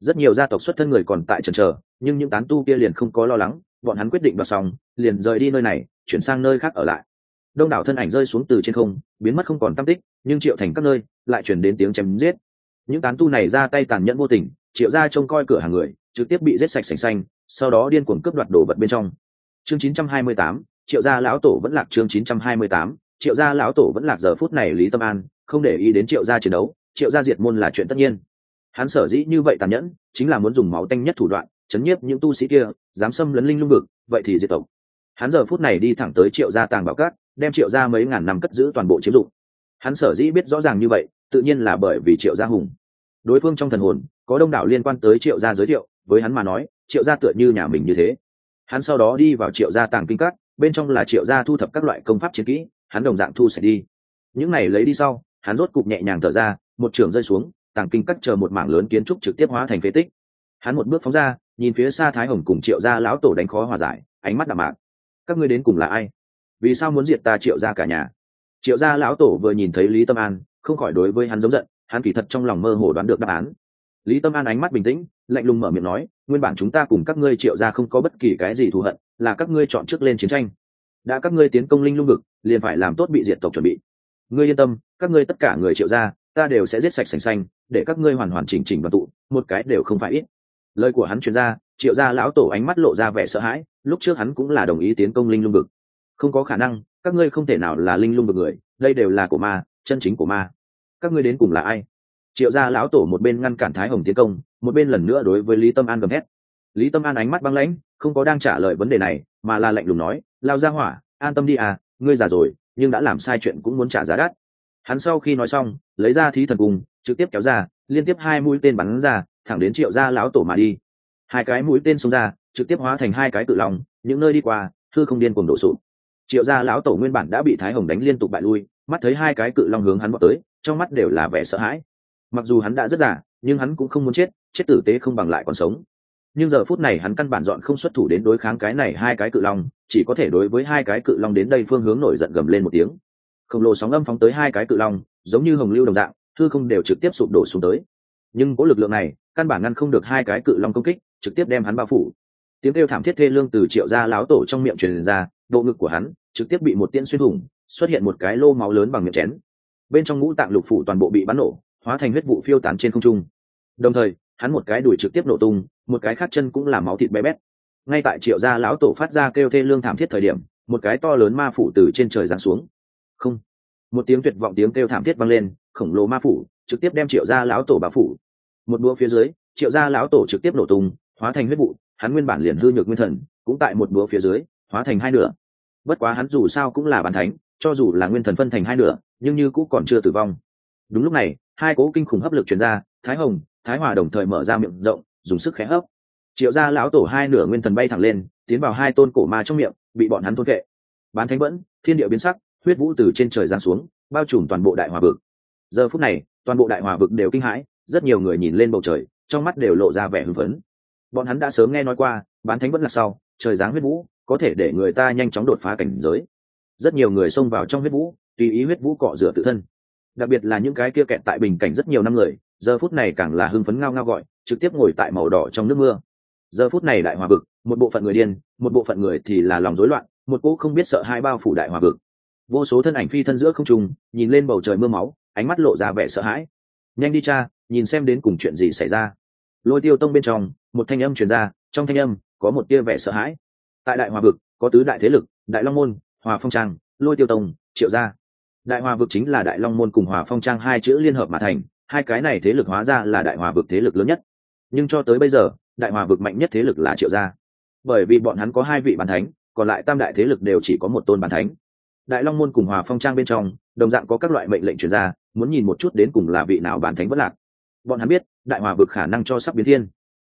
Rất nhiều gia tộc xuất thân người còn tại trần trờ nhưng những tán tu kia liền không có lo lắng, bọn hắn quyết định đoạt xong, liền rời đi nơi này, chuyển sang nơi khác ở lại. Đông đảo thân ảnh rơi xuống từ trên không, biến mất không còn tam tích, nhưng triệu thành các nơi lại chuyển đến tiếng chém giết. Những tán tu này ra tay tàn nhẫn vô tình triệu ra trông coi cửa hàng người trực tiếp bị giết sạch sành xanh sau đó điên cuồng cướp đoạt đồ vật bên trong. Chương 928, triệu gia lão tổ vẫn lạc chương 928, triệu gia lão tổ vẫn lạc giờ phút này lý tâm an không để ý đến triệu gia chiến đấu triệu gia diệt môn là chuyện tất nhiên. Hắn sở dĩ như vậy tàn nhẫn chính là muốn dùng máu tanh nhất thủ đoạn chấn nhiếp những tu sĩ kia dám xâm lấn linh lung vực vậy thì diệt tộc. Hắn giờ phút này đi thẳng tới triệu gia tàng bảo cát đem triệu gia mấy ngàn năm cất giữ toàn bộ chiếm dụng. Hắn sở dĩ biết rõ ràng như vậy tự nhiên là bởi vì triệu gia hùng. Đối phương trong thần hồn, có đông đảo liên quan tới triệu gia giới thiệu, với hắn mà nói, triệu gia tựa như nhà mình như thế. Hắn sau đó đi vào triệu gia tàng kinh các, bên trong là triệu gia thu thập các loại công pháp chiến kỹ, hắn đồng dạng thu sẽ đi. Những này lấy đi sau, hắn rốt cục nhẹ nhàng thở ra, một trường rơi xuống, tàng kinh cắt chờ một mảng lớn kiến trúc trực tiếp hóa thành phế tích. Hắn một bước phóng ra, nhìn phía xa thái hồng cùng triệu gia lão tổ đánh khó hòa giải, ánh mắt đạm mạc. Các ngươi đến cùng là ai? Vì sao muốn diệt ta triệu gia cả nhà? Triệu gia lão tổ vừa nhìn thấy lý tâm an không khỏi đối với hắn giống giận, hắn kỳ thật trong lòng mơ hồ đoán được đáp án. Lý tâm an ánh mắt bình tĩnh, lạnh lùng mở miệng nói, nguyên bản chúng ta cùng các ngươi triệu gia không có bất kỳ cái gì thù hận, là các ngươi chọn trước lên chiến tranh. Đã các ngươi tiến công linh lung vực, liền phải làm tốt bị diệt tộc chuẩn bị. Ngươi yên tâm, các ngươi tất cả người triệu gia, ta đều sẽ giết sạch sành xanh, để các ngươi hoàn hoàn chỉnh chỉnh đoàn tụ, một cái đều không phải ít. Lời của hắn truyền ra, triệu gia lão tổ ánh mắt lộ ra vẻ sợ hãi, lúc trước hắn cũng là đồng ý tiến công linh lung vực. Không có khả năng, các ngươi không thể nào là linh lung vực người, đây đều là của ma chân chính của ma. Các ngươi đến cùng là ai? Triệu gia lão tổ một bên ngăn cản thái hồng tiến công, một bên lần nữa đối với lý tâm an gầm hét lý tâm an ánh mắt băng lãnh, không có đang trả lời vấn đề này, mà là lạnh lùng nói, lao ra hỏa, an tâm đi à ngươi già rồi, nhưng đã làm sai chuyện cũng muốn trả giá đắt. Hắn sau khi nói xong, lấy ra thí thần cùng, trực tiếp kéo ra, liên tiếp hai mũi tên bắn ra, thẳng đến triệu gia lão tổ mà đi. Hai cái mũi tên xông ra, trực tiếp hóa thành hai cái tự lòng những nơi đi qua thư không điên cùng đổ sụp. Triệu gia lão tổ nguyên bản đã bị thái hồng đánh liên tục bại lui mắt thấy hai cái cự long hướng hắn vào tới trong mắt đều là vẻ sợ hãi. Mặc dù hắn đã rất giả, nhưng hắn cũng không muốn chết chết tử tế không bằng lại còn sống. Nhưng giờ phút này hắn căn bản dọn không xuất thủ đến đối kháng cái này hai cái cự long chỉ có thể đối với hai cái cự long đến đây phương hướng nổi giận gầm lên một tiếng. Khổng lồ sóng âm phóng tới hai cái cự long giống như hồng lưu đồng dạng thư không đều trực tiếp sụp đổ xuống tới. Nhưng có lực lượng này căn bản ngăn không được hai cái cự long công kích trực tiếp đem hắn bao phủ. Tiếng kêu thảm thiết thê lương từ triệu gia láo tổ trong miệng truyền ra bộ ngực của hắn trực tiếp bị một tiễn xuyên thủng xuất hiện một cái lô máu lớn bằng miệng chén. Bên trong ngũ tạng lục phủ toàn bộ bị bắn nổ, hóa thành huyết vụ phiêu tán trên không trung. Đồng thời, hắn một cái đuổi trực tiếp nổ tung, một cái khác chân cũng là máu thịt bé bét. Ngay tại triệu gia lão tổ phát ra kêu thê lương thảm thiết thời điểm, một cái to lớn ma phủ từ trên trời giáng xuống. Không. Một tiếng tuyệt vọng tiếng kêu thảm thiết vang lên, khổng lồ ma phủ trực tiếp đem triệu gia lão tổ bao phủ. Một đũa phía dưới, triệu gia lão tổ trực tiếp nổ tung, hóa thành huyết vụ, hắn nguyên bản liền hư nhược nguyên thần, cũng tại một đũa phía dưới, hóa thành hai nửa. Bất quá hắn dù sao cũng là bàn thánh cho dù là nguyên thần phân thành hai nửa, nhưng như cũng còn chưa tử vong. Đúng lúc này, hai cố kinh khủng hấp lực chuyển ra, thái hồng, thái hòa đồng thời mở ra miệng rộng, dùng sức khẽ hấp. Triệu gia lão tổ hai nửa nguyên thần bay thẳng lên, tiến vào hai tôn cổ ma trong miệng, bị bọn hắn thôn vệ. Bán thánh vẫn, thiên địa biến sắc, huyết vũ từ trên trời giáng xuống, bao trùm toàn bộ đại hòa vực. Giờ phút này, toàn bộ đại hòa vực đều kinh hãi, rất nhiều người nhìn lên bầu trời, trong mắt đều lộ ra vẻ hưng phấn. Bọn hắn đã sớm nghe nói qua, bán thánh vẫn là sau, trời giáng huyết vũ, có thể để người ta nhanh chóng đột phá cảnh giới rất nhiều người xông vào trong huyết vũ, tùy ý huyết vũ cọ rửa tự thân. Đặc biệt là những cái kia kẹt tại bình cảnh rất nhiều năm người, giờ phút này càng là hưng phấn ngao ngao gọi, trực tiếp ngồi tại màu đỏ trong nước mưa. Giờ phút này đại hòa vực, một bộ phận người điên, một bộ phận người thì là lòng rối loạn, một cỗ không biết sợ hai bao phủ đại hòa vực. Vô số thân ảnh phi thân giữa không trùng nhìn lên bầu trời mưa máu, ánh mắt lộ ra vẻ sợ hãi. Nhanh đi cha, nhìn xem đến cùng chuyện gì xảy ra. Lôi tiêu tông bên trong, một thanh âm truyền ra, trong thanh âm có một tia vẻ sợ hãi. Tại đại hòa vực, có tứ đại thế lực, đại long môn hòa phong trang, lôi tiêu tông, triệu gia. Đại hòa vực chính là đại long môn cùng hòa phong trang hai chữ liên hợp mà thành, hai cái này thế lực hóa ra là đại hòa vực thế lực lớn nhất. Nhưng cho tới bây giờ, đại hòa vực mạnh nhất thế lực là triệu gia. Bởi vì bọn hắn có hai vị bàn thánh, còn lại tam đại thế lực đều chỉ có một tôn bàn thánh. Đại long môn cùng hòa phong trang bên trong, đồng dạng có các loại mệnh lệnh truyền ra, muốn nhìn một chút đến cùng là vị nào bàn thánh vất lạc. Bọn hắn biết, đại hòa vực khả năng cho sắp biến thiên.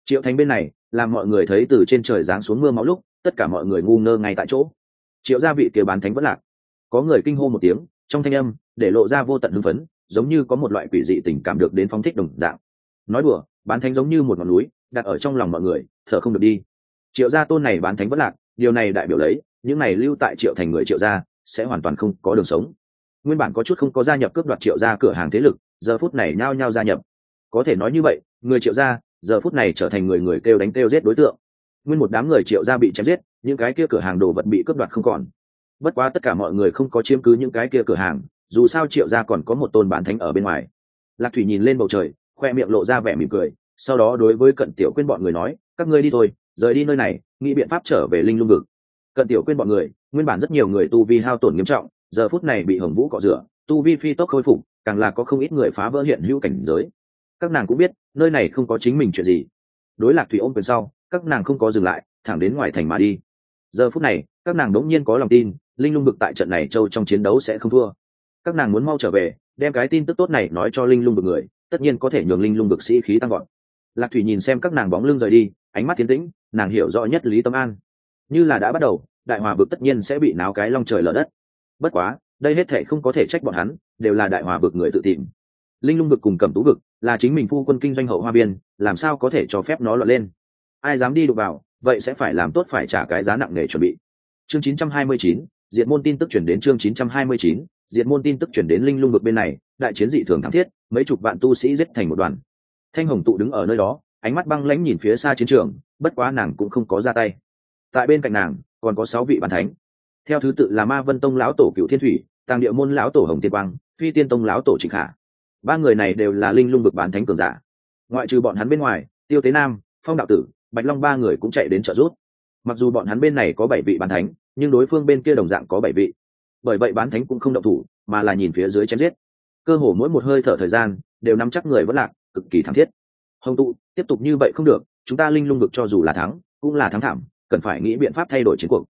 Triệu thánh bên này, làm mọi người thấy từ trên trời giáng xuống mưa máu lúc, tất cả mọi người ngu ngơ ngay tại chỗ triệu gia vị kia bán thánh vẫn lạc. Có người kinh hô một tiếng, trong thanh âm, để lộ ra vô tận hưng phấn, giống như có một loại quỷ dị tình cảm được đến phong thích đồng dạng. Nói đùa, bán thánh giống như một ngọn núi, đặt ở trong lòng mọi người, thở không được đi. Triệu gia tôn này bán thánh vẫn lạc, điều này đại biểu lấy, những này lưu tại triệu thành người triệu gia, sẽ hoàn toàn không có đường sống. Nguyên bản có chút không có gia nhập cướp đoạt triệu gia cửa hàng thế lực, giờ phút này nhao nhao gia nhập. Có thể nói như vậy, người triệu gia, giờ phút này trở thành người người kêu đánh kêu giết đối tượng nguyên một đám người triệu gia bị chém giết, những cái kia cửa hàng đồ vật bị cướp đoạt không còn. Bất quá tất cả mọi người không có chiếm cứ những cái kia cửa hàng, dù sao triệu gia còn có một tôn bản thánh ở bên ngoài. Lạc thủy nhìn lên bầu trời, khoe miệng lộ ra vẻ mỉm cười, sau đó đối với cận tiểu quên bọn người nói, các ngươi đi thôi, rời đi nơi này, nghĩ biện pháp trở về linh lung vực. Cận tiểu quên bọn người, nguyên bản rất nhiều người tu vi hao tổn nghiêm trọng, giờ phút này bị hồng vũ cọ rửa, tu vi phi tốc khôi phục, càng là có không ít người phá vỡ hiện hữu cảnh giới. Các nàng cũng biết, nơi này không có chính mình chuyện gì. Đối lạc thủy ôm quyền sau các nàng không có dừng lại thẳng đến ngoài thành mà đi. Giờ phút này các nàng đống nhiên có lòng tin linh lung bực tại trận này châu trong chiến đấu sẽ không thua. Các nàng muốn mau trở về đem cái tin tức tốt này nói cho linh lung bực người tất nhiên có thể nhường linh lung bực sĩ khí tăng gọn lạc thủy nhìn xem các nàng bóng lưng rời đi ánh mắt tiến tĩnh nàng hiểu rõ nhất lý tâm an. Như là đã bắt đầu đại hòa bực tất nhiên sẽ bị náo cái long trời lở đất. Bất quá đây hết thể không có thể trách bọn hắn đều là đại hòa bực người tự tìm. Linh lung bực cùng cầm tú bực, là chính mình phu quân kinh doanh hậu hoa biên làm sao có thể cho phép nó lọt lên? Ai dám đi đụng vào vậy sẽ phải làm tốt phải trả cái giá nặng nề chuẩn bị. Chương 929, diện môn tin tức chuyển đến chương 929, diện môn tin tức chuyển đến linh lung vực bên này đại chiến dị thường thắng thiết mấy chục vạn tu sĩ giết thành một đoàn. Thanh hồng tụ đứng ở nơi đó ánh mắt băng lãnh nhìn phía xa chiến trường bất quá nàng cũng không có ra tay. Tại bên cạnh nàng còn có sáu vị bàn thánh. Theo thứ tự là ma vân tông lão tổ cựu thiên thủy tàng địa môn lão tổ hồng tiên quang phi tiên tông lão tổ trịnh khả. Ba người này đều là linh lung vực bán thánh cường giả. Ngoại trừ bọn hắn bên ngoài tiêu tế nam phong đạo tử bạch long ba người cũng chạy đến trợ giúp. Mặc dù bọn hắn bên này có bảy vị bán thánh, nhưng đối phương bên kia đồng dạng có bảy vị. Bởi vậy bán thánh cũng không động thủ, mà là nhìn phía dưới chém giết. Cơ hồ mỗi một hơi thở thời gian, đều nắm chắc người vẫn lạc, cực kỳ thảm thiết. Hồng tụ, tiếp tục như vậy không được, chúng ta linh lung vực cho dù là thắng, cũng là thắng thảm, cần phải nghĩ biện pháp thay đổi chiến cuộc.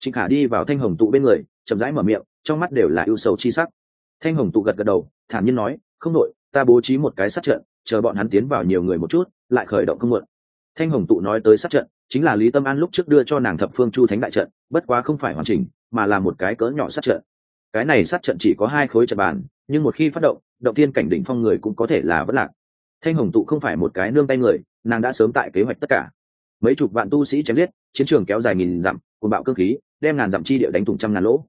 Trịnh khả đi vào thanh hồng tụ bên người, chậm rãi mở miệng, trong mắt đều là ưu sầu chi sắc. Thanh hồng tụ gật gật đầu, thản nhiên nói, không nội ta bố trí một cái sát trận, chờ bọn hắn tiến vào nhiều người một chút, lại khởi động không muộn thanh hồng tụ nói tới sát trận, chính là lý tâm an lúc trước đưa cho nàng thập phương chu thánh đại trận, bất quá không phải hoàn chỉnh, mà là một cái cỡ nhỏ sát trận. Cái này sát trận chỉ có hai khối trận bàn, nhưng một khi phát động động tiên cảnh đỉnh phong người cũng có thể là vất lạc. Thanh hồng tụ không phải một cái nương tay người, nàng đã sớm tại kế hoạch tất cả. Mấy chục vạn tu sĩ chém giết, chiến trường kéo dài nghìn dặm cùng bạo cơ khí, đem ngàn dặm chi địa đánh thủng trăm ngàn lỗ.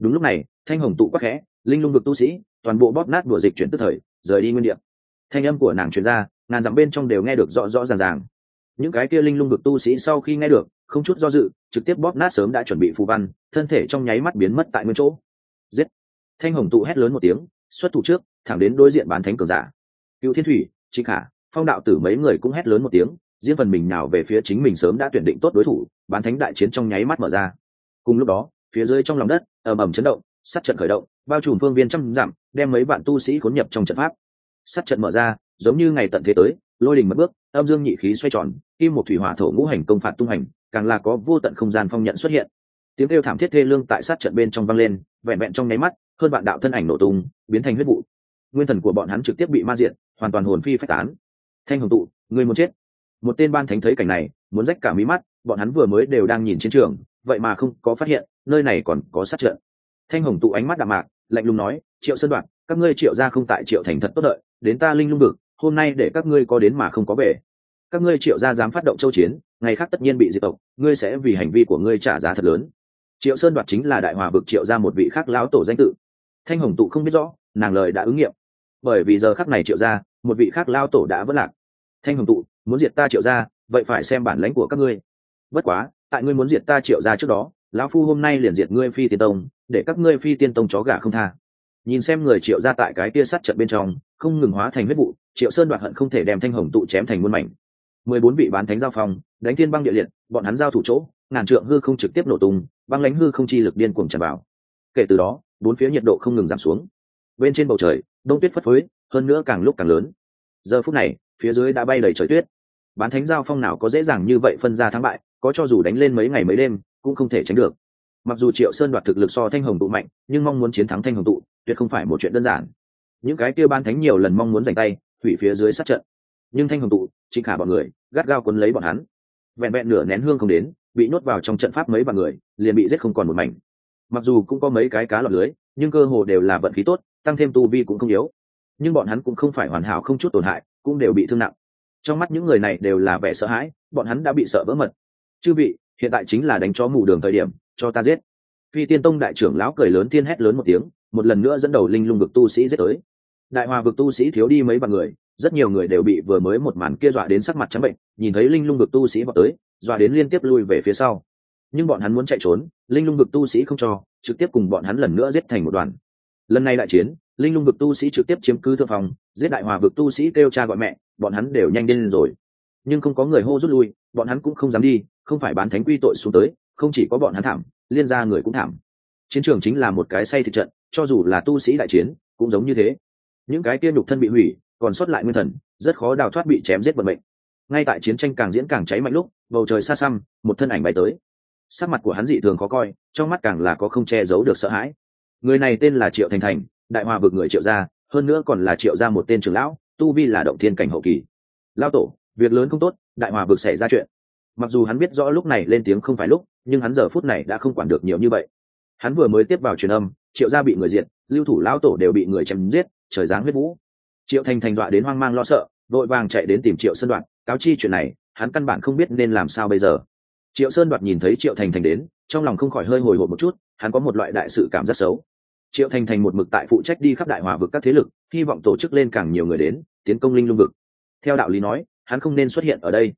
Đúng lúc này, thanh hồng tụ quắc khẽ, linh lung vực tu sĩ, toàn bộ bóp nát đùa dịch chuyển tức thời, rời đi nguyên địa. Thanh âm của nàng truyền ra, ngàn dặm bên trong đều nghe được rõ rõ ràng ràng những cái kia linh lung vực tu sĩ sau khi nghe được, không chút do dự, trực tiếp bóp nát sớm đã chuẩn bị phù văn, thân thể trong nháy mắt biến mất tại nguyên chỗ. Giết! Thanh hồng tụ hét lớn một tiếng, xuất thủ trước, thẳng đến đối diện bán thánh cường giả. Cựu thiên thủy, trịnh khả, phong đạo tử mấy người cũng hét lớn một tiếng, riêng phần mình nào về phía chính mình sớm đã tuyển định tốt đối thủ, bán thánh đại chiến trong nháy mắt mở ra. Cùng lúc đó, phía dưới trong lòng đất, ầm ầm chấn động, sát trận khởi động, bao trùm phương viên trăm dặm, đem mấy bạn tu sĩ khốn nhập trong trận pháp. Sát trận mở ra, giống như ngày tận thế tới, lôi đình mất bước âm dương nhị khí xoay tròn, kim một thủy hỏa thổ ngũ hành công phạt tung hành, càng là có vô tận không gian phong nhận xuất hiện. Tiếng kêu thảm thiết thê lương tại sát trận bên trong vang lên, vẹn vẹn trong nháy mắt, hơn bạn đạo thân ảnh nổ tung, biến thành huyết vụ. Nguyên thần của bọn hắn trực tiếp bị ma diện hoàn toàn hồn phi phách tán. Thanh hồng tụ người muốn chết? Một tên ban thánh thấy cảnh này, muốn rách cả mí mắt, bọn hắn vừa mới đều đang nhìn chiến trường, vậy mà không có phát hiện, nơi này còn có sát trận. Thanh hồng tụ ánh mắt đạm mạc, lạnh lùng nói, triệu sơn đoạn, các ngươi triệu ra không tại triệu thành thật tốt đợi, đến ta linh lung vực hôm nay để các ngươi có đến mà không có về. Các ngươi triệu gia dám phát động châu chiến, ngày khác tất nhiên bị diệt tộc, ngươi sẽ vì hành vi của ngươi trả giá thật lớn. Triệu sơn đoạt chính là đại hòa vực triệu ra một vị khác lão tổ danh tự. Thanh hồng tụ không biết rõ, nàng lời đã ứng nghiệm. Bởi vì giờ khắc này triệu ra một vị khác lao tổ đã vất lạc. Thanh hồng tụ, muốn diệt ta triệu ra vậy phải xem bản lãnh của các ngươi. Bất quá, tại ngươi muốn diệt ta triệu ra trước đó, lão phu hôm nay liền diệt ngươi phi tiên tông, để các ngươi phi tiên tông chó gà không tha. Nhìn xem người triệu ra tại cái kia sắt trận bên trong, không ngừng hóa thành huyết vụ triệu sơn đoạt hận không thể đem thanh hồng tụ chém thành muôn mảnh. Mười bốn vị bán thánh giao phong, đánh thiên băng địa liệt, bọn hắn giao thủ chỗ, ngàn trượng hư không trực tiếp nổ tung, băng lãnh hư không chi lực điên cuồng tràn vào. Kể từ đó, bốn phía nhiệt độ không ngừng giảm xuống. Bên trên bầu trời, đông tuyết phất phới, hơn nữa càng lúc càng lớn. Giờ phút này, phía dưới đã bay đầy trời tuyết. Bán thánh giao phong nào có dễ dàng như vậy phân ra thắng bại, có cho dù đánh lên mấy ngày mấy đêm, cũng không thể tránh được. Mặc dù triệu sơn đoạt thực lực so thanh hồng tụ mạnh, nhưng mong muốn chiến thắng thanh hồng tụ, tuyệt không phải một chuyện đơn giản. Những cái kia ban thánh nhiều lần mong muốn giành tay hủy phía dưới sát trận. Nhưng thanh hồng tụ, trịnh khả bọn người, gắt gao quấn lấy bọn hắn. Vẹn vẹn nửa nén hương không đến, bị nhốt vào trong trận pháp mấy bằng người, liền bị giết không còn một mảnh. Mặc dù cũng có mấy cái cá lọt lưới, nhưng cơ hồ đều là vận khí tốt, tăng thêm tu vi cũng không yếu. Nhưng bọn hắn cũng không phải hoàn hảo không chút tổn hại, cũng đều bị thương nặng. Trong mắt những người này đều là vẻ sợ hãi, bọn hắn đã bị sợ vỡ mật. Chư vị, hiện tại chính là đánh chó mù đường thời điểm, cho ta giết. Phi tiên tông đại trưởng lão cười lớn tiên hét lớn một tiếng, một lần nữa dẫn đầu linh lung được tu sĩ giết tới đại hòa vực tu sĩ thiếu đi mấy bằng người, rất nhiều người đều bị vừa mới một màn kia dọa đến sắc mặt trắng bệnh, nhìn thấy linh lung vực tu sĩ vào tới, dọa đến liên tiếp lui về phía sau. Nhưng bọn hắn muốn chạy trốn, linh lung vực tu sĩ không cho, trực tiếp cùng bọn hắn lần nữa giết thành một đoàn. Lần này đại chiến, linh lung vực tu sĩ trực tiếp chiếm cứ thượng phòng, giết đại hòa vực tu sĩ kêu cha gọi mẹ, bọn hắn đều nhanh lên rồi. Nhưng không có người hô rút lui, bọn hắn cũng không dám đi, không phải bán thánh quy tội xuống tới, không chỉ có bọn hắn thảm, liên gia người cũng thảm. Chiến trường chính là một cái say thực trận, cho dù là tu sĩ đại chiến, cũng giống như thế những cái kia nhục thân bị hủy, còn sót lại nguyên thần, rất khó đào thoát bị chém giết vận mệnh. Ngay tại chiến tranh càng diễn càng cháy mạnh lúc, bầu trời xa xăm, một thân ảnh bay tới. Sắc mặt của hắn dị thường khó coi, trong mắt càng là có không che giấu được sợ hãi. Người này tên là triệu thành thành, đại hòa vực người triệu gia, hơn nữa còn là triệu gia một tên trưởng lão, tu vi là động thiên cảnh hậu kỳ. Lao tổ, việc lớn không tốt, đại hòa vực xảy ra chuyện. Mặc dù hắn biết rõ lúc này lên tiếng không phải lúc, nhưng hắn giờ phút này đã không quản được nhiều như vậy. Hắn vừa mới tiếp vào truyền âm, triệu gia bị người diệt lưu thủ lão tổ đều bị người chém giết, trời giáng huyết vũ. Triệu thành thành dọa đến hoang mang lo sợ, vội vàng chạy đến tìm triệu sơn đoạn cáo chi chuyện này, hắn căn bản không biết nên làm sao bây giờ. Triệu sơn đoạt nhìn thấy triệu thành thành đến, trong lòng không khỏi hơi hồi hộp một chút, hắn có một loại đại sự cảm rất xấu. Triệu thành thành một mực tại phụ trách đi khắp đại hòa vực các thế lực, hy vọng tổ chức lên càng nhiều người đến, tiến công linh lung vực. Theo đạo lý nói, hắn không nên xuất hiện ở đây.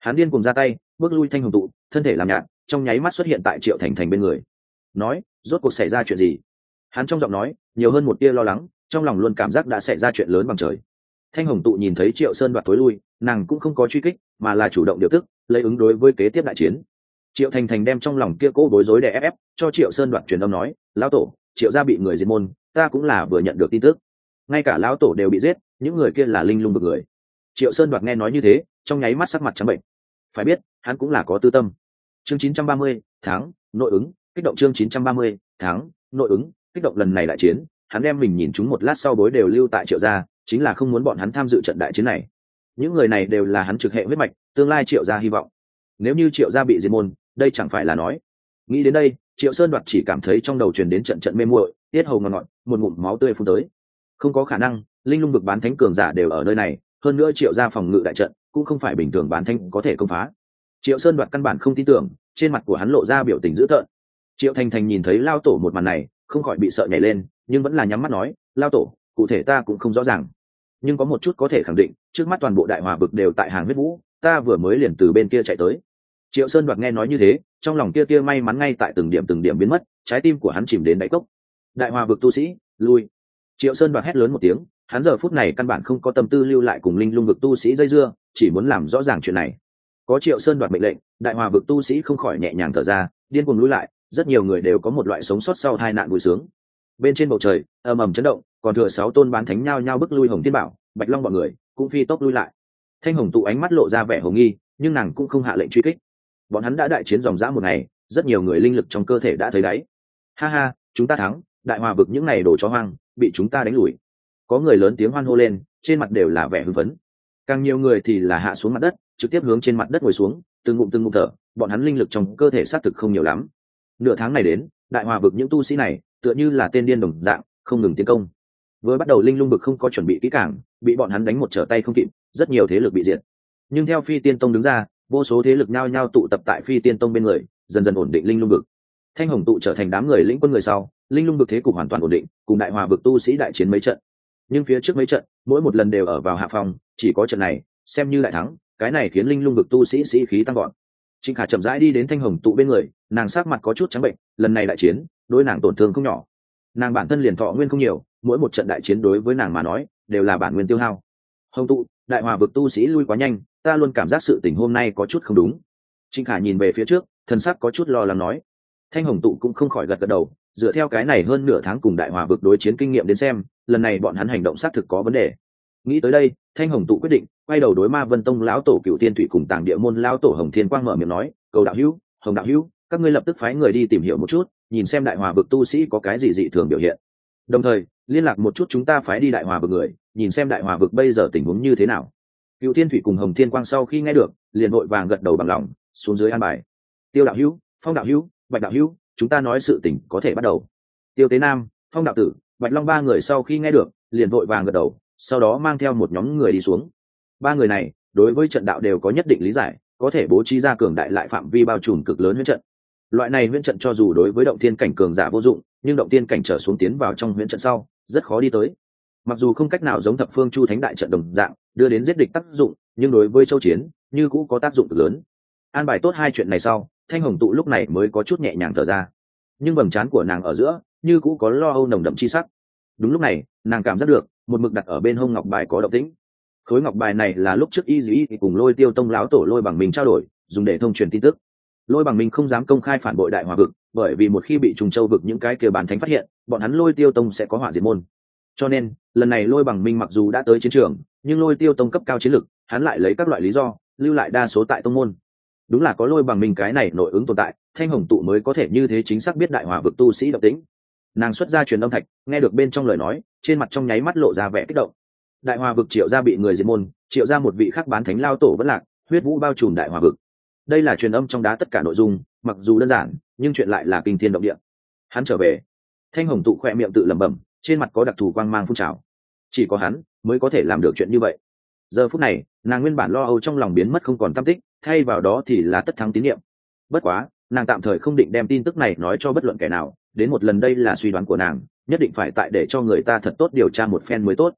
Hắn điên cùng ra tay, bước lui thanh hồng tụ, thân thể làm nhạt, trong nháy mắt xuất hiện tại triệu thành thành bên người. Nói, rốt cuộc xảy ra chuyện gì? Hắn trong giọng nói nhiều hơn một tia lo lắng trong lòng luôn cảm giác đã xảy ra chuyện lớn bằng trời. Thanh hồng tụ nhìn thấy triệu sơn đoạt tối lui nàng cũng không có truy kích mà là chủ động điều tức lấy ứng đối với kế tiếp đại chiến. Triệu thành thành đem trong lòng kia cố bối rối để ép ép cho triệu sơn đoạt truyền âm nói lão tổ triệu gia bị người diệt môn ta cũng là vừa nhận được tin tức. Ngay cả lão tổ đều bị giết những người kia là linh lung bực người. Triệu sơn đoạt nghe nói như thế trong nháy mắt sắc mặt trắng bệnh. Phải biết hắn cũng là có tư tâm. Chương 930, tháng nội ứng kích động chương 930, tháng nội ứng kích động lần này đại chiến, hắn đem mình nhìn chúng một lát sau bối đều lưu tại triệu gia, chính là không muốn bọn hắn tham dự trận đại chiến này. Những người này đều là hắn trực hệ huyết mạch, tương lai triệu gia hy vọng. Nếu như triệu gia bị diệt môn, đây chẳng phải là nói. Nghĩ đến đây, triệu sơn đoạt chỉ cảm thấy trong đầu truyền đến trận trận mê muội, tiết hầu ngọt ngọt, một ngụm máu tươi phun tới. Không có khả năng, linh lung bực bán thánh cường giả đều ở nơi này, hơn nữa triệu gia phòng ngự đại trận, cũng không phải bình thường bán thánh có thể công phá. Triệu sơn đoạt căn bản không tin tưởng, trên mặt của hắn lộ ra biểu tình dữ tợn. Triệu thành thành nhìn thấy lao tổ một màn này không khỏi bị sợ nhảy lên, nhưng vẫn là nhắm mắt nói, lao tổ, cụ thể ta cũng không rõ ràng. Nhưng có một chút có thể khẳng định, trước mắt toàn bộ đại hòa vực đều tại hàng huyết vũ, ta vừa mới liền từ bên kia chạy tới. Triệu sơn đoạt nghe nói như thế, trong lòng kia kia may mắn ngay tại từng điểm từng điểm biến mất, trái tim của hắn chìm đến đáy cốc. Đại hòa vực tu sĩ, lui. Triệu sơn đoạt hét lớn một tiếng, hắn giờ phút này căn bản không có tâm tư lưu lại cùng linh lung vực tu sĩ dây dưa, chỉ muốn làm rõ ràng chuyện này. Có triệu sơn đoạt mệnh lệnh, đại hòa vực tu sĩ không khỏi nhẹ nhàng thở ra, điên cuồng lui lại rất nhiều người đều có một loại sống sót sau hai nạn vui sướng. Bên trên bầu trời, ầm ầm chấn động, còn thừa sáu tôn bán thánh nhao nhao bức lui hồng thiên bảo, bạch long bọn người cũng phi tốc lui lại. Thanh hồng tụ ánh mắt lộ ra vẻ hồ nghi, nhưng nàng cũng không hạ lệnh truy kích. Bọn hắn đã đại chiến dòng dã một ngày, rất nhiều người linh lực trong cơ thể đã thấy đáy. Ha ha, chúng ta thắng, đại hòa vực những ngày đồ chó hoang, bị chúng ta đánh lùi. Có người lớn tiếng hoan hô lên, trên mặt đều là vẻ hưng phấn. Càng nhiều người thì là hạ xuống mặt đất, trực tiếp hướng trên mặt đất ngồi xuống, từng ngụm từng ngụm thở, bọn hắn linh lực trong cơ thể xác thực không nhiều lắm nửa tháng này đến, đại hòa vực những tu sĩ này tựa như là tên điên đồng dạng, không ngừng tiến công. Vừa bắt đầu linh lung vực không có chuẩn bị kỹ càng, bị bọn hắn đánh một trở tay không kịp, rất nhiều thế lực bị diệt. Nhưng theo phi tiên tông đứng ra, vô số thế lực nhao nhao tụ tập tại phi tiên tông bên người, dần dần ổn định linh lung vực. Thanh hồng tụ trở thành đám người lĩnh quân người sau, linh lung vực thế cục hoàn toàn ổn định, cùng đại hòa vực tu sĩ đại chiến mấy trận. Nhưng phía trước mấy trận, mỗi một lần đều ở vào hạ phòng chỉ có trận này, xem như lại thắng, cái này khiến linh lung vực tu sĩ sĩ khí tăng gọn trịnh khả chậm rãi đi đến thanh hồng tụ bên người nàng sát mặt có chút trắng bệnh, lần này đại chiến, đối nàng tổn thương không nhỏ. Nàng bản thân liền thọ nguyên không nhiều, mỗi một trận đại chiến đối với nàng mà nói, đều là bản nguyên tiêu hao. Hồng tụ, đại hòa vực tu sĩ lui quá nhanh, ta luôn cảm giác sự tình hôm nay có chút không đúng. Trịnh khả nhìn về phía trước, thần sắc có chút lo lắng nói. Thanh hồng tụ cũng không khỏi gật gật đầu, dựa theo cái này hơn nửa tháng cùng đại hòa vực đối chiến kinh nghiệm đến xem, lần này bọn hắn hành động xác thực có vấn đề. Nghĩ tới đây, thanh hồng tụ quyết định, quay đầu đối ma vân tông lão tổ cựu Tiên thủy cùng tàng địa môn lão tổ hồng thiên quang mở miệng nói, cầu đạo hữu, hồng đạo hữu các ngươi lập tức phái người đi tìm hiểu một chút, nhìn xem đại hòa vực tu sĩ có cái gì dị thường biểu hiện. Đồng thời, liên lạc một chút chúng ta phái đi đại hòa vực người, nhìn xem đại hòa vực bây giờ tình huống như thế nào. Cựu thiên thủy cùng hồng thiên quang sau khi nghe được, liền vội vàng gật đầu bằng lòng, xuống dưới an bài. Tiêu đạo hữu, phong đạo hữu, bạch đạo hữu, chúng ta nói sự tình có thể bắt đầu. Tiêu tế nam, phong đạo tử, bạch long ba người sau khi nghe được, liền vội vàng gật đầu, sau đó mang theo một nhóm người đi xuống. Ba người này, đối với trận đạo đều có nhất định lý giải, có thể bố trí ra cường đại lại phạm vi bao trùm cực lớn huyễn trận loại này huyễn trận cho dù đối với động thiên cảnh cường giả vô dụng, nhưng động thiên cảnh trở xuống tiến vào trong huyễn trận sau, rất khó đi tới. Mặc dù không cách nào giống thập phương chu thánh đại trận đồng dạng, đưa đến giết địch tác dụng, nhưng đối với châu chiến, như cũ có tác dụng cực lớn. An bài tốt hai chuyện này sau, thanh hồng tụ lúc này mới có chút nhẹ nhàng thở ra. Nhưng vầng trán của nàng ở giữa, như cũ có lo âu nồng đậm chi sắc. Đúng lúc này, nàng cảm giác được, một mực đặt ở bên hông ngọc bài có động tĩnh. Khối ngọc bài này là lúc trước y dĩ cùng lôi tiêu tông láo tổ lôi bằng mình trao đổi, dùng để thông truyền tin tức lôi bằng Minh không dám công khai phản bội đại hòa vực, bởi vì một khi bị trùng châu vực những cái kia bàn thánh phát hiện, bọn hắn lôi tiêu tông sẽ có hỏa diệt môn. Cho nên, lần này lôi bằng minh mặc dù đã tới chiến trường, nhưng lôi tiêu tông cấp cao chiến lực hắn lại lấy các loại lý do, lưu lại đa số tại tông môn. Đúng là có lôi bằng minh cái này nội ứng tồn tại, thanh hồng tụ mới có thể như thế chính xác biết đại hòa vực tu sĩ độc tính nàng xuất ra truyền âm thạch, nghe được bên trong lời nói, trên mặt trong nháy mắt lộ ra vẻ kích động. Đại hòa vực triệu ra bị người diệt môn, triệu ra một vị khắc bán thánh lao tổ vẫn lạc, huyết vũ bao trùm đại hòa vực đây là truyền âm trong đá tất cả nội dung, mặc dù đơn giản, nhưng chuyện lại là kinh thiên động địa. Hắn trở về. Thanh hồng tụ khoe miệng tự lẩm bẩm, trên mặt có đặc thù quang mang phun trào. Chỉ có hắn mới có thể làm được chuyện như vậy. Giờ phút này, nàng nguyên bản lo âu trong lòng biến mất không còn tam tích, thay vào đó thì là tất thắng tín nhiệm. Bất quá, nàng tạm thời không định đem tin tức này nói cho bất luận kẻ nào, đến một lần đây là suy đoán của nàng, nhất định phải tại để cho người ta thật tốt điều tra một phen mới tốt.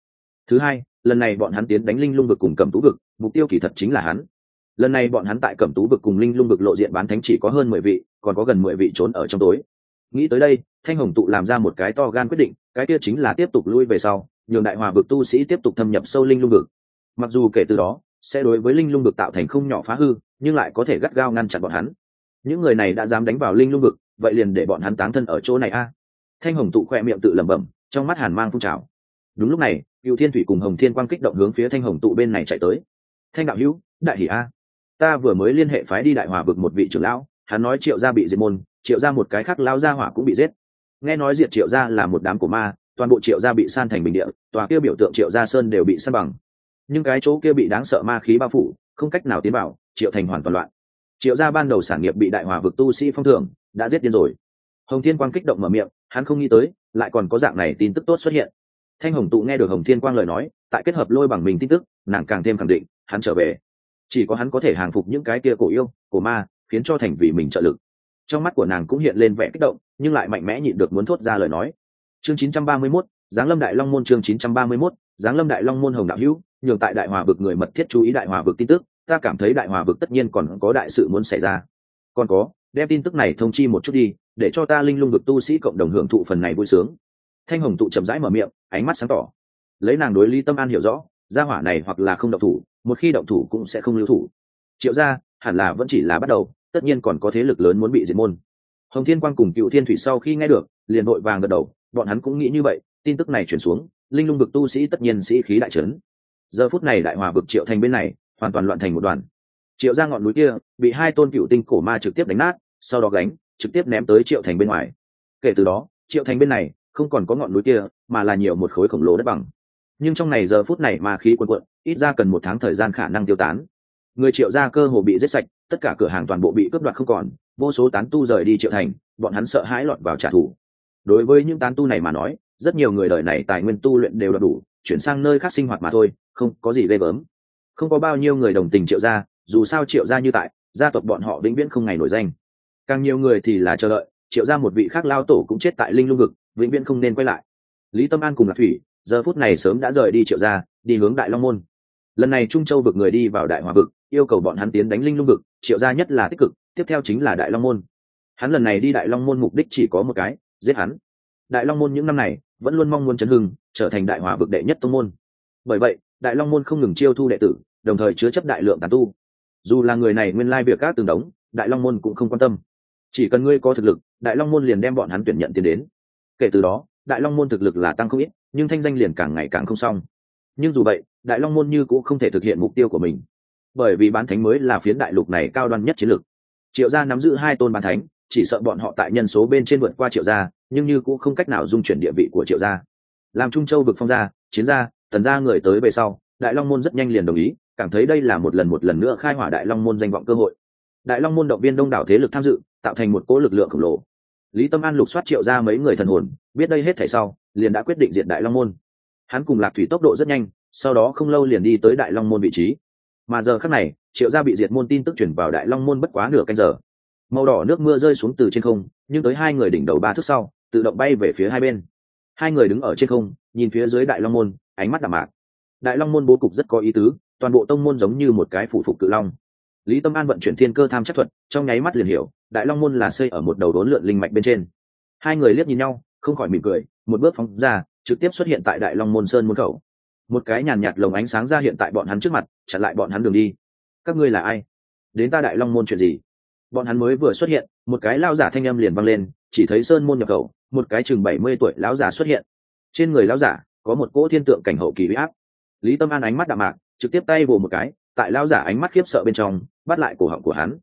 Thứ hai, lần này bọn hắn tiến đánh linh lung vực cùng cầm tú vực, mục tiêu kỳ thật chính là hắn lần này bọn hắn tại cẩm tú vực cùng linh lung vực lộ diện bán thánh chỉ có hơn mười vị, còn có gần mười vị trốn ở trong tối. Nghĩ tới đây, thanh hồng tụ làm ra một cái to gan quyết định, cái kia chính là tiếp tục lui về sau, nhường đại hòa vực tu sĩ tiếp tục thâm nhập sâu linh lung vực. Mặc dù kể từ đó, sẽ đối với linh lung vực tạo thành không nhỏ phá hư, nhưng lại có thể gắt gao ngăn chặn bọn hắn. Những người này đã dám đánh vào linh lung vực, vậy liền để bọn hắn táng thân ở chỗ này a. Thanh hồng tụ khoe miệng tự lẩm bẩm, trong mắt hàn mang phun trào. Đúng lúc này cựu thiên thủy cùng hồng thiên quang kích động hướng phía thanh hồng tụ bên này chạy tới. Thanh đạo hữu, đại hỷ a ta vừa mới liên hệ phái đi đại hòa vực một vị trưởng lão, hắn nói triệu gia bị diệt môn, triệu gia một cái khác lao gia hỏa cũng bị giết. Nghe nói diệt triệu gia là một đám của ma, toàn bộ triệu gia bị san thành bình địa, tòa kia biểu tượng triệu gia sơn đều bị san bằng. Nhưng cái chỗ kia bị đáng sợ ma khí bao phủ, không cách nào tiến vào, triệu thành hoàn toàn loạn. Triệu gia ban đầu sản nghiệp bị đại hòa vực tu sĩ phong thưởng, đã giết điên rồi. Hồng thiên quang kích động mở miệng, hắn không nghĩ tới, lại còn có dạng này tin tức tốt xuất hiện. Thanh hồng tụ nghe được hồng thiên quang lời nói, tại kết hợp lôi bằng mình tin tức, nàng càng thêm khẳng định, hắn trở về chỉ có hắn có thể hàng phục những cái kia cổ yêu cổ ma khiến cho thành vì mình trợ lực. Trong mắt của nàng cũng hiện lên vẻ kích động nhưng lại mạnh mẽ nhịn được muốn thốt ra lời nói. Chương 931, giáng lâm đại long môn chương 931, giáng lâm đại long môn hồng đạo hữu nhường tại đại hòa vực người mật thiết chú ý đại hòa vực tin tức ta cảm thấy đại hòa vực tất nhiên còn có đại sự muốn xảy ra. Còn có đem tin tức này thông chi một chút đi để cho ta linh lung vực tu sĩ cộng đồng hưởng thụ phần này vui sướng. Thanh hồng tụ chậm rãi mở miệng ánh mắt sáng tỏ. Lấy nàng đối lý tâm an hiểu rõ gia hỏa này hoặc là không động thủ một khi động thủ cũng sẽ không lưu thủ. Triệu gia, hẳn là vẫn chỉ là bắt đầu, tất nhiên còn có thế lực lớn muốn bị diệt môn. Hồng thiên quang cùng cựu thiên thủy sau khi nghe được, liền vội vàng gật đầu, bọn hắn cũng nghĩ như vậy, tin tức này chuyển xuống, linh lung vực tu sĩ tất nhiên sĩ khí đại trấn giờ phút này đại hòa vực triệu thành bên này, hoàn toàn loạn thành một đoàn. Triệu ra ngọn núi kia, bị hai tôn cựu tinh cổ ma trực tiếp đánh nát, sau đó gánh, trực tiếp ném tới triệu thành bên ngoài. Kể từ đó, triệu thành bên này, không còn có ngọn núi kia, mà là nhiều một khối khổng lồ đất bằng nhưng trong này giờ phút này mà khí quần quận ít ra cần một tháng thời gian khả năng tiêu tán. Người triệu gia cơ hồ bị giết sạch, tất cả cửa hàng toàn bộ bị cướp đoạt không còn, vô số tán tu rời đi triệu thành, bọn hắn sợ hãi lọt vào trả thù. Đối với những tán tu này mà nói, rất nhiều người đời này tài nguyên tu luyện đều đã đủ, chuyển sang nơi khác sinh hoạt mà thôi, không có gì ghê gớm. Không có bao nhiêu người đồng tình triệu gia, dù sao triệu gia như tại, gia tộc bọn họ vĩnh viễn không ngày nổi danh. Càng nhiều người thì là chờ đợi, triệu gia một vị khác lao tổ cũng chết tại linh lung vực, vĩnh viễn không nên quay lại. Lý tâm an cùng lạc thủy giờ phút này sớm đã rời đi triệu gia, đi hướng đại long môn. Lần này trung châu vực người đi vào đại hòa vực, yêu cầu bọn hắn tiến đánh linh lung vực, triệu gia nhất là tích cực, tiếp theo chính là đại long môn. Hắn lần này đi đại long môn mục đích chỉ có một cái, giết hắn. Đại long môn những năm này, vẫn luôn mong muốn chấn hưng, trở thành đại hòa vực đệ nhất tông môn. Bởi vậy, đại long môn không ngừng chiêu thu đệ tử, đồng thời chứa chấp đại lượng tàn tu. Dù là người này nguyên lai việc các từng đống, đại long môn cũng không quan tâm. Chỉ cần ngươi có thực lực, đại long môn liền đem bọn hắn tuyển nhận tiền đến. Kể từ đó, đại long môn thực lực là tăng không ít nhưng thanh danh liền càng ngày càng không xong. Nhưng dù vậy, đại long môn như cũng không thể thực hiện mục tiêu của mình, bởi vì bán thánh mới là phiến đại lục này cao đoan nhất chiến lược. Triệu gia nắm giữ hai tôn bán thánh, chỉ sợ bọn họ tại nhân số bên trên vượt qua triệu gia, nhưng như cũng không cách nào dung chuyển địa vị của triệu gia. Làm trung châu vực phong gia, chiến gia, tần gia người tới về sau, đại long môn rất nhanh liền đồng ý, cảm thấy đây là một lần một lần nữa khai hỏa đại long môn danh vọng cơ hội. Đại long môn động viên đông đảo thế lực tham dự, tạo thành một cỗ lực lượng khổng lồ. Lý tâm an lục soát triệu ra mấy người thần hồn, biết đây hết thảy sau liền đã quyết định diện đại long môn. Hắn cùng lạc thủy tốc độ rất nhanh, sau đó không lâu liền đi tới đại long môn vị trí. Mà giờ khác này, triệu gia bị diệt môn tin tức chuyển vào đại long môn bất quá nửa canh giờ. Màu đỏ nước mưa rơi xuống từ trên không, nhưng tới hai người đỉnh đầu ba thước sau, tự động bay về phía hai bên. Hai người đứng ở trên không, nhìn phía dưới đại long môn, ánh mắt đạm mạc. Đại long môn bố cục rất có ý tứ, toàn bộ tông môn giống như một cái phủ phục cự long. Lý tâm an vận chuyển thiên cơ tham chắc thuật, trong nháy mắt liền hiểu, đại long môn là xây ở một đầu đốn lượn linh mạch bên trên. Hai người liếc nhìn nhau không khỏi mỉm cười, một bước phóng ra, trực tiếp xuất hiện tại đại long môn sơn môn khẩu. Một cái nhàn nhạt lồng ánh sáng ra hiện tại bọn hắn trước mặt, chặn lại bọn hắn đường đi. Các ngươi là ai? Đến ta đại long môn chuyện gì? Bọn hắn mới vừa xuất hiện, một cái lao giả thanh âm liền văng lên, chỉ thấy sơn môn nhập khẩu, một cái chừng bảy mươi tuổi lão giả xuất hiện. Trên người lão giả, có một cỗ thiên tượng cảnh hậu kỳ huy áp. Lý tâm an ánh mắt đạm mạc, trực tiếp tay vồ một cái, tại lão giả ánh mắt khiếp sợ bên trong, bắt lại cổ họng của hắn.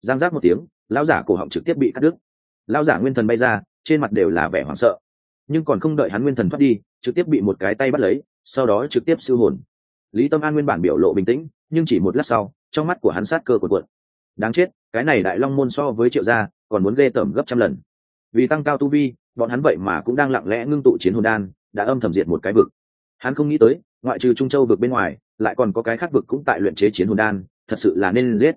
Giang giác một tiếng, lão giả cổ họng trực tiếp bị cắt đứt. Lão giả nguyên thần bay ra trên mặt đều là vẻ hoảng sợ. Nhưng còn không đợi hắn nguyên thần thoát đi, trực tiếp bị một cái tay bắt lấy, sau đó trực tiếp siêu hồn. Lý tâm an nguyên bản biểu lộ bình tĩnh, nhưng chỉ một lát sau, trong mắt của hắn sát cơ của cuộn. Đáng chết, cái này đại long môn so với triệu gia, còn muốn ghê tởm gấp trăm lần. Vì tăng cao tu vi, bọn hắn vậy mà cũng đang lặng lẽ ngưng tụ chiến hồn đan, đã âm thầm diệt một cái vực. Hắn không nghĩ tới, ngoại trừ trung châu vực bên ngoài, lại còn có cái khác vực cũng tại luyện chế chiến hồn đan, thật sự là nên giết.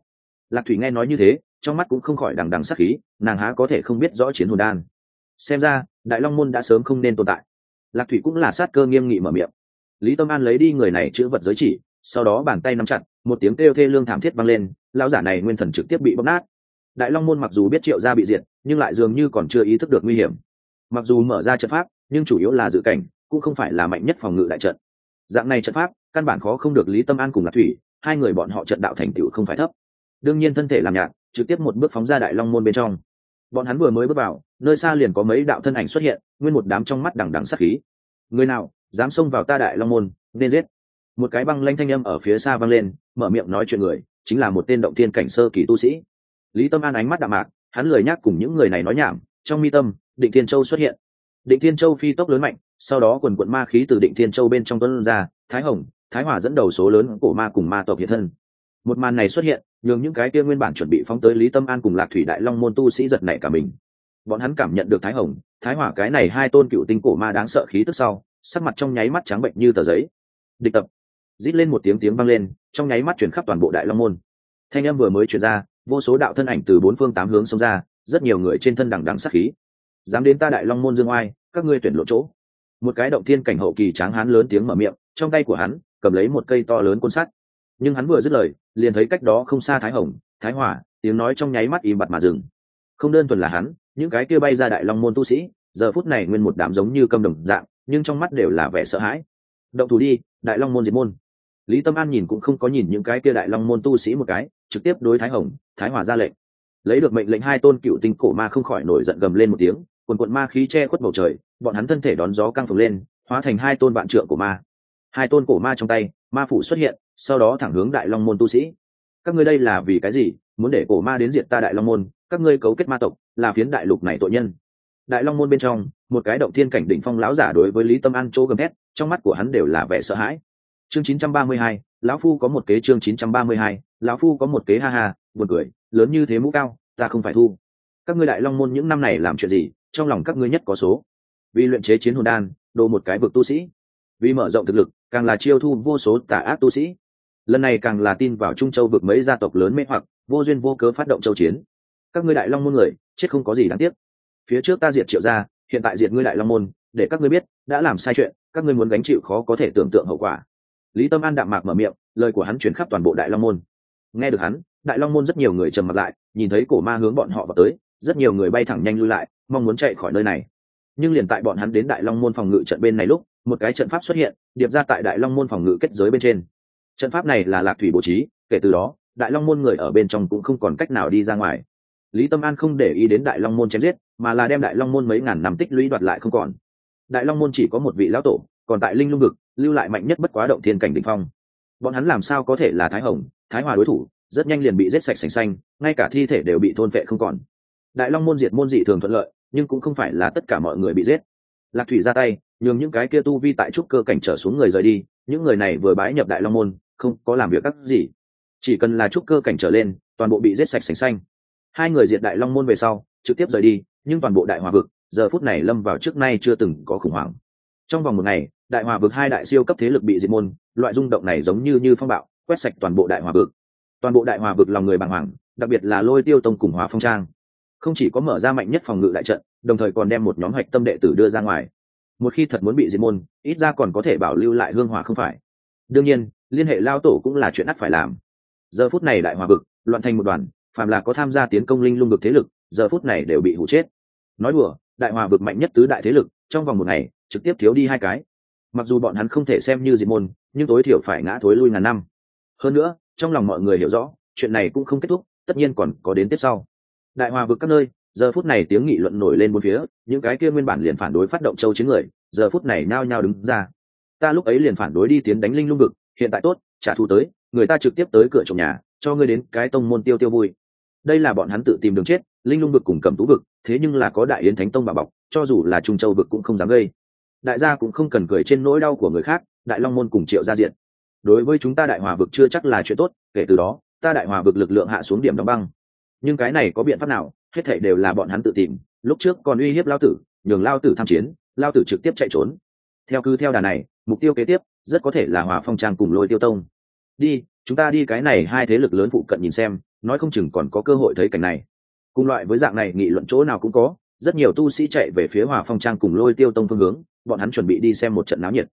Lạc thủy nghe nói như thế, trong mắt cũng không khỏi đằng đằng sắc khí, nàng há có thể không biết rõ chiến hồn đan xem ra, đại long môn đã sớm không nên tồn tại. Lạc thủy cũng là sát cơ nghiêm nghị mở miệng. Lý tâm an lấy đi người này chữ vật giới chỉ, sau đó bàn tay nắm chặt, một tiếng kêu thê lương thảm thiết vang lên lao giả này nguyên thần trực tiếp bị bóc nát. Đại long môn mặc dù biết triệu gia bị diệt, nhưng lại dường như còn chưa ý thức được nguy hiểm. Mặc dù mở ra trận pháp, nhưng chủ yếu là dự cảnh, cũng không phải là mạnh nhất phòng ngự đại trận. Dạng này trận pháp, căn bản khó không được lý tâm an cùng lạc thủy, hai người bọn họ trận đạo thành tựu không phải thấp. Đương nhiên thân thể làm nhạt, trực tiếp một bước phóng ra đại long môn bên trong bọn hắn vừa mới bước vào, nơi xa liền có mấy đạo thân ảnh xuất hiện, nguyên một đám trong mắt đằng đằng sắc khí. Người nào, dám xông vào ta đại long môn, nên giết. Một cái băng lanh thanh âm ở phía xa vang lên, mở miệng nói chuyện người, chính là một tên động thiên cảnh sơ kỳ tu sĩ. Lý tâm an ánh mắt đạm mạc, hắn lười nhác cùng những người này nói nhảm, trong mi tâm, định thiên châu xuất hiện. Định thiên châu phi tốc lớn mạnh, sau đó quần quận ma khí từ định thiên châu bên trong tuấn ra, thái hồng, thái hòa dẫn đầu số lớn của ma cùng ma tộc hiện thân. Một màn này xuất hiện nhường những cái kia nguyên bản chuẩn bị phóng tới lý tâm an cùng lạc thủy đại long môn tu sĩ giật nảy cả mình. Bọn hắn cảm nhận được thái hồng, thái hỏa cái này hai tôn cựu tinh cổ ma đáng sợ khí tức sau, sắc mặt trong nháy mắt trắng bệnh như tờ giấy. Địch tập. Rít lên một tiếng tiếng vang lên, trong nháy mắt chuyển khắp toàn bộ đại long môn. Thanh âm vừa mới chuyển ra, vô số đạo thân ảnh từ bốn phương tám hướng xông ra, rất nhiều người trên thân đằng đằng sắc khí. Dám đến ta đại long môn dương oai, các ngươi tuyển lộ chỗ. Một cái động thiên cảnh hậu kỳ tráng hán lớn tiếng mở miệng, trong tay của hắn, cầm lấy một cây to lớn côn sắt. Nhưng hắn vừa dứt lời liền thấy cách đó không xa thái hồng, thái hỏa, tiếng nói trong nháy mắt im bặt mà dừng. Không đơn thuần là hắn, những cái kia bay ra đại long môn tu sĩ, giờ phút này nguyên một đám giống như cầm đồng dạng, nhưng trong mắt đều là vẻ sợ hãi. Động thủ đi, đại long môn diệt môn. Lý tâm an nhìn cũng không có nhìn những cái kia đại long môn tu sĩ một cái, trực tiếp đối thái hồng, thái hòa ra lệnh. Lấy được mệnh lệnh hai tôn cựu tinh cổ ma không khỏi nổi giận gầm lên một tiếng, quần quận ma khí che khuất bầu trời, bọn hắn thân thể đón gió căng phồng lên, hóa thành hai tôn vạn trượng của ma. Hai tôn cổ ma trong tay, ma phủ xuất hiện sau đó thẳng hướng đại long môn tu sĩ. Các ngươi đây là vì cái gì? Muốn để cổ ma đến diệt ta đại long môn các ngươi cấu kết ma tộc là phiến đại lục này tội nhân. Đại long môn bên trong một cái động thiên cảnh đỉnh phong lão giả đối với lý tâm an chỗ gầm hét trong mắt của hắn đều là vẻ sợ hãi. Chương 932, lão phu có một kế chương 932, lão phu có một kế ha ha buồn cười lớn như thế mũ cao ta không phải thu. Các ngươi đại long môn những năm này làm chuyện gì? Trong lòng các ngươi nhất có số. Vì luyện chế chiến hồn đan đồ một cái vực tu sĩ. Vì mở rộng thực lực càng là chiêu thu vô số tà ác tu sĩ lần này càng là tin vào trung châu vực mấy gia tộc lớn mê hoặc, vô duyên vô cớ phát động châu chiến. Các ngươi đại long môn người, chết không có gì đáng tiếc. Phía trước ta diệt triệu gia, hiện tại diệt ngươi đại long môn, để các ngươi biết, đã làm sai chuyện, các ngươi muốn gánh chịu khó có thể tưởng tượng hậu quả. Lý tâm an đạm mạc mở miệng, lời của hắn chuyển khắp toàn bộ đại long môn. Nghe được hắn, đại long môn rất nhiều người trầm mặt lại, nhìn thấy cổ ma hướng bọn họ vào tới, rất nhiều người bay thẳng nhanh lui lại, mong muốn chạy khỏi nơi này. Nhưng liền tại bọn hắn đến đại long môn phòng ngự trận bên này lúc, một cái trận pháp xuất hiện, điệp ra tại đại long môn phòng ngự kết giới bên trên trận pháp này là lạc thủy bố trí, kể từ đó, đại long môn người ở bên trong cũng không còn cách nào đi ra ngoài. Lý tâm an không để ý đến đại long môn chém giết, mà là đem đại long môn mấy ngàn năm tích lũy đoạt lại không còn. Đại long môn chỉ có một vị lão tổ, còn tại linh lung vực, lưu lại mạnh nhất bất quá động thiên cảnh đ ỉ n h phong. Bọn hắn làm sao có thể là thái hồng, thái hòa đối thủ, rất nhanh liền bị giết sạch sành xanh, ngay cả thi thể đều bị thôn vệ không còn. Đại long môn diệt môn dị thường thuận lợi, nhưng cũng không phải là tất cả mọi người bị giết. Lạc thủy ra tay, nhường những cái kia tu vi tại trúc cơ cảnh trở xuống người rời đi, những người này vừa bái nhập đại long môn không có làm việc các gì. Chỉ cần là trúc cơ cảnh trở lên, toàn bộ bị giết sạch sành xanh. Hai người diệt đại long môn về sau, trực tiếp rời đi, nhưng toàn bộ đại hòa vực, giờ phút này lâm vào trước nay chưa từng có khủng hoảng. Trong vòng một ngày, đại hòa vực hai đại siêu cấp thế lực bị diệt môn, loại rung động này giống như như phong bạo, quét sạch toàn bộ đại hòa vực. Toàn bộ đại hòa vực lòng người bàng hoàng, đặc biệt là lôi tiêu tông cùng hòa phong trang. Không chỉ có mở ra mạnh nhất phòng ngự đại trận, đồng thời còn đem một nhóm hạch tâm đệ tử đưa ra ngoài. Một khi thật muốn bị diệt môn, ít ra còn có thể bảo lưu lại hương hòa không phải. Đương nhiên liên hệ lao tổ cũng là chuyện ắt phải làm. Giờ phút này đại hòa vực, loạn thành một đoàn, phàm là có tham gia tiến công linh lung vực thế lực, giờ phút này đều bị hụ chết. Nói đùa, đại hòa vực mạnh nhất tứ đại thế lực, trong vòng một ngày, trực tiếp thiếu đi hai cái. Mặc dù bọn hắn không thể xem như diệt môn, nhưng tối thiểu phải ngã thối lui ngàn năm. Hơn nữa, trong lòng mọi người hiểu rõ, chuyện này cũng không kết thúc, tất nhiên còn có đến tiếp sau. Đại hòa vực các nơi, giờ phút này tiếng nghị luận nổi lên bốn phía, những cái kia nguyên bản liền phản đối phát động châu chiến người, giờ phút này nao nhao đứng ra. Ta lúc ấy liền phản đối đi tiến đánh linh lung vực hiện tại tốt, trả thù tới, người ta trực tiếp tới cửa trồng nhà, cho ngươi đến cái tông môn tiêu tiêu vui. Đây là bọn hắn tự tìm đường chết, linh lung vực cùng cầm tú vực, thế nhưng là có đại yến thánh tông bà bọc, cho dù là trung châu vực cũng không dám gây. Đại gia cũng không cần cười trên nỗi đau của người khác, đại long môn cùng triệu gia diện đối với chúng ta đại hòa vực chưa chắc là chuyện tốt, kể từ đó, ta đại hòa vực lực lượng hạ xuống điểm đóng băng. Nhưng cái này có biện pháp nào, hết thảy đều là bọn hắn tự tìm, lúc trước còn uy hiếp lao tử, nhường lao tử tham chiến, lao tử trực tiếp chạy trốn. Theo cứ theo đà này mục tiêu kế tiếp, rất có thể là hòa phong trang cùng lôi tiêu tông. Đi, chúng ta đi cái này hai thế lực lớn phụ cận nhìn xem, nói không chừng còn có cơ hội thấy cảnh này. Cùng loại với dạng này, nghị luận chỗ nào cũng có, rất nhiều tu sĩ chạy về phía hòa phong trang cùng lôi tiêu tông phương hướng, bọn hắn chuẩn bị đi xem một trận náo nhiệt.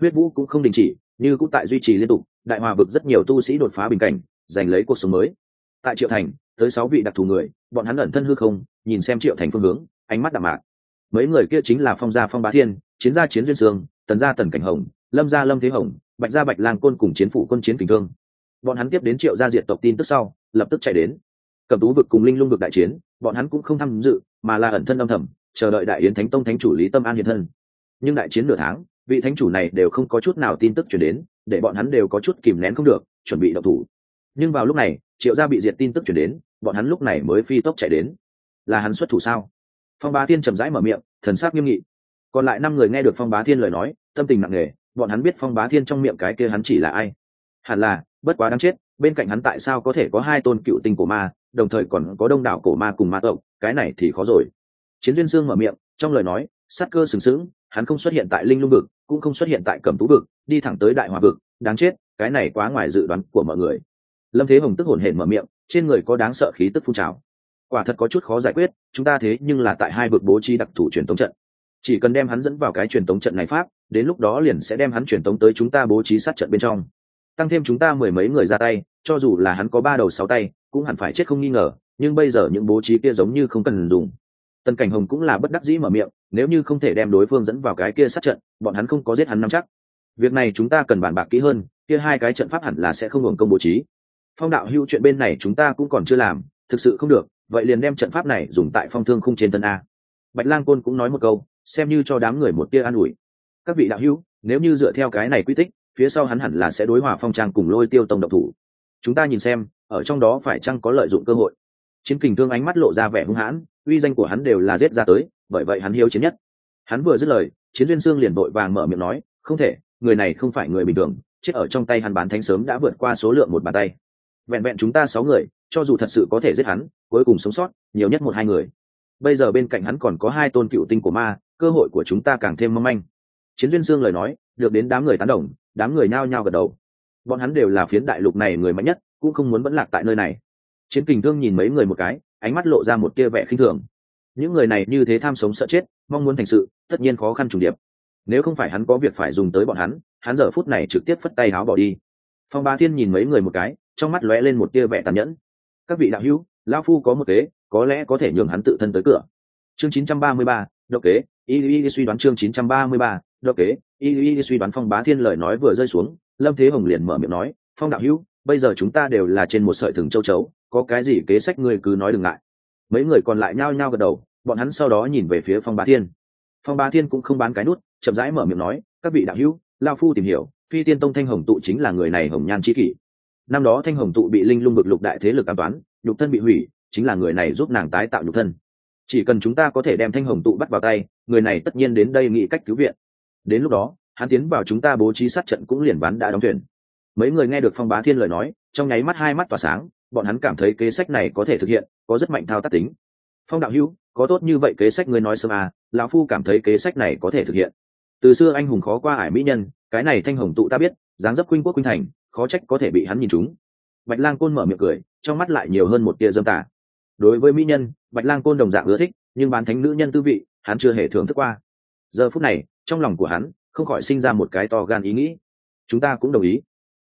Huyết vũ cũng không đình chỉ, như cũng tại duy trì liên tục, đại hòa vực rất nhiều tu sĩ đột phá bình cảnh, giành lấy cuộc sống mới. Tại triệu thành, tới sáu vị đặc thù người, bọn hắn ẩn thân hư không, nhìn xem triệu thành phương hướng, ánh mắt đạm mạc. Mấy người kia chính là phong gia phong bá thiên, chiến gia chiến duyên sương tần gia tần cảnh hồng, lâm gia lâm thế hồng, bạch gia bạch lang côn cùng chiến phủ quân chiến kình thương. Bọn hắn tiếp đến triệu gia diệt tộc tin tức sau, lập tức chạy đến. Cầm tú vực cùng linh lung vực đại chiến, bọn hắn cũng không tham dự, mà là ẩn thân âm thầm, chờ đợi đại yến thánh tông thánh chủ lý tâm an hiện thân. Nhưng đại chiến nửa tháng, vị thánh chủ này đều không có chút nào tin tức chuyển đến, để bọn hắn đều có chút kìm nén không được, chuẩn bị đậu thủ. Nhưng vào lúc này, triệu gia bị diệt tin tức chuyển đến, bọn hắn lúc này mới phi tốc chạy đến. Là hắn xuất thủ sao? Phong Ba thiên chậm rãi mở miệng, thần sắc nghiêm nghị còn lại năm người nghe được phong bá thiên lời nói, tâm tình nặng nề, bọn hắn biết phong bá thiên trong miệng cái kia hắn chỉ là ai. Hẳn là, bất quá đáng chết, bên cạnh hắn tại sao có thể có hai tôn cựu tinh cổ ma, đồng thời còn có đông đảo cổ ma cùng ma tộc, cái này thì khó rồi. Chiến duyên sương mở miệng, trong lời nói, sát cơ sừng sững, hắn không xuất hiện tại linh lung vực, cũng không xuất hiện tại cẩm tú vực, đi thẳng tới đại hòa vực, đáng chết, cái này quá ngoài dự đoán của mọi người. Lâm thế hồng tức hồn hển mở miệng, trên người có đáng sợ khí tức phun trào. Quả thật có chút khó giải quyết, chúng ta thế nhưng là tại hai vực bố trí đặc thù truyền tống trận chỉ cần đem hắn dẫn vào cái truyền tống trận này pháp, đến lúc đó liền sẽ đem hắn truyền tống tới chúng ta bố trí sát trận bên trong. Tăng thêm chúng ta mười mấy người ra tay, cho dù là hắn có ba đầu sáu tay, cũng hẳn phải chết không nghi ngờ, nhưng bây giờ những bố trí kia giống như không cần dùng. Tần cảnh hồng cũng là bất đắc dĩ mở miệng, nếu như không thể đem đối phương dẫn vào cái kia sát trận, bọn hắn không có giết hắn nắm chắc. Việc này chúng ta cần bàn bạc kỹ hơn, kia hai cái trận pháp hẳn là sẽ không hưởng công bố trí. Phong đạo hưu chuyện bên này chúng ta cũng còn chưa làm, thực sự không được, vậy liền đem trận pháp này dùng tại phong thương khung trên tân a. Bạch lang côn cũng nói một câu xem như cho đám người một tia an ủi. Các vị đạo hữu, nếu như dựa theo cái này quy tích phía sau hắn hẳn là sẽ đối hòa phong trang cùng lôi tiêu tông độc thủ. Chúng ta nhìn xem ở trong đó phải chăng có lợi dụng cơ hội. Chiến kình thương ánh mắt lộ ra vẻ hung hãn uy danh của hắn đều là giết ra tới bởi vậy hắn hiếu chiến nhất. Hắn vừa dứt lời chiến duyên sương liền vội vàng mở miệng nói không thể người này không phải người bình thường chết ở trong tay hắn bán thánh sớm đã vượt qua số lượng một bàn tay. Vẹn vẹn chúng ta sáu người cho dù thật sự có thể giết hắn cuối cùng sống sót nhiều nhất một hai người. Bây giờ bên cạnh hắn còn có hai tôn cựu tinh của ma cơ hội của chúng ta càng thêm mong manh. Chiến duyên sương lời nói được đến đám người tán đồng đám người nhao nhao gật đầu. Bọn hắn đều là phiến đại lục này người mạnh nhất cũng không muốn vẫn lạc tại nơi này. Chiến kình thương nhìn mấy người một cái ánh mắt lộ ra một kia vẻ khinh thường. Những người này như thế tham sống sợ chết mong muốn thành sự tất nhiên khó khăn trùng điệp. Nếu không phải hắn có việc phải dùng tới bọn hắn hắn giờ phút này trực tiếp phất tay áo bỏ đi. Phong ba thiên nhìn mấy người một cái trong mắt lóe lên một tia vẻ tàn nhẫn. Các vị đạo hữu lão phu có một kế có lẽ có thể nhường hắn tự thân tới cửa. Chương 933, độc kế y y suy đoán chương 933, độc kế. Y y suy đoán phong bá thiên lời nói vừa rơi xuống lâm thế hồng liền mở miệng nói phong đạo hữu bây giờ chúng ta đều là trên một sợi thừng châu chấu có cái gì kế sách ngươi cứ nói đừng ngại. Mấy người còn lại nhao nhao gật đầu bọn hắn sau đó nhìn về phía phong bá thiên. Phong bá thiên cũng không bán cái nút chậm rãi mở miệng nói các vị đạo hữu lao phu tìm hiểu phi tiên tông thanh hồng tụ chính là người này hồng nhan chi kỷ. Năm đó thanh hồng tụ bị linh lung vực lục đại thế lực an toán nhục thân bị hủy chính là người này giúp nàng tái tạo nhục thân. Chỉ cần chúng ta có thể đem thanh hồng tụ bắt vào tay người này tất nhiên đến đây nghĩ cách cứu viện. Đến lúc đó, hắn tiến vào chúng ta bố trí sát trận cũng liền bắn đã đóng thuyền. Mấy người nghe được phong bá thiên lời nói, trong nháy mắt hai mắt tỏa sáng, bọn hắn cảm thấy kế sách này có thể thực hiện, có rất mạnh thao tác tính. Phong đạo hữu, có tốt như vậy kế sách ngươi nói sớm à lão phu cảm thấy kế sách này có thể thực hiện. Từ xưa anh hùng khó qua ải mỹ nhân, cái này thanh hồng tụ ta biết, dáng dấp khuynh quốc khuynh thành, khó trách có thể bị hắn nhìn trúng. Bạch lang côn mở miệng cười, trong mắt lại nhiều hơn một tia dâm tả đối với mỹ nhân, bạch lang côn đồng dạng ưa thích, nhưng bán thánh nữ nhân tư vị hắn chưa hề thưởng thức qua. Giờ phút này, trong lòng của hắn không khỏi sinh ra một cái to gan ý nghĩ. Chúng ta cũng đồng ý.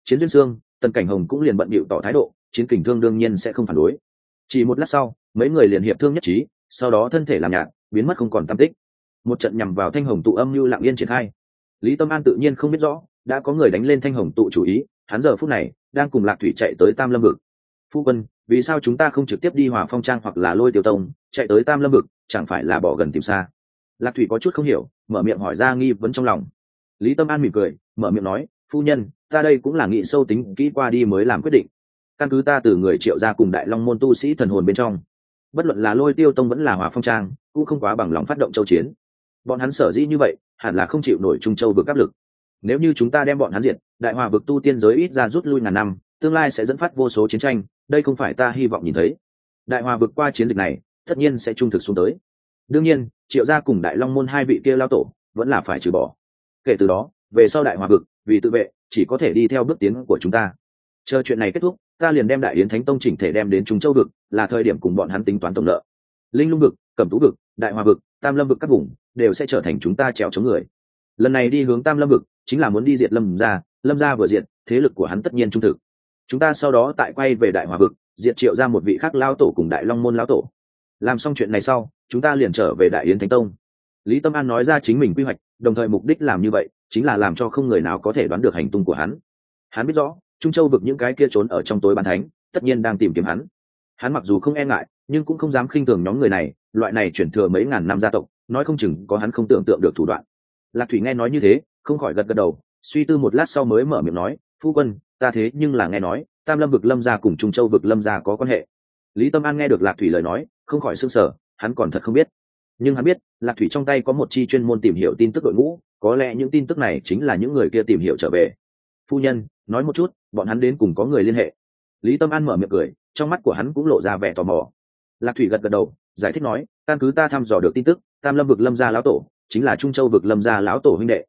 Chiến duyên sương tần cảnh hồng cũng liền bận bịu tỏ thái độ, chiến kình thương đương nhiên sẽ không phản đối. Chỉ một lát sau, mấy người liền hiệp thương nhất trí, sau đó thân thể làm nhạt, biến mất không còn tam tích. Một trận nhằm vào thanh hồng tụ âm như lặng yên triển khai. Lý tâm an tự nhiên không biết rõ, đã có người đánh lên thanh hồng tụ chủ ý, hắn giờ phút này đang cùng lạc thủy chạy tới tam lâm vực. Phu quân, vì sao chúng ta không trực tiếp đi hòa phong trang hoặc là lôi tiểu tông, chạy tới tam lâm vực chẳng phải là bỏ gần tìm xa. Lạc thủy có chút không hiểu, mở miệng hỏi ra nghi vấn trong lòng. Lý tâm an mỉm cười, mở miệng nói, phu nhân, ta đây cũng là nghị sâu tính, kỹ qua đi mới làm quyết định. Căn cứ ta từ người triệu ra cùng đại long môn tu sĩ thần hồn bên trong, bất luận là lôi tiêu tông vẫn là hòa phong trang, cũng không quá bằng lòng phát động châu chiến. Bọn hắn sở dĩ như vậy, hẳn là không chịu nổi trung châu vượt áp lực. Nếu như chúng ta đem bọn hắn diệt, đại hòa vực tu tiên giới ít ra rút lui ngàn năm, tương lai sẽ dẫn phát vô số chiến tranh, đây không phải ta hy vọng nhìn thấy. Đại hòa vực qua chiến dịch này tất nhiên sẽ trung thực xuống tới. Đương nhiên, triệu gia cùng đại long môn hai vị kia lao tổ vẫn là phải trừ bỏ. Kể từ đó, về sau đại hòa vực, vì tự vệ, chỉ có thể đi theo bước tiến của chúng ta. Chờ chuyện này kết thúc, ta liền đem đại yến thánh tông chỉnh thể đem đến trung châu vực, là thời điểm cùng bọn hắn tính toán tổng nợ. Linh lung vực, cẩm tú vực, đại hòa vực, tam lâm vực các vùng, đều sẽ trở thành chúng ta trèo chống người. Lần này đi hướng tam lâm vực, chính là muốn đi diệt lâm gia lâm gia vừa diệt, thế lực của hắn tất nhiên trung thực. Chúng ta sau đó tại quay về đại hòa vực, diệt triệu ra một vị khác lao tổ cùng đại long môn lao tổ làm xong chuyện này sau, chúng ta liền trở về đại yến thánh tông. Lý tâm an nói ra chính mình quy hoạch, đồng thời mục đích làm như vậy, chính là làm cho không người nào có thể đoán được hành tung của hắn. Hắn biết rõ, trung châu vực những cái kia trốn ở trong tối bàn thánh, tất nhiên đang tìm kiếm hắn. Hắn mặc dù không e ngại, nhưng cũng không dám khinh thường nhóm người này, loại này chuyển thừa mấy ngàn năm gia tộc, nói không chừng có hắn không tưởng tượng được thủ đoạn. Lạc thủy nghe nói như thế, không khỏi gật gật đầu, suy tư một lát sau mới mở miệng nói, phu quân, ta thế nhưng là nghe nói, tam lâm vực lâm gia cùng trung châu vực lâm gia có quan hệ lý tâm an nghe được lạc thủy lời nói, không khỏi s ư n g sở hắn còn thật không biết. Nhưng hắn biết, lạc thủy trong tay có một chi chuyên môn tìm hiểu tin tức đội ngũ, có lẽ những tin tức này chính là những người kia tìm hiểu trở về. Phu nhân, nói một chút, bọn hắn đến cùng có người liên hệ. Lý tâm an mở miệng cười, trong mắt của hắn cũng lộ ra vẻ tò mò. Lạc thủy gật gật đầu, giải thích nói, căn cứ ta thăm dò được tin tức, tam lâm vực lâm gia lão tổ, chính là trung châu vực lâm gia lão tổ huynh đệ.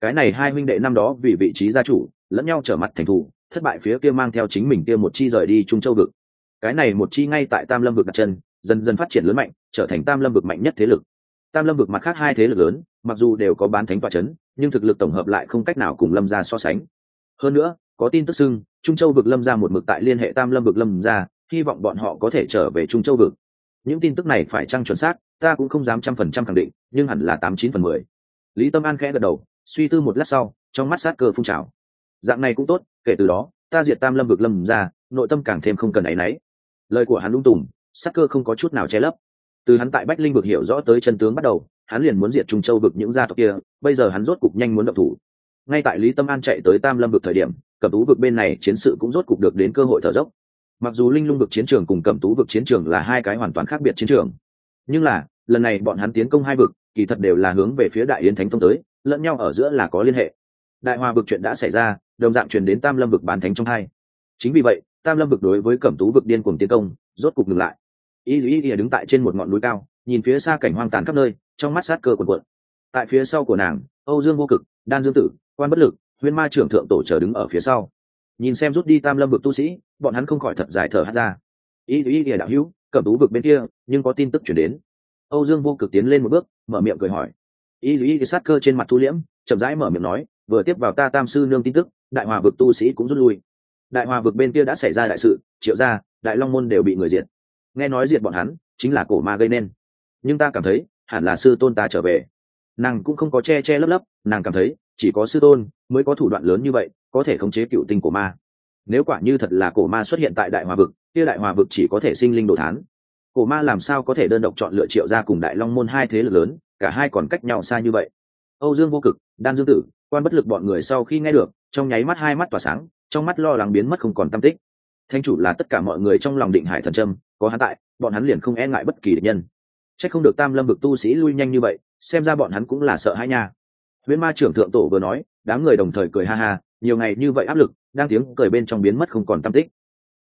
Cái này hai huynh đệ năm đó vì vị trí gia chủ, lẫn nhau trở mặt thành thủ, thất bại phía kia mang theo chính mình kia một chi rời đi trung châu vực cái này một chi ngay tại tam lâm vực đặt chân, dần dần phát triển lớn mạnh, trở thành tam lâm vực mạnh nhất thế lực. Tam lâm vực mặt khác hai thế lực lớn, mặc dù đều có bán thánh tọa c h ấ n nhưng thực lực tổng hợp lại không cách nào cùng lâm gia so sánh. Hơn nữa, có tin tức xưng, trung châu vực lâm gia một mực tại liên hệ tam lâm vực lâm gia, hy vọng bọn họ có thể trở về trung châu vực. Những tin tức này phải chăng chuẩn xác, ta cũng không dám trăm phần trăm khẳng định, nhưng hẳn là tám chín phần mười. Lý tâm an khẽ gật đầu, suy tư một lát sau, trong mắt sát cơ phun trào. Dạng này cũng tốt, kể từ đó, ta diệt tam lâm vực lâm ra nội tâm càng thêm không cần áy náy lời của hắn lung tùng, sắc cơ không có chút nào che lấp. Từ hắn tại bách linh vực hiểu rõ tới chân tướng bắt đầu, hắn liền muốn diệt trung châu vực những gia tộc kia, bây giờ hắn rốt cục nhanh muốn động thủ. Ngay tại lý tâm an chạy tới tam lâm vực thời điểm, cẩm tú vực bên này chiến sự cũng rốt cục được đến cơ hội thở dốc. Mặc dù linh lung vực chiến trường cùng cẩm tú vực chiến trường là hai cái hoàn toàn khác biệt chiến trường, nhưng là, lần này bọn hắn tiến công hai vực, kỳ thật đều là hướng về phía đại yến thánh tông tới, lẫn nhau ở giữa là có liên hệ. Đại hòa vực chuyện đã xảy ra, đồng dạng truyền đến tam lâm vực bán thánh trong hai. Chính vì vậy tam lâm vực đối với cẩm tú vực điên cuồng tiến công, rốt cục ngừng lại. Y dù y đứng tại trên một ngọn núi cao, nhìn phía xa cảnh hoang tàn khắp nơi, trong mắt sát cơ quần quận tại phía sau của nàng, âu dương vô cực, đan dương tử, quan bất lực huyên ma trưởng thượng tổ chờ đứng ở phía sau. Nhìn xem rút đi tam lâm vực tu sĩ, bọn hắn không khỏi thật dài thở hát ra. Y dù y đạo hữu, cẩm tú vực bên kia, nhưng có tin tức chuyển đến. Âu dương vô cực tiến lên một bước, mở miệng cười hỏi. Y dù y sát cơ trên mặt thu liễm, chậm rãi mở miệng nói, vừa tiếp vào ta tam sư nương tin tức, đại hòa vực tu sĩ cũng rút lui đại hòa vực bên kia đã xảy ra đại sự, triệu gia, đại long môn đều bị người diệt. Nghe nói diệt bọn hắn, chính là cổ ma gây nên. Nhưng ta cảm thấy, hẳn là sư tôn ta trở về. Nàng cũng không có che che lấp lấp, nàng cảm thấy, chỉ có sư tôn mới có thủ đoạn lớn như vậy, có thể khống chế cựu tinh của ma. Nếu quả như thật là cổ ma xuất hiện tại đại hòa vực, kia đại hòa vực chỉ có thể sinh linh đồ thán. Cổ ma làm sao có thể đơn độc chọn lựa triệu ra cùng đại long môn hai thế lực lớn, cả hai còn cách nhau xa như vậy? Âu dương vô cực, đan dương tử, quan bất lực bọn người sau khi nghe được, trong nháy mắt hai mắt tỏa sáng trong mắt lo lắng biến mất không còn tâm tích. Thanh chủ là tất cả mọi người trong lòng định hải thần trâm có hắn tại, bọn hắn liền không e ngại bất kỳ địch nhân. C h ắ c không được tam lâm vực tu sĩ lui nhanh như vậy, xem ra bọn hắn cũng là sợ hãi nha. Huyễn ma trưởng thượng tổ vừa nói, đám người đồng thời cười ha ha, nhiều ngày như vậy áp lực, đang tiếng cười bên trong biến mất không còn tâm tích.